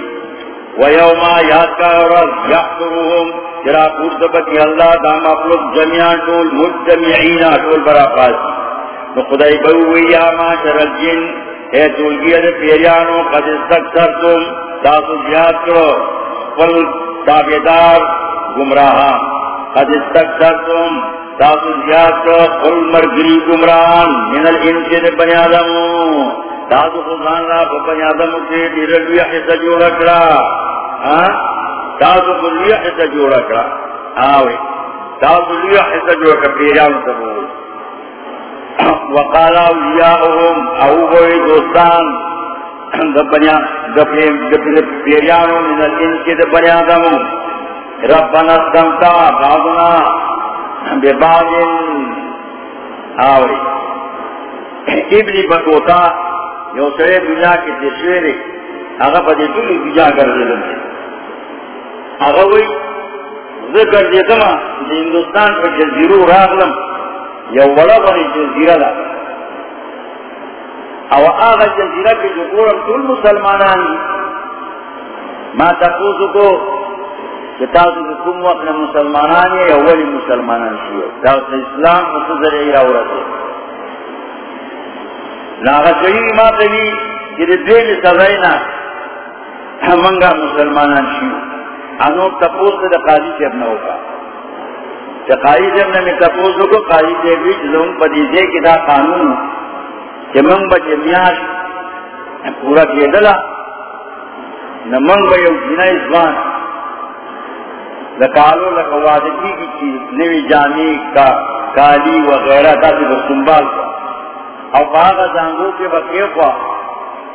ویوما یاد کا رض یحضرهم جرا پورت بکی اللہ دا مخلوق جمعان طول مجمعین طول برا قاسی نو خدای بوئی یا معاشر الجن۔ اے طول گیا پیریانو، قد استکترتم تاسو زیاد کرو۔ قل تابدار گمراہ۔ قد استکترتم تاسو زیاد قل مرگری گمراہان من الانسان بنی آدمو۔ تاسو خزان را بنی آدمو سے دیرلوی حصہ جو رکڑا تاسو کلوی حصہ جو رکڑا آوے۔ تاسو لوی حصہ جو رکڑا پیریان سبو وقال اولیاؤهم او بوئی دوستان دبنیا دبنیا پیریانو من الانسان بنی آدمو۔ ربنا استمتع بعضنا ببعض. آوری. ابنی بکوتا یو سرے دنیا کی تشویرے آگا پا دی دلی دنیا کر دیدن دی آگا وی ذکر دے دیدما دی ہندوستان پر جزیرو راغلم. یو وڑا بنی جزیرہ دا. او آغا جزیرہ کی جو کورم تول مسلمانان. ما تقوزو کو کتاب کی کم وقت مسلمانان یا اولی مسلمانان شیئے دعوت اسلام مصدر ایرہ ورسے لاغا چوئی ما تبی کہ دین سزائینا منگا مسلمانان شیئے انو تپوس دا قاضی سے اپنا ہوگا کہ قاضی سے اپنا میں تپوس کو قاضی سے بھی لوگ پدیزے کی دا قانون کہ منگ بچے میاش پورا کیے دلا نہ منگ بھائی جنا اسبان لکالو لکوادکی کی چیز، نوی جانی کا کالی وغیرہ تا سی بسنبال کا او باغا جانگو کے بکیو کا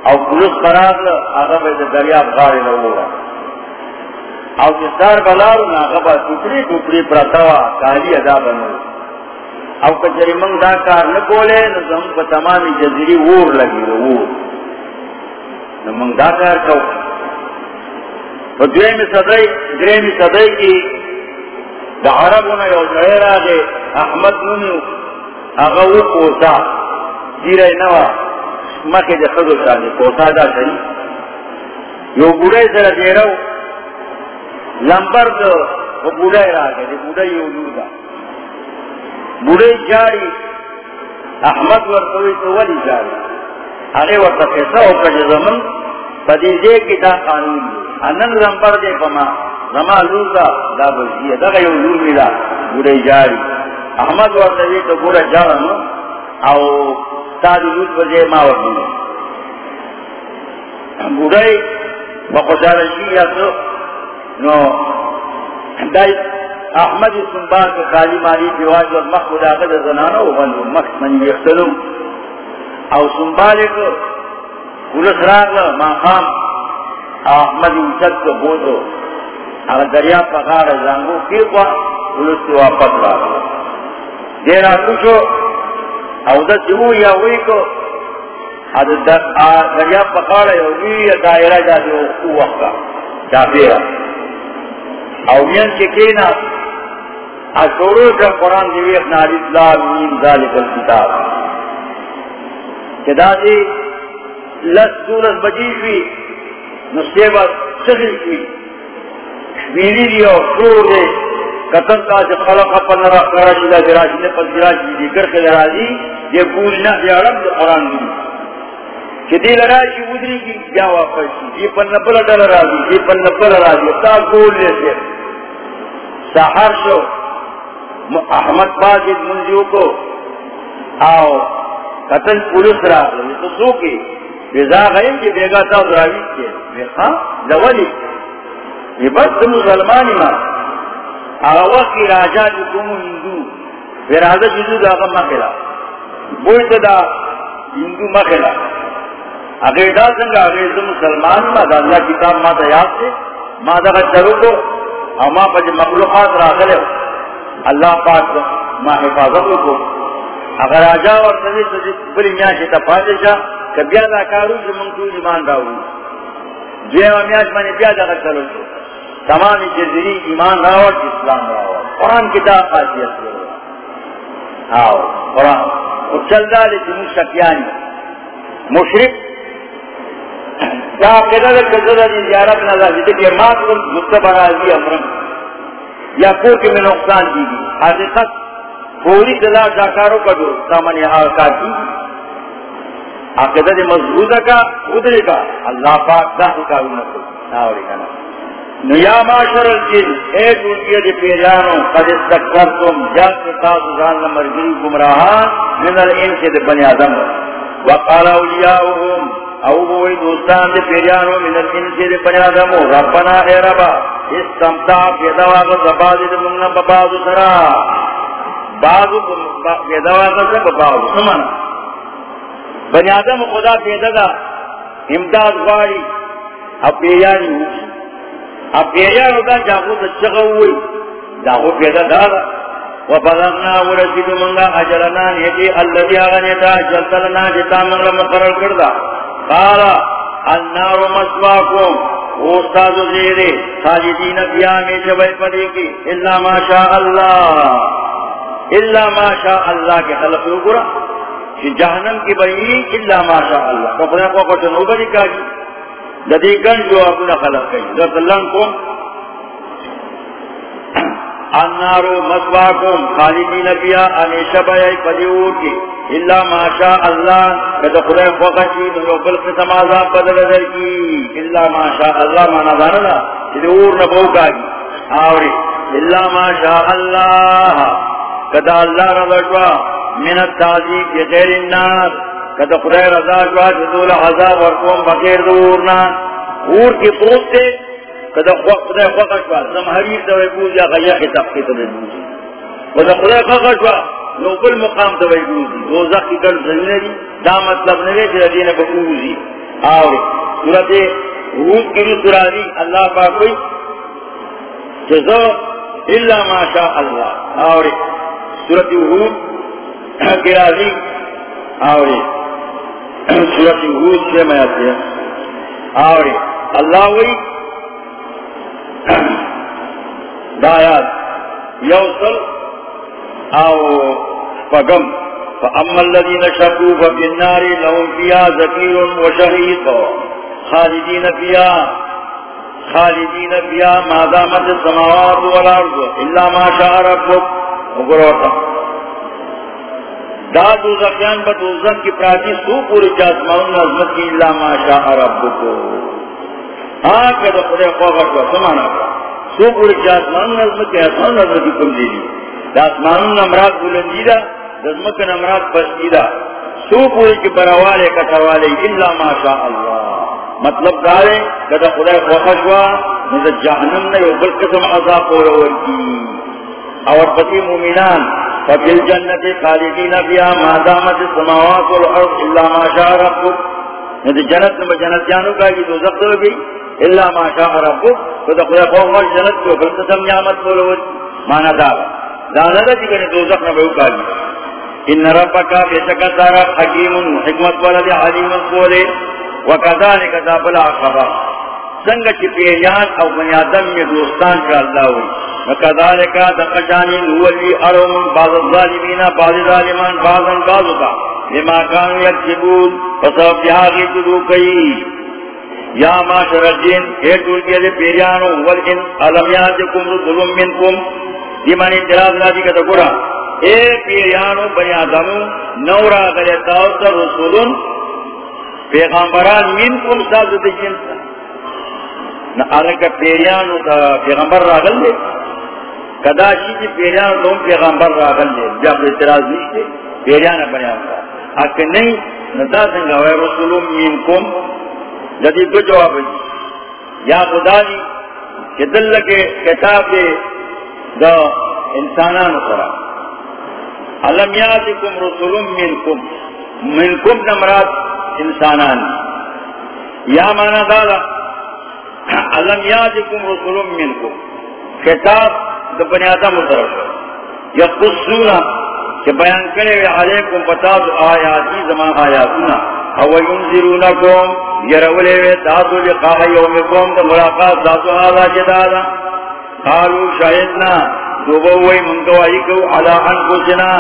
او پلس قرار لے آگا بیدے دریاب غاری لگورا او جسار بلارو نا آگا با ٹکری ٹکری پرتاوا کالی ادا بنو. او کچری منگ دا کار نکولے نظم پا تمامی جزیری وور لگی رو وور. نمنگ دا کار کھو دوی میں صدائی درے میں صدائی کی دا عربونا یو جہر آگے احمد نونیو اغاو کوسا دیرائی نوا مکے دے خدو شاندے کوسا دا شری یو بوڑای سر دیراو لمبر دو وہ بوڑای را گئے دے بوڑای یو لور دا بوڑای جاری احمد ورطوی تو ولی جاری آگے ورطا پیسا ہو کر زمن بدیزے کی دا قانون انن لمبر دے پما، زما لوزا دا بلشیه دا یو لور میلا بوڑے جاری. احمد ورطوی تو بوڑا جارنو او تاری لوز بجے ما ورطوی. بوڑے بخوشارشی یا تو، نو دائی احمد سنبار کے خالی مالی پیواز و مخ خدا قد زنانو بندو مخ من یختلو او سنبار کو پولس راگ ماقام احمد اوچت کو بودو اگر دریا پکار زنگو پیر کو پولس کی واپس راگ دیرا کچھو او دا چہو یا ہوئی کو دریا پکاڑ دائرہ جا دو وقت جا پھر اوین کے کینا اشورو کا قرآن دیوی اپنا الاسلام نیم ذالک الکتاب. کدا دی لس سورت بجی ہوئی نسیبہ سخی ہوئی۔ میری دی اور شور دے قتل کا جو خلق اپن رخ راشی دا دراشی دے پس دراشی دی کر کے درازی یہ بولنا دیارم دے قرآن دی۔ کہ دی لراشی جی ادری کی کیا واپس یہ پن نبل ڈل رازی یہ پن نبل رازی تا گول لے سے سحر شو احمد باجد منزیو کو، آو قتل پولیس را یہ تو سو کی؟ رضا غیم کی بیگا تا دراوی کے ہاں لولی. یہ بس مسلمانی ماں آغا کی راجا جو کمو ہندو. پھر جزو دا آغا مخلا بوئی دا ہندو مخلا اگر دا سنگا اگر دا مسلمان ما، دا اللہ کتاب ما دا یاد سے ما دا چلو کو. اما پا مخلوقات را گلے اللہ پاک ما حفاظت کو. اگر آجا اور سجی سجی بلی میاشی تا پاتے شا کہ بیا دا کارو جو منکو ایمان راوی جو میاش مانی بیا دا چلو شو تمام جزری ایمان راوت اسلام راوت قرآن کتاب خاصیت کرو آو قرآن. اور چل دا لی جنو شکیانی مشرک. دا یا قدر قدر دی زیارت نظر دیتے کہ مات کن مستبر آزی امرم یا کور کے میں نقصان دی حقیقت پوری دلا جاکاروں کا جو سامنے آکار کی عقیدہ عقیدت مضبوطہ کا ادھرے کا۔ اللہ پاک دا حکاوی نکو ناوری کا نکو نیا معاشر الجن، اے دنیا دی پیرانو، قد استکبرتم جان کے تاسو ځان مرګري گمراهان من الانس دی بنی آدم۔ وقال اولیاؤهم او بوئی دوستان دی پیرانو، من الانس دی بنی آدم، ربنا اے ربا استمتع بیدواغ زبادی دی منگنا ببادو سرا۔ بازو بیدواغ زبادو سمنا بنی آدم خدا پیدا دا. امداد غاری. اب پیرانی ہوئی اب پیریا ہوگا جاگو تو چگا ہوئی. جاگو پیدا دادا وبلغنا ورسید منگا اجلنا نیتی اللذی آغا نیتا جلتلنا جتا منگا مقرر کردا قالا النار مسواکم اوستاد زیرے، خالدین بیامی جبائی پدی کی. اللہ ما شاء اللہ اللہ ما شاء اللہ کے خلق ہو کہ جہنم کی بئی اللہ ما شاء اللہ۔ کپڑے کو کٹن کچھ نو بری کاجی لدی گن جو اپنا خلق کئی رضا اللہ کو انارو مسواکم، خالدین بیا امیشہ بیائی پدیور کی اللہ ماشاء اللہ کتا خدای فوقشی نو بل قسم آزاد بدل در کی۔ اللہ ماشاء جی۔ اللہ مانا دانا پدیور نبو کاگی آوری۔ اللہ ماشاء اللہ کتا اللہ رضا من التعذیب بغیر الناس کتا خدای رضا شوا جدول عذاب ورکوم بغیر دورنا اور کی پروت تے کدا خدای خوخ شوا زمحریر دوئی بوزی آگا یخی تبقی دوئی بوزی کدا خدای خوخ شوا نو بل مقام دوئی بوزی دوزخ کی گل زمینه دی دا مطلب نوے چی دین با بوزی. آوری صورت روز کی رو سرانی اللہ پاکوئی جزو اللہ ما شاء اللہ. آوری صورت روز کی آوری۔ صورت روز سے میں آتی ہے۔ آوری۔ اللہ وی دایات۔ یوصل او فقم فأما الذين شكوا ففي النار لهم فيها زفير وشهيق خالدين فيها خالدين فيها ما دامت السماوات والأرض إلا ما شاء ربك۔ وقروتا دا دوزخیان با دوزخ کی پراتی سو پوری چاسمان نظمت کی اللہ ما شاء ربکو ہاں کہ دا خدای خوابت و سمانا کا سو پوری چاسمان نظمت کی اسمان نظمت کی کم دیلی دا اسمان نمرات بلندی دا نظمت نمرات پستی دا. سو پوری کی براوالے کتروالے اللہ ما شاء اللہ. مطلب دارے کہ دا خدای خوابت و نظر جہنم نے بل قسم عذاب ہو رہا اور پتی مومنان ففي الجنة خالدين فيها ما دامت السماوات والأرض إلا ما شاء ربك ندی یعنی جنت نمبر جنت جانو کا یہ دوزخ دو گئی اللہ ما شاء ربک تو خدا قوم اور جنت کو بل قسم نعمت بولو مانا دارا دانا دا جی کہ دوزخ نمبر کا جی۔ ان ربکا بیشکا تارا حکیم حکمت ولد علیم قولے وکذالک دابلا خبر سنگ چی پیریان او بنی آدم میں دوستان کا اللہ ہوئی۔ وکذالک دقشانی نولی ارم، بعض الظالمین، بعض ظالمان، بعضا بعضا لما کانو یکسبون فصوب جہاغی تدو کئی. یا معاشر الجن، اے ٹول کے لیے پیریانو، والجن علمیاتکم رسولم منکم. دیمان انتراز نازی کا تکورا اے پیریانو، بنی آدمو، نورا غلیتاو سر رسولن پیغمبران منکم سازو دی جنسا نا آرکا پیریانو تا پیغمبر راغل دے. کدا شیدی پیریانو دوم پیغمبر راغل دے. جب اعتراض نہیں پیریان بنی آدم اکر نہیں، نتا سنگا وی رسولم منکم. جدی دو جواب ہے یا خدا دی کہ دل کے کتاب دے دا انسانان کرا علم یاتکم رسول منکم. منکم نمرات انسانان. یا مانا دادا علم یاتکم رسول منکم. کتاب دا بنی آدم طرف یا قصونا کہ بیان کرے علیکم بتاز آیاتی زمان آیاتنا۔ او ینذرونکم یرولے وے تاسو لقاء یومکم دا ملاقات تاسو هذا جدادا قالو شاہدنا دوبوئی منگوائی قالوا شاهدنا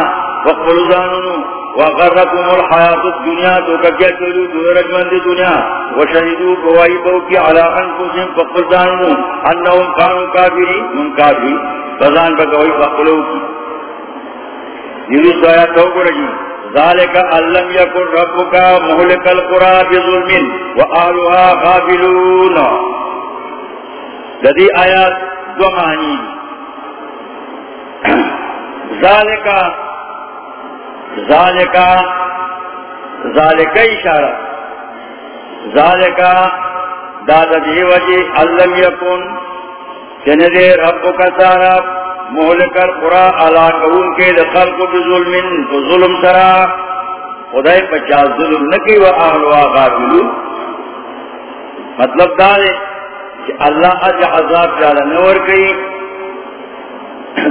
دوبوي وقبلو زانونو على أنفسنا وقلوا ذانونو وغركم الحياة الدنيا توككتلوا دورج من الدنيا وشهدوا قوائبوكي على أنفسهم، فقل ذانونو أنهم كانوا كافرين. من كافرين. فذان بقوائي فقلوكي يريد آيات توقع رجيم ذالک علم یکن ربکا محلک القرآ بظلم و آلوها غافلون. لدی آیات دو معنی ذالک ذالک ذالک اشارہ ذالک داد دی وجی علم یکن چندے ربکا سارا مہلک القرآ علا قون کے دخل کو بظلم تو ظلم سرا خدای پچا ظلم نکی و اہلوا غافلو مطلب دارے کہ اللہ اج عذاب جالا نور کئی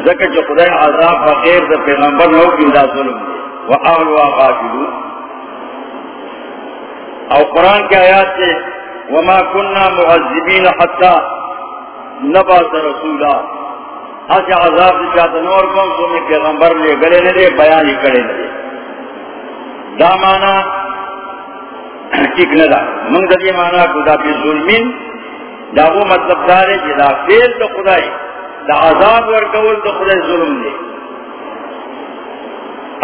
ذکر جو خدای عذاب بغیر دا پیغمبر نو کی دا ظلم دے و اہلوا او قرآن کے آیات سے وما کننا معذبین حتی نبات رسولا۔ آج عذاب سے چاہتا نور کون سو میں پیغمبر لے گلے لے لے بیانی کرے لے دا مانا ٹھیک نہ دا۔ منگ دا مانا خدا پی ظلمین۔ دا وہ مطلب دارے جی دا فیل دا خدای۔ دا عذاب ورکول دا خدای ظلم دے۔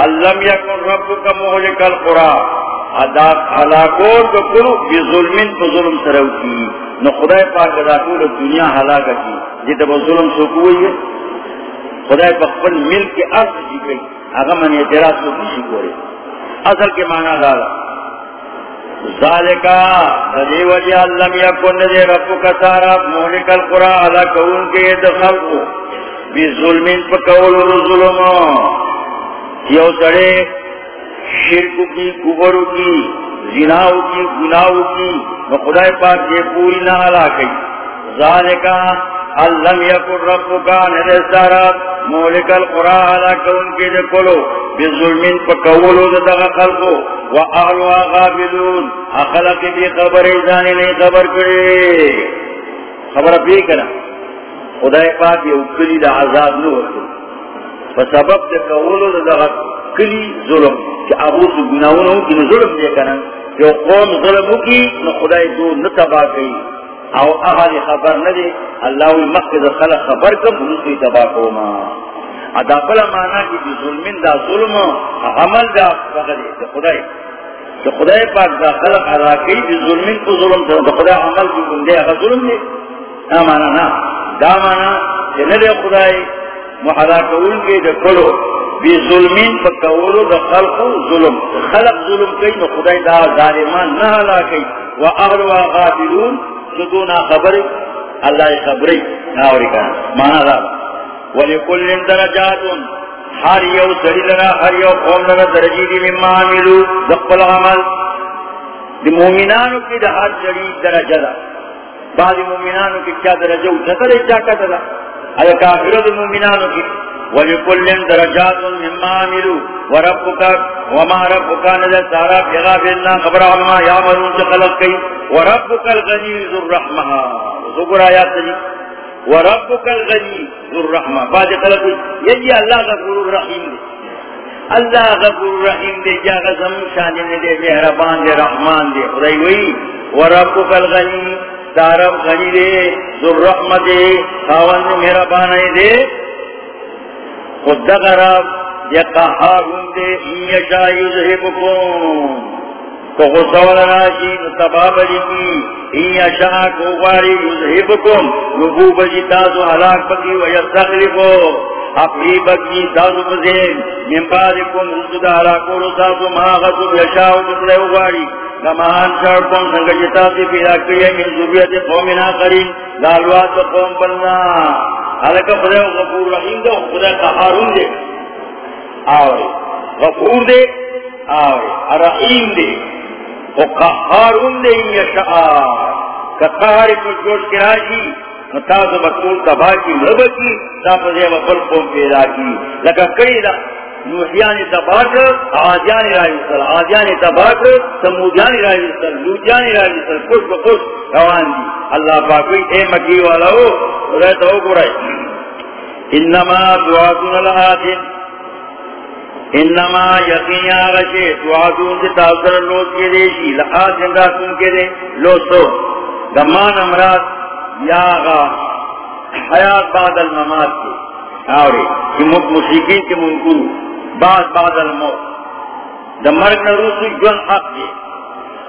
اللم یکن رب کا محلک القرآن ادا ہلاکول تو کرو بی ظلمین تو ظلم سرو کی نو خدای پاک ادا کول دنیا ہلاکا کی جی تب ظلم سوکوئی ہے؟ خدای پاک پن مل کے عرض جی گئی اگر من اعتراض کو کسی کو رہے اصل کے معنی دالا ذالکا ذلی وجہ اللم یکن دے رب کا سارا محلک القرآن علا کون کے دخل کو. بی ظلمین پا کول ظلم یو سڑے شرک کی کبر کی، زناؤ کی گناہ کی خدا پاک یہ پوری نہ ہلا گئی ذالکا علم یکن ربکا ندستارا مولک القرآن علا کون کے دے کلو۔ بظلمین پا کولو دغا خلقو۔ و اہلوا غابلون اخلق بھی خبر ازانی نہیں خبر کرے۔ خبر بھی کرا خدا پاک یہ اکلی دا عذاب نو ہوتے فسبب دے کولو دغا کلی ظلم کہ ابو سے گناہوں ہوں کہ ظلم دے کرنا کہ قوم ظلم کی نہ خدای دو نہ تباہ کی او اہل خبر نہ دے اللہ المقد خلق خبر کب دوسری تباہ کو ما ادا بلا مانا کہ ظلمین دا ظلم عمل دا فقدے کہ خدای. کہ خدای پاک دا خلق ادا کی بھی ظلمین کو ظلم سے خدا عمل کی بندے اگر ظلم دے نہ مانا نہ دا مانا کہ نہ دے خدای محلا قول کے دے کھلو بی ظلمین پا کولو دا خلق ظلم۔ خلق ظلم کئی، نو خدای دا ظالمان نہ علا کئی و اغلوا غافلون سدونا خبری اللہ خبری، ناوری کنا۔ مانا دا۔ ولکل درجاتون ہر یو سری لنا ہر یو قوم لنا درجی دی مما عملو دقل عمل۔ دی مومنانو کی دا ہر جری درجہ دا۔ بعض مومنانو کی کیا درجہ اچھتا دے چاکتا دا۔ اگر کافرو دی مومنانو کی ولكل درجات مما عملوا وربك وما ربك نزل سارا في خبر عما يعملون خلق كي وربك الغني ذو الرحمة ذكر آيات تجي وربك الغني ذو الرحمة بعد خلق يجي الله غفور الرحيم دي اللہ غفور رحیم دے جا غزم شان دے، مہربان دے، رحمان دے، خدای وئی، وربک الغنی دارب غنی دے، ذو الرحمت دے خاون میرا مہربان دے۔ خود غرب یا قہارون دے یشا یذہبکم کو غصول راشی نتباب لکی یشا کو غاری یذہبکم نبوب جتازو حلاک بکی ویستغلقو اپنی بکی تازو بزین من بعدکم رسد علا کولو تازو ما غصو یشاو مطلع غاری کمان شرکم سنگ جتازی پیدا کریے من ذریت قومنا قرین لالوات قوم بلنا. حالکہ خدا غفور رحیم دے خدا قہارون دے. آوری غفور دے. آوری رحیم دے. او قہارون دے یشعار کہ قہاری پر جوش کراشی بطول تبا کی کی قوم پیدا کی۔ کئی دا نوحیان تبا کر آجان آجان تبا کر سمودیان لوجان کش بکش روان دی۔ اللہ پاکوی اے مکی والا ہو، رہتا ہو انما دعاتون انما یقین آغشے دعاتون سے تاثر لوگ کے دے شی، لہاتن راتون کے دے لو سو۔ دمان امراض یا آغا حیات بعد الممات کے۔ آوری، کہ مشرکین کے منکرو، بعد بعد الموت۔ دا مرگ نروسو جن حق دے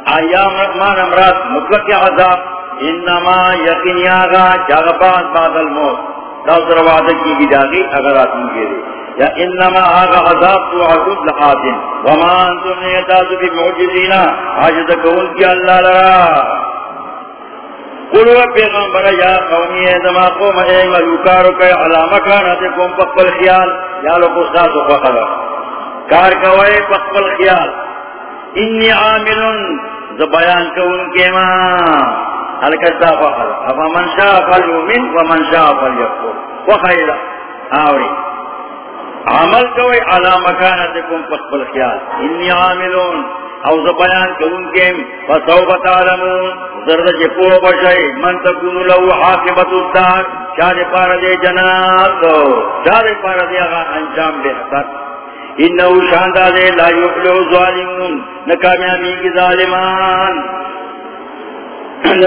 آیا مان امراض مطلق عذاب۔ انما یقین آغا جاغ بعد بعد الموت۔ دوسر وعدہ کی گی جاگی اگر آتم کے دے۔ یا انما آغا عذاب تو عذاب لقاتن وما انتم نیتازو بی معجزینا حاجت کون کی اللہ لرا؟ قلوا پیغمبر، یا قومی ازما قوم، اے ملوکارو کئی علامہ کاناتے کون پقبل خیال، یا لو قصاص و فقلا کار کوئے پقبل خیال. انی عاملن زبیان کون کے ماں الکتا فخر. افا من شاء فلیومن ومن شاء فلیکفر وخیر آوری. عمل کوئی علا مکانتکم فقبل خیال. انی عاملون او زبیان کون کم فسوف تعلمون، زرد جپو بشای من تکونو لو حاکبت الدار شاد پار دے جنات شاد پار دے اغا انجام بہتر. انہو شاندہ دے لا یفلو ظالمون نکامیامی کی ظالمان.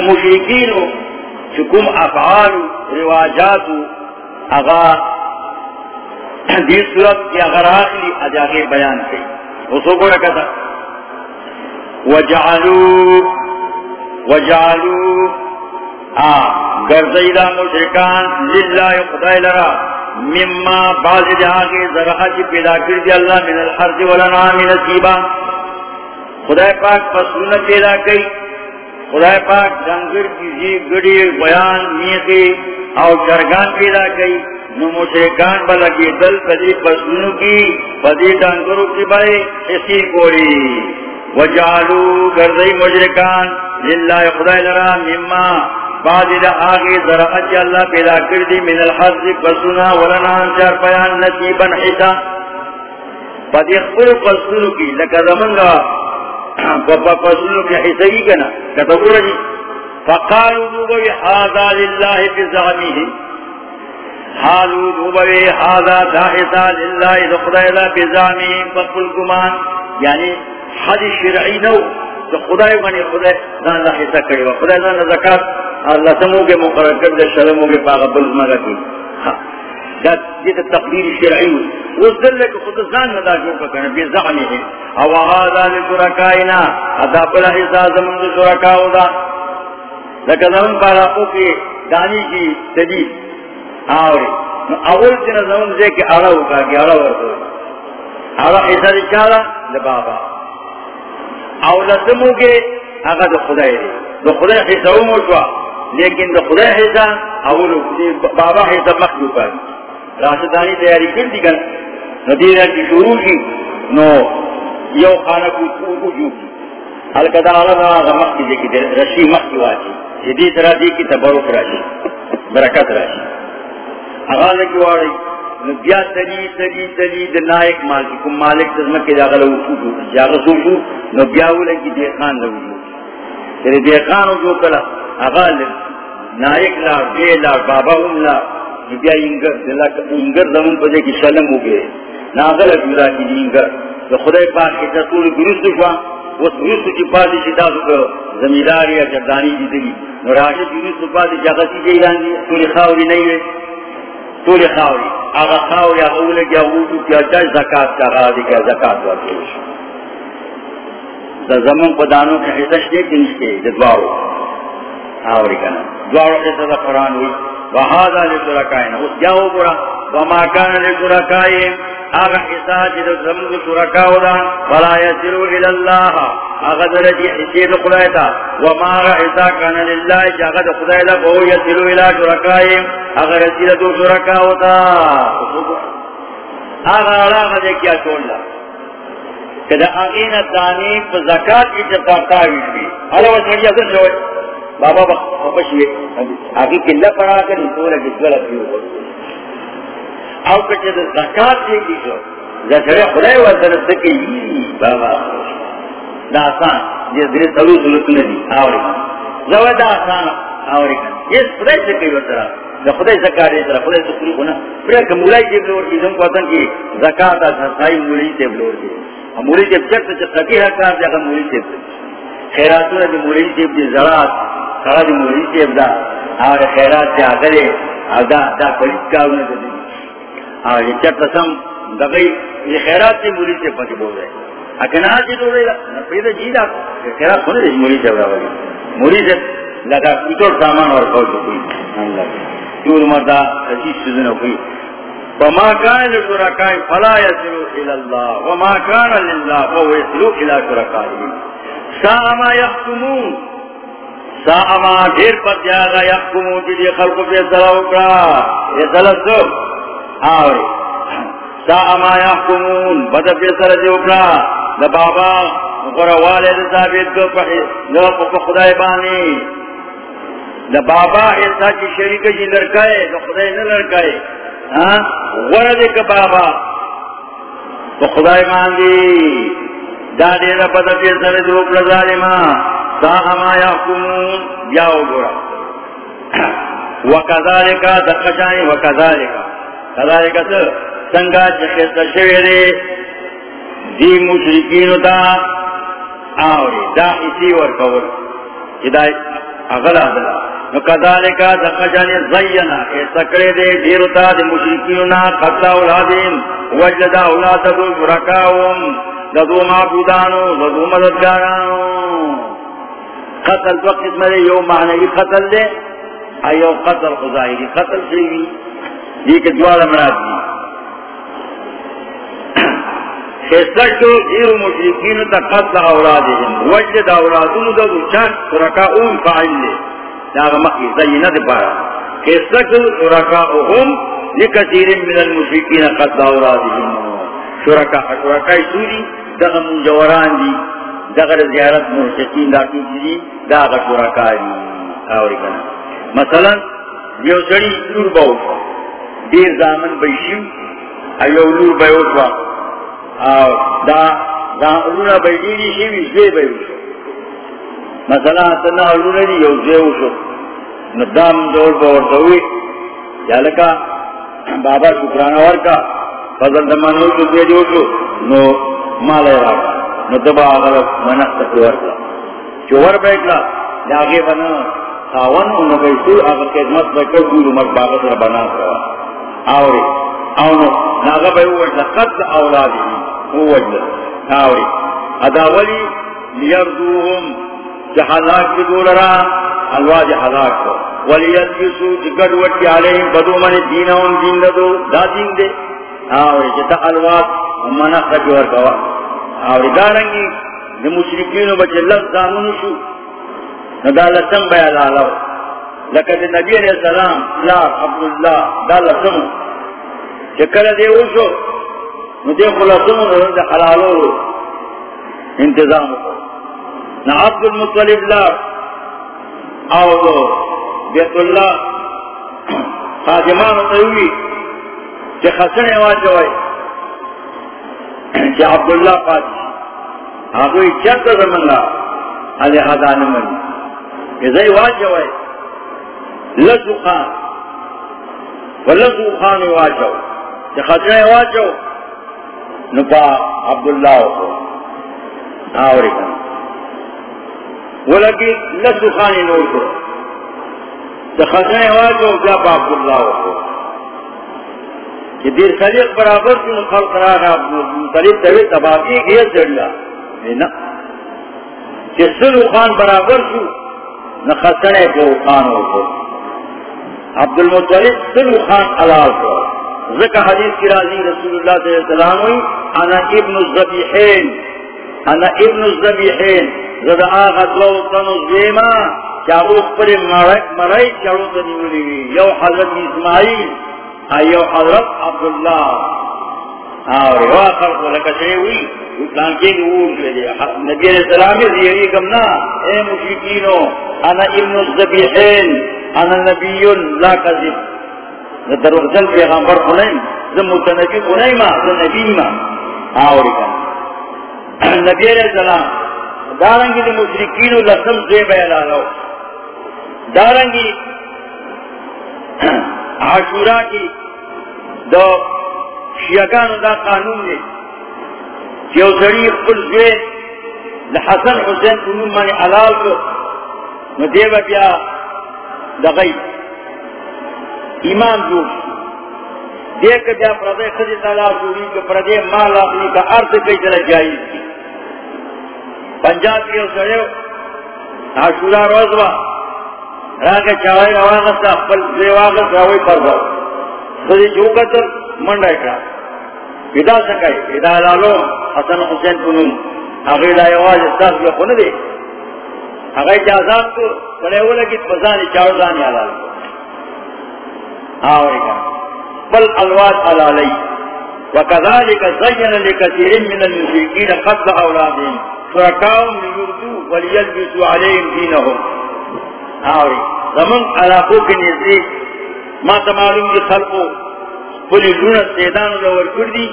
مشرقین چکم افعال رواجات اغا دی صورت کی اگر آخری اجاگے بیان کی. اسو کو رکھا تھا۔ وجعلو وجعلو. آ گرزیدہ مشرکان، للہ خدای لرا. مما بعض جہاں کے ذرا چی پیدا کر دی اللہ من الحرد والانعام نصیبا خدای پاک فصلون پیدا کئی. خدای پاک ڈنگر کی جی گڑی بیان میخی او چرگان پیدا کئی. نو مشرکان بلکی دل پدی پسنو کی، پدی ڈنگرو کی بڑے اسی کوری وجعلو گردئی مشرکان للہ خدای لرا مما بعد دا آگے ذرعت اللہ پیدا کردی من الحظ پسنا ولنان چار بیان نصیبا حسا۔ پدی خپل پسنو کی لکہ زمنگا فصلوں کے حصہی کنا کتبورا جی۔ فقالوا دوبوی حاضا للہ بزعمیه حالو دوبوی حاضا داحثا للہ دخدائی اللہ بزعمیه فقل گمان یعنی حد شرعی نو، تو خدای بنی خدای دان اللہ حصہ کری و. خدای دان زکاة اللہ سمو کے مقرر کرد شرمو کے پاگا بلزمگا کی جیتا تقدیر شرعی اس دل لکھ خود زان ندا جو کرنے بے زعمی ہے او آہادا لکرکائنا ادا بلا حصہ زمن دو شرکاؤ دا. لکہ زمن پارا او کی دانی کی تدید آوری اول تینا زمن دے کے آڑا ہوگا کہ آڑا ورکو آڑا حصہ دی چالا لبابا او لسمو کے آگا دو خدای دے دو خدای حصہ ہو موشوا لیکن دو خدای حصہ اولو بابا حصہ مخلوقا راشدانی تیاری کر دی گن ندیرہ کی شروع کی نو یو خانہ کو کو جو کی الکدا اللہ آغا مخی دے کی رشی مخی واچی جدید را دی کی تبرک راشی برکت راشی اغازہ کی واری بیا تلی تلی تلی د نائک مالک کم مالک تزمک کے جاگا لو شو جاگا سو شو نو بیاو لگی دیخان لو جو تیرے دیخانو جو کلا اغال نائک لا بے لا، بابا ام لا بیا انگر دلا انگر زمون پدے کی شلم ہو گئے ناغل جدا کی انگر تو خدای پاک کی تطول گرست شوا اس گرست کی پاسی شتا سکو زمیداری یا جردانی جی دلی نو راشد گرست پاسی جاگا سی جیلان دی تولی خاوری نہیں ہوئے طول خاوری آغا خاوری آغا اولا کیا اوٹو کیا جا زکاة کا غادی کیا زکاة ورکے دا زمان پدانوں کے حصہ شتے کنشتے جدوارو آوری کنا دوارو حصہ دا قرآن ہوئی. وہذا لسرکائن اس جاؤ برا وما کان لسرکائن آغا حصہ جد زمان سرکاو دا ولا یسرو الاللہ آغا درجی حصید خدایتا وما آغا حصہ کان للہ جاگا دا خدایتا بہو یسرو الى سرکائن آغا رسید دو سرکاو دا آغا آغا دے کیا چھوڑ کہ دا آغین دانی پا زکاة کی چپاکاوی بھی. حالا وزنی ازن شوئے. بابا بخشوئے آگی کلہ پڑا کر انتورا جسولا پیو او کچھ دا زکاة کی کی شو زکرے خدای وزن سکی بابا دا آسان جس دلی سلو سلوک ندی آوری. زوہ دا آسان، آوری. کن یہ خدای سکی وزن دا خدای زکاة دے سر خدای سکری کنا پھر کہ مولائی جیب لور کی، زم کو کی زکاة دا سنسائی مولائی جیب لور کی. مولی جب چکت چکت سکی حقار جاگا مولی جب خیراتو دی مولی جب دی زرات سرا دی مولی جب دا آر خیرات سے دی آگلے دا دا پلیت کارونا دا دی. اور آر چکت سم دقی یہ خیرات دی مولی جب پتی بول رہے اکن آجی دو رہے پیدا جی دا خیرات خونے دی مولی جب دا ولی مولی جب لگا کتور سامان اور کوئی. کوئی چور مردہ حسیس سزنہ کوئی. وما كان لشركاء فلا يصلوا الى الله وما كان لله، فهو يصلوا الى شركائه ساء ما يحكمون ساء ما غير پر جاگا يحكمون جدي خلق في سلاوكا يسلسو آوری ساء ما يحكمون بدا في سلسوكا لبابا مقرى والد ثابت دو پخی دو پخ خدای بانی. لبابا ایسا کی شریک جی لڑکائے دو خدای نہ لڑکائے. ہاں؟ ورد کا بابا. تو خدای ماندی. دادی دا پتا پیر سر دوک لظالما سا اما یحکمون. بیاو گورا وکذالکا دقشانی وکذالکا کذالکا سا سنگا چخیست شویرے دی. مشرکینو تا آوری. دا اسی ورکور ہدای اغلا دلا نو کذالکا دقشانی زینا. اے سکرے دے دیرتا دے مشرکینونا قتل اولادین. وجد اولادتو برکاوم ددو معبودانو ددو مددگارانو. قتل دو قسم دے، یو معنی قتل دے ایو قتل خزائری قتل شیوی. یہ کہ دوارا مراد دی. خیستشو دیر مشرکینو تا قتل اولادین وجد اولادونو ددو چاک برکاوم فعل دے. داغ مخی زینت پارا. کسکل شرکاؤهم لکثیر من المشرکین قد اورادهم شرکا شرکای سوری داغ منجوران دی داغ زیارت مرشکین دا توجی دی داغ شرکای دی آوری کنا مثلا یو سڑی لور باوشا دیر زامن بیشیو ایو نور لور بیوشا آو دا دا لور بیدیری شیوی زوی بیوشا مثلا تنا علونا دی یو زیو شو ندام دور باورتوی یا لکا بابا شکرانا ورکا فضل دمانو شو دیو شو نو مالا راکا نو تبا آغا منخت ورکا چو ور بیکلا لاغی بنا. خاون انو بیسو آغا خدمت بکر دولو مک باغت را بنا سوا آوری. آونو ناغا بیو وجل. قتل اولادی. هو وجل. آوری. اداولی لیردوهم. جہلاک کی دولرا الواج حلاک کو. ولیلبسو جگڑ وٹی علیہم بدو من دینہم دین دو دا دین دے. آوری جتا الواج منع خجور کوا آوری دارنگی، دی مشرکینو بچے لفظ دامونو شو. ندا لسم بیا لالو لکہ دی نبی علیہ السلام، لا، عبداللہ، دا لسمو. چکر دے اوشو نو دے خلصمو حلالو انتظام کو. نہ عبد المطلب لا او بیت اللہ خادمان تیوی کہ خسن آواز ہے کہ عبداللہ پاتی آپ ہاں کوئی چرت زمن رہا۔ علی حدان من کہ زی واج جو ہے لسو خان۔ ولسو خان واج کہ خسن آواز نپا عبداللہ کو۔ ہاں آوری کن وہ لگی لسو خانی نور کو۔ کہ خسن آواز جب عبداللہ کو۔ دیر خلیق برابر کی خلق را رہا مطلب توی تباقی گیا چڑیا نا کہ سلو خان برابر کی نہ خسنے کو خان ہو کو عبد المطلب سلو خان علال کو ذکر حدیث کی راضی رسول اللہ صلی اللہ علیہ وسلم ہوئی، انا ابن الزبیحین انا ابن الزبیحین زد آغا دو تنو زیما کیا وہ پر مرائی چڑو تنیولی یو حضرت اسماعیل. ایو حضرت عبداللہ. ہاں، اور واقع کو لکتے ہوئی. اسلام کے نور لے دیا نبی علیہ السلام نے زیری کمنا اے مشرکینو، انا ابن الزبیحین، انا نبی لا کذب. دروغجن پیغمبر کنیم زم متنبی کنیم زم نبی ما. ہاں، آوری کن نبی علیہ السلام، دارنگی دی مشرکینو لسم زیب اعلانو دارنگی عاشورہ کی دو شیعگان دا قانون دے جو سڑی کل زوے لحسن حسین قنون مانی علال کو ندیب بیا دغی ایمان جوش دیکھ بیا پردے خدی تعالیٰ جوڑی کہ پردے مال اپنی کا ارد کئی طرح جائز کی پنجاب کے سڑے عاشورہ روزوا راگے چاوئی رواغستا پل زیواغس راوئی پر باو خودی چوکتر منڈا اکڑا پیدا سکائی پیدا لالو، حسن حسین کنون اگئی لا یواز استاس بیا خون دے اگئی جازاب کو بلے اولا کی پزانی چاو زانی علال آوری کا بل الواد علالی وکذالک زین لکثیر من المشرکین قتل اولادهم، شرکاؤں لیردو ولیلبسو علیہم دینہم. آوری. زمن علاقوں کے نزدیک ما تمالوں کی خلقوں پولی لونہ سیدان لور کردی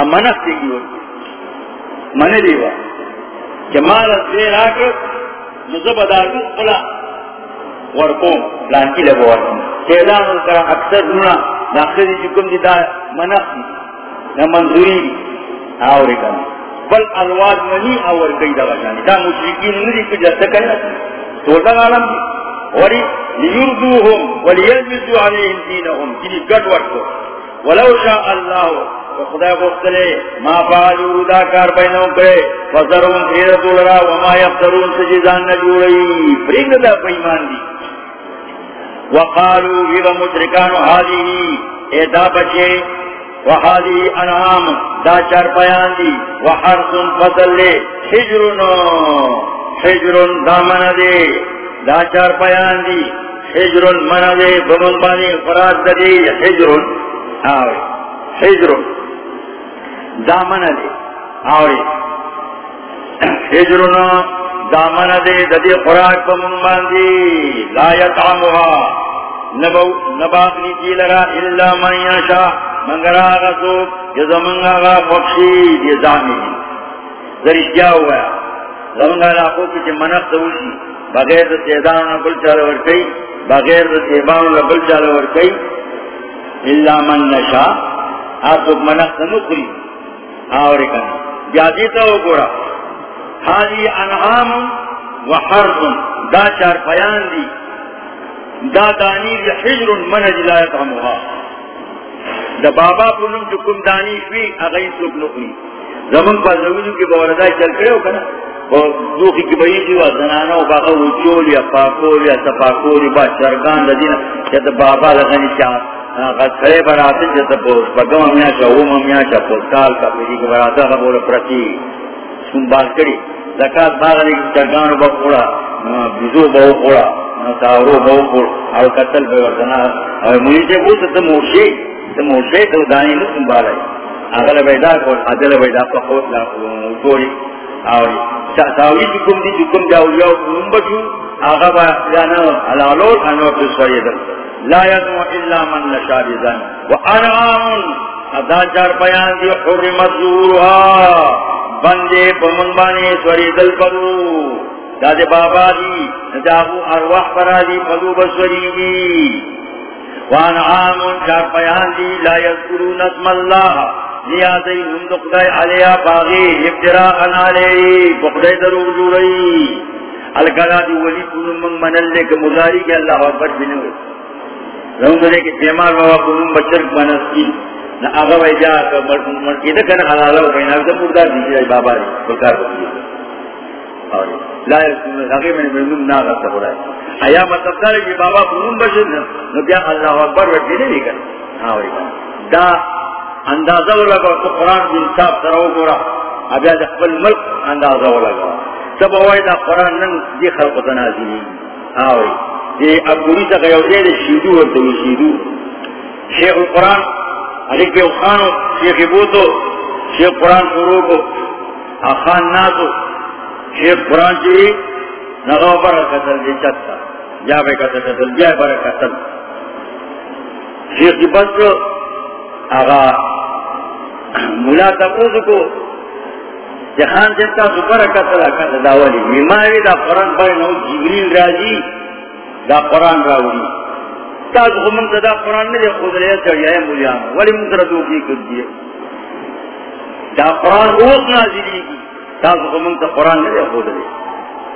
ام منف دیگی ورکی من دیوا. کہ مالا سیر آکر نزب دارو قلا ورکوں لانکی لگو ورکی سیدان لکر اکثر لونہ ناخذی چکم دی دا منف دی. نا منظوری آوری کنا بل الواد منی آور گئی دا غشانی. دا مشرکین ندی کجا سکنا عالم ولی ولیلبسو علیہم جنی گڑ ولو شاء اللہ خدا ما فعلو دا کار بینوں کرے۔ فضرون وما یفترون سجزان پرنگ دا پیمان دی۔ وقالو ویو حالی اے دا بچے وحالی انعام، دا چار پیان دی۔ وحرسن فضل لے حجرن حجرن دامن دے، دا چار پیان دی حجرن من دے، بمن بانی فراد دا دے حجرن آوے حجرن دامن دے، آوے۔ حجرن دامن دے، دا ددی خوراک بمن باندی، لا یطعمها نبو نباقنی کی لرا الا من یشا منگر آغا سوک یزمن آغا مخشی یزامی ذریشیا ہوا۔ ہے زمنگا علاقوں کی منف دوشی، بغیر دا سیدان بل چال ورکی، بغیر دا سیبان بل چال ورکی اللہ من نشا آپ کو منف نکری آوری کنا بیادیتا ہو گورا، حالی انعام و حرب دا چار پیان دی، دا دانی دی حجر من جلایت ہموها دا بابا پنم جو کم دانی شوی اغیی سوک نکری زمن پا زمینو کی بوردائی چل کرے ہو کنا؟ دوخی کی بئی دیوا زنانا و باقا وچول یا پاکول یا سپاکول با شرگان دا دینا چیتا بابا لگنی چاہ غد کرے براتے چیتا پوش بگم امیاشا اوم امیاشا پوستال کا پیدی کی براتا خبور پرتی۔ سن بات کری۔ زکاة باغ لیکن شرگانو با خورا بیزو با خورا تاورو با خور او قتل بے وردنا او منی سے بوتا تا موشی تا موشی تا دانی نسن بالائی اغل بیدا کول عدل بیدا پا خود لا وچوری آوری تاوی چکم دی چکم جاولیاو کنم بچو آغا با جانا علالول انو پسوری در لا يدعو الا من نشاء بذن وانعام ادا چار بیان دی، حرمت ظهورها. بندے پمن بانے سوری دل پرو داد بابا دی. ندابو ارواح پرا دی پدو بسوری دی وانعام چار بیان دی، لا يذکرون اسم اللہ. نیازی نمد خدای علیا باغی ابتراء نالی بخدای درو جوری الگلا دی ولی کنم من منل لے کہ مزاری کے اللہ اکبر بنوے رہوں دلے کہ پیمار بابا کنم بچرک منسکی نا آغا بھائی جا مرکی دا کن حلالا ہو گئی نا دا مردار دیجیے بابا دی بکار بکیے لا یرسون اگے میں نے نم نہ رہا تھا مطلب دار کہ بابا کنم بچر نو بیا اللہ اکبر وٹی نہیں کر. ہاں بھائی دا اندازہ لگا تو قرآن بھی انصاف سراؤ گورا. ابھی آج اقبل ملک اندازہ لگا. سب ہوئی دا قرآن نن دی خلق تنازلی. ہاں آوئی دی اکبری تا غیو دے دی شیدو ورطوی شیدو. شیخ القرآن، علی کے خانو شیخ بوتو شیخ قرآن فروکو آخان ناسو شیخ قرآن چوی نغو برکتل دی چتا جا بے کتل جا برکتل شیخ دی بس آغا ملا تقوز کو جہان جنتا سپر کتلا کتا داولی بیماری دا قرآن بائی نو جبریل راجی دا قرآن راولی تاز خمم تا دا قرآن میں دے خود لیا چڑیا ہے ملیان ولی مدردو کی کر دیئے۔ دا قرآن اوز نازلی کی۔ تاز خمم تا قرآن میں دے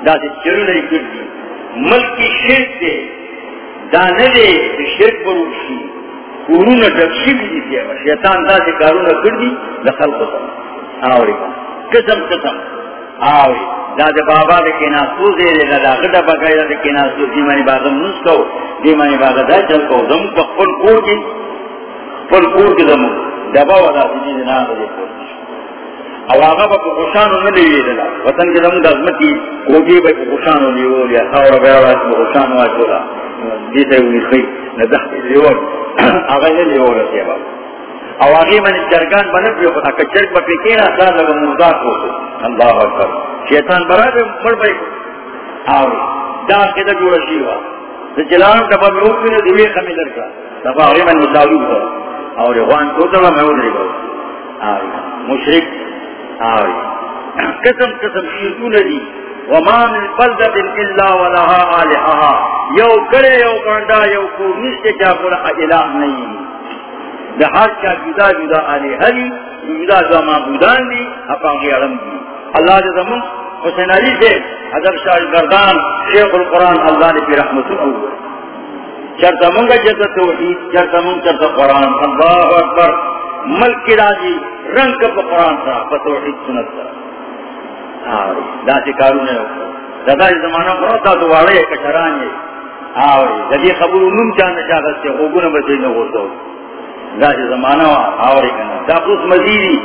دا سی چڑی لئی کر دی. ملکی شرک دے دا ندے شرک بروشی قرون ڈکشی بھی دیتی ہے شیطان دا سی کارون کر دی دخل قسم آوری. قسم قسم. آوی دا دا بابا دا کنا سوزے دے دا دا غدا بگائی دا کنا سوز دیمانی باغم نس کو دیمانی باغ دا چل کو دم کو پل کور کی پل کور کی دم دبا و دا سی دینا دا دے کور او آغا با خوشانو نلیوی دا وطن کی دم دا ازمتی کوگی با خوشانو لیو لیا خاور بیارا اسم خوشانو آجولا دیتا ہوئی خی ندخت لیو آغا نلیو لیا بابا او آگی من جرگان بنت بیو خدا کچرک با پیکین اصلا لگا موزا کو اللہ اکبر. شیطان برا بے مر بے آوی دا کتا جوڑا شیوا دا جلان دبا میوکی نے دوی خمی لرکا دبا آگی من مزاوی با اور روان کو دبا میون ری با آوی مشرک آوی قسم قسم شیطون دی وما من بلدت الا ولها آلحها یو کرے یو کانڈا یو کو نشتے کیا پورا الہ نہیں۔ ہر کیا جدا جدا آلے ہری، جدا جدا معبودان دی اپاقی علم دی اللہ جزا من حسین علی سے حضر شاہ گردان شیخ القرآن اللہ نے پی رحمت اللہ۔ چرتا منگا جزا توحید، چرتا منگ چرتا قرآن۔ اللہ اکبر۔ ملک کی راجی رنگ کا قرآن تھا توحید سنت تھا۔ کارو نے دادا زمانہ بہت تھا تو واڑے آوری خبر چاند سے اوگن بچے نہ دا زمانہ آوری کنا۔ دا مزیدی۔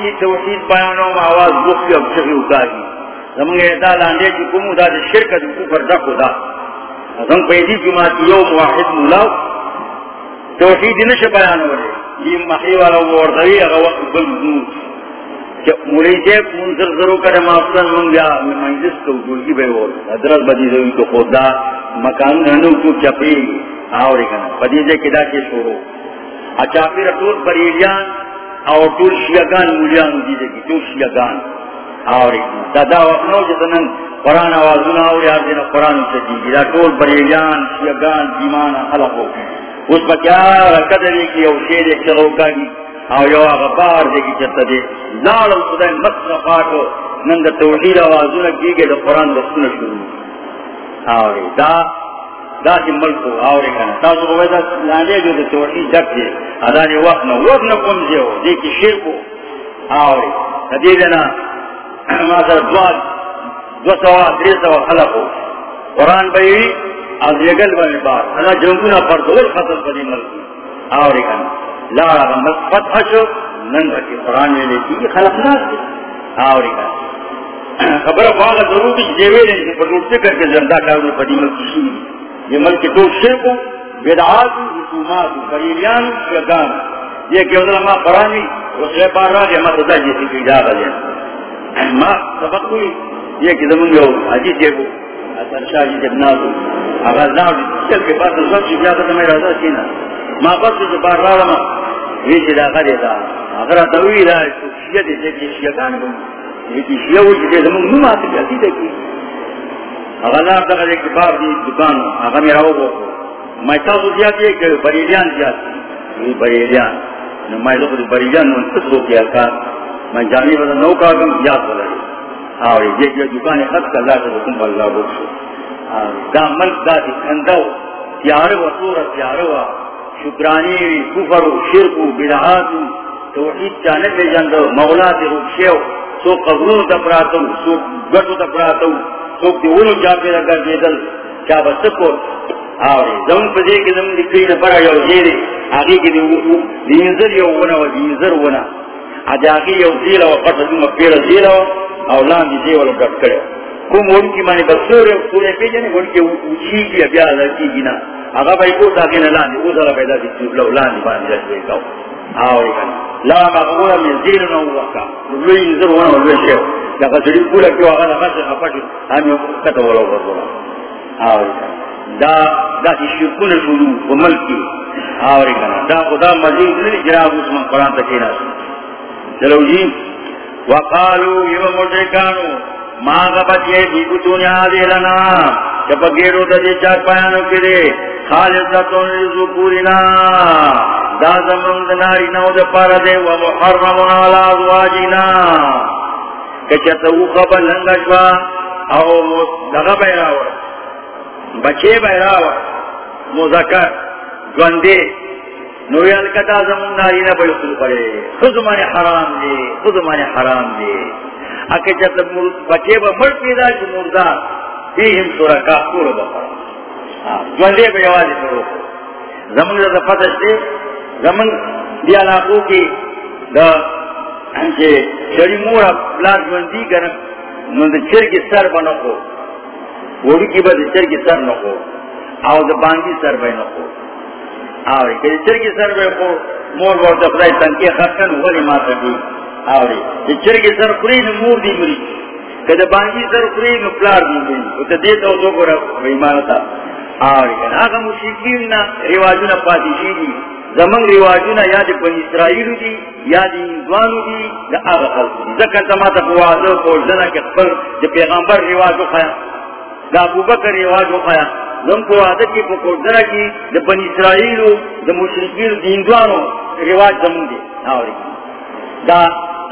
جی توحید میں آواز اب زمانگے دا لاندے کی کمو، دا جی شرکت کفر دا خدا۔ زمان پیدی جماعتی یو مولاو۔ توحید یہ محی والا وردوی اگا وقت بلدنو مولی سے ضرور کرے کو جلگی بے حضرت کو خود دا، مکان کو چپی۔ آوری کنا کدا کے بریلیان اچھا، اور ٹول شیعگان، مولیان دی کی دادا وقنو جتنن قرآن دینا قرآن سے دی بریلیان جی، دیمان خلقو اس پا کیا رکت دے کی او شیر ایک چلوکا گی او یو غبار دے کی چتا دے لالو خدای مصر پاکو. نند توحید آوازونا کی گے دا قرآن دا سنہ شروع. اور دا دا سی ملکو آوری کنا تاسو کو ویدہ لاندے جو دا توحید جک دے ادانی وقت نا وقت نا کم دے ہو دے کی شرکو آوری ندی دینا ماسر دواد دو سوا دری سوا خلقو قرآن بیوی از یگل بانی بار. انا جنگونا پر دول خطر پدی ملکو آوری کنا لارا ملک فتح شو. نن رکی قرآن میں لیتی یہ خلق ناس دے آوری کنا خبر فاغ ضرور کی جیوے لیں پر روٹتے کر کے زندہ کارو پدی ملکی شیئی یہ ملک تو شرک بدعات رسومات بریلیان شیطان. یہ کہ ادھر ما قرآنی رسول پار رہا کہ ما خدا جیسی کی جا رہا ہے ما سبق ہوئی. یہ کہ زمان جو حدیث ہے اثر شاہ جی جب نازو اگر چل کے سب تو ما جو بار ویچی دا۔ دا اگر دا شیعہ دے شیعہ کان شیعہ دے زمان جاتی دے کی۔ اگر دا دی دکان اگر میرا ہو میں تاسو زیادی ہے کہ بریلیان زیادی بریلیان۔ میں بریلیان ہو کیا کار میں جانی بدا نو کاغم یاد آوری یہ جو دکان خط کا اللہ کا حکم اللہ بخشو دا ملک، دا دکھندو تیار و طور تیار و شکرانی وی کفر و شرک و بدعات و توحید چانے پہ جندو مولا تی رکشیو سو قبرون تا پراتو سو گٹو تا پراتو سو دیونو جا پہ لگا دیدل چا بسکو آوری زمن پہ دیکھ زمن دکھئی نپرا یو زیرے آگی کی دینزر یو ونا و دینزر ونا آجاگی یو زیرہ و قطع دیم پیر زیرہ و اولان دی زیرہ و گٹ کرے. کو مون کی معنی بسور سورے پہ جنے مون کی اونچی کی ابیا لڑکی کی نا. اگا بھائی کو تاکہ نہ لانی او ذرا پیدا دی چوب لو لان لانی باندھ رکھ دے گاو آو، لا مغفور من زیر نو وکا لوی نظر ونه ولوی شیو. دا کسڑی پولا کیو آگا دا خاص اپاٹی ہمی کتا ولو بربولا آو، دا دا تی شرکون شروع و ملکی. آو رکنا دا خدا مزید نلی جراب اسمان قرآن تکینا سن چلو جی وقالو یو مجرکانو ما غبت یہ بھی بتون آدھے لنا. جب گیرو دا دے چار پایانو کے دے خالصتون لزکورنا دا زمن دناری نو دا پارا دے ومحرمون علا ازواجنا کچھتا او خبر لنگشوا او دغا بیراور بچے بیراور مذکر گوندے نویل کتا زمن ناری نا بیخل کرے خود مانے حرام دے خود مانے حرام دے اکے جب بچے با مر پیدا جو مردہ فیہم سورکا پورا بخورا ہاں، جوندے بے آوازی پرو زمن دا فتش دے زمن دی علاقوں کی دا انچے شری مورا پلاس جوندی کرن نو دا چر کی سر بنکو وڑی کی با دا چر کی سر نکو آو دا بانگی سر بے نکو. آوری. کہ چر کی سر بے کو مور بہت اپنائی تنکی خطن ولی ماتا دی آوری. کہ چر کی سر کری نو مور دی مری. کہ دا بانگی سر کری نو پلار دی مری. او تا دیتا او تو کو رہا بیمانتا آوری. کہ آگا مشکلین نا رواجونا پاتی شیدی زمن رواجونا یا دی پن اسرائیلو دی، یا دی اندوانو دی، دا آگا خلق دی. ذکر تماتا قوازو پوزدنا کہ خبر دی پیغمبر رواجو خیا دا ابو بکر رواجو خیا زم کو عادت کی پکوڑدرہ کی دا بن اسرائیلو دا مشرکین دا اندوانو رواج زمون دی. آوری دا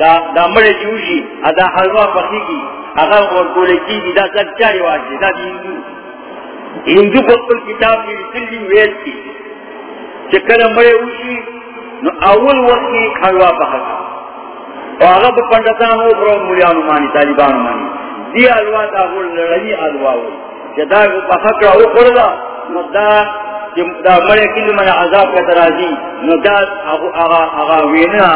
دا دا مڑے چوشی دا حلوہ پخی کی اگر ورکولے کی دی دا سب چا رواج دی؟ دا دی ہندو پکل کتاب کی رسلی ویل کی چکر مڑے اوشی نو اول وقت کی حلوہ پخی اور اگر پندتان ہو برو ملیانو مانی طالبانو مانی دی حلوہ دا غل لڑنی حلوہ ہوئی جدا کو پخکڑا ہو کھڑا نو دا مڑے کل من عذاب کا ترازی نو دا آغا آغا وینا،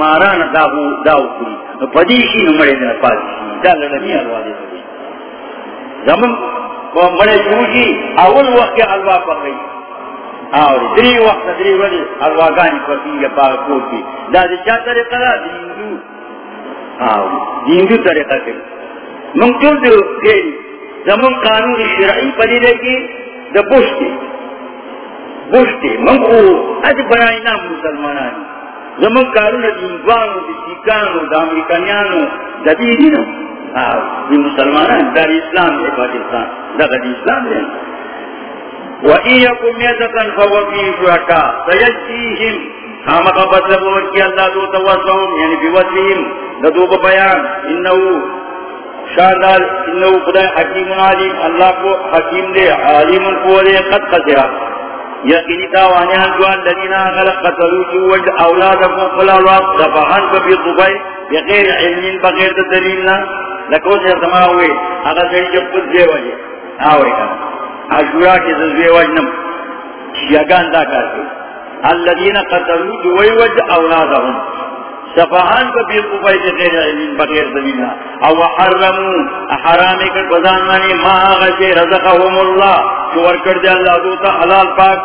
ماران دا ہو دا ہو کری نو پدیشی نو مڑے دینا پاسی دا لڑنی حلوہ دے زمن کو مڑے چوشی اول وقت حلوہ پا گئی آوری دری وقت دری ولی حلوہ گانی پسی یا پاک کوٹ کی دا دی چا طریقہ دا؟ دیندو آوری دیندو طریقہ کری من کیوں دو گئی زمن قانون شرعی پدی دے کی دا بوشتی بوشتی من کو اج بنائی نام مسلمانانی زمن قانون دا انگوانو دا سیکانو دا امریکانیانو دا دیدینو دی مسلمانان، دا اسلام دے، پاکستان۔ دا غدی اسلام دے۔ وَإِن يَكُمْ مِيَتَةً فَهُوَ فِيهِ شُرَكَاءُ سَيَجْزِيهِمْ خامقا بدل بورکی اللہ دو توسعهم یعنی بیوسعهم دا دو بیان۔ انہو شاردال انہو خدا حکیم علیم اللہ کو حکیم دے، علیم کو دے، قد قصرہ یقینی تاوانیان جوان لدینا غلق قتلو جوج اولادکم قلالوات دفعان کبی طبائی بغیر علمین بغیر دلیلنا لکو سے سماوئے اگر سری جب کچھ دے وجہ. آوے کنا عشورا کے ززوے وجنم شیگان دا کرتے الذین قتلو جوئی وجہ اولادهم صفحان کو پیر بیر قبائی غیر علمین بغیر زمینہ او حرمو، حرامی کر بزان مانی ما آغا چے رزقهم اللہ چور کر دے اللہ دوتا حلال پاک۔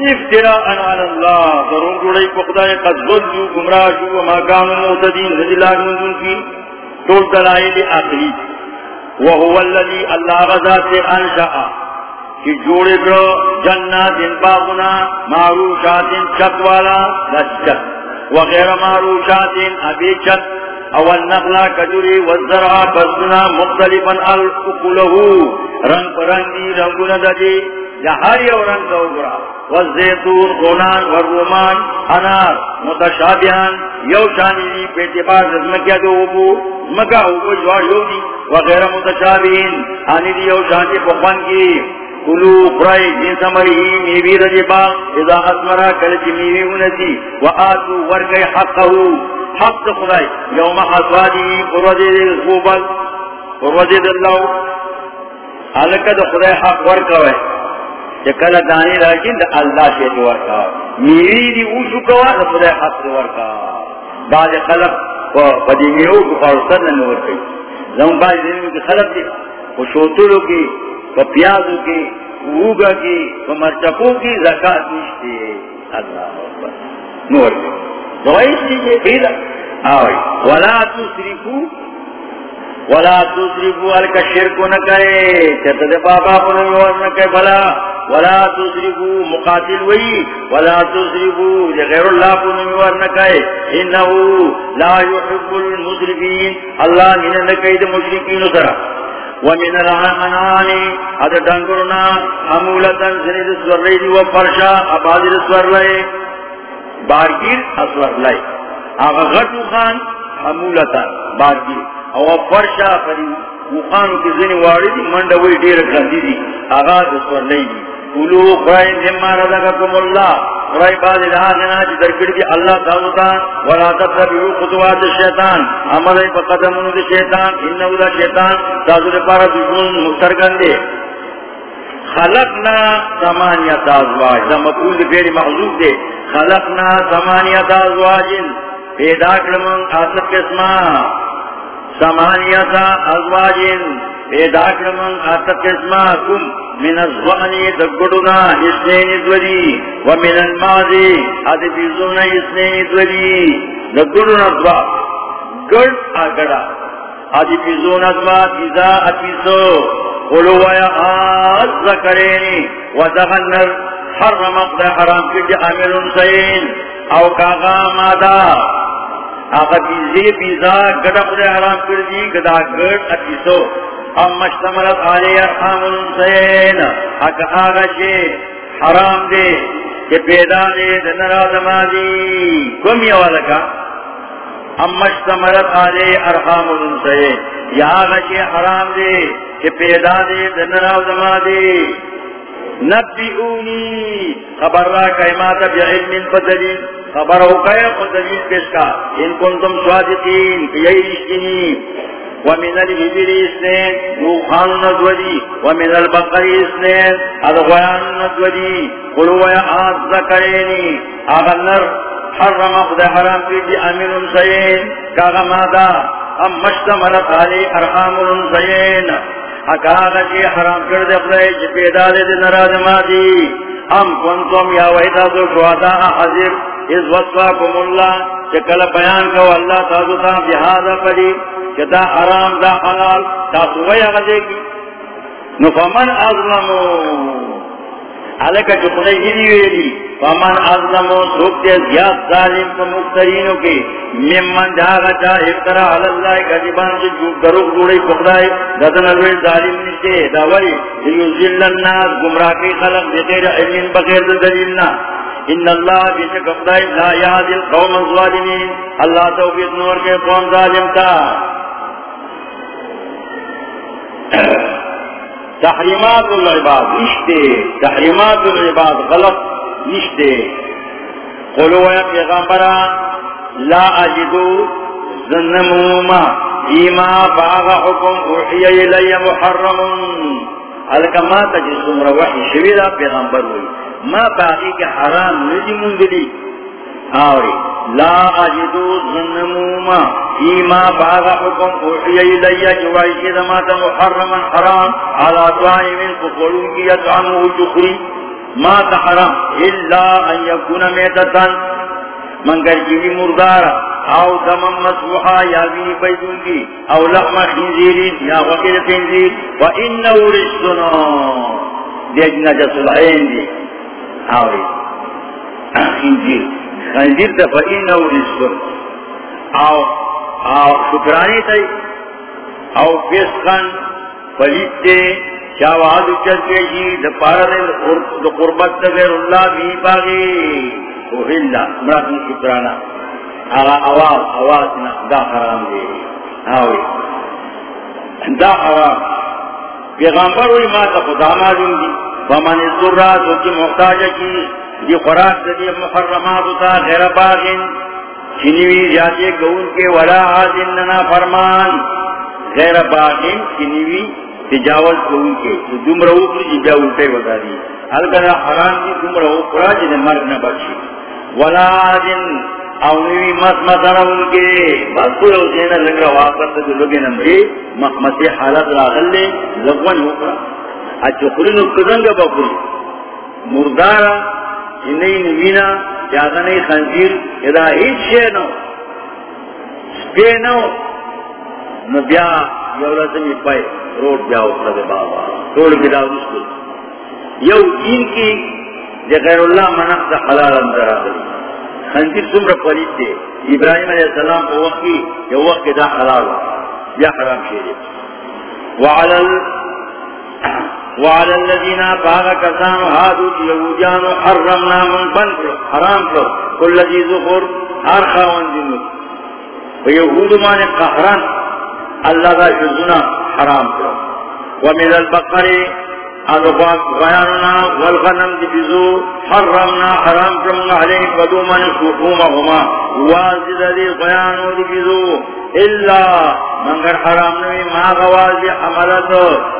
افتراء علی اللہ، ضرور جوڑی پخدای قد غلو گمراہ شو وما کانو موتدین، رضی اللہ منزون کی۔ طول دلائل اقلی وهو الذي اللہ غزا سے انشاء۔ کہ جوڑے کرو، جنات، باغنا، معروشات چت والا لچت وغیر معروشات ابھی چت اول نقلا کجوری والزرع بسنا مختلفا الاکلہو رنگ پرنگی رنگون دجی یا ہر یو رنگ دو گرا، والزیتون، غنان، والرومان، انار متشابیان یو شاملی پیتبار زمکیا دو ابو مکا ابو جوار یو دی وغیر متشابین آنی دی یو شانتی پخوان کی کلو قرائی جن سمری میوی رجی باغ اذا اسمرا کلچی میوی انتی و آتو ورگئی حقہو۔ حق خدای، یوم حسادی پروزید خوبل پروزید اللہ حلکت خدای حق ورکوئے۔ کل دانی راجین دا اللہ سے ورکا۔ میری دی اوشو کوا دا خدای حق ورکا۔ بعد خلق پدی میو کو پارستر نہ ورکئی زم بعد دن کی خلق دی خوشوتلو کی پیازو کی اوگا کی مرچکو کی زکاة نشتے اللہ نور کی دوائیس پیدا آوئی ولا تسرکو ولا تسرکو علکا شرکو نکرے چرتا دے بابا کو نمیوار نکرے بلا ولا تسرکو مقاتل وئی۔ ولا تسرکو دے غیر اللہ کو نمیوار نکرے انہو لا يحب المسرفین اللہ من نکید مشرکین سرا۔ ومن الانعام هذا دنگرنا حمولتا زنید سور ریدی و فرشا ابادر سور لیے بارگیر اسور لیے آغا غٹو خان حمولتا بارگیر او فرشا پری وخانو کی زنی واری دی مندوی دیر کندی دی آغا اسور دی قلو قرائن مما رضاکم اللہ. قرائی بعد الہاغنا چی درکڑ دی اللہ تعالیتا ولا تتبعو خطوات الشیطان. عملی پا قدمونو دی شیطان. انہو دا شیطان. تازو پارا دشمن مسترگن دے خلقنا ثمانیت ازواج. دا مقول پیر محضوب دے. خلقنا ثمانیت ازواج. پیدا کرمون آسد قسمہ. ثمانیت ازواج. پیدا کرمون آسد قسمہ کم من الزوانی دگڑنا اسنین دولی ومن الماضی ادبیزون اسنین دولی دگڑنا دوا گڑ آگڑا ادبیزون ادوا تیزا اتیسو قلو ویا آز ذکرینی ودغنر حرم اقضا حرام کردی عمل سین او کاغا مادا آقا بیزی بیزا گڑ اقضا حرام کردی گڑا گڑ اتیسو ام مشتملت آلی ارحام الانسین حق آغا شے حرام دے کہ پیدا دے دنر آدم آدی کم یہ والا ام مشتملت آلی ارحام الانسین یا آغا شے حرام دے کہ پیدا دے دنر آدم آدی نبیونی خبر را کائمات بعلم فدلیل خبر ہو کئے خود دلیل پیش کا. ان کنتم صادقین، کہ یہی رشتینی ومن الهبر اثنين، نوخان ندودي ومن البقر اثنين، الغيان ندودي قلوا يا آت ذكريني. اغنر حرم اقضى حرام في امن سين كاغا مادا ام مشتملت علي ارحام سين اکاغا جی حرام کرد اقضى جپیدا لد نراد مادی. ام کنتم یا وحیدہ دو شوادا حضر اس از وصفاکم اللہ چکل بیان کو اللہ تعالیٰ بہذا قریب دا حرام، دا حلال تاسو ویا غدے کی نو فمن اظلمو۔ علکہ جو خدای گیری ویلی فمن اظلمو، سوک دے زیاد ظالم کو مفترینو کی ممن جاگا چا افترا علاللہ قدیبان سے جو دروگ دوڑی پخدائی ددن الوی ظالم نشتے داوئی لیوزل الناس گمراہ کی خلق بغیر علم، بغیر دلیلنا ان اللہ بیشک خدای لا یاد القوم الظالمین. اللہ توفیق نور کے قوم ظالم تا. تحریمات العباد نشتے. تحریمات العباد غلط نشتے. قلو یا پیغمبران، لا اجدو ذنموما ایما باغ حکم اوحی الی محرم حلکہ تجس امر وحی شویدہ پیغمبر ہوئی. ما باقی کے حرام نجی مندلی. آوری. لا اجدو ظنموما. ایما باغ حکم اوحی ایلیا جوائی کی دماتا محرما حرام. علا طائمین فقلون کی یدعمو جخری. ما تا الا ان یکون میتتا. منگر جیوی مردارا. او دم مسوحا یا وینی پیدون کی. او لحم خنزیری یا وقیر خنزیر. و انہو رشتنا دیکھ نجس العین دی. آوری. خنزیر. خنزیر تا فا انہو رشتنا او او شکرانی تی او فسقن. پلیت تی شاوہد چلتے جی. دپارا دی قربت غیر اللہ بھی باغی. اوہلا مراتن شکرانا. آغا آواز آواز نا. دا حرام دے. آوی دا حرام. پیغمبر ہوئی ما تا خدا معلوم دی. فمن الزرات کی محتاج کی، دی خوراک دی محرمات تا غیر باغن چنوی جاتے گون کے ولا آدن ننا فرمان. غیر باغن چنوی تجاوز گون کے، تو دم رہو پر جی جاؤ پہ بتا دی. الگرہ حرام دی دم رہو پرا جنہیں مرگ نہ بچی. ولا آدن اونوی مس مسر ان کے بلکل حسین لگ رہا واقع تو لوگے نمبری مخمسی حالت راغل لے لگوان ہو کر. اچھو خلی نکتنگا بکلی مردارا انہی نوینا جاگنی خنزیر ادا ہیچ شے نو سپے نو نبیا یولتنی پائے روڈ جاؤ سب بابا. توڑ گلا اس کو یو دین کی جے غیر اللہ منق دا حلال اندر آدھری خنزیر سمر پلیت دے ابراہیم علیہ السلام کو وقت کی یہ وقت دا حلال یا حرام شیرے وعلى وعلى الذين باغ كسان هادو يهوديان حرمنا من بنك حرام كر كل ذي هر ارخا وانجنو ويهود مان قهران. الله ذا شزنا حرام كر ومن البقر اضباط غياننا والغنم دفزو حرمنا، حرام كرم عليك ودوما شحومهما وازد دی ذي غيانو دفزو الا منگر حرام نوی ما غوازی حملت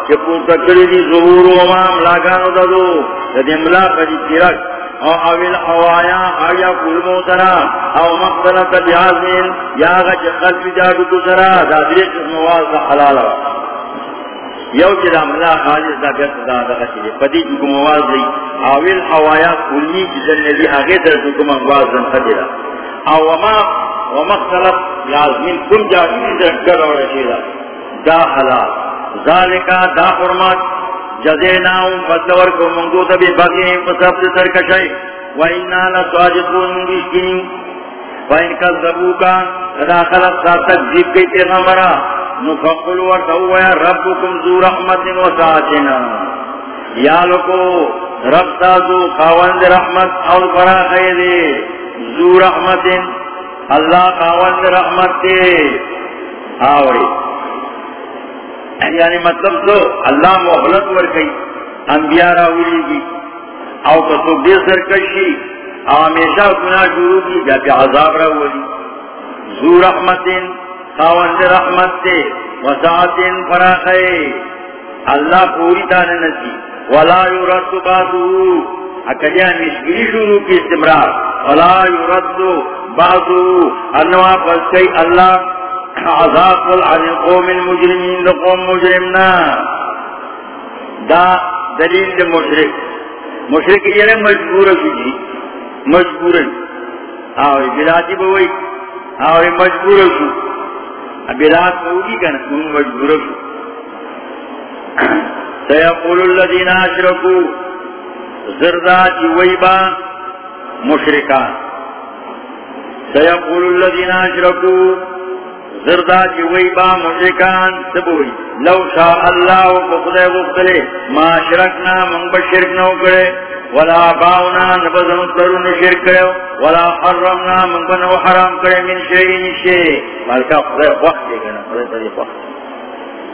چپو تکلی دی ظهور و ما ملاکانو دادو. دی ملا قدی تیرک. او اویل حوایا آیا کل موتنا او مقتلت بیازمین یا غچ قلب جادو کسرا دا دریق مواز دا حلالا یو چی دا ملا خالص دا بیت دا دا غچی دی. پدی چکو دی. اویل حوایا کلی چی زنیدی آگے در چکو مواز دن خدیرا او ما ومختلف لازمین کم جاگی در اور رشیدہ دا حلال. ذالکا دا حرمات جزیناؤں بدلور کو منگو تبی بغیم پسب سے سرکشائی وَإِنَّا لَسْوَاجِقُونَ بِشْكِنِينَ وَإِنْ كَذَّبُوكَ ادا خلق سا تکذیب کئی پیغمبرا نفقل ورطویا ربکم ذو رحمت و ساتنا یا لکو رب تازو خواند رحمت اور برا خیدے ذو رحمت اللہ خواند رحمت دے. آوری. یعنی مطلب تو اللہ محلت ورکی. انبیاء راولی کی او کسو بے سرکشی او ہمیشہ گناہ شروع کی جا پہ عذاب راولی. ذو رحمت خواند رحمت دے، وسعت فراخے۔ اللہ پوری تانے نسی ولا يرد بعضه اکلیا مشکلی شروع کی استمرار۔ ولا يرد بعضه انواع پس کئی اللہ عذاب قل عن القوم المجرمین لقوم مجرمنا۔ دا دلیل دا مشرک۔ مشرک یہ مجبور شو جی۔ مجبور آوری بلاتی بوئی۔ آوری مجبور شو ہوگی کہ کنا مجبور شو سيقول الذين أشركوا زردات سیقول الذین اشرکو الذين أشركوا زردات ويبا مشركان سبوي لو شاء الله وقضي وقضي ما شركنا من بشركنا وقضي ولا باؤنا نبذن ترون شرك ولا حرمنا من بنو حرام کرے من شيء شيء مالکا خضي وقت دے گنا. خضي خضي وقت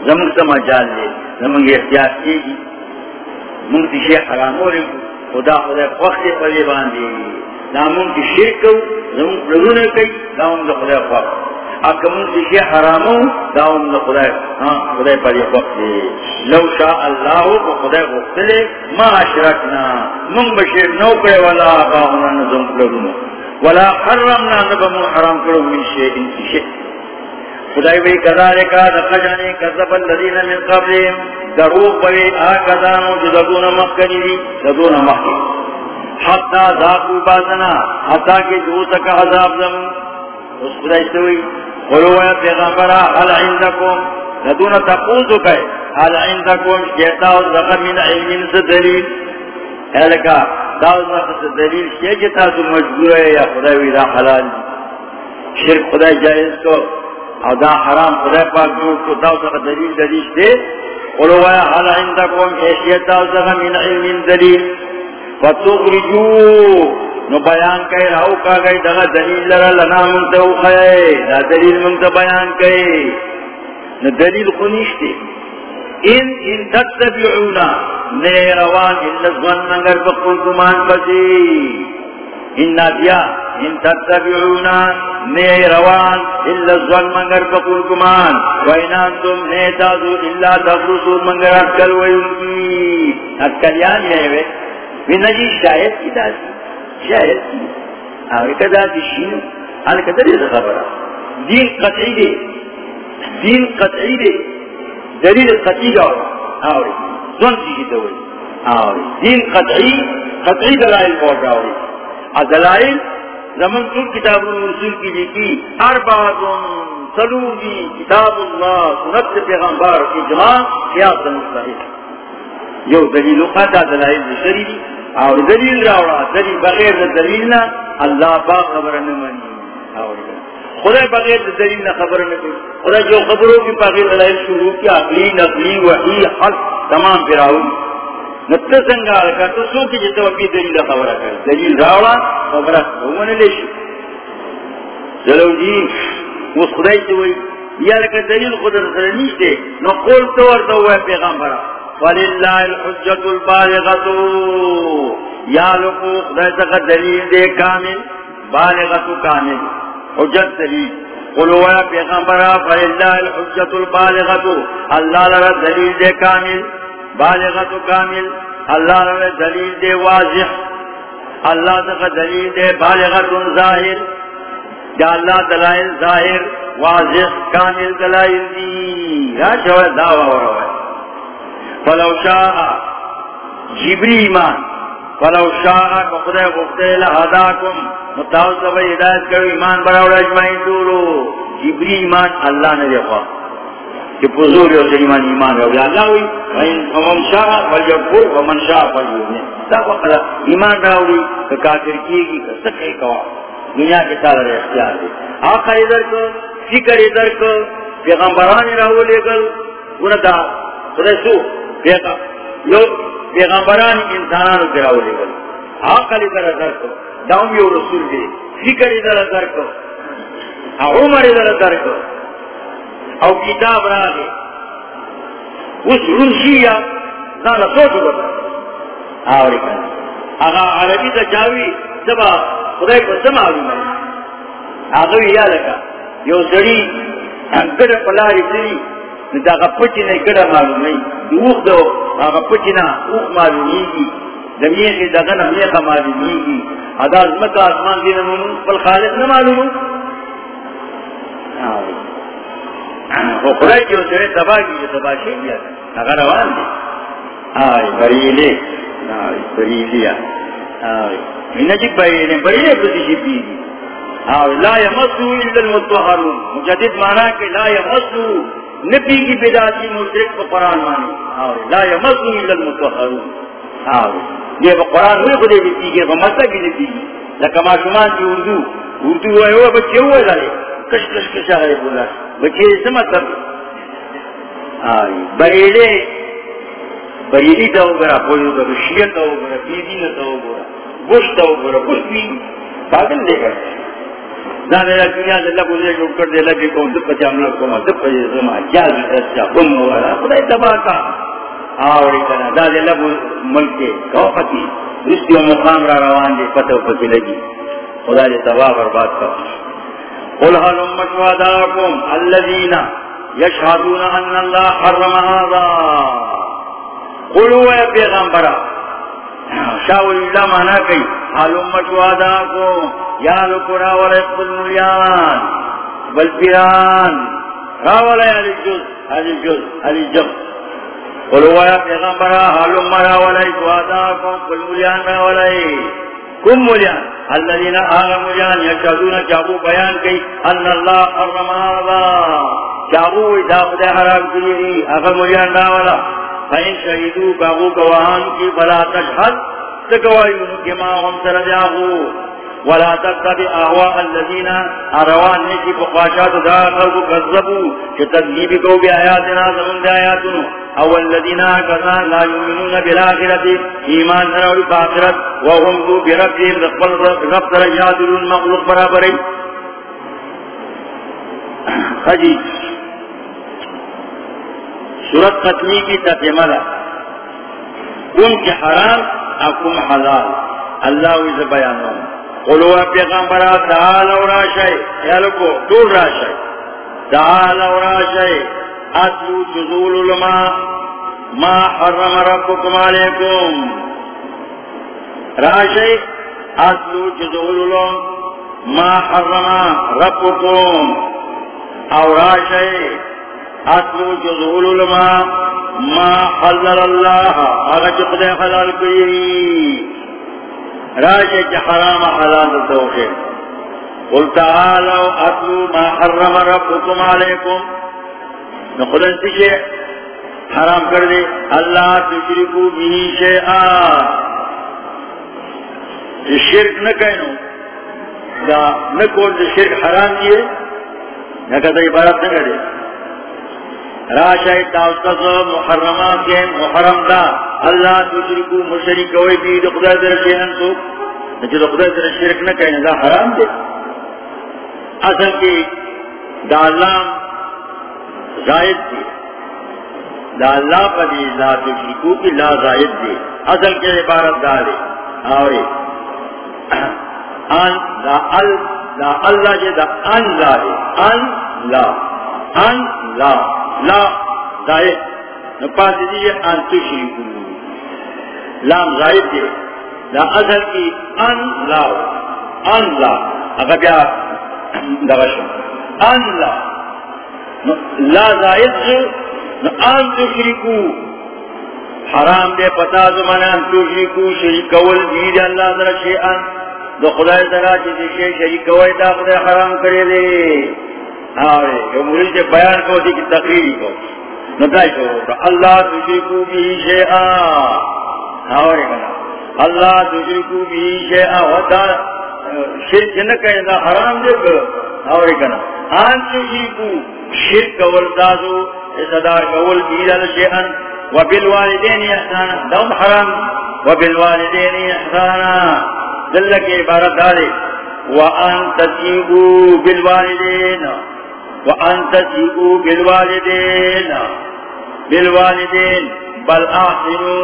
زمون سما جال دے. زمون احتیاط کی گی. مونگ تی شیخ حرام ہو رہی خدا خدا وقت پر یہ باندھی نامون کی شرک زمون پرزون کئی. داؤن دا خدا وقت اکا مونگ تی شیخ داؤن دا خدا ہاں خدا پر یہ وقت دے لو شاء اللہ کو خدا وقت لے ما اشرکنا مونگ بشیر نو کرے والا باؤنا نظم پرزون ولا حرمنا نبمون حرام کرو من شیء انتی شیء. خدای وی کذالک دخجانی کذب الذین من قبلهم دروغ بوی آکدانو جددون مخکنی دی جددون مخکنی حتی ذاقو بازنا حتی کہ جو تک عذاب زمون. اس خدای سوئی قلو یا پیغمبرا حل عندکم؟ ندون تقوزو کئے. حل عندکم؟ شیطا زغم من علم سے دلیل. اہلکا داؤز وقت سے دلیل شیطا تو مجبور ہے یا خدای وی دا حلال شرک خدای جائز کو او دا حرام خدای پاک جوڑ کو داؤز وقت دلیل دلیل دے. قلو یا حل عندکم؟ شیطا زغم من علم دلیل. فتخرجو. نو بیان کئی راو کا گئی، دغا دلیل لرا، لنا منتو خیئے دا دلیل منتو بیان کئی نو دلیل خونیشتے ان ان تتبعونا نیروان اللہ زون نگر بقل کمان بسی۔ ان نادیا ان تتبعونا نیروان اللہ زون منگر بقل کمان وینان تم نیتازو اللہ تفرسو منگر اکل ویونکی اکل یعنی ہے وے۔ نجی شاید کی داسی شاید. کی آوے کدا دشین آل کدا دے خبر دین قطعی دے دین قطعی دے دلیل قطعی گا آوے زن چیزی دوئی آوے دین قطعی قطعی دلائل پہنچ آوے دلائل زمن سن کتاب رسول کی لکھی اربعتن سلوگی کتاب اللہ سنت پیغمبر، اجماع، قیاس مستحق. یو دلیل قطع دلائل شریعی اور دلیل راوڑا، دلیل بغیر دلیل نہ اللہ با خبر نہ مانی خدا بغیر دلیل نہ خبر نہ کوئی خدا جو خبروں کی بغیر دلائل شروع کی عقلی، نقلی، وحی، حق، تمام پھراؤ نت سنگار کا تو سو کی جتو بھی دلیل خبر کر دلیل راوڑا خبر ہو نے لے چلو جی وہ خدا سے وہی یا لکہ دلیل خدا سے نیچے نو قول تو اور تو ہے پیغمبر وللہ الحجت یا لقوق دیتا دلیل دے کامل بالغت کامل. حجت دلیل. قلوا یا پیغمبرہ فللہ الحجت البالغت اللہ لرہ دلیل دے کامل بالغت کامل. اللہ لرہ دلیل دے واضح. اللہ تک دلیل دے بالغت ظاہر. یا اللہ دلائل ظاہر، واضح، کامل دلائل دی. یا ہو رہا ہے فلو شاء جبری ایمان فلو شاء خدای غفتے لہداکم متاوز و ہدایت کرو ایمان براوڑا اجمعین دولو جبری ایمان اللہ نے دیکھا کہ پزور اور ایمان ایمان رو اللہ ہوئی ومن شاء فلیکفر ومن شاء فلیکفر تب وقت ایمان راوڑی کہ کافر کیے گی کہ سکے کوا دنیا کے سارے اختیار دے آخر ادھر کو فکر ادھر کو پیغمبران راہو لے گل انہوں دا رسو پیغمبران انسانانو کراو لے گل آقل ادھر ادھر کو داؤں یو رسول دے فکر ادھر ادھر کو عمر ادھر ادھر کو او کتاب را دے اس رنشیہ نالا سوچو گا آوری کنا اگا عربی تا چاوی سبا خدای کو سم آوی من آگوی یا لکا یو سڑی گڑ پلاری سری دا پچی نے کڑا معلوم نہیں دوخ دو آگا پچی نا اوخ معلوم نہیں کی زمین کی دغن معلوم نہیں کی ادا عظمت آسمان دینا مونو پل خالق نہ معلوم وہ خدای کی اسے تباہ کی جو تباہ شئی لیا روان دی. آئی بریلے آئی بریلیا آئی انہ جی بریلے بریلے کسی جی پی آئی لا یمسو الا المتوحرون مجدد مانا کہ لا یمسو. نبی کی بداتی مشرک کو قرآن مانی۔ آوے لا یمسو الا المتوحرون آوے یہ قرآن ہوئی خودے بھی تیگے فمسا کی نبی لکما شمان کی اردو اردو ہوئے ہوئے بچے ہوئے لارے کش کش کش آگئے بولا بچے سمت مطلب۔ کر آئی بریلے، بریلی تا ہو گرا پولیو تا شیئر تا ہو گرا، بیدین تا ہو گرا گوش تا ہو گرا گوش بھی۔ پاگل دے کر زانے دنیا سے اللہ گزرے جو کر دے لگے کون دب پچا ہم لوگ کو دب پچا زما جاز اچھا بم ہو گرا خدای تباہ کا آوری کنا دا دے لگو ملک کے کہو پتی اس کی مقام را روان دے پتہ پتی لگی خدا دے تباہ برباد کا قل هل امت وعداكم الذين يشهدون ان الله حرم هذا؟ قلوا يا پیغمبر شاول اللہ مانا کئی حال امت وعداكم یا لکرا ورق الملیان بل پیران. راولا یا لجز علی جز، علی جب قلوا يا پیغمبر حال امت وعداكم بل ملیان راولا کم مولیان الذین آغا مولیان، یشہدون چاہو بیان کئی، ان اللہ حرم آغا چاہو اذا خدا حرام کری آغا مولیان داولا فین شہیدو کاغو گواہان کی بلا تشہد تکوائیون کی ما ہم سردیاغو ولا تتبع اهواء الذين اروان نشي بقاشات دا خلق كذبوا كتذيب کو بآياتنا زمن آياتنا او الذين كذان لا يؤمنون بالآخرة ایمان نروا بآخرت وهم ذو بربهم رقبل رب ترجادلون مخلوق برابرين خجی. سورت ختمی کی تقیمہ ان کے حرام، اکم حلال. اللہ ویز بیانوں قلوا پیغمبرا تعال اور راشای یلکو دور راشای تعال اور راشای اتلو جزول علماء ما حرم ربکم علیکم. راشای اتلو جزول علماء ما حرم ربکم. او راشای اتلو جزول علماء ما حلل اللہ. اگر چقدر حلال کری؟ راجع کی حرام حلال توقع. قل تعالوا اتلو ما حرم ربكم علیکم. نقول انتی شے حرام کر دے اللہ تشرکو بھی شیئا. شرک نہ کہنو دا نکول دا شرک حرام دیئے نہ کہتا عبارت نہ کرے راشای تاوستا سو محرمات کے محرم دا اللہ تشرکو مشرک ہوئی بھی دا خدا در شیئن سو جو دا خدا در شرک نہ کہنے دا حرام دے۔ اصل کی دا اللہ زائد دے۔ دا اللہ پا لا تشرکو کی لا زائد دے۔ اصل کے عبارت دا دے۔ آوے ان دا ال، دا اللہ جے دا ان لا دے۔ ان لا۔ ان لا۔ لا زائد نپاس دیئے ان تشرکو لام زائد دے لا اصل کی ان لا. ان لا. اگر بیا دغشم ان لا. لا زائد جو ان تشرکو حرام دے پتا زمان ان تشرکو شریک اول دید اللہ در شیئن دو خدای ذرا چیزی شیئ شریک دا خدای حرام کرے دے. آرے جو بیان کو دی کی تقریری کو۔ نتائی کو۔ اللہ تشرکو بھی شیئن آرے کنا اللہ تشرکو بھی شیئا ہوتا شرک نہ کہے دا حرام دے گا اور کنا آن تشرکو شرک کول دازو صدار کول بیدل شیئا وبالوالدین احسانا۔ دوم حرام۔ وبالوالدین احسانا۔ دلک عبارت دارے وان تسیبو بالوالدین۔ وان تسیبو بالوالدین بالوالدین بل احسنو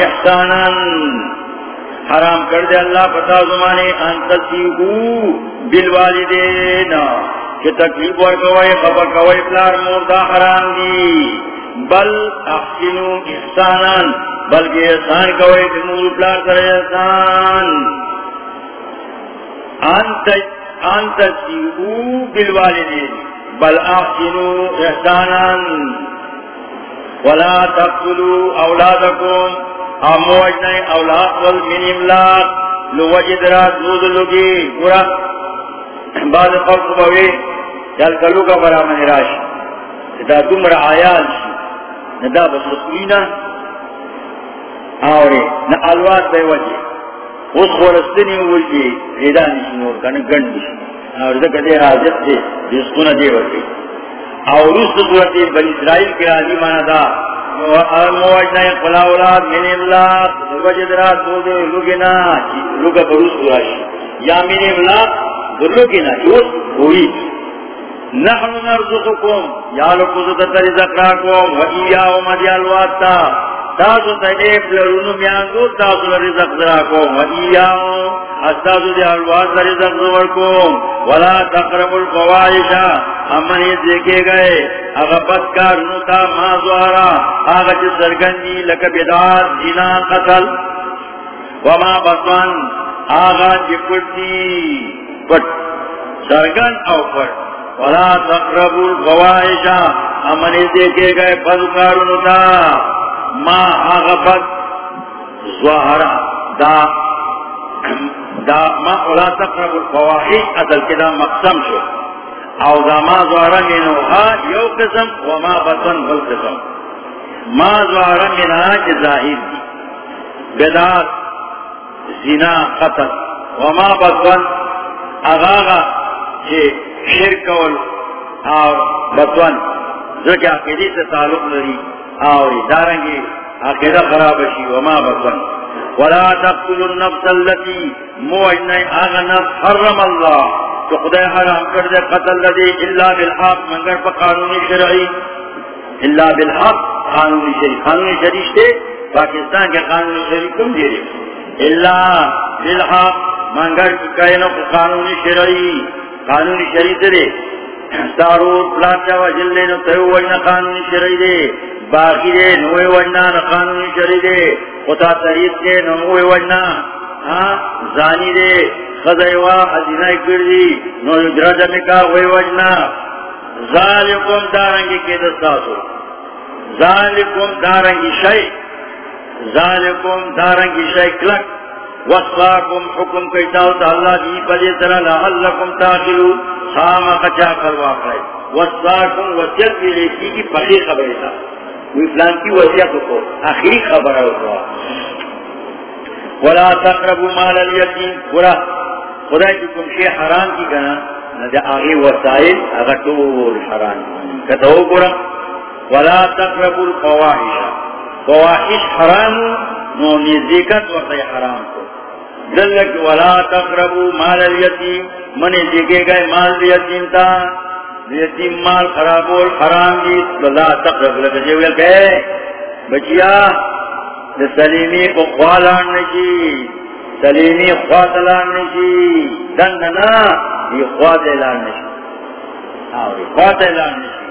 احسانا حرام کر دے اللہ، پتا زمانے انت سیہو بالوالدین کہ تکلیف ورکوائی خبر کوائی پلار مردہ حرام دی۔ بل احسنو احسانا بلکہ احسان کوائی مور پلار کر احسان۔ انت سیہو بالوالدین، بل احسنو احسانا۔ ولا تقتلوا اولاد املاق، لوجد را لگی، گورا۔ خلق بوی کلو کا برا من راش۔ دا دمر آیال شی، ندا بسخوینا آوری، نا الواد بے وجه اس خورستنی وجه جی، ریدان نشنور کن گن نشن اور ذکر دے حاضر دے رسکونا دے وجه اور اس صورت بنی اسرائیل کے عظیم مانا دا موجنا اقبلا اولاد من اللہ وجد را دود لگنا جی، لگا بروس قراش جی. یا من اللہ لگنا جوز ہوئی. نحن نرزقكم یا لکوزت رزق راکم و ایاؤ مدی الواتا تاسو تیب لرونو میاندو تاسو رزق راکم و ایاؤ استاسو دی الوات رزق زورکم ولا تقرب القوائشا امن یہ دیکھے گئے اگر بدکار نوتا ما زوارا آگا چی سرگندی لکا بیدار جنا قتل. وما بطن. آگا چی پڑتی پٹ سرگند او پٹ ولا تقرب القوائشا امن یہ دیکھے گئے بدکار نوتا ما آگا بد دا دا ما اولا تقرب الفواحش، اصل کدا مقسم شو. او دا ما زوارا منوها یو قسم وما بطن بل قسم. ما زوارا منها چه ظاہر دی بدات زنا، قتل. وما بطن اغاغا چه شرک وال او بطن. ذکر عقیدی سے تعلق لری آوری دارنگی عقیدہ خراب شی، وما بطن ولا تقتلوا النفس التي موعدنا، آغا نفس حرم اللہ. تو خدا حرام کر دے قتل لدی، الا بالحق، منگر پا قانونی شرعی. الا بالحق، قانونی شرعی. قانونی شرعی شتے، پاکستان کے قانونی شرعی کم دے رہے الا بالحق، منگر کائنو پا قانونی شرعی. قانونی شرعی دے سارو پلاچا و جلے نو تیو وجنا قانونی شرعی دے، باقی دے نوے وجنا قانونی شرعی دے۔ خطا تریت کے نوے وجنا ہاں، زانی دے خدایوا ازینای کردی، نو درج مکا وی وجنا۔ ذالکم دارنگی کے دستاسو۔ ذالکم دارنگی شئی۔ ذالکم دارنگی شئی کلک۔ وصفاکم حکم کئیتاو تا اللہ دی پدی سرا لعلکم تاخلو خام قچا کروا کرے وصفاکم وصیت بھی لیکی کی پخی خبری تا وی فلان کی وصیت کو آخری خبر ہے۔ ہوتا ولا تقربوا مال اليتيم۔ ورا خدا کی کم شی حرام کی کنا نہ آگے وسائل، اگر طول حرام کتو گرا ولا تقربوا الفواحش۔ فواحش حرام نو نزدیکت وقت حرام کو۔ دلک ولا تقربوا مال اليتيم من دیکھے گئے مال یتیم تا۔ یتیم مال خراب اور حرام دی ولا تقرب لگے جو گئے بچیا سلیمی کو خوالان نشی، سلیمی خواتلان نشی دننا یہ خواتلان نشی۔ آوری خواتلان نشی۔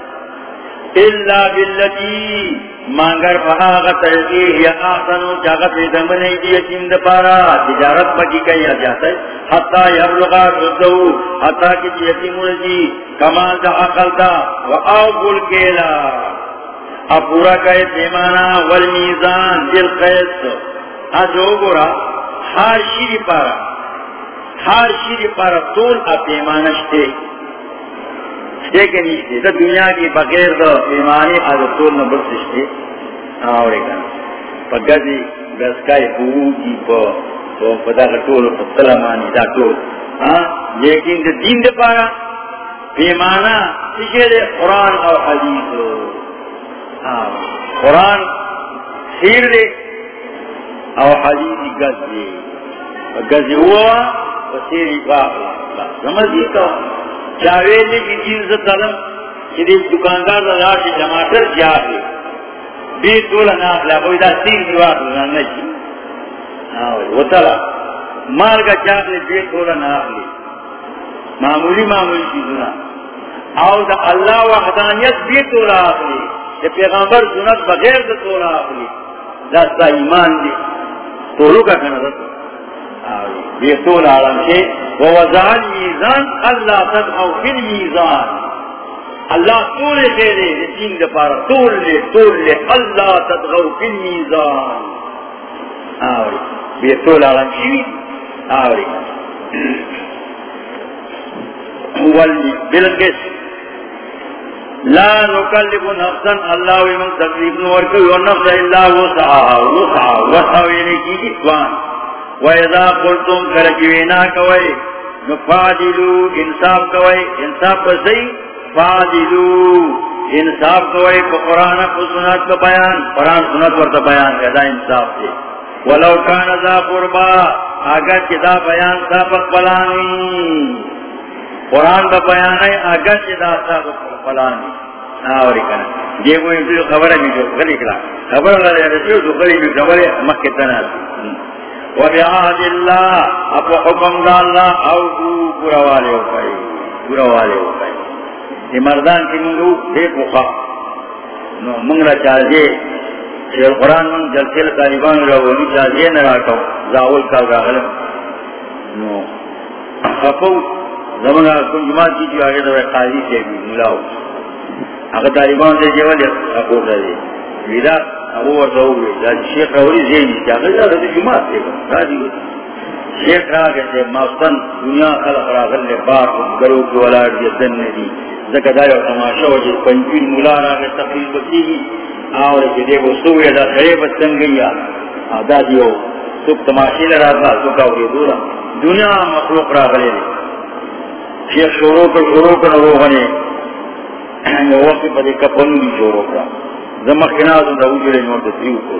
اللہ باللتی مانگر فہاغ ترقی یا آخنو چاگت دمنے کی یتیم دپارا تجارت پکی کئی جاتا ہے۔ حتی یبلغا رزو حتی کی یتیم رجی کمال دا عقل دا، و آو گل کیلا۔ اب پورا کہے پیمانا والمیزان دل قیس۔ آجو گورا ہر شیری پارا۔ ہر شیری پارا طول اب پیمانا دنیا کی بغیر دو پیمانی آج طول نبر پا گزی پا طول پا دا طول. لیکن دین پارا پیمانا دے قرآن اور حدیث قرآن سیر دے او گز دے. گزی ہوا سمجھی تو؟ چاویلے کی چیز سے طلب دکاندار دا دا سے جماعتر جا دے بے تولا نافلا کوئی دا سیر دیوار دنا نشی وہ تلا مال کا چاہتے بے تولا نافلے معمولی معمولی چیزنا او دا اللہ وحدانیت بے تولا آخلی کہ پیغمبر سنت بغیر دا تولا آخلی دستا ایمان دی۔ تو تولو کا کنرد بے تولا عالم سے ووزعال میزان اللہ تدعو فی المیزان. اللہ طول دے دے دین دے پارا طول لے طول لے. اللہ تدعو فی المیزان. آوری. بے طول عالم شوی آوری. بالقس لا نکلب نفسا، اللہ ومن تکلیف نور کوئی ونفس اللہ وسعها وسعها وسعوا یعنی کی اتوان وَإِذَا قُلْتُمْ كَرَجِوِنَا كَوَئِ نُفَادِلُوا انصاف کوئے انصاف بسئی فادلو انصاف کوئے قرآن کو سنت کا بیان، قرآن سنت ورطا بیان کہتا انصاف سے ولو کان ذا قربا، اگر چدا بیان سابق بلانی قرآن کا بیان ہے، اگر چدا سابق بلانی آوری کنا۔ یہ کوئی انتو خبر ہے جو غلی کلا خبر اللہ رہے رسیو جو غلی بھی خبر ہے، مکہ تناسی وبعهد اللہ اپو حکم دا اللہ او پورا والے ہو پائے پورا والے ہو پائے یہ مردان کی منگو بے پوخا نو منگلا شیر قرآن من جلسل طالبان روانی چاہجے نراکو زاول کال راغلم. نو خفو زمان کن جماعت کی جو آگے دو قاضی سے بھی ملاو اگر طالبان دے جوال خفو دے ویدہ ابو ورته وی دا شیخ د جمعه راځي. شیخ ماستن دنیا خلق را غلے باپ گرو کی ولاد جسن ندی زکا دا یو تماشا ہو جس پنجوین ملا را گئے تقریب بکی گی آور دا خریب سن گئی آدھا دیو سک تماشی لرا دا سکا ہوئی دورا دنیا مخلوق را شیخ شروع کر شروع کر وہ وقت پا دے کپنو دی شروع کر زمخ کنازو دا وجلے نور دا تریو کو۔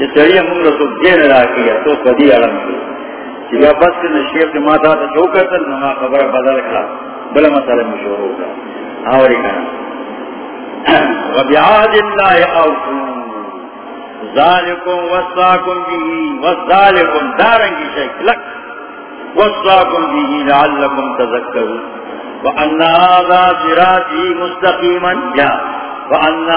یہ سریع من رسول جین را کیا تو قدی علم کیا یا بس کے نشیف کے ماتا تا جو کرتا نما خبر بدل کلا بلا مسئلہ مشہور ہوگا۔ آوری کنا وبعاد اللہ اوفو۔ ذالکم وصاکم بیہی وصالکم دارنگی شیخ لک۔ وصاکم بیہی لعلکم تذکرو وَأَنَّ هَذَا صِرَاطِي مُسْتَقِيمًا جا۔ وَأَنَّ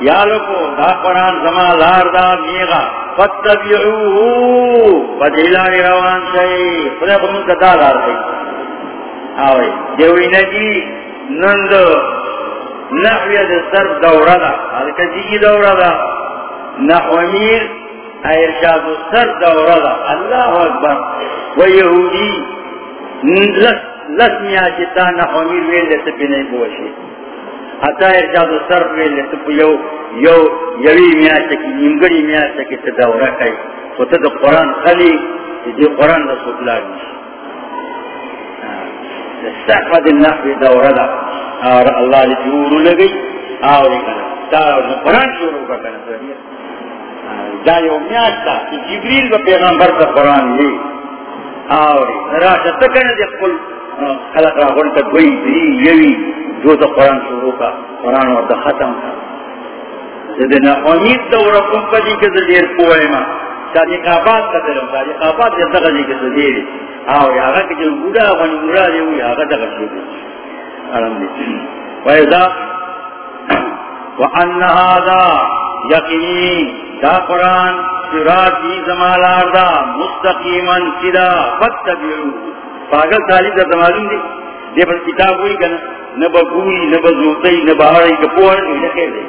یا لکو دا قرآن زمان لار دا میغا فتبعوه روان شئی خدا خمون کا دا لار دی. دیوی نجی نند نحوی دا دورا دا حالکہ جیگی دورا دا نحومیر ارشاد صرف دورا دا اللہ اکبر. و یہودی لس لسمیا لس میاشتا نحومیر ویل لیتا پی نہیں بوشی حتا ارشاد صرف ویل لیتا پی یو یو یوی میا میاشتا کی نیمگری میاشتا کی تدورا کئی و تد قرآن خلی دی قرآن دا سکلار نیشی صحفت النحو دورا دا اور اللہ لی جورو لگئی آوری کنا تا قرآن شروع کا کنا دا یو میاشتا کی جبریل با پیغمبر تا قرآن لی آوری نراشا تکن دی قل خلق را قلتا دوئی دی یوی جو دا قرآن شروع کا، قرآن ورد ختم کا. زدنا امید دورا کم پدی که زدیر پوئے ما صادق آباد کا دلم صادق آباد یا دغا جی که زدیری آو یا آگا که جو بودا غنی مرا دیوی آگا دغا شیدی علم دی. ویزا وَأَنَّ هَذَا یقینی، دا قرآن سراتی زمالار دا مستقیما سدا فتبعو پاگل تعلیم دا زمالون دی. دے پر کتاب ہوئی کنا نبا گوئی نبا زوتی نبا آرائی کپوار اینا خیر دے.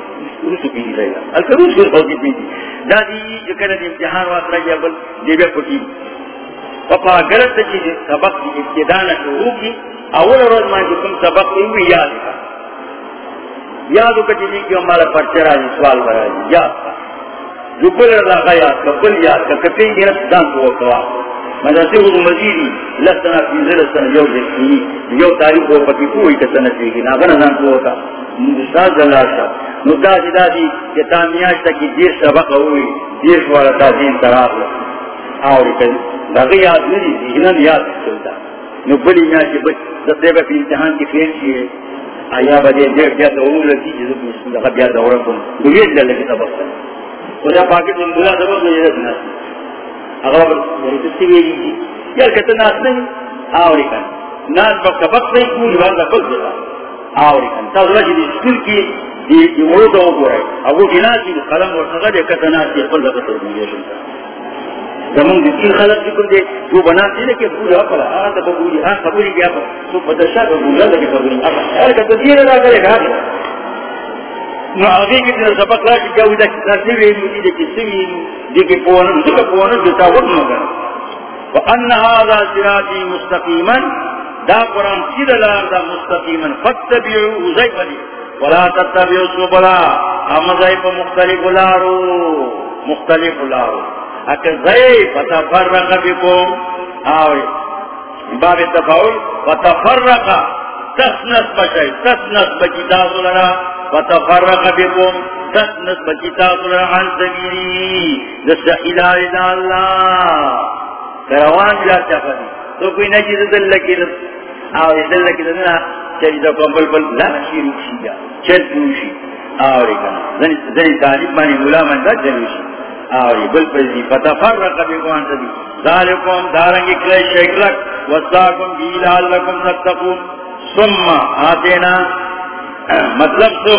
جو کنا دی امتحان یا بل بے غلط چیز جی سبق دی شروع کی. اول روز جو سبق یاد کا. یادو جی کہ ہمارا پرچرا جی سوال برا جی یاد کا. جو رضا یاد کا کل یاد کا کپی گیا دان کو مدرسے وہ مزیدی لسنا فی ذلسنا یو جسنی یو تاریخ وہ پتی کوئی کسنا چیگی نابنا دان کو وقا مستاز جلاشا نتا جدا دی کہ تامیاشتا کی دیر سبق ہوئی دیر شوارا تازین تراغ آوری کل باقی یاد نہیں ذہنن یاد چلتا نو بلی میاشی بچ دستے با فی امتحان کی فیل چیئے آیا بدے دیر بیا دورو لگی جزو بسم دقا بیا دورا کن دویت لگی سبق کن خدا پاکت من بلا سبق میں جرد ناس اگر ورد سویلی جی یار کتا ناس نہیں آوری کن ناس با سبق نہیں کوئی بارد کل دیتا آوری کن تا اللہ جی سکول کی دی مرو دو گو ہے ابو کی قلم ورسغا دے کتا ناس دی قل دقا ترمیشن زمان دی تین خلق ذکر دے جو بناتی لے کہ بولی اپلا آن تا بولی آن قبولی کیا پا تو پدشا بولی اللہ کی قبولی اپلا اگر کتا دیر را کرے گا نو آگے کی تین سبق را کی جاوی دا کتا سوی دی دی کی سوی دی کی پوانا دی کی پوانا دی تا وقت مگر وَأَنَّ هَذَا سِرَاطِي مُسْتَقِيمًا دا قرآن سید لار دا مستقیما فَاتَّبِعُوا زَيْفَلِ وَلَا تَتَّبِعُوا سُبَلَا اما زیف مختلف لارو مختلف لارو اکر زئی فتفرق بکم آوی باب تفاول فتفرق تسنس بشای تسنس بچی بکتاز لرا فتفرق بکم تسنس بکتاز لرا عن سبیلی دس الہی دا اللہ کروان بلا چفدی تو کوئی نجید دل لکی دل آوی دل لکی دل نا چلی دا کمبل بل لا شیرو شیجا چل پوشی آوری کنا زنی تعلیب مانی مولا من دا جلوشی آوری بل پریزی فتفرق بکوان سبی ذالکم دارنگی کلی شکلک. وستاکم بیلال لکم ستقون ثم آتینا مطلب تو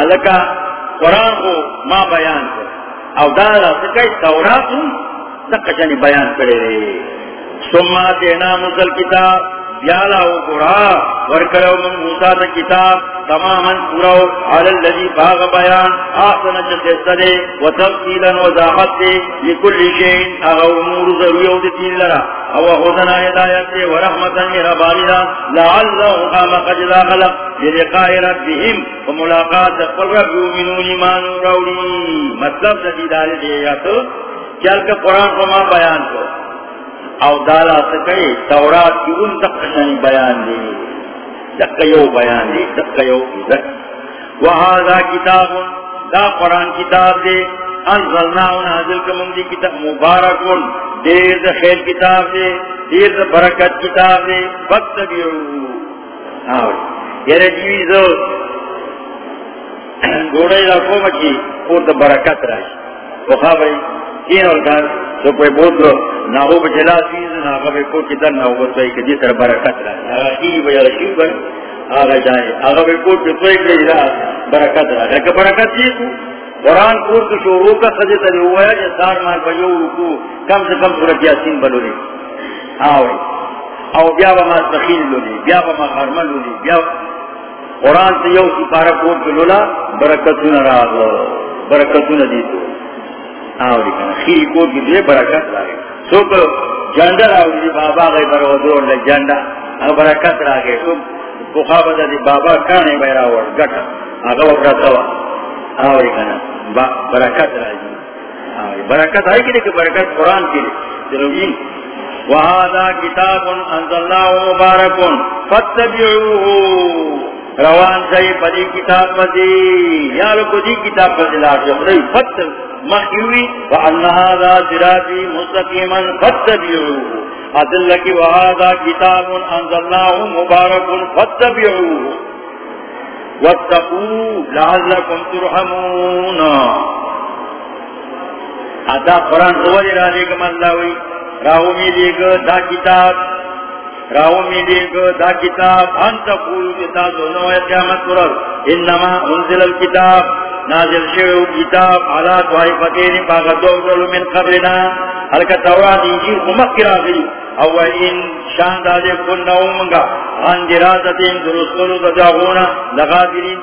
الکا قرآن کو ما بیان کر او دارا سکے سکای توراتو سکشنی بیان کرے رہے ثم آتینا مسل کتاب بیالا و قرآ ورکرو من موسیٰ دا کتاب، تماما پورو علی اللذی باغ بیان آسنا چکستا دے و تفصیلا و زاحت دے لکل شین اغا امور ضروریو دی دین لرا. او خودنا ہدایت دے و رحمتا میرا بالینا لعلہ قام قجدا خلق للقاء ربهم و ملاقات قل رب یومنون ایمان روڑی مطلب دا دیدار دے یا تو چل کے قرآن کو ماں بیان کو. او دالا سکے تورات کی ان تقشن بیان دی. دقیو بیان دی دقیو عزت. وہذا کتاب، دا قرآن کتاب دے انزلنا نازل کمم دی کتاب مبارکون دیر دا خیر کتاب دے دیر دا برکت کتاب دے وقت بیرو یہ رجیوی زو گوڑے لکھو مچی اور دا برکت راشی وخوابری تین اور کار تو کوئی بہت رو نہ ہو بچلا چیز، نہ اگر کو کدھر نہ ہو تو کہ جس طرح برکت رہا اگر بیا رشید پر آگا جائے۔ اگر کو تو کہ جا برکت رہا کہ برکت یہ تو قرآن کو تو شروع کا سجے تھے ہوا ہے یہ سار مار بجو کو کم سے کم سورت یاسین بلو لے۔ آؤ او بیا با ما سخیل لو لولی بیا با ما خرمل لو لولی بیا قرآن سے یو سی پارا کوٹ لولا، برکتون را برکتون دیتو۔ آوری کنا خیری کی دے برکت راگے جنڈا راوری بابا لے جنڈا. اگر برکت راگے دی بابا کانے بیرا ور گٹا. اگر آوری کنا برکت راگے آوری. برکت آئی کنے کہ برکت قرآن کی وہذا کتاب انزل اللہ مبارک روان سے پدی کتاب پدی. یا لکو دی کتاب پدی لاشو. خدای مخیوی وانہا ذا سراتی مستقیما فتبعوه عدل لکی وہذا کتاب انزل اللہ مبارک فتبعوه واتقو لعلکم ترحمون. ادا قرآن سوالی را دیکم اللہ وی راہو میں لے گا دا کتاب راہو میں گا دا کتاب انتا قولو کتاب دونوں ہے قیامت قرر انما انزل الكتاب نازل شعو کتاب، علا توائی فتین باغا دوغلو من قبلنا۔ حلکہ تورات، انجیل ممکر آگئی او ان شان دادے کن نومنگا عن درازتین درستلو تجاغونا لغادرین۔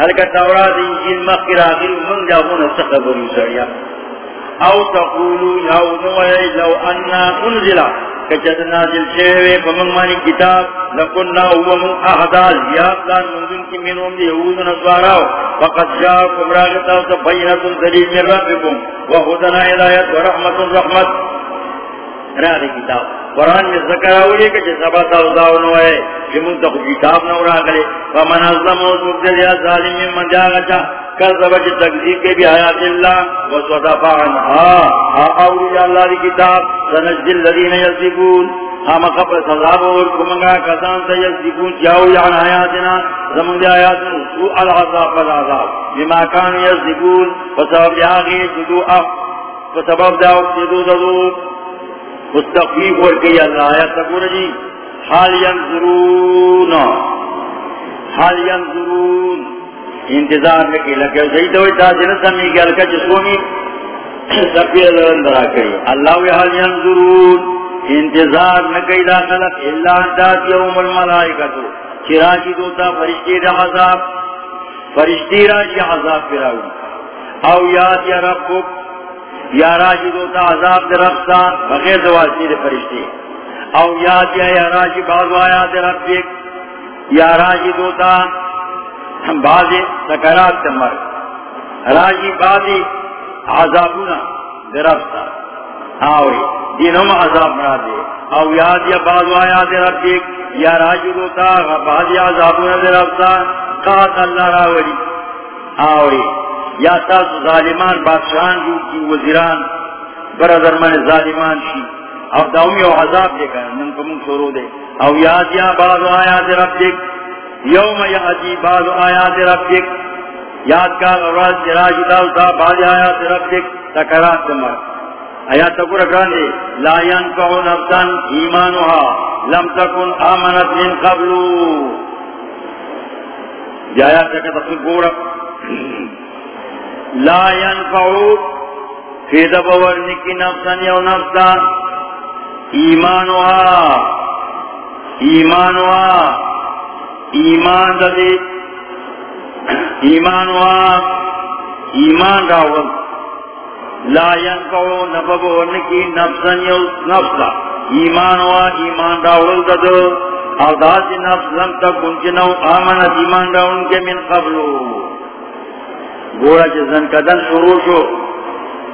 حلکہ تورات، انجیل مکر آگئی من جاغونا سخبری سریا۔ او تقولو یاو نوئے لو انا انزلا کچت نازل شیوے فمن مانی کتاب لکننا اوامو احدال یاد دان منزن کی منوم دی یهود نصواراو. فقد جاکم راغتا سبینت دلیل من ربکم وحدنا الایت ورحمت رحمت را دی کتاب. قرآن میں ذکر آولی کہ جس سبا تاوزاو نوئے کہ منتخ کتاب نو را فمن ازلم و زبدل یا ظالم من من جاگتا کذب کی تکذیب کے بھی آیات اللہ و صدفا عنہا اولی اللہ دی کتاب، سنجل الذین یزدگون ہم قبل صداب اور کمنگا کسان سے یزدگون جاؤ یعن آیاتنا زمن دی آیاتنا سوء العذاب والعذاب، بما کان یزدگون وسبب یاغی جدو اف وسبب داو جدو ددو مستقیب ورکی اللہ آیات تقول جی حال ینظرون حال ینظرون انتظار لکی لکی صحیح تو تاثر سمی گل کا جسومی سبیل اندرا کری اللہ وی حال ینظرون۔ انتظار لکی دا خلق اللہ انداز یوم الملائکتو چراشی دوتا فرشتی دا عذاب۔ فرشتی راشی عذاب پراؤں او یاد یا ربک۔ یا راجی دوتا عذاب در رفتا بغیر دواسی در فرشتی او یاد یا یا راجی بازو آیا در رفت یا راجی دوتا بازی سکرات تمر راجی بازی عذابونا در رفتا آوری دینم عذاب مرا دے۔ او یاد یا بازو آیا در رفت یا راجی دوتا بازی عذابونا در رفتا قات اللہ راوری آوری یا تاس ظالمان بادشاہان جو کی وزیران، برادر من ظالمان شی۔ او داومی او عذاب دے کر من کو من شروع دے۔ او یاد یا بعض آیات ربک یوم یاتی بعض آیات ربک. یاد کا راز جراج دال تا بعض آیات ربک. تکرات دمر. آیات تقول اکران دے لا ينفع نفسا ایمانها لم تکن آمنت من قبلو جایا تکا تقول گورا. لا ينفعو فید بورنی کی نفسا یو نفسا. ایمانوها ایمان وا ایمان دے ایمان وا. ایمان راول. لا ينفعو نفبو نکی نفسن یو نفسا. ایمان وا، ایمان راول دد او داسی نفس لم تکن چنو آمنت ایمان راول کے من قبلو. گورا چیزن کدن شروع شو.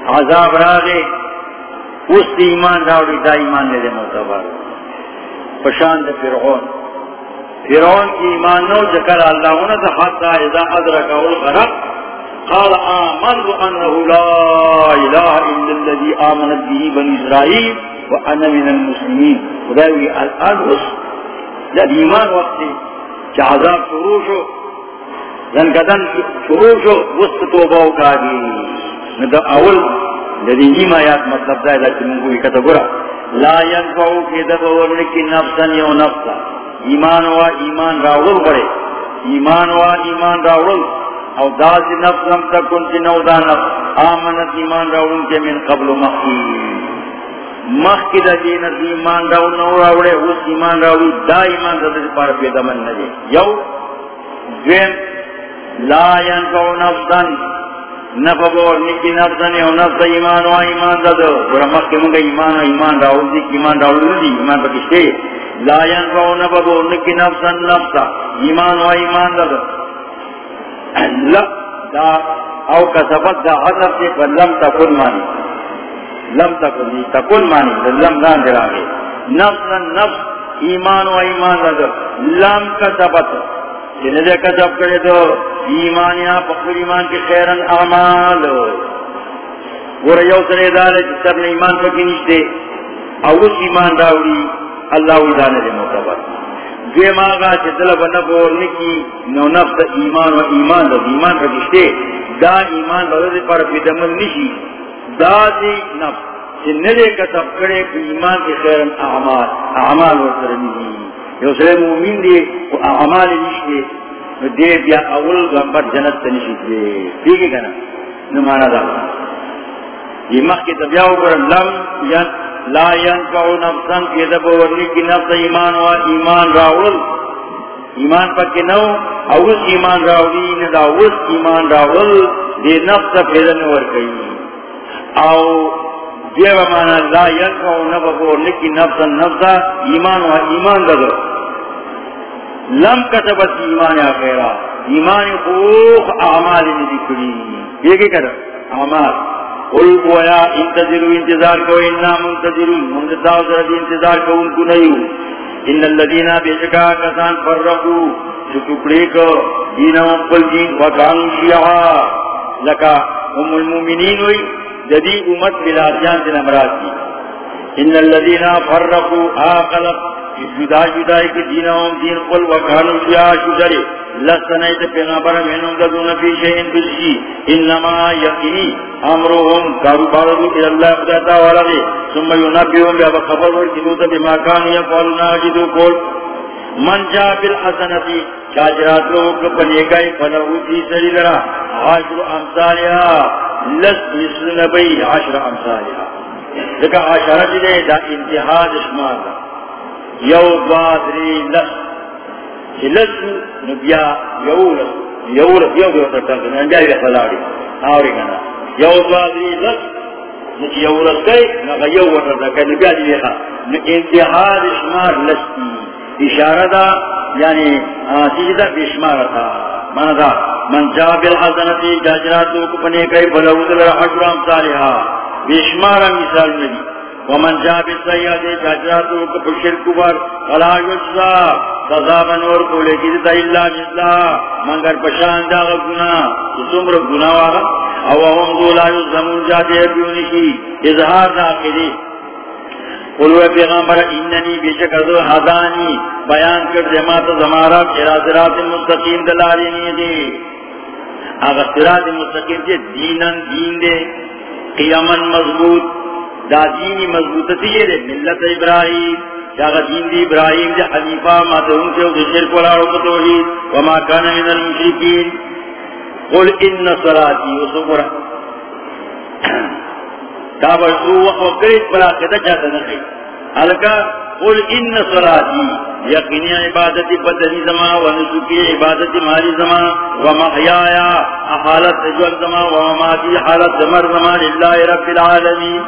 عذاب را دے. اس ایمان راولی دا ایمان دے دے معتبر پشاند فرعون. فرعون کی ایمان نو جکر اللہ ہونا تا حتی اذا ادرکا الغرق، قال آمنت انه لا الہ الا الذي آمنت به بن اسرائیل وانا من المسلمین. خدایوی الان اس جب ایمان وقتی چا عذاب شروع شو زن کدن شروع شو، وسط توباو کاگی ندہ اول جدی نیم آیات مطلب دا ہے کہ منگو اکتا برا لا ینفعو کی دبا ورنکی نفسا یو نفسا۔ ایمان وا ایمان راول بڑے۔ ایمان وا ایمان راول او داز نفس لم تکن چی نو دا نفس۔ آمنت ایمان راول کے من قبل مخی۔ مخی دا دینت ایمان راول نو راولے اس ایمان راول دا ایمان دا دا پار پیدا من نجے۔ یو، دویم، لا ینفعو نفسا۔ نفبور نکی نفسنی و نفس ایمان و ایمان دادو برمک کے منگا ایمان و ایمان راول دی ایمان راول دی ایمان پکشتے لا ینفعو نفبور نکی نفسن نفسا ایمان و ایمان دادو لب دا او کسبت دا حضر سے پر لم تکن مانی. لم تکن دی تکن مانی لم دان دراغے نفسن نفس، ایمان و ایمان دادو لم کسبت جنہیں دے کسب کرے تو ایمان یا پخر ایمان کی خیرن اعمال. وہ ریو سرے دارے جس نے ایمان پکی نشتے. اور اس ایمان راوڑی اللہ وی دانے دے مطابق دوے ماغا چھ طلب نبور نکی، نو نفس ایمان و ایمان دا ایمان پکی دا ایمان دا پر پیدمل نشی. دا دی نفس. چھ ندے کسب کرے ایمان کی خیرن اعمال. اعمال ورسرنی یو سرے مومین دے دی اعمال نشتے دے بیا اول گمبر جنت تنشید دے ٹھیک ہے کنا نمانا دا یہ مخ کی تبیاو پر لم ین لا ینفعو نفسن کی دب ورنی کی نفس ایمان و ایمان راول ایمان پا کی نو اوز ایمان راولی ندا اوز ایمان راول دے نفس پیدن ورکی او دیو مانا لا ینفعو نفعو ورنی کی نفسن نفسا ایمان و ایمان دا لم کتبت ایمان آخیرا ایمان خوخ اعمال ندکلی یہ کہ کر اعمال. قل گویا انتظروا، انتظار کو، انا منتظرون. منتظار سرد انتظار کو، ان کو نہیں ان الذین بیشکا کسان فرقو. جو ٹکڑے کو دینہم قل دین، وکانو شیعا لکا ام المومنین ہوئی جدی امت بلادیان سے نمرات کی۔ ان الذین فرقو آقلت جدا جدا کی دین ہوں دین قل وکانو بیا شجرے۔ لسنیت پیغمبر منہم ددون فی شہین بلشی۔ انما یقینی امروہم کاروبارو الاللہ خداتا والا دے ثم ینبیہم بیا بخبر ورکنوتا بما کانو یفعلنا جدو قول من جا بالحسنتی چاچرات لوگ بنے گئے، فلہو تی سری لرا عاشر امثالیا لس مثل نبی عاشر امثالیا لکہ عاشرت دے دا انتہا دشمار دا۔ یو بادری لس لس نبیا یو لس یو لس یو لس ترتر انجائی لسلاڑی آوری کنا یو بادری لس نکی یو لس کئی نگا یو لس کئی نبیا دی لیخا انتحاد شمار لستی۔ اشارہ دا یعنی سیدہ بشمار تھا مانا دا، من جا بالحسنتی جاجراتو کپنے کئی بلوز لرحجر امثالها بشمار مثال نبی، ومن جا بالسیئات جاجراتو کپشر کبر فلا یجزا، سزا بنور کو لیکی دیتا اللہ مثلا منگر پشان دا گناہ سمر گناہ واغا، او هم دولا یزمون جاتے بیونشی اظہار داخلی قلوہ پیغمبر، اننی بیشک ازو حدانی بیان کر جماعت زمارا چرا صراط مستقیم دلالینی دی. اگر صراط مستقیم دی دینن دین دے، قیامن مضبوط، دا دینی مضبوطتی ہے دے، ملت ابراہیم جاگا دین دی ابراہیم دے حنیفہ ماتہون سے او شرک والارو کتوحید وما کانا من المشرکین. قل ان صلاتی وصبرا کابر او وقت وقت بلا قدر جاتا نخی حلکہ قل ان صلاتی یقینی عبادت بدنی زما، و نسکی عبادت مالی زما، و محیایا حالت جل زما، و ماتی حالت زمر زما للہ رب العالمین.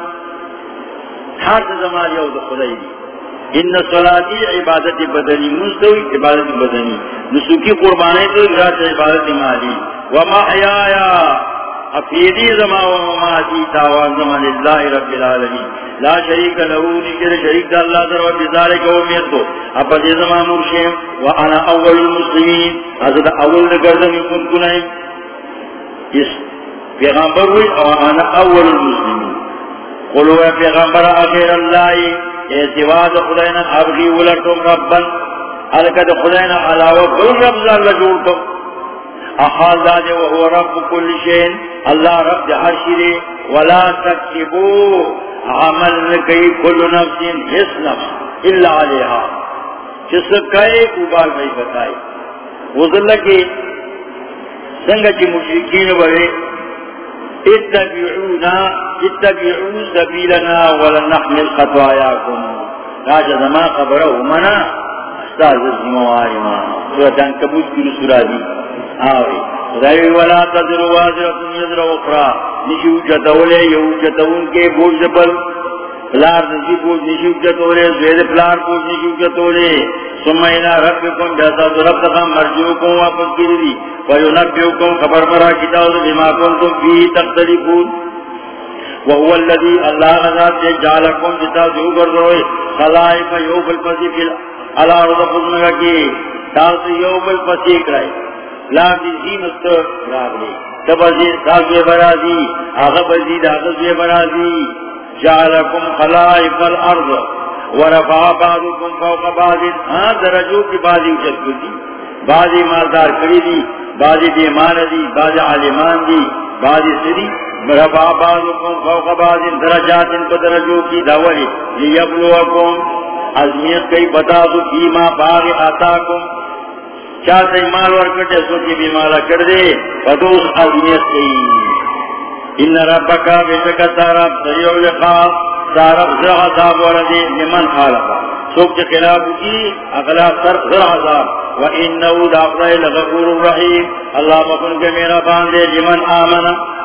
حالت زما یو دخلی ان صلاتی عبادت بدنی مستوی عبادت بدنی نسکی قربانی تو عبادت مالی و محیایا افیدی زما و مماتی تاوان زما للہ رب العالمین. لا شریک لہو نکر شریک دا اللہ در و بزارک و میتو اپا دی زما مرشیم، و انا اول المسلمین. حضرت اول نگردن کن کنائی اس پیغمبر ہوئی و انا اول المسلمین. قلو اے پیغمبر، اخیر اللہ اعتواد خداینا، ابغی ولکم ربن. حلکت خداینا علاوہ کل رب زال لجوڑتو احال دادے وہو رب کل شین اللہ رب دے ولا تکسبو عمل نکی کل نفس حس نفس اللہ علیہا۔ جس کئے اوبال بھائی بتائی وزن لگے، سنگا چی مشرکین بھائی اتبعونا، اتبعو سبیلنا ولنحمل خطوایاکم راجہ زمان خبرہ منا استاذ زمواری ما سورت انکبوت کی رسولہ دی۔ آوری خدای ولا تذر وازرت یذر اخرى. نشو چتولے یو چتون کے بوجھ جبل پلار نشی بوجھ نشو چتولے زید پلار بوجھ نشو چتولے سمینا ربکم بیتا تو رب تخم مرجوکم واپس کی دی وینبیوکم خبر مرا کتاو بما کنتم فی تختلفون. وهو الذي الله نذات جعلكم جتا جو گردوئے. خلائف یوم الفسی فی الارض قدمگا کی. تاس یوم الفسی کرائی. لاندی تبزی برازی، آغا برازی. جعلکم خلائف الارض. ورفع بعضکم فوق بعض. ہاں کی مالدار کری دی، بعضی بیمان دی، بعضی عالمان دی، بعضی سری. رفع بعضکم فوق بعض. درجات پر درجوں کی دولی لیبلوکم. ازمیت کئی بتا دو فیما باغ آتاکم. چاہتے مال اور کٹے، سو کی بیمارا کر دے فدوس عظمیت کی۔ ان رب کا ربکا بیشکا سارب سریعو لقاء سارب زرع عذاب وردے لمن خالقا۔ سوک کے خلاف کی، اغلا سر زرع عذاب۔ و انہو دافرائی لغفور الرحیم اللہ مکن کے میرا باندے جی لمن آمنا۔